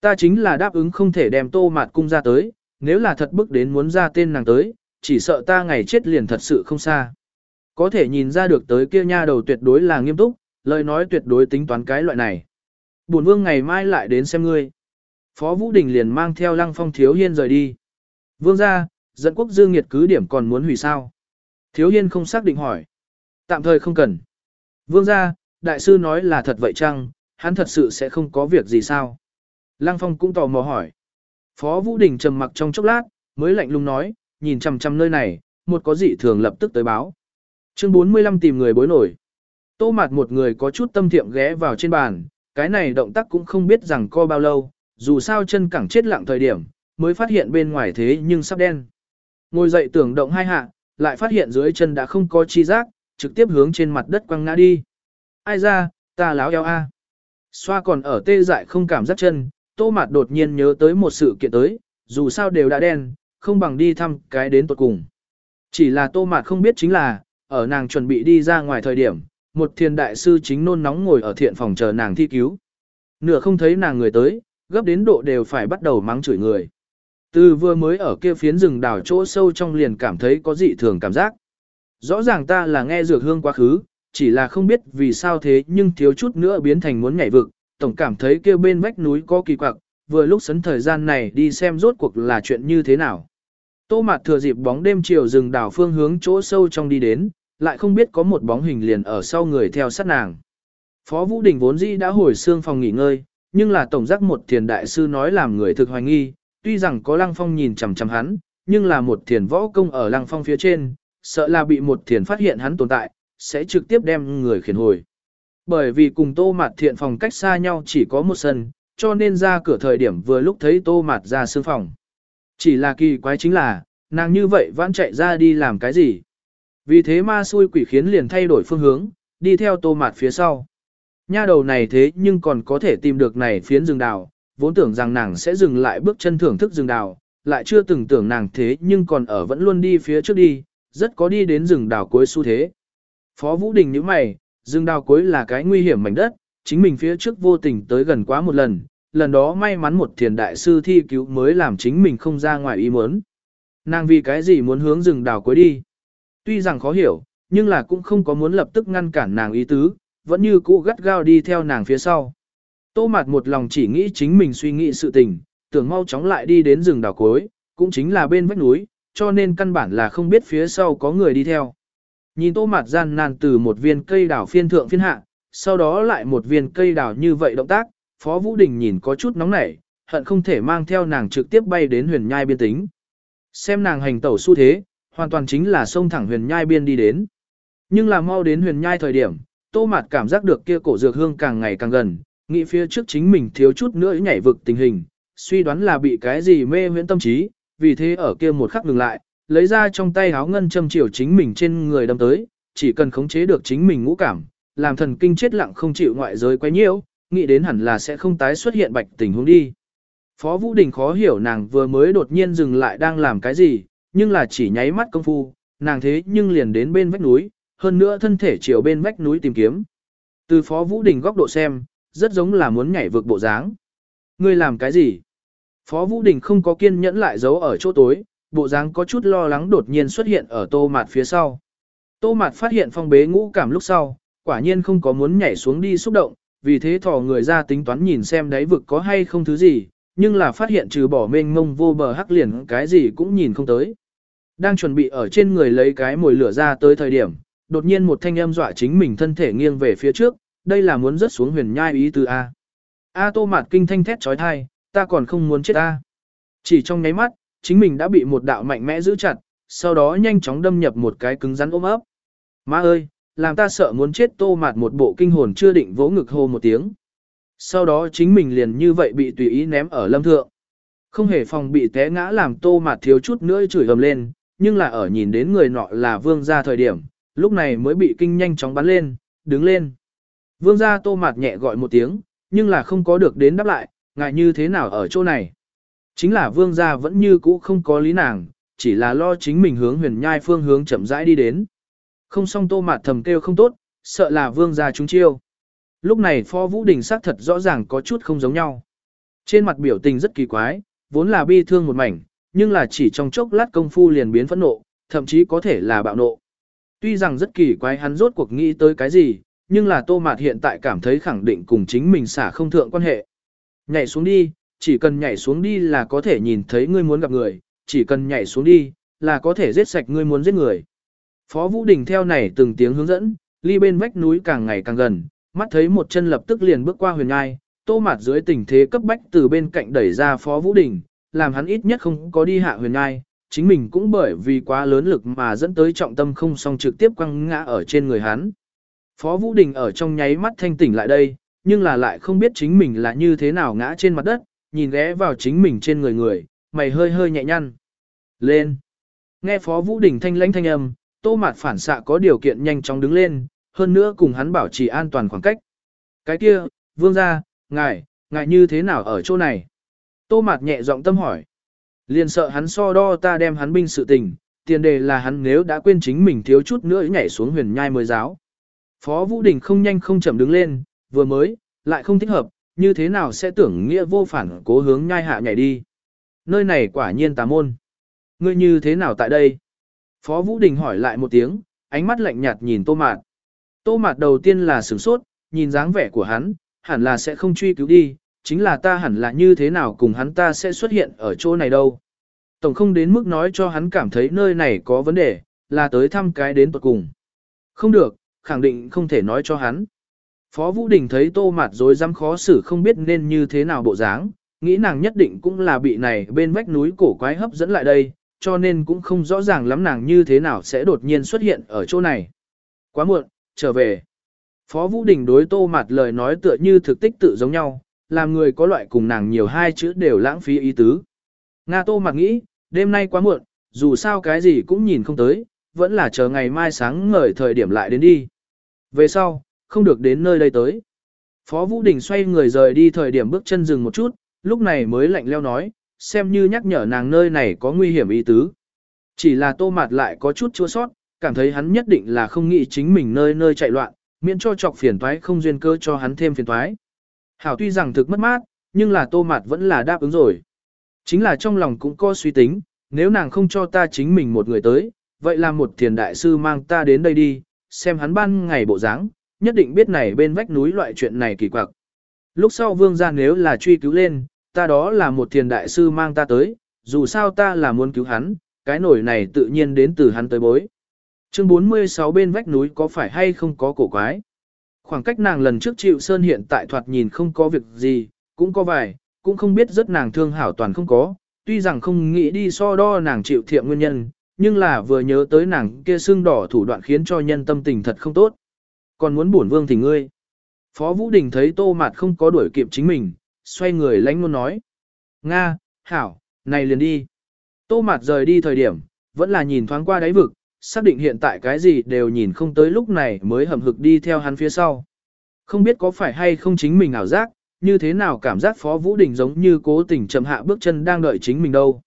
Ta chính là đáp ứng không thể đem tô mạt cung ra tới, nếu là thật bức đến muốn ra tên nàng tới, chỉ sợ ta ngày chết liền thật sự không xa. Có thể nhìn ra được tới kia nha đầu tuyệt đối là nghiêm túc, lời nói tuyệt đối tính toán cái loại này. Bổn vương ngày mai lại đến xem ngươi. Phó Vũ Đình liền mang theo lăng phong thiếu hiên rời đi. Vương ra, dẫn quốc dương nghiệt cứ điểm còn muốn hủy sao. Thiếu hiên không xác định hỏi. Tạm thời không cần. Vương ra, đại sư nói là thật vậy chăng, hắn thật sự sẽ không có việc gì sao. Lăng phong cũng tò mò hỏi. Phó Vũ Đình trầm mặc trong chốc lát, mới lạnh lùng nói, nhìn chằm chằm nơi này, một có dị thường lập tức tới báo. Chương 45 tìm người bối nổi. Tô mặt một người có chút tâm thiệm ghé vào trên bàn, cái này động tác cũng không biết rằng co bao lâu, dù sao chân cẳng chết lặng thời điểm, mới phát hiện bên ngoài thế nhưng sắp đen. Ngồi dậy tưởng động hai hạ, lại phát hiện dưới chân đã không có chi giác, trực tiếp hướng trên mặt đất quăng ngã đi. Ai ra, ta láo eo a. Xoa còn ở tê dại không cảm giác chân, tô mặt đột nhiên nhớ tới một sự kiện tới, dù sao đều đã đen, không bằng đi thăm cái đến tuột cùng. Chỉ là tô mạt không biết chính là, ở nàng chuẩn bị đi ra ngoài thời điểm, một thiền đại sư chính nôn nóng ngồi ở thiện phòng chờ nàng thi cứu. Nửa không thấy nàng người tới, gấp đến độ đều phải bắt đầu mắng chửi người. Từ vừa mới ở kia phiến rừng đảo chỗ sâu trong liền cảm thấy có dị thường cảm giác. Rõ ràng ta là nghe dược hương quá khứ, chỉ là không biết vì sao thế nhưng thiếu chút nữa biến thành muốn nhảy vực, tổng cảm thấy kia bên vách núi có kỳ quặc, vừa lúc sấn thời gian này đi xem rốt cuộc là chuyện như thế nào. Tô Mạt thừa dịp bóng đêm chiều rừng đảo phương hướng chỗ sâu trong đi đến, lại không biết có một bóng hình liền ở sau người theo sát nàng. Phó Vũ Đình vốn dĩ đã hồi xương phòng nghỉ ngơi, nhưng là tổng giác một thiền đại sư nói làm người thực hoài nghi, tuy rằng có lăng phong nhìn chằm chằm hắn, nhưng là một thiền võ công ở lăng phong phía trên, sợ là bị một thiền phát hiện hắn tồn tại, sẽ trực tiếp đem người khiển hồi. Bởi vì cùng tô mạt thiện phòng cách xa nhau chỉ có một sân, cho nên ra cửa thời điểm vừa lúc thấy tô mạt ra xương phòng. Chỉ là kỳ quái chính là, nàng như vậy vẫn chạy ra đi làm cái gì. Vì thế ma xui quỷ khiến liền thay đổi phương hướng, đi theo tô mạt phía sau. Nha đầu này thế nhưng còn có thể tìm được này phiến rừng đào, vốn tưởng rằng nàng sẽ dừng lại bước chân thưởng thức rừng đào, lại chưa từng tưởng nàng thế nhưng còn ở vẫn luôn đi phía trước đi, rất có đi đến rừng đào cuối xu thế. Phó Vũ Đình như mày, rừng đào cuối là cái nguy hiểm mảnh đất, chính mình phía trước vô tình tới gần quá một lần, lần đó may mắn một thiền đại sư thi cứu mới làm chính mình không ra ngoài ý muốn. Nàng vì cái gì muốn hướng rừng đào cuối đi? Tuy rằng khó hiểu, nhưng là cũng không có muốn lập tức ngăn cản nàng ý tứ, vẫn như cũ gắt gao đi theo nàng phía sau. Tô Mạt một lòng chỉ nghĩ chính mình suy nghĩ sự tình, tưởng mau chóng lại đi đến rừng đào cối, cũng chính là bên vách núi, cho nên căn bản là không biết phía sau có người đi theo. Nhìn Tô Mạt gian nan từ một viên cây đào phiên thượng phiên hạ, sau đó lại một viên cây đào như vậy động tác, Phó Vũ Đình nhìn có chút nóng nảy, hận không thể mang theo nàng trực tiếp bay đến huyền nhai biên tính. Xem nàng hành tẩu xu thế, hoàn toàn chính là sông thẳng huyền nhai biên đi đến. Nhưng là mau đến huyền nhai thời điểm, tô mạt cảm giác được kia cổ dược hương càng ngày càng gần, nghĩ phía trước chính mình thiếu chút nữa nhảy vực tình hình, suy đoán là bị cái gì mê huyễn tâm trí, vì thế ở kia một khắc ngừng lại, lấy ra trong tay áo ngân châm chiều chính mình trên người đâm tới, chỉ cần khống chế được chính mình ngũ cảm, làm thần kinh chết lặng không chịu ngoại giới quấy nhiễu, nghĩ đến hẳn là sẽ không tái xuất hiện bạch tình huống đi. Phó Vũ Đình khó hiểu nàng vừa mới đột nhiên dừng lại đang làm cái gì, nhưng là chỉ nháy mắt công phu, nàng thế nhưng liền đến bên vách núi, hơn nữa thân thể chiều bên vách núi tìm kiếm. Từ Phó Vũ Đình góc độ xem, rất giống là muốn nhảy vượt bộ dáng. Ngươi làm cái gì? Phó Vũ Đình không có kiên nhẫn lại giấu ở chỗ tối, bộ dáng có chút lo lắng đột nhiên xuất hiện ở tô mạt phía sau. Tô mạt phát hiện phong bế ngũ cảm lúc sau, quả nhiên không có muốn nhảy xuống đi xúc động, vì thế thò người ra tính toán nhìn xem đáy vực có hay không thứ gì, nhưng là phát hiện trừ bỏ mênh mông vô bờ hắc liền cái gì cũng nhìn không tới. Đang chuẩn bị ở trên người lấy cái mồi lửa ra tới thời điểm, đột nhiên một thanh âm dọa chính mình thân thể nghiêng về phía trước, đây là muốn rớt xuống huyền nhai ý từ A. A tô mạt kinh thanh thét trói thai, ta còn không muốn chết A. Chỉ trong nháy mắt, chính mình đã bị một đạo mạnh mẽ giữ chặt, sau đó nhanh chóng đâm nhập một cái cứng rắn ôm ấp. Má ơi, làm ta sợ muốn chết tô mạt một bộ kinh hồn chưa định vỗ ngực hô một tiếng. Sau đó chính mình liền như vậy bị tùy ý ném ở lâm thượng. Không hề phòng bị té ngã làm tô mạt thiếu chút nữa chửi ầm lên, nhưng là ở nhìn đến người nọ là vương gia thời điểm, lúc này mới bị kinh nhanh chóng bắn lên, đứng lên. Vương gia tô mạt nhẹ gọi một tiếng, nhưng là không có được đến đáp lại, ngại như thế nào ở chỗ này. Chính là vương gia vẫn như cũ không có lý nàng, chỉ là lo chính mình hướng huyền nhai phương hướng chậm rãi đi đến. Không xong tô mạt thầm kêu không tốt, sợ là vương gia trúng chiêu. Lúc này pho Vũ Đình sắc thật rõ ràng có chút không giống nhau. Trên mặt biểu tình rất kỳ quái, vốn là bi thương một mảnh, nhưng là chỉ trong chốc lát công phu liền biến phẫn nộ, thậm chí có thể là bạo nộ. Tuy rằng rất kỳ quái hắn rốt cuộc nghĩ tới cái gì, nhưng là Tô Mạt hiện tại cảm thấy khẳng định cùng chính mình xả không thượng quan hệ. Nhảy xuống đi, chỉ cần nhảy xuống đi là có thể nhìn thấy ngươi muốn gặp người, chỉ cần nhảy xuống đi, là có thể giết sạch ngươi muốn giết người. Phó Vũ Đình theo này từng tiếng hướng dẫn, ly bên vách núi càng ngày càng gần, mắt thấy một chân lập tức liền bước qua huyền ngai, tô mạt dưới tình thế cấp bách từ bên cạnh đẩy ra Phó Vũ Đình, làm hắn ít nhất không có đi hạ huyền ngai, chính mình cũng bởi vì quá lớn lực mà dẫn tới trọng tâm không song trực tiếp quăng ngã ở trên người hắn. Phó Vũ Đình ở trong nháy mắt thanh tỉnh lại đây, nhưng là lại không biết chính mình là như thế nào ngã trên mặt đất, nhìn ghé vào chính mình trên người người, mày hơi hơi nhẹ nhăn. Lên! Nghe Phó Vũ Đình thanh lãnh thanh âm, tô mạt phản xạ có điều kiện nhanh chóng đứng lên, hơn nữa cùng hắn bảo trì an toàn khoảng cách. Cái kia, vương gia, ngài, ngài như thế nào ở chỗ này? Tô mạt nhẹ giọng tâm hỏi. Liền sợ hắn so đo ta đem hắn binh sự tình, tiền đề là hắn nếu đã quên chính mình thiếu chút nữa nhảy xuống huyền nhai mới giáo. Phó Vũ Đình không nhanh không chậm đứng lên, vừa mới, lại không thích hợp, như thế nào sẽ tưởng nghĩa vô phản cố hướng nhai hạ nhảy đi. Nơi này quả nhiên tà môn. Ngươi như thế nào tại đây? Phó Vũ Đình hỏi lại một tiếng, ánh mắt lạnh nhạt nhìn Tô Mạt. Tô Mạt đầu tiên là sửng sốt, nhìn dáng vẻ của hắn, hẳn là sẽ không truy cứu đi, chính là ta hẳn là như thế nào cùng hắn ta sẽ xuất hiện ở chỗ này đâu. Tổng không đến mức nói cho hắn cảm thấy nơi này có vấn đề, là tới thăm cái đến tuật cùng. Không được, khẳng định không thể nói cho hắn. Phó Vũ Đình thấy tô mặt rồi dám khó xử không biết nên như thế nào bộ dáng, nghĩ nàng nhất định cũng là bị này bên vách núi cổ quái hấp dẫn lại đây, cho nên cũng không rõ ràng lắm nàng như thế nào sẽ đột nhiên xuất hiện ở chỗ này. Quá muộn, trở về. Phó Vũ Đình đối tô mặt lời nói tựa như thực tích tự giống nhau, làm người có loại cùng nàng nhiều hai chữ đều lãng phí ý tứ. Nga tô Mặc nghĩ, đêm nay quá muộn, dù sao cái gì cũng nhìn không tới, vẫn là chờ ngày mai sáng ngời thời điểm lại đến đi. Về sau, không được đến nơi đây tới. Phó Vũ Đình xoay người rời đi thời điểm bước chân dừng một chút, lúc này mới lạnh leo nói, xem như nhắc nhở nàng nơi này có nguy hiểm ý tứ. Chỉ là tô mặt lại có chút chua sót, cảm thấy hắn nhất định là không nghĩ chính mình nơi nơi chạy loạn, miễn cho chọc phiền toái không duyên cơ cho hắn thêm phiền toái. Hảo tuy rằng thực mất mát, nhưng là tô mạt vẫn là đáp ứng rồi. Chính là trong lòng cũng có suy tính, nếu nàng không cho ta chính mình một người tới, vậy là một thiền đại sư mang ta đến đây đi, xem hắn ban ngày bộ dáng, nhất định biết này bên vách núi loại chuyện này kỳ quặc. Lúc sau vương gia nếu là truy cứu lên, ta đó là một thiền đại sư mang ta tới, dù sao ta là muốn cứu hắn, cái nổi này tự nhiên đến từ hắn tới bối. Chương 46 bên vách núi có phải hay không có cổ quái? Khoảng cách nàng lần trước chịu sơn hiện tại thoạt nhìn không có việc gì, cũng có vài, cũng không biết rất nàng thương hảo toàn không có, tuy rằng không nghĩ đi so đo nàng chịu thiệm nguyên nhân, nhưng là vừa nhớ tới nàng kia xương đỏ thủ đoạn khiến cho nhân tâm tình thật không tốt. Còn muốn bổn vương thì ngươi. Phó Vũ Đình thấy Tô Mạt không có đuổi kịp chính mình, xoay người lánh luôn nói. Nga, Hảo, này liền đi. Tô Mạt rời đi thời điểm, vẫn là nhìn thoáng qua đáy vực, xác định hiện tại cái gì đều nhìn không tới lúc này mới hầm hực đi theo hắn phía sau. Không biết có phải hay không chính mình ảo giác, như thế nào cảm giác Phó Vũ Đình giống như cố tình chậm hạ bước chân đang đợi chính mình đâu.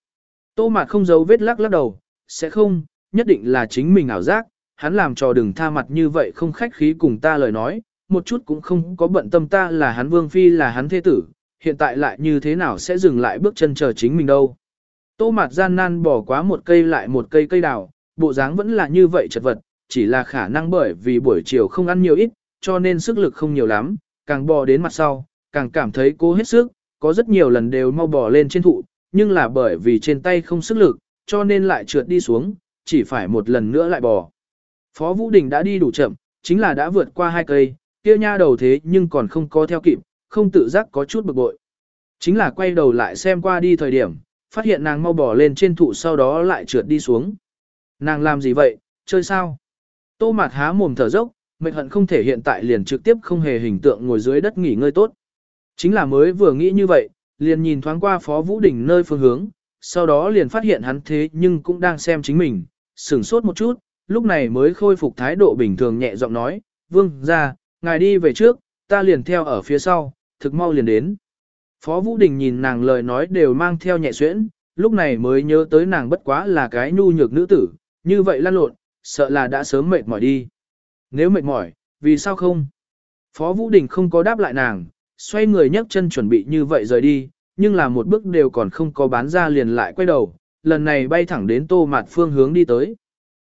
Tô Mạt không giấu vết lắc lắc đầu, sẽ không, nhất định là chính mình ảo giác, hắn làm trò đừng tha mặt như vậy không khách khí cùng ta lời nói, một chút cũng không có bận tâm ta là hắn vương phi là hắn thế tử, hiện tại lại như thế nào sẽ dừng lại bước chân chờ chính mình đâu. Tô Mạt gian nan bỏ quá một cây lại một cây cây đào, bộ dáng vẫn là như vậy chật vật, chỉ là khả năng bởi vì buổi chiều không ăn nhiều ít, cho nên sức lực không nhiều lắm, càng bò đến mặt sau, càng cảm thấy cố hết sức, có rất nhiều lần đều mau bò lên trên thụ, nhưng là bởi vì trên tay không sức lực, cho nên lại trượt đi xuống, chỉ phải một lần nữa lại bò. Phó Vũ Đình đã đi đủ chậm, chính là đã vượt qua hai cây, kia nha đầu thế nhưng còn không có theo kịp, không tự giác có chút bực bội. Chính là quay đầu lại xem qua đi thời điểm, phát hiện nàng mau bò lên trên thụ sau đó lại trượt đi xuống. Nàng làm gì vậy, chơi sao? Tô mạt há mồm thở dốc, mệt hận không thể hiện tại liền trực tiếp không hề hình tượng ngồi dưới đất nghỉ ngơi tốt. Chính là mới vừa nghĩ như vậy, liền nhìn thoáng qua Phó Vũ Đình nơi phương hướng, sau đó liền phát hiện hắn thế nhưng cũng đang xem chính mình, sửng sốt một chút, lúc này mới khôi phục thái độ bình thường nhẹ giọng nói, vương ra, ngài đi về trước, ta liền theo ở phía sau, thực mau liền đến. Phó Vũ Đình nhìn nàng lời nói đều mang theo nhẹ xuyễn, lúc này mới nhớ tới nàng bất quá là cái nhu nhược nữ tử, như vậy lăn lộn, sợ là đã sớm mệt mỏi đi. Nếu mệt mỏi, vì sao không? Phó Vũ Đình không có đáp lại nàng, xoay người nhấc chân chuẩn bị như vậy rời đi, nhưng là một bước đều còn không có bán ra liền lại quay đầu, lần này bay thẳng đến tô mạt phương hướng đi tới.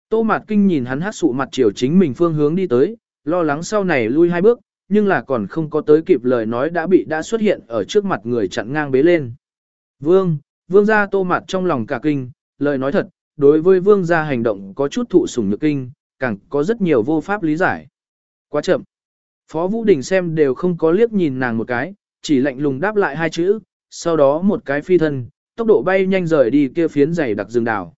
Tô mạt kinh nhìn hắn hát sụ mặt chiều chính mình phương hướng đi tới, lo lắng sau này lui hai bước, nhưng là còn không có tới kịp lời nói đã bị đã xuất hiện ở trước mặt người chặn ngang bế lên. Vương, vương gia tô mạt trong lòng cả kinh, lời nói thật, đối với vương gia hành động có chút thụ sủng nhược kinh, càng có rất nhiều vô pháp lý giải. Quá chậm. Phó Vũ Đình xem đều không có liếc nhìn nàng một cái, chỉ lạnh lùng đáp lại hai chữ, sau đó một cái phi thân, tốc độ bay nhanh rời đi kia phiến dày đặc rừng đào.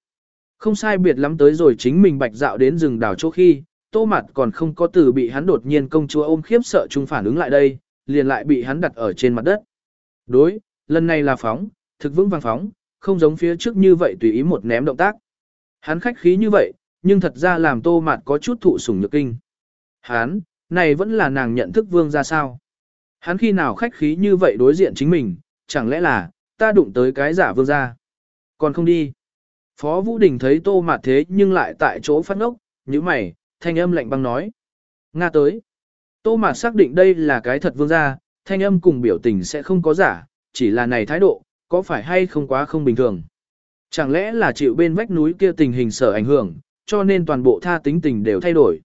Không sai biệt lắm tới rồi chính mình bạch dạo đến rừng đào chỗ khi, tô mặt còn không có từ bị hắn đột nhiên công chúa ôm khiếp sợ chung phản ứng lại đây, liền lại bị hắn đặt ở trên mặt đất. Đối, lần này là phóng, thực vững vàng phóng, không giống phía trước như vậy tùy ý một ném động tác. Hắn khách khí như vậy, nhưng thật ra làm tô mạt có chút thụ sủng nhược kinh. Hắn, này vẫn là nàng nhận thức vương ra sao. Hắn khi nào khách khí như vậy đối diện chính mình, chẳng lẽ là, ta đụng tới cái giả vương ra. Còn không đi. Phó Vũ Đình thấy tô mạt thế nhưng lại tại chỗ phát ngốc, như mày, thanh âm lạnh băng nói. Nga tới. Tô mạt xác định đây là cái thật vương gia, thanh âm cùng biểu tình sẽ không có giả, chỉ là này thái độ, có phải hay không quá không bình thường. Chẳng lẽ là chịu bên vách núi kia tình hình sở ảnh hưởng, cho nên toàn bộ tha tính tình đều thay đổi.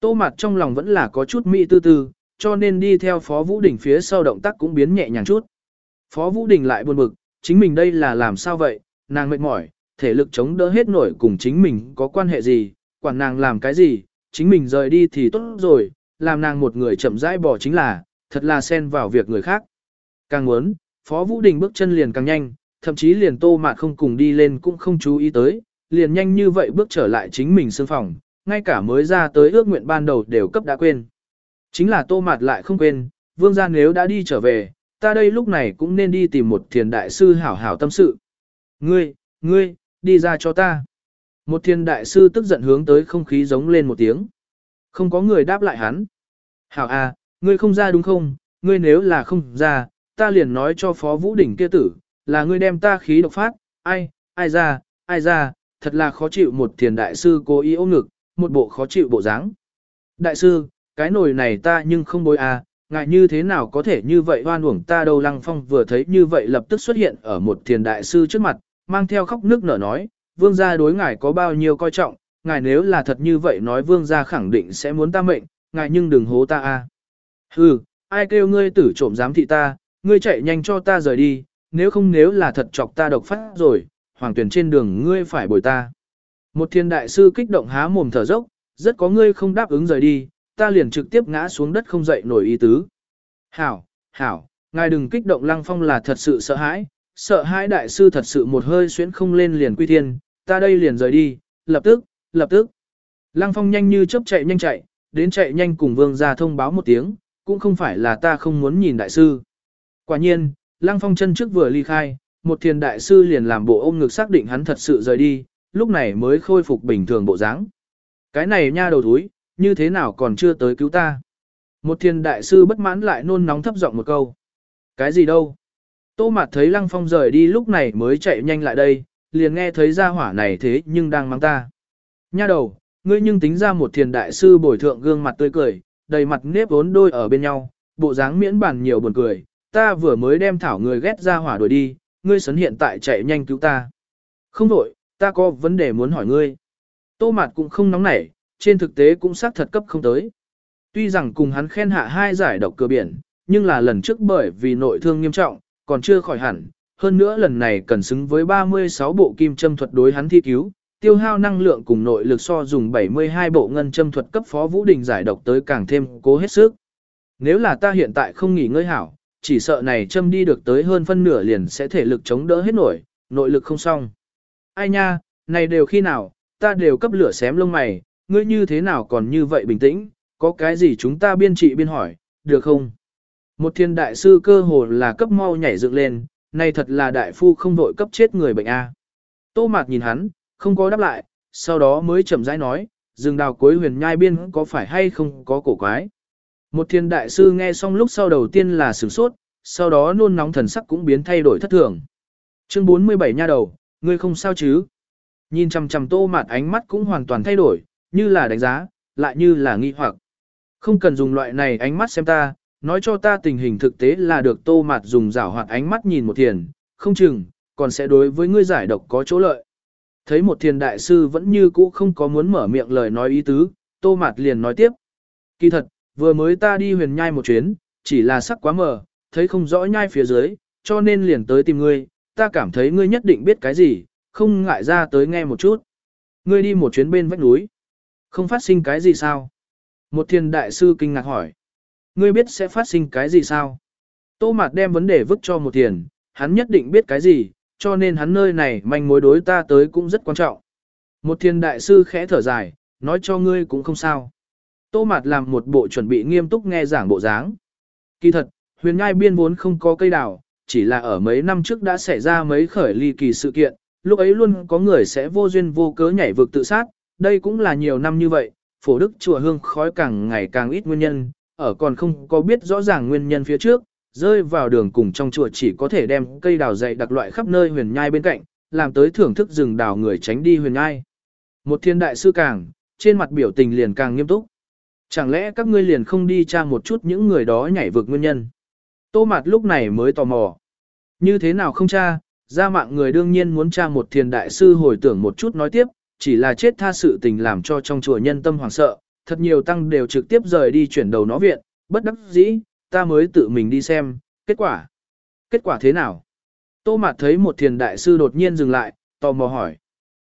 Tô mặt trong lòng vẫn là có chút mỹ tư tư, cho nên đi theo Phó Vũ Đình phía sau động tác cũng biến nhẹ nhàng chút. Phó Vũ Đình lại buồn bực, chính mình đây là làm sao vậy, nàng mệt mỏi, thể lực chống đỡ hết nổi cùng chính mình có quan hệ gì, quản nàng làm cái gì, chính mình rời đi thì tốt rồi, làm nàng một người chậm rãi bỏ chính là, thật là xen vào việc người khác. Càng muốn, Phó Vũ Đình bước chân liền càng nhanh, thậm chí liền tô mạt không cùng đi lên cũng không chú ý tới, liền nhanh như vậy bước trở lại chính mình sương phòng, ngay cả mới ra tới ước nguyện ban đầu đều cấp đã quên. Chính là tô mạt lại không quên, vương gia nếu đã đi trở về, ta đây lúc này cũng nên đi tìm một thiền đại sư hảo hảo tâm sự. Ngươi, ngươi, đi ra cho ta. Một thiền đại sư tức giận hướng tới không khí giống lên một tiếng. Không có người đáp lại hắn. Hảo à, ngươi không ra đúng không, ngươi nếu là không ra, ta liền nói cho phó vũ đỉnh kia tử, là ngươi đem ta khí độc phát, ai, ai ra, ai ra, thật là khó chịu một thiền đại sư cố ý ôm ngực, một bộ khó chịu bộ dáng. Đại sư, cái nồi này ta nhưng không bối à, ngại như thế nào có thể như vậy hoan uổng ta đâu lăng phong vừa thấy như vậy lập tức xuất hiện ở một thiền đại sư trước mặt, mang theo khóc nước nở nói, vương gia đối ngài có bao nhiêu coi trọng, ngài nếu là thật như vậy nói vương gia khẳng định sẽ muốn ta mệnh, ngài nhưng đừng hố ta a. À. Hừ, ai kêu ngươi tử trộm dám thị ta, ngươi chạy nhanh cho ta rời đi, nếu không nếu là thật chọc ta độc phát rồi, hoàng tuyển trên đường ngươi phải bồi ta. Một thiên đại sư kích động há mồm thở dốc, rất có ngươi không đáp ứng rời đi, ta liền trực tiếp ngã xuống đất không dậy nổi ý tứ. Hảo, hảo, ngài đừng kích động lăng phong là thật sự sợ hãi, sợ hãi đại sư thật sự một hơi xuyến không lên liền quy thiên, ta đây liền rời đi, lập tức, lập tức. Lăng phong nhanh như chớp chạy nhanh chạy, đến chạy nhanh cùng vương ra thông báo một tiếng, cũng không phải là ta không muốn nhìn đại sư. Quả nhiên, Lăng Phong chân trước vừa ly khai, một thiền đại sư liền làm bộ ôm ngực xác định hắn thật sự rời đi, lúc này mới khôi phục bình thường bộ dáng. Cái này nha đầu thúi, như thế nào còn chưa tới cứu ta? Một thiền đại sư bất mãn lại nôn nóng thấp giọng một câu. Cái gì đâu? Tô Mạt thấy Lăng Phong rời đi lúc này mới chạy nhanh lại đây, liền nghe thấy ra hỏa này thế nhưng đang mang ta. Nha đầu, ngươi nhưng tính ra một thiền đại sư bồi thượng gương mặt tươi cười, đầy mặt nếp vốn đôi ở bên nhau, bộ dáng miễn bản nhiều buồn cười, ta vừa mới đem thảo người ghét ra hỏa đuổi đi, ngươi sấn hiện tại chạy nhanh cứu ta. Không đổi, ta có vấn đề muốn hỏi ngươi. Tô Mạt cũng không nóng nảy, trên thực tế cũng xác thật cấp không tới. Tuy rằng cùng hắn khen hạ hai giải độc cơ biển, nhưng là lần trước bởi vì nội thương nghiêm trọng, còn chưa khỏi hẳn, hơn nữa lần này cần xứng với 36 bộ kim châm thuật đối hắn thi cứu, tiêu hao năng lượng cùng nội lực so dùng 72 bộ ngân châm thuật cấp phó Vũ Đình giải độc tới càng thêm cố hết sức. Nếu là ta hiện tại không nghỉ ngơi hảo, chỉ sợ này châm đi được tới hơn phân nửa liền sẽ thể lực chống đỡ hết nổi, nội lực không xong. Ai nha, này đều khi nào, ta đều cấp lửa xém lông mày, ngươi như thế nào còn như vậy bình tĩnh, có cái gì chúng ta biên trị biên hỏi, được không? Một thiên đại sư cơ hồ là cấp mau nhảy dựng lên, này thật là đại phu không vội cấp chết người bệnh A. Tô mạc nhìn hắn, không có đáp lại, sau đó mới chậm rãi nói, rừng đào cuối huyền nhai biên có phải hay không có cổ quái. Một thiên đại sư nghe xong lúc sau đầu tiên là sửng sốt, sau đó nôn nóng thần sắc cũng biến thay đổi thất thường. Chương 47 nha đầu, ngươi không sao chứ? Nhìn chằm chằm tô mạt ánh mắt cũng hoàn toàn thay đổi, như là đánh giá, lại như là nghi hoặc. Không cần dùng loại này ánh mắt xem ta, nói cho ta tình hình thực tế là được tô mạt dùng rảo hoạt ánh mắt nhìn một thiền, không chừng, còn sẽ đối với ngươi giải độc có chỗ lợi. Thấy một thiền đại sư vẫn như cũ không có muốn mở miệng lời nói ý tứ, tô mạt liền nói tiếp. Kỳ thật, vừa mới ta đi huyền nhai một chuyến, chỉ là sắc quá mờ, thấy không rõ nhai phía dưới, cho nên liền tới tìm ngươi, ta cảm thấy ngươi nhất định biết cái gì, không ngại ra tới nghe một chút. Ngươi đi một chuyến bên vách núi. Không phát sinh cái gì sao? Một thiền đại sư kinh ngạc hỏi. Ngươi biết sẽ phát sinh cái gì sao? Tô Mạt đem vấn đề vứt cho một thiền, hắn nhất định biết cái gì, cho nên hắn nơi này manh mối đối ta tới cũng rất quan trọng. Một thiền đại sư khẽ thở dài, nói cho ngươi cũng không sao. Tô Mạt làm một bộ chuẩn bị nghiêm túc nghe giảng bộ dáng. Kỳ thật, huyền ngai biên vốn không có cây đào, chỉ là ở mấy năm trước đã xảy ra mấy khởi ly kỳ sự kiện, lúc ấy luôn có người sẽ vô duyên vô cớ nhảy vực tự sát, đây cũng là nhiều năm như vậy, phổ đức chùa hương khói càng ngày càng ít nguyên nhân, ở còn không có biết rõ ràng nguyên nhân phía trước, rơi vào đường cùng trong chùa chỉ có thể đem cây đào dày đặc loại khắp nơi huyền nhai bên cạnh, làm tới thưởng thức rừng đào người tránh đi huyền nhai. Một thiên đại sư càng, trên mặt biểu tình liền càng nghiêm túc. Chẳng lẽ các ngươi liền không đi tra một chút những người đó nhảy vực nguyên nhân? Tô mạt lúc này mới tò mò. Như thế nào không tra, ra mạng người đương nhiên muốn tra một thiền đại sư hồi tưởng một chút nói tiếp, chỉ là chết tha sự tình làm cho trong chùa nhân tâm hoảng sợ, thật nhiều tăng đều trực tiếp rời đi chuyển đầu nó viện, bất đắc dĩ, ta mới tự mình đi xem, kết quả. Kết quả thế nào? Tô Mạt thấy một thiền đại sư đột nhiên dừng lại, tò mò hỏi.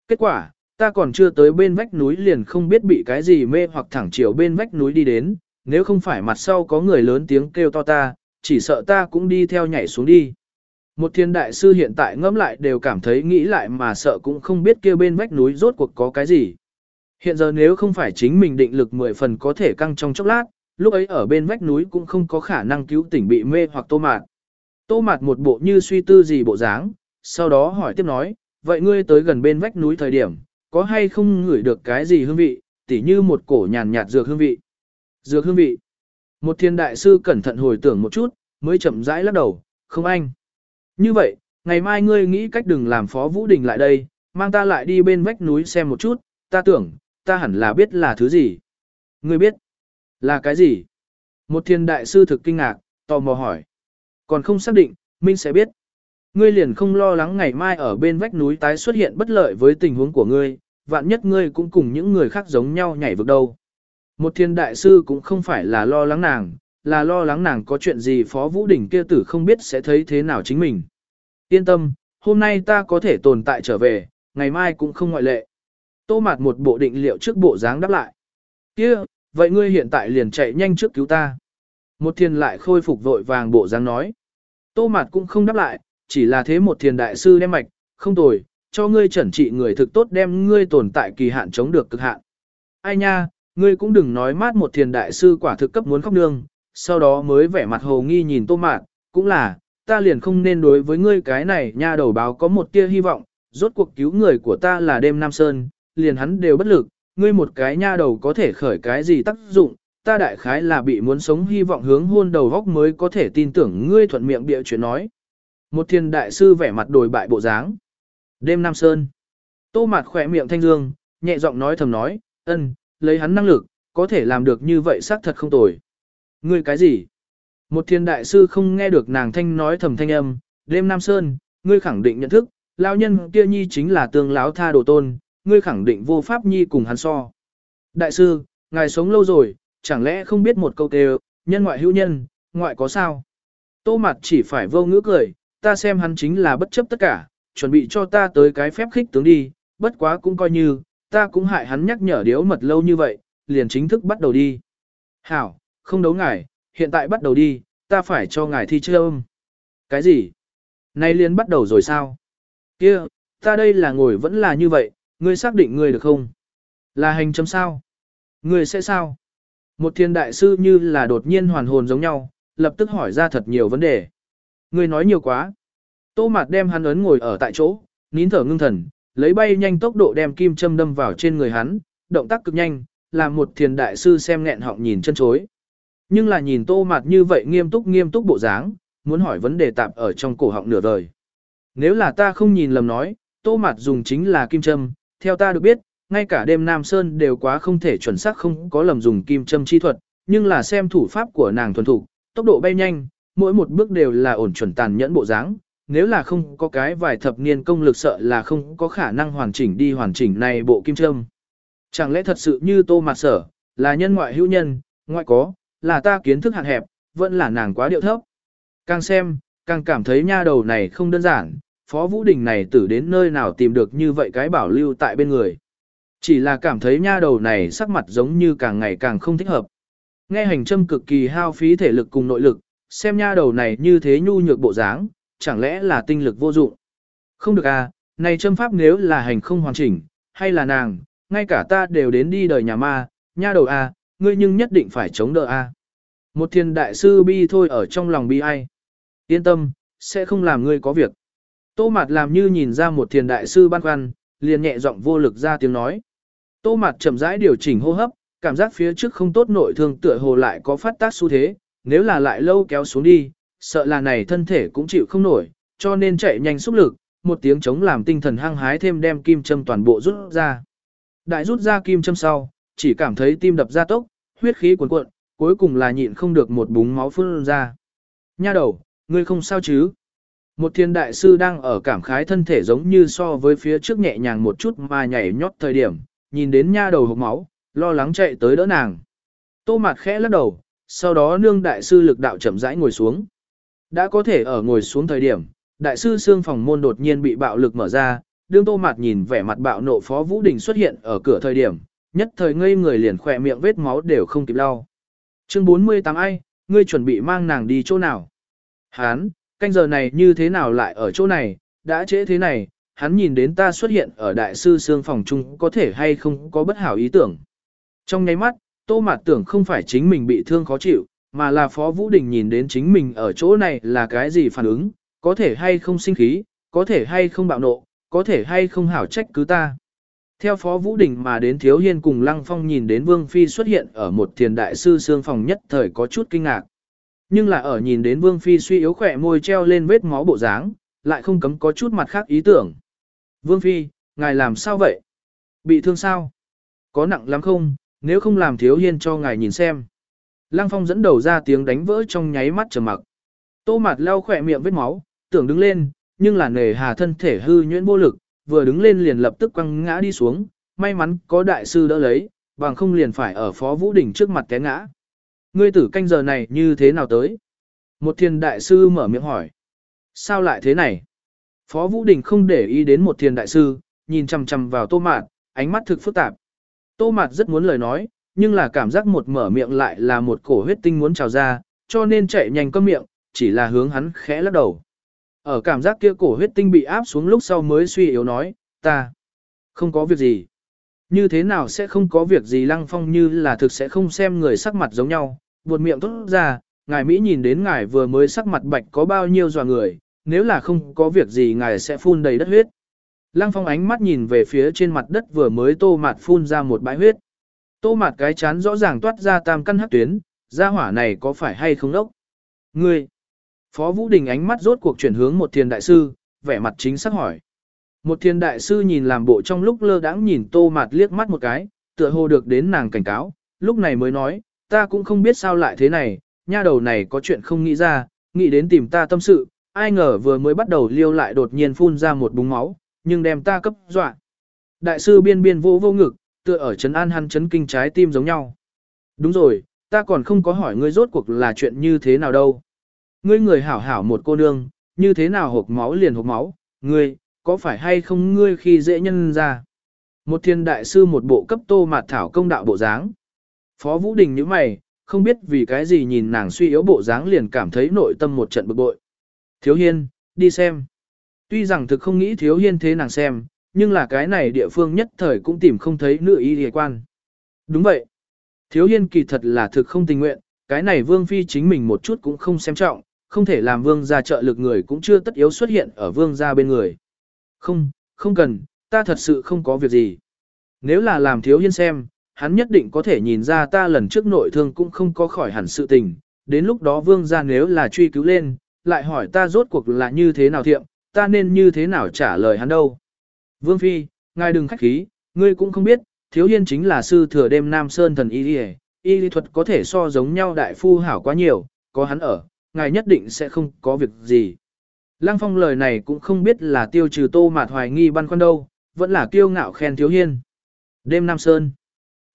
Kết quả, ta còn chưa tới bên vách núi liền không biết bị cái gì mê hoặc thẳng chiều bên vách núi đi đến, nếu không phải mặt sau có người lớn tiếng kêu to ta, chỉ sợ ta cũng đi theo nhảy xuống đi. Một thiên đại sư hiện tại ngẫm lại đều cảm thấy nghĩ lại mà sợ cũng không biết kia bên vách núi rốt cuộc có cái gì. Hiện giờ nếu không phải chính mình định lực 10 phần có thể căng trong chốc lát, lúc ấy ở bên vách núi cũng không có khả năng cứu tỉnh bị mê hoặc tô mạt. Tô mạt một bộ như suy tư gì bộ dáng, sau đó hỏi tiếp nói, vậy ngươi tới gần bên vách núi thời điểm, có hay không ngửi được cái gì hương vị, tỉ như một cổ nhàn nhạt dược hương vị. Dược hương vị. Một thiên đại sư cẩn thận hồi tưởng một chút, mới chậm rãi lắc đầu, không anh. Như vậy, ngày mai ngươi nghĩ cách đừng làm phó Vũ Đình lại đây, mang ta lại đi bên vách núi xem một chút, ta tưởng, ta hẳn là biết là thứ gì. Ngươi biết, là cái gì? Một thiên đại sư thực kinh ngạc, tò mò hỏi. Còn không xác định, Minh sẽ biết. Ngươi liền không lo lắng ngày mai ở bên vách núi tái xuất hiện bất lợi với tình huống của ngươi, vạn nhất ngươi cũng cùng những người khác giống nhau nhảy vực đâu. Một thiên đại sư cũng không phải là lo lắng nàng, là lo lắng nàng có chuyện gì Phó Vũ Đình kia tử không biết sẽ thấy thế nào chính mình. Yên tâm, hôm nay ta có thể tồn tại trở về, ngày mai cũng không ngoại lệ. Tô mạt một bộ định liệu trước bộ dáng đáp lại. kia vậy ngươi hiện tại liền chạy nhanh trước cứu ta. Một thiên lại khôi phục vội vàng bộ dáng nói. Tô mạt cũng không đáp lại, chỉ là thế một thiền đại sư đem mạch, không tồi, cho ngươi chẩn trị người thực tốt đem ngươi tồn tại kỳ hạn chống được cực hạn. Ai nha, ngươi cũng đừng nói mát một thiền đại sư quả thực cấp muốn khóc nương, sau đó mới vẻ mặt hồ nghi nhìn tô mạn, cũng là, ta liền không nên đối với ngươi cái này nha đầu báo có một tia hy vọng, rốt cuộc cứu người của ta là đêm Nam Sơn, liền hắn đều bất lực, ngươi một cái nha đầu có thể khởi cái gì tác dụng, ta đại khái là bị muốn sống hy vọng hướng hôn đầu góc mới có thể tin tưởng ngươi thuận miệng bịa chuyện nói. Một thiên đại sư vẻ mặt đổi bại bộ dáng. Đêm Nam Sơn. Tô mặt khỏe miệng thanh dương, nhẹ giọng nói thầm nói, ân, lấy hắn năng lực, có thể làm được như vậy xác thật không tồi. Ngươi cái gì? Một thiên đại sư không nghe được nàng thanh nói thầm thanh âm, đêm Nam Sơn, ngươi khẳng định nhận thức, lão nhân kia nhi chính là tương láo tha đồ tôn, ngươi khẳng định vô pháp nhi cùng hắn so. Đại sư, ngài sống lâu rồi, chẳng lẽ không biết một câu kêu, nhân ngoại hữu nhân, ngoại có sao? Tô mặt chỉ phải vô ngữ cười, ta xem hắn chính là bất chấp tất cả, chuẩn bị cho ta tới cái phép khích tướng đi, bất quá cũng coi như, ta cũng hại hắn nhắc nhở điếu mật lâu như vậy, liền chính thức bắt đầu đi. Hảo, không đấu ngài, hiện tại bắt đầu đi, ta phải cho ngài thi chơi âm. Cái gì? Nay liền bắt đầu rồi sao? Kia, ta đây là ngồi vẫn là như vậy, ngươi xác định ngươi được không? Là hành chấm sao? Ngươi sẽ sao? Một thiên đại sư như là đột nhiên hoàn hồn giống nhau, lập tức hỏi ra thật nhiều vấn đề. Ngươi nói nhiều quá. Tô Mạt đem hắn ấn ngồi ở tại chỗ, nín thở ngưng thần, lấy bay nhanh tốc độ đem kim châm đâm vào trên người hắn, động tác cực nhanh, làm một thiền đại sư xem nghẹn họng nhìn chân chối. Nhưng là nhìn Tô Mạt như vậy nghiêm túc nghiêm túc bộ dáng, muốn hỏi vấn đề tạp ở trong cổ họng nửa đời. Nếu là ta không nhìn lầm nói, Tô Mạt dùng chính là kim châm, theo ta được biết, ngay cả đêm Nam Sơn đều quá không thể chuẩn xác không có lầm dùng kim châm chi thuật, nhưng là xem thủ pháp của nàng thuần thủ, tốc độ bay nhanh, mỗi một bước đều là ổn chuẩn tàn nhẫn bộ dáng. Nếu là không có cái vài thập niên công lực sợ là không có khả năng hoàn chỉnh đi hoàn chỉnh này bộ kim châm. Chẳng lẽ thật sự như tô mặt sở, là nhân ngoại hữu nhân, ngoại có, là ta kiến thức hạn hẹp, vẫn là nàng quá điệu thấp. Càng xem, càng cảm thấy nha đầu này không đơn giản, Phó Vũ Đình này tử đến nơi nào tìm được như vậy cái bảo lưu tại bên người. Chỉ là cảm thấy nha đầu này sắc mặt giống như càng ngày càng không thích hợp. Nghe hành châm cực kỳ hao phí thể lực cùng nội lực, xem nha đầu này như thế nhu nhược bộ dáng, chẳng lẽ là tinh lực vô dụng. Không được à, này châm pháp nếu là hành không hoàn chỉnh, hay là nàng, ngay cả ta đều đến đi đời nhà ma, nha đầu à, ngươi nhưng nhất định phải chống đỡ à. Một thiên đại sư bi thôi ở trong lòng bi ai. Yên tâm, sẽ không làm ngươi có việc. Tô Mạt làm như nhìn ra một thiền đại sư băn khoăn, liền nhẹ giọng vô lực ra tiếng nói. Tô Mạt chậm rãi điều chỉnh hô hấp, cảm giác phía trước không tốt nội thương tựa hồ lại có phát tác xu thế, nếu là lại lâu kéo xuống đi, sợ là này thân thể cũng chịu không nổi, cho nên chạy nhanh xúc lực, một tiếng chống làm tinh thần hăng hái thêm đem kim châm toàn bộ rút ra. Đại rút ra kim châm sau, chỉ cảm thấy tim đập ra tốc, huyết khí cuồn cuộn, cuối cùng là nhịn không được một búng máu phun ra. Nha đầu, ngươi không sao chứ? Một thiên đại sư đang ở cảm khái thân thể giống như so với phía trước nhẹ nhàng một chút mà nhảy nhót thời điểm, nhìn đến nha đầu hộp máu, lo lắng chạy tới đỡ nàng. Tô mặt khẽ lắc đầu, sau đó nương đại sư lực đạo chậm rãi ngồi xuống. Đã có thể ở ngồi xuống thời điểm, đại sư xương phòng môn đột nhiên bị bạo lực mở ra, đương tô mặt nhìn vẻ mặt bạo nộ phó Vũ Đình xuất hiện ở cửa thời điểm, nhất thời ngây người liền khỏe miệng vết máu đều không kịp lau. Chương 48 ai, ngươi chuẩn bị mang nàng đi chỗ nào? Hán, canh giờ này như thế nào lại ở chỗ này, đã trễ thế này, hắn nhìn đến ta xuất hiện ở đại sư xương phòng chung có thể hay không có bất hảo ý tưởng. Trong nháy mắt, tô mạt tưởng không phải chính mình bị thương khó chịu, mà là Phó Vũ Đình nhìn đến chính mình ở chỗ này là cái gì phản ứng, có thể hay không sinh khí, có thể hay không bạo nộ, có thể hay không hảo trách cứ ta. Theo Phó Vũ Đình mà đến Thiếu Hiên cùng Lăng Phong nhìn đến Vương Phi xuất hiện ở một thiền đại sư xương phòng nhất thời có chút kinh ngạc. Nhưng là ở nhìn đến Vương Phi suy yếu khỏe môi treo lên vết máu bộ dáng, lại không cấm có chút mặt khác ý tưởng. Vương Phi, ngài làm sao vậy? Bị thương sao? Có nặng lắm không? Nếu không làm Thiếu Hiên cho ngài nhìn xem. Lăng Phong dẫn đầu ra tiếng đánh vỡ trong nháy mắt trầm mặc. Tô Mạt lau khỏe miệng vết máu, tưởng đứng lên, nhưng là nề hà thân thể hư nhuyễn vô lực, vừa đứng lên liền lập tức quăng ngã đi xuống, may mắn có đại sư đỡ lấy, bằng không liền phải ở Phó Vũ đỉnh trước mặt té ngã. Ngươi tử canh giờ này như thế nào tới? Một thiền đại sư mở miệng hỏi. Sao lại thế này? Phó Vũ Đình không để ý đến một thiền đại sư, nhìn chằm chằm vào tô mạt, ánh mắt thực phức tạp. Tô mạt rất muốn lời nói, nhưng là cảm giác một mở miệng lại là một cổ huyết tinh muốn trào ra, cho nên chạy nhanh cơm miệng, chỉ là hướng hắn khẽ lắc đầu. Ở cảm giác kia cổ huyết tinh bị áp xuống lúc sau mới suy yếu nói, ta không có việc gì. Như thế nào sẽ không có việc gì Lăng Phong như là thực sẽ không xem người sắc mặt giống nhau, buột miệng tốt ra, ngài Mỹ nhìn đến ngài vừa mới sắc mặt bạch có bao nhiêu dò người, nếu là không có việc gì ngài sẽ phun đầy đất huyết. Lăng Phong ánh mắt nhìn về phía trên mặt đất vừa mới tô mạt phun ra một bãi huyết. Tô mạt cái chán rõ ràng toát ra tam căn hắc tuyến, Ra hỏa này có phải hay không đốc? Ngươi! Phó Vũ Đình ánh mắt rốt cuộc chuyển hướng một thiền đại sư, vẻ mặt chính xác hỏi. Một thiền đại sư nhìn làm bộ trong lúc lơ đãng nhìn tô mạt liếc mắt một cái, tựa hồ được đến nàng cảnh cáo, lúc này mới nói, ta cũng không biết sao lại thế này, nha đầu này có chuyện không nghĩ ra, nghĩ đến tìm ta tâm sự, ai ngờ vừa mới bắt đầu liêu lại đột nhiên phun ra một búng máu, nhưng đem ta cấp dọa. Đại sư biên biên vô vô ngực, tựa ở chấn an hắn chấn kinh trái tim giống nhau. Đúng rồi, ta còn không có hỏi ngươi rốt cuộc là chuyện như thế nào đâu. Ngươi người hảo hảo một cô nương, như thế nào hộp máu liền hộp máu, ngươi, có phải hay không ngươi khi dễ nhân ra. Một thiên đại sư một bộ cấp tô mạt thảo công đạo bộ dáng. Phó Vũ Đình như mày, không biết vì cái gì nhìn nàng suy yếu bộ dáng liền cảm thấy nội tâm một trận bực bội. Thiếu hiên, đi xem. Tuy rằng thực không nghĩ thiếu hiên thế nàng xem, nhưng là cái này địa phương nhất thời cũng tìm không thấy nữ y hề quan. Đúng vậy. Thiếu hiên kỳ thật là thực không tình nguyện, cái này vương phi chính mình một chút cũng không xem trọng, không thể làm vương gia trợ lực người cũng chưa tất yếu xuất hiện ở vương gia bên người. Không, không cần, ta thật sự không có việc gì. Nếu là làm thiếu hiên xem, hắn nhất định có thể nhìn ra ta lần trước nội thương cũng không có khỏi hẳn sự tình. Đến lúc đó vương gia nếu là truy cứu lên, lại hỏi ta rốt cuộc là như thế nào thiệm, ta nên như thế nào trả lời hắn đâu. Vương Phi, ngài đừng khách khí, ngươi cũng không biết, thiếu hiên chính là sư thừa đêm Nam Sơn thần y y, y lý thuật có thể so giống nhau đại phu hảo quá nhiều, có hắn ở, ngài nhất định sẽ không có việc gì. Lăng phong lời này cũng không biết là tiêu trừ tô mạt hoài nghi băn khoăn đâu, vẫn là kiêu ngạo khen thiếu hiên. Đêm Nam Sơn.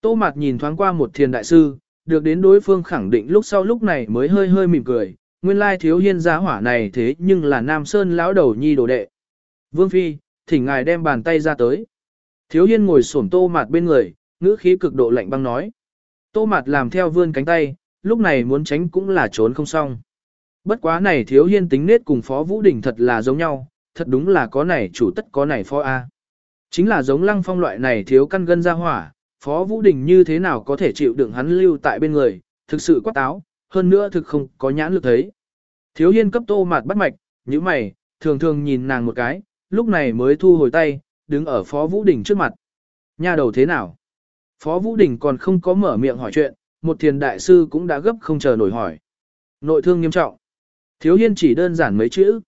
Tô mạt nhìn thoáng qua một thiền đại sư, được đến đối phương khẳng định lúc sau lúc này mới hơi hơi mỉm cười, nguyên lai thiếu hiên giá hỏa này thế nhưng là Nam Sơn lão đầu nhi đồ đệ. Vương Phi, thỉnh ngài đem bàn tay ra tới. Thiếu hiên ngồi xổm tô mạt bên người, ngữ khí cực độ lạnh băng nói. Tô mạt làm theo vươn cánh tay, lúc này muốn tránh cũng là trốn không xong. Bất quá này thiếu hiên tính nết cùng phó vũ đình thật là giống nhau, thật đúng là có này chủ tất có này phó A. Chính là giống lăng phong loại này thiếu căn gân ra hỏa, phó vũ đình như thế nào có thể chịu đựng hắn lưu tại bên người, thực sự quá táo, hơn nữa thực không có nhãn lực thấy. Thiếu hiên cấp tô mạt bắt mạch, như mày, thường thường nhìn nàng một cái, lúc này mới thu hồi tay, đứng ở Phó Vũ Đình trước mặt. Nhà đầu thế nào? Phó Vũ Đình còn không có mở miệng hỏi chuyện, một thiền đại sư cũng đã gấp không chờ nổi hỏi. Nội thương nghiêm trọng. Thiếu hiên chỉ đơn giản mấy chữ.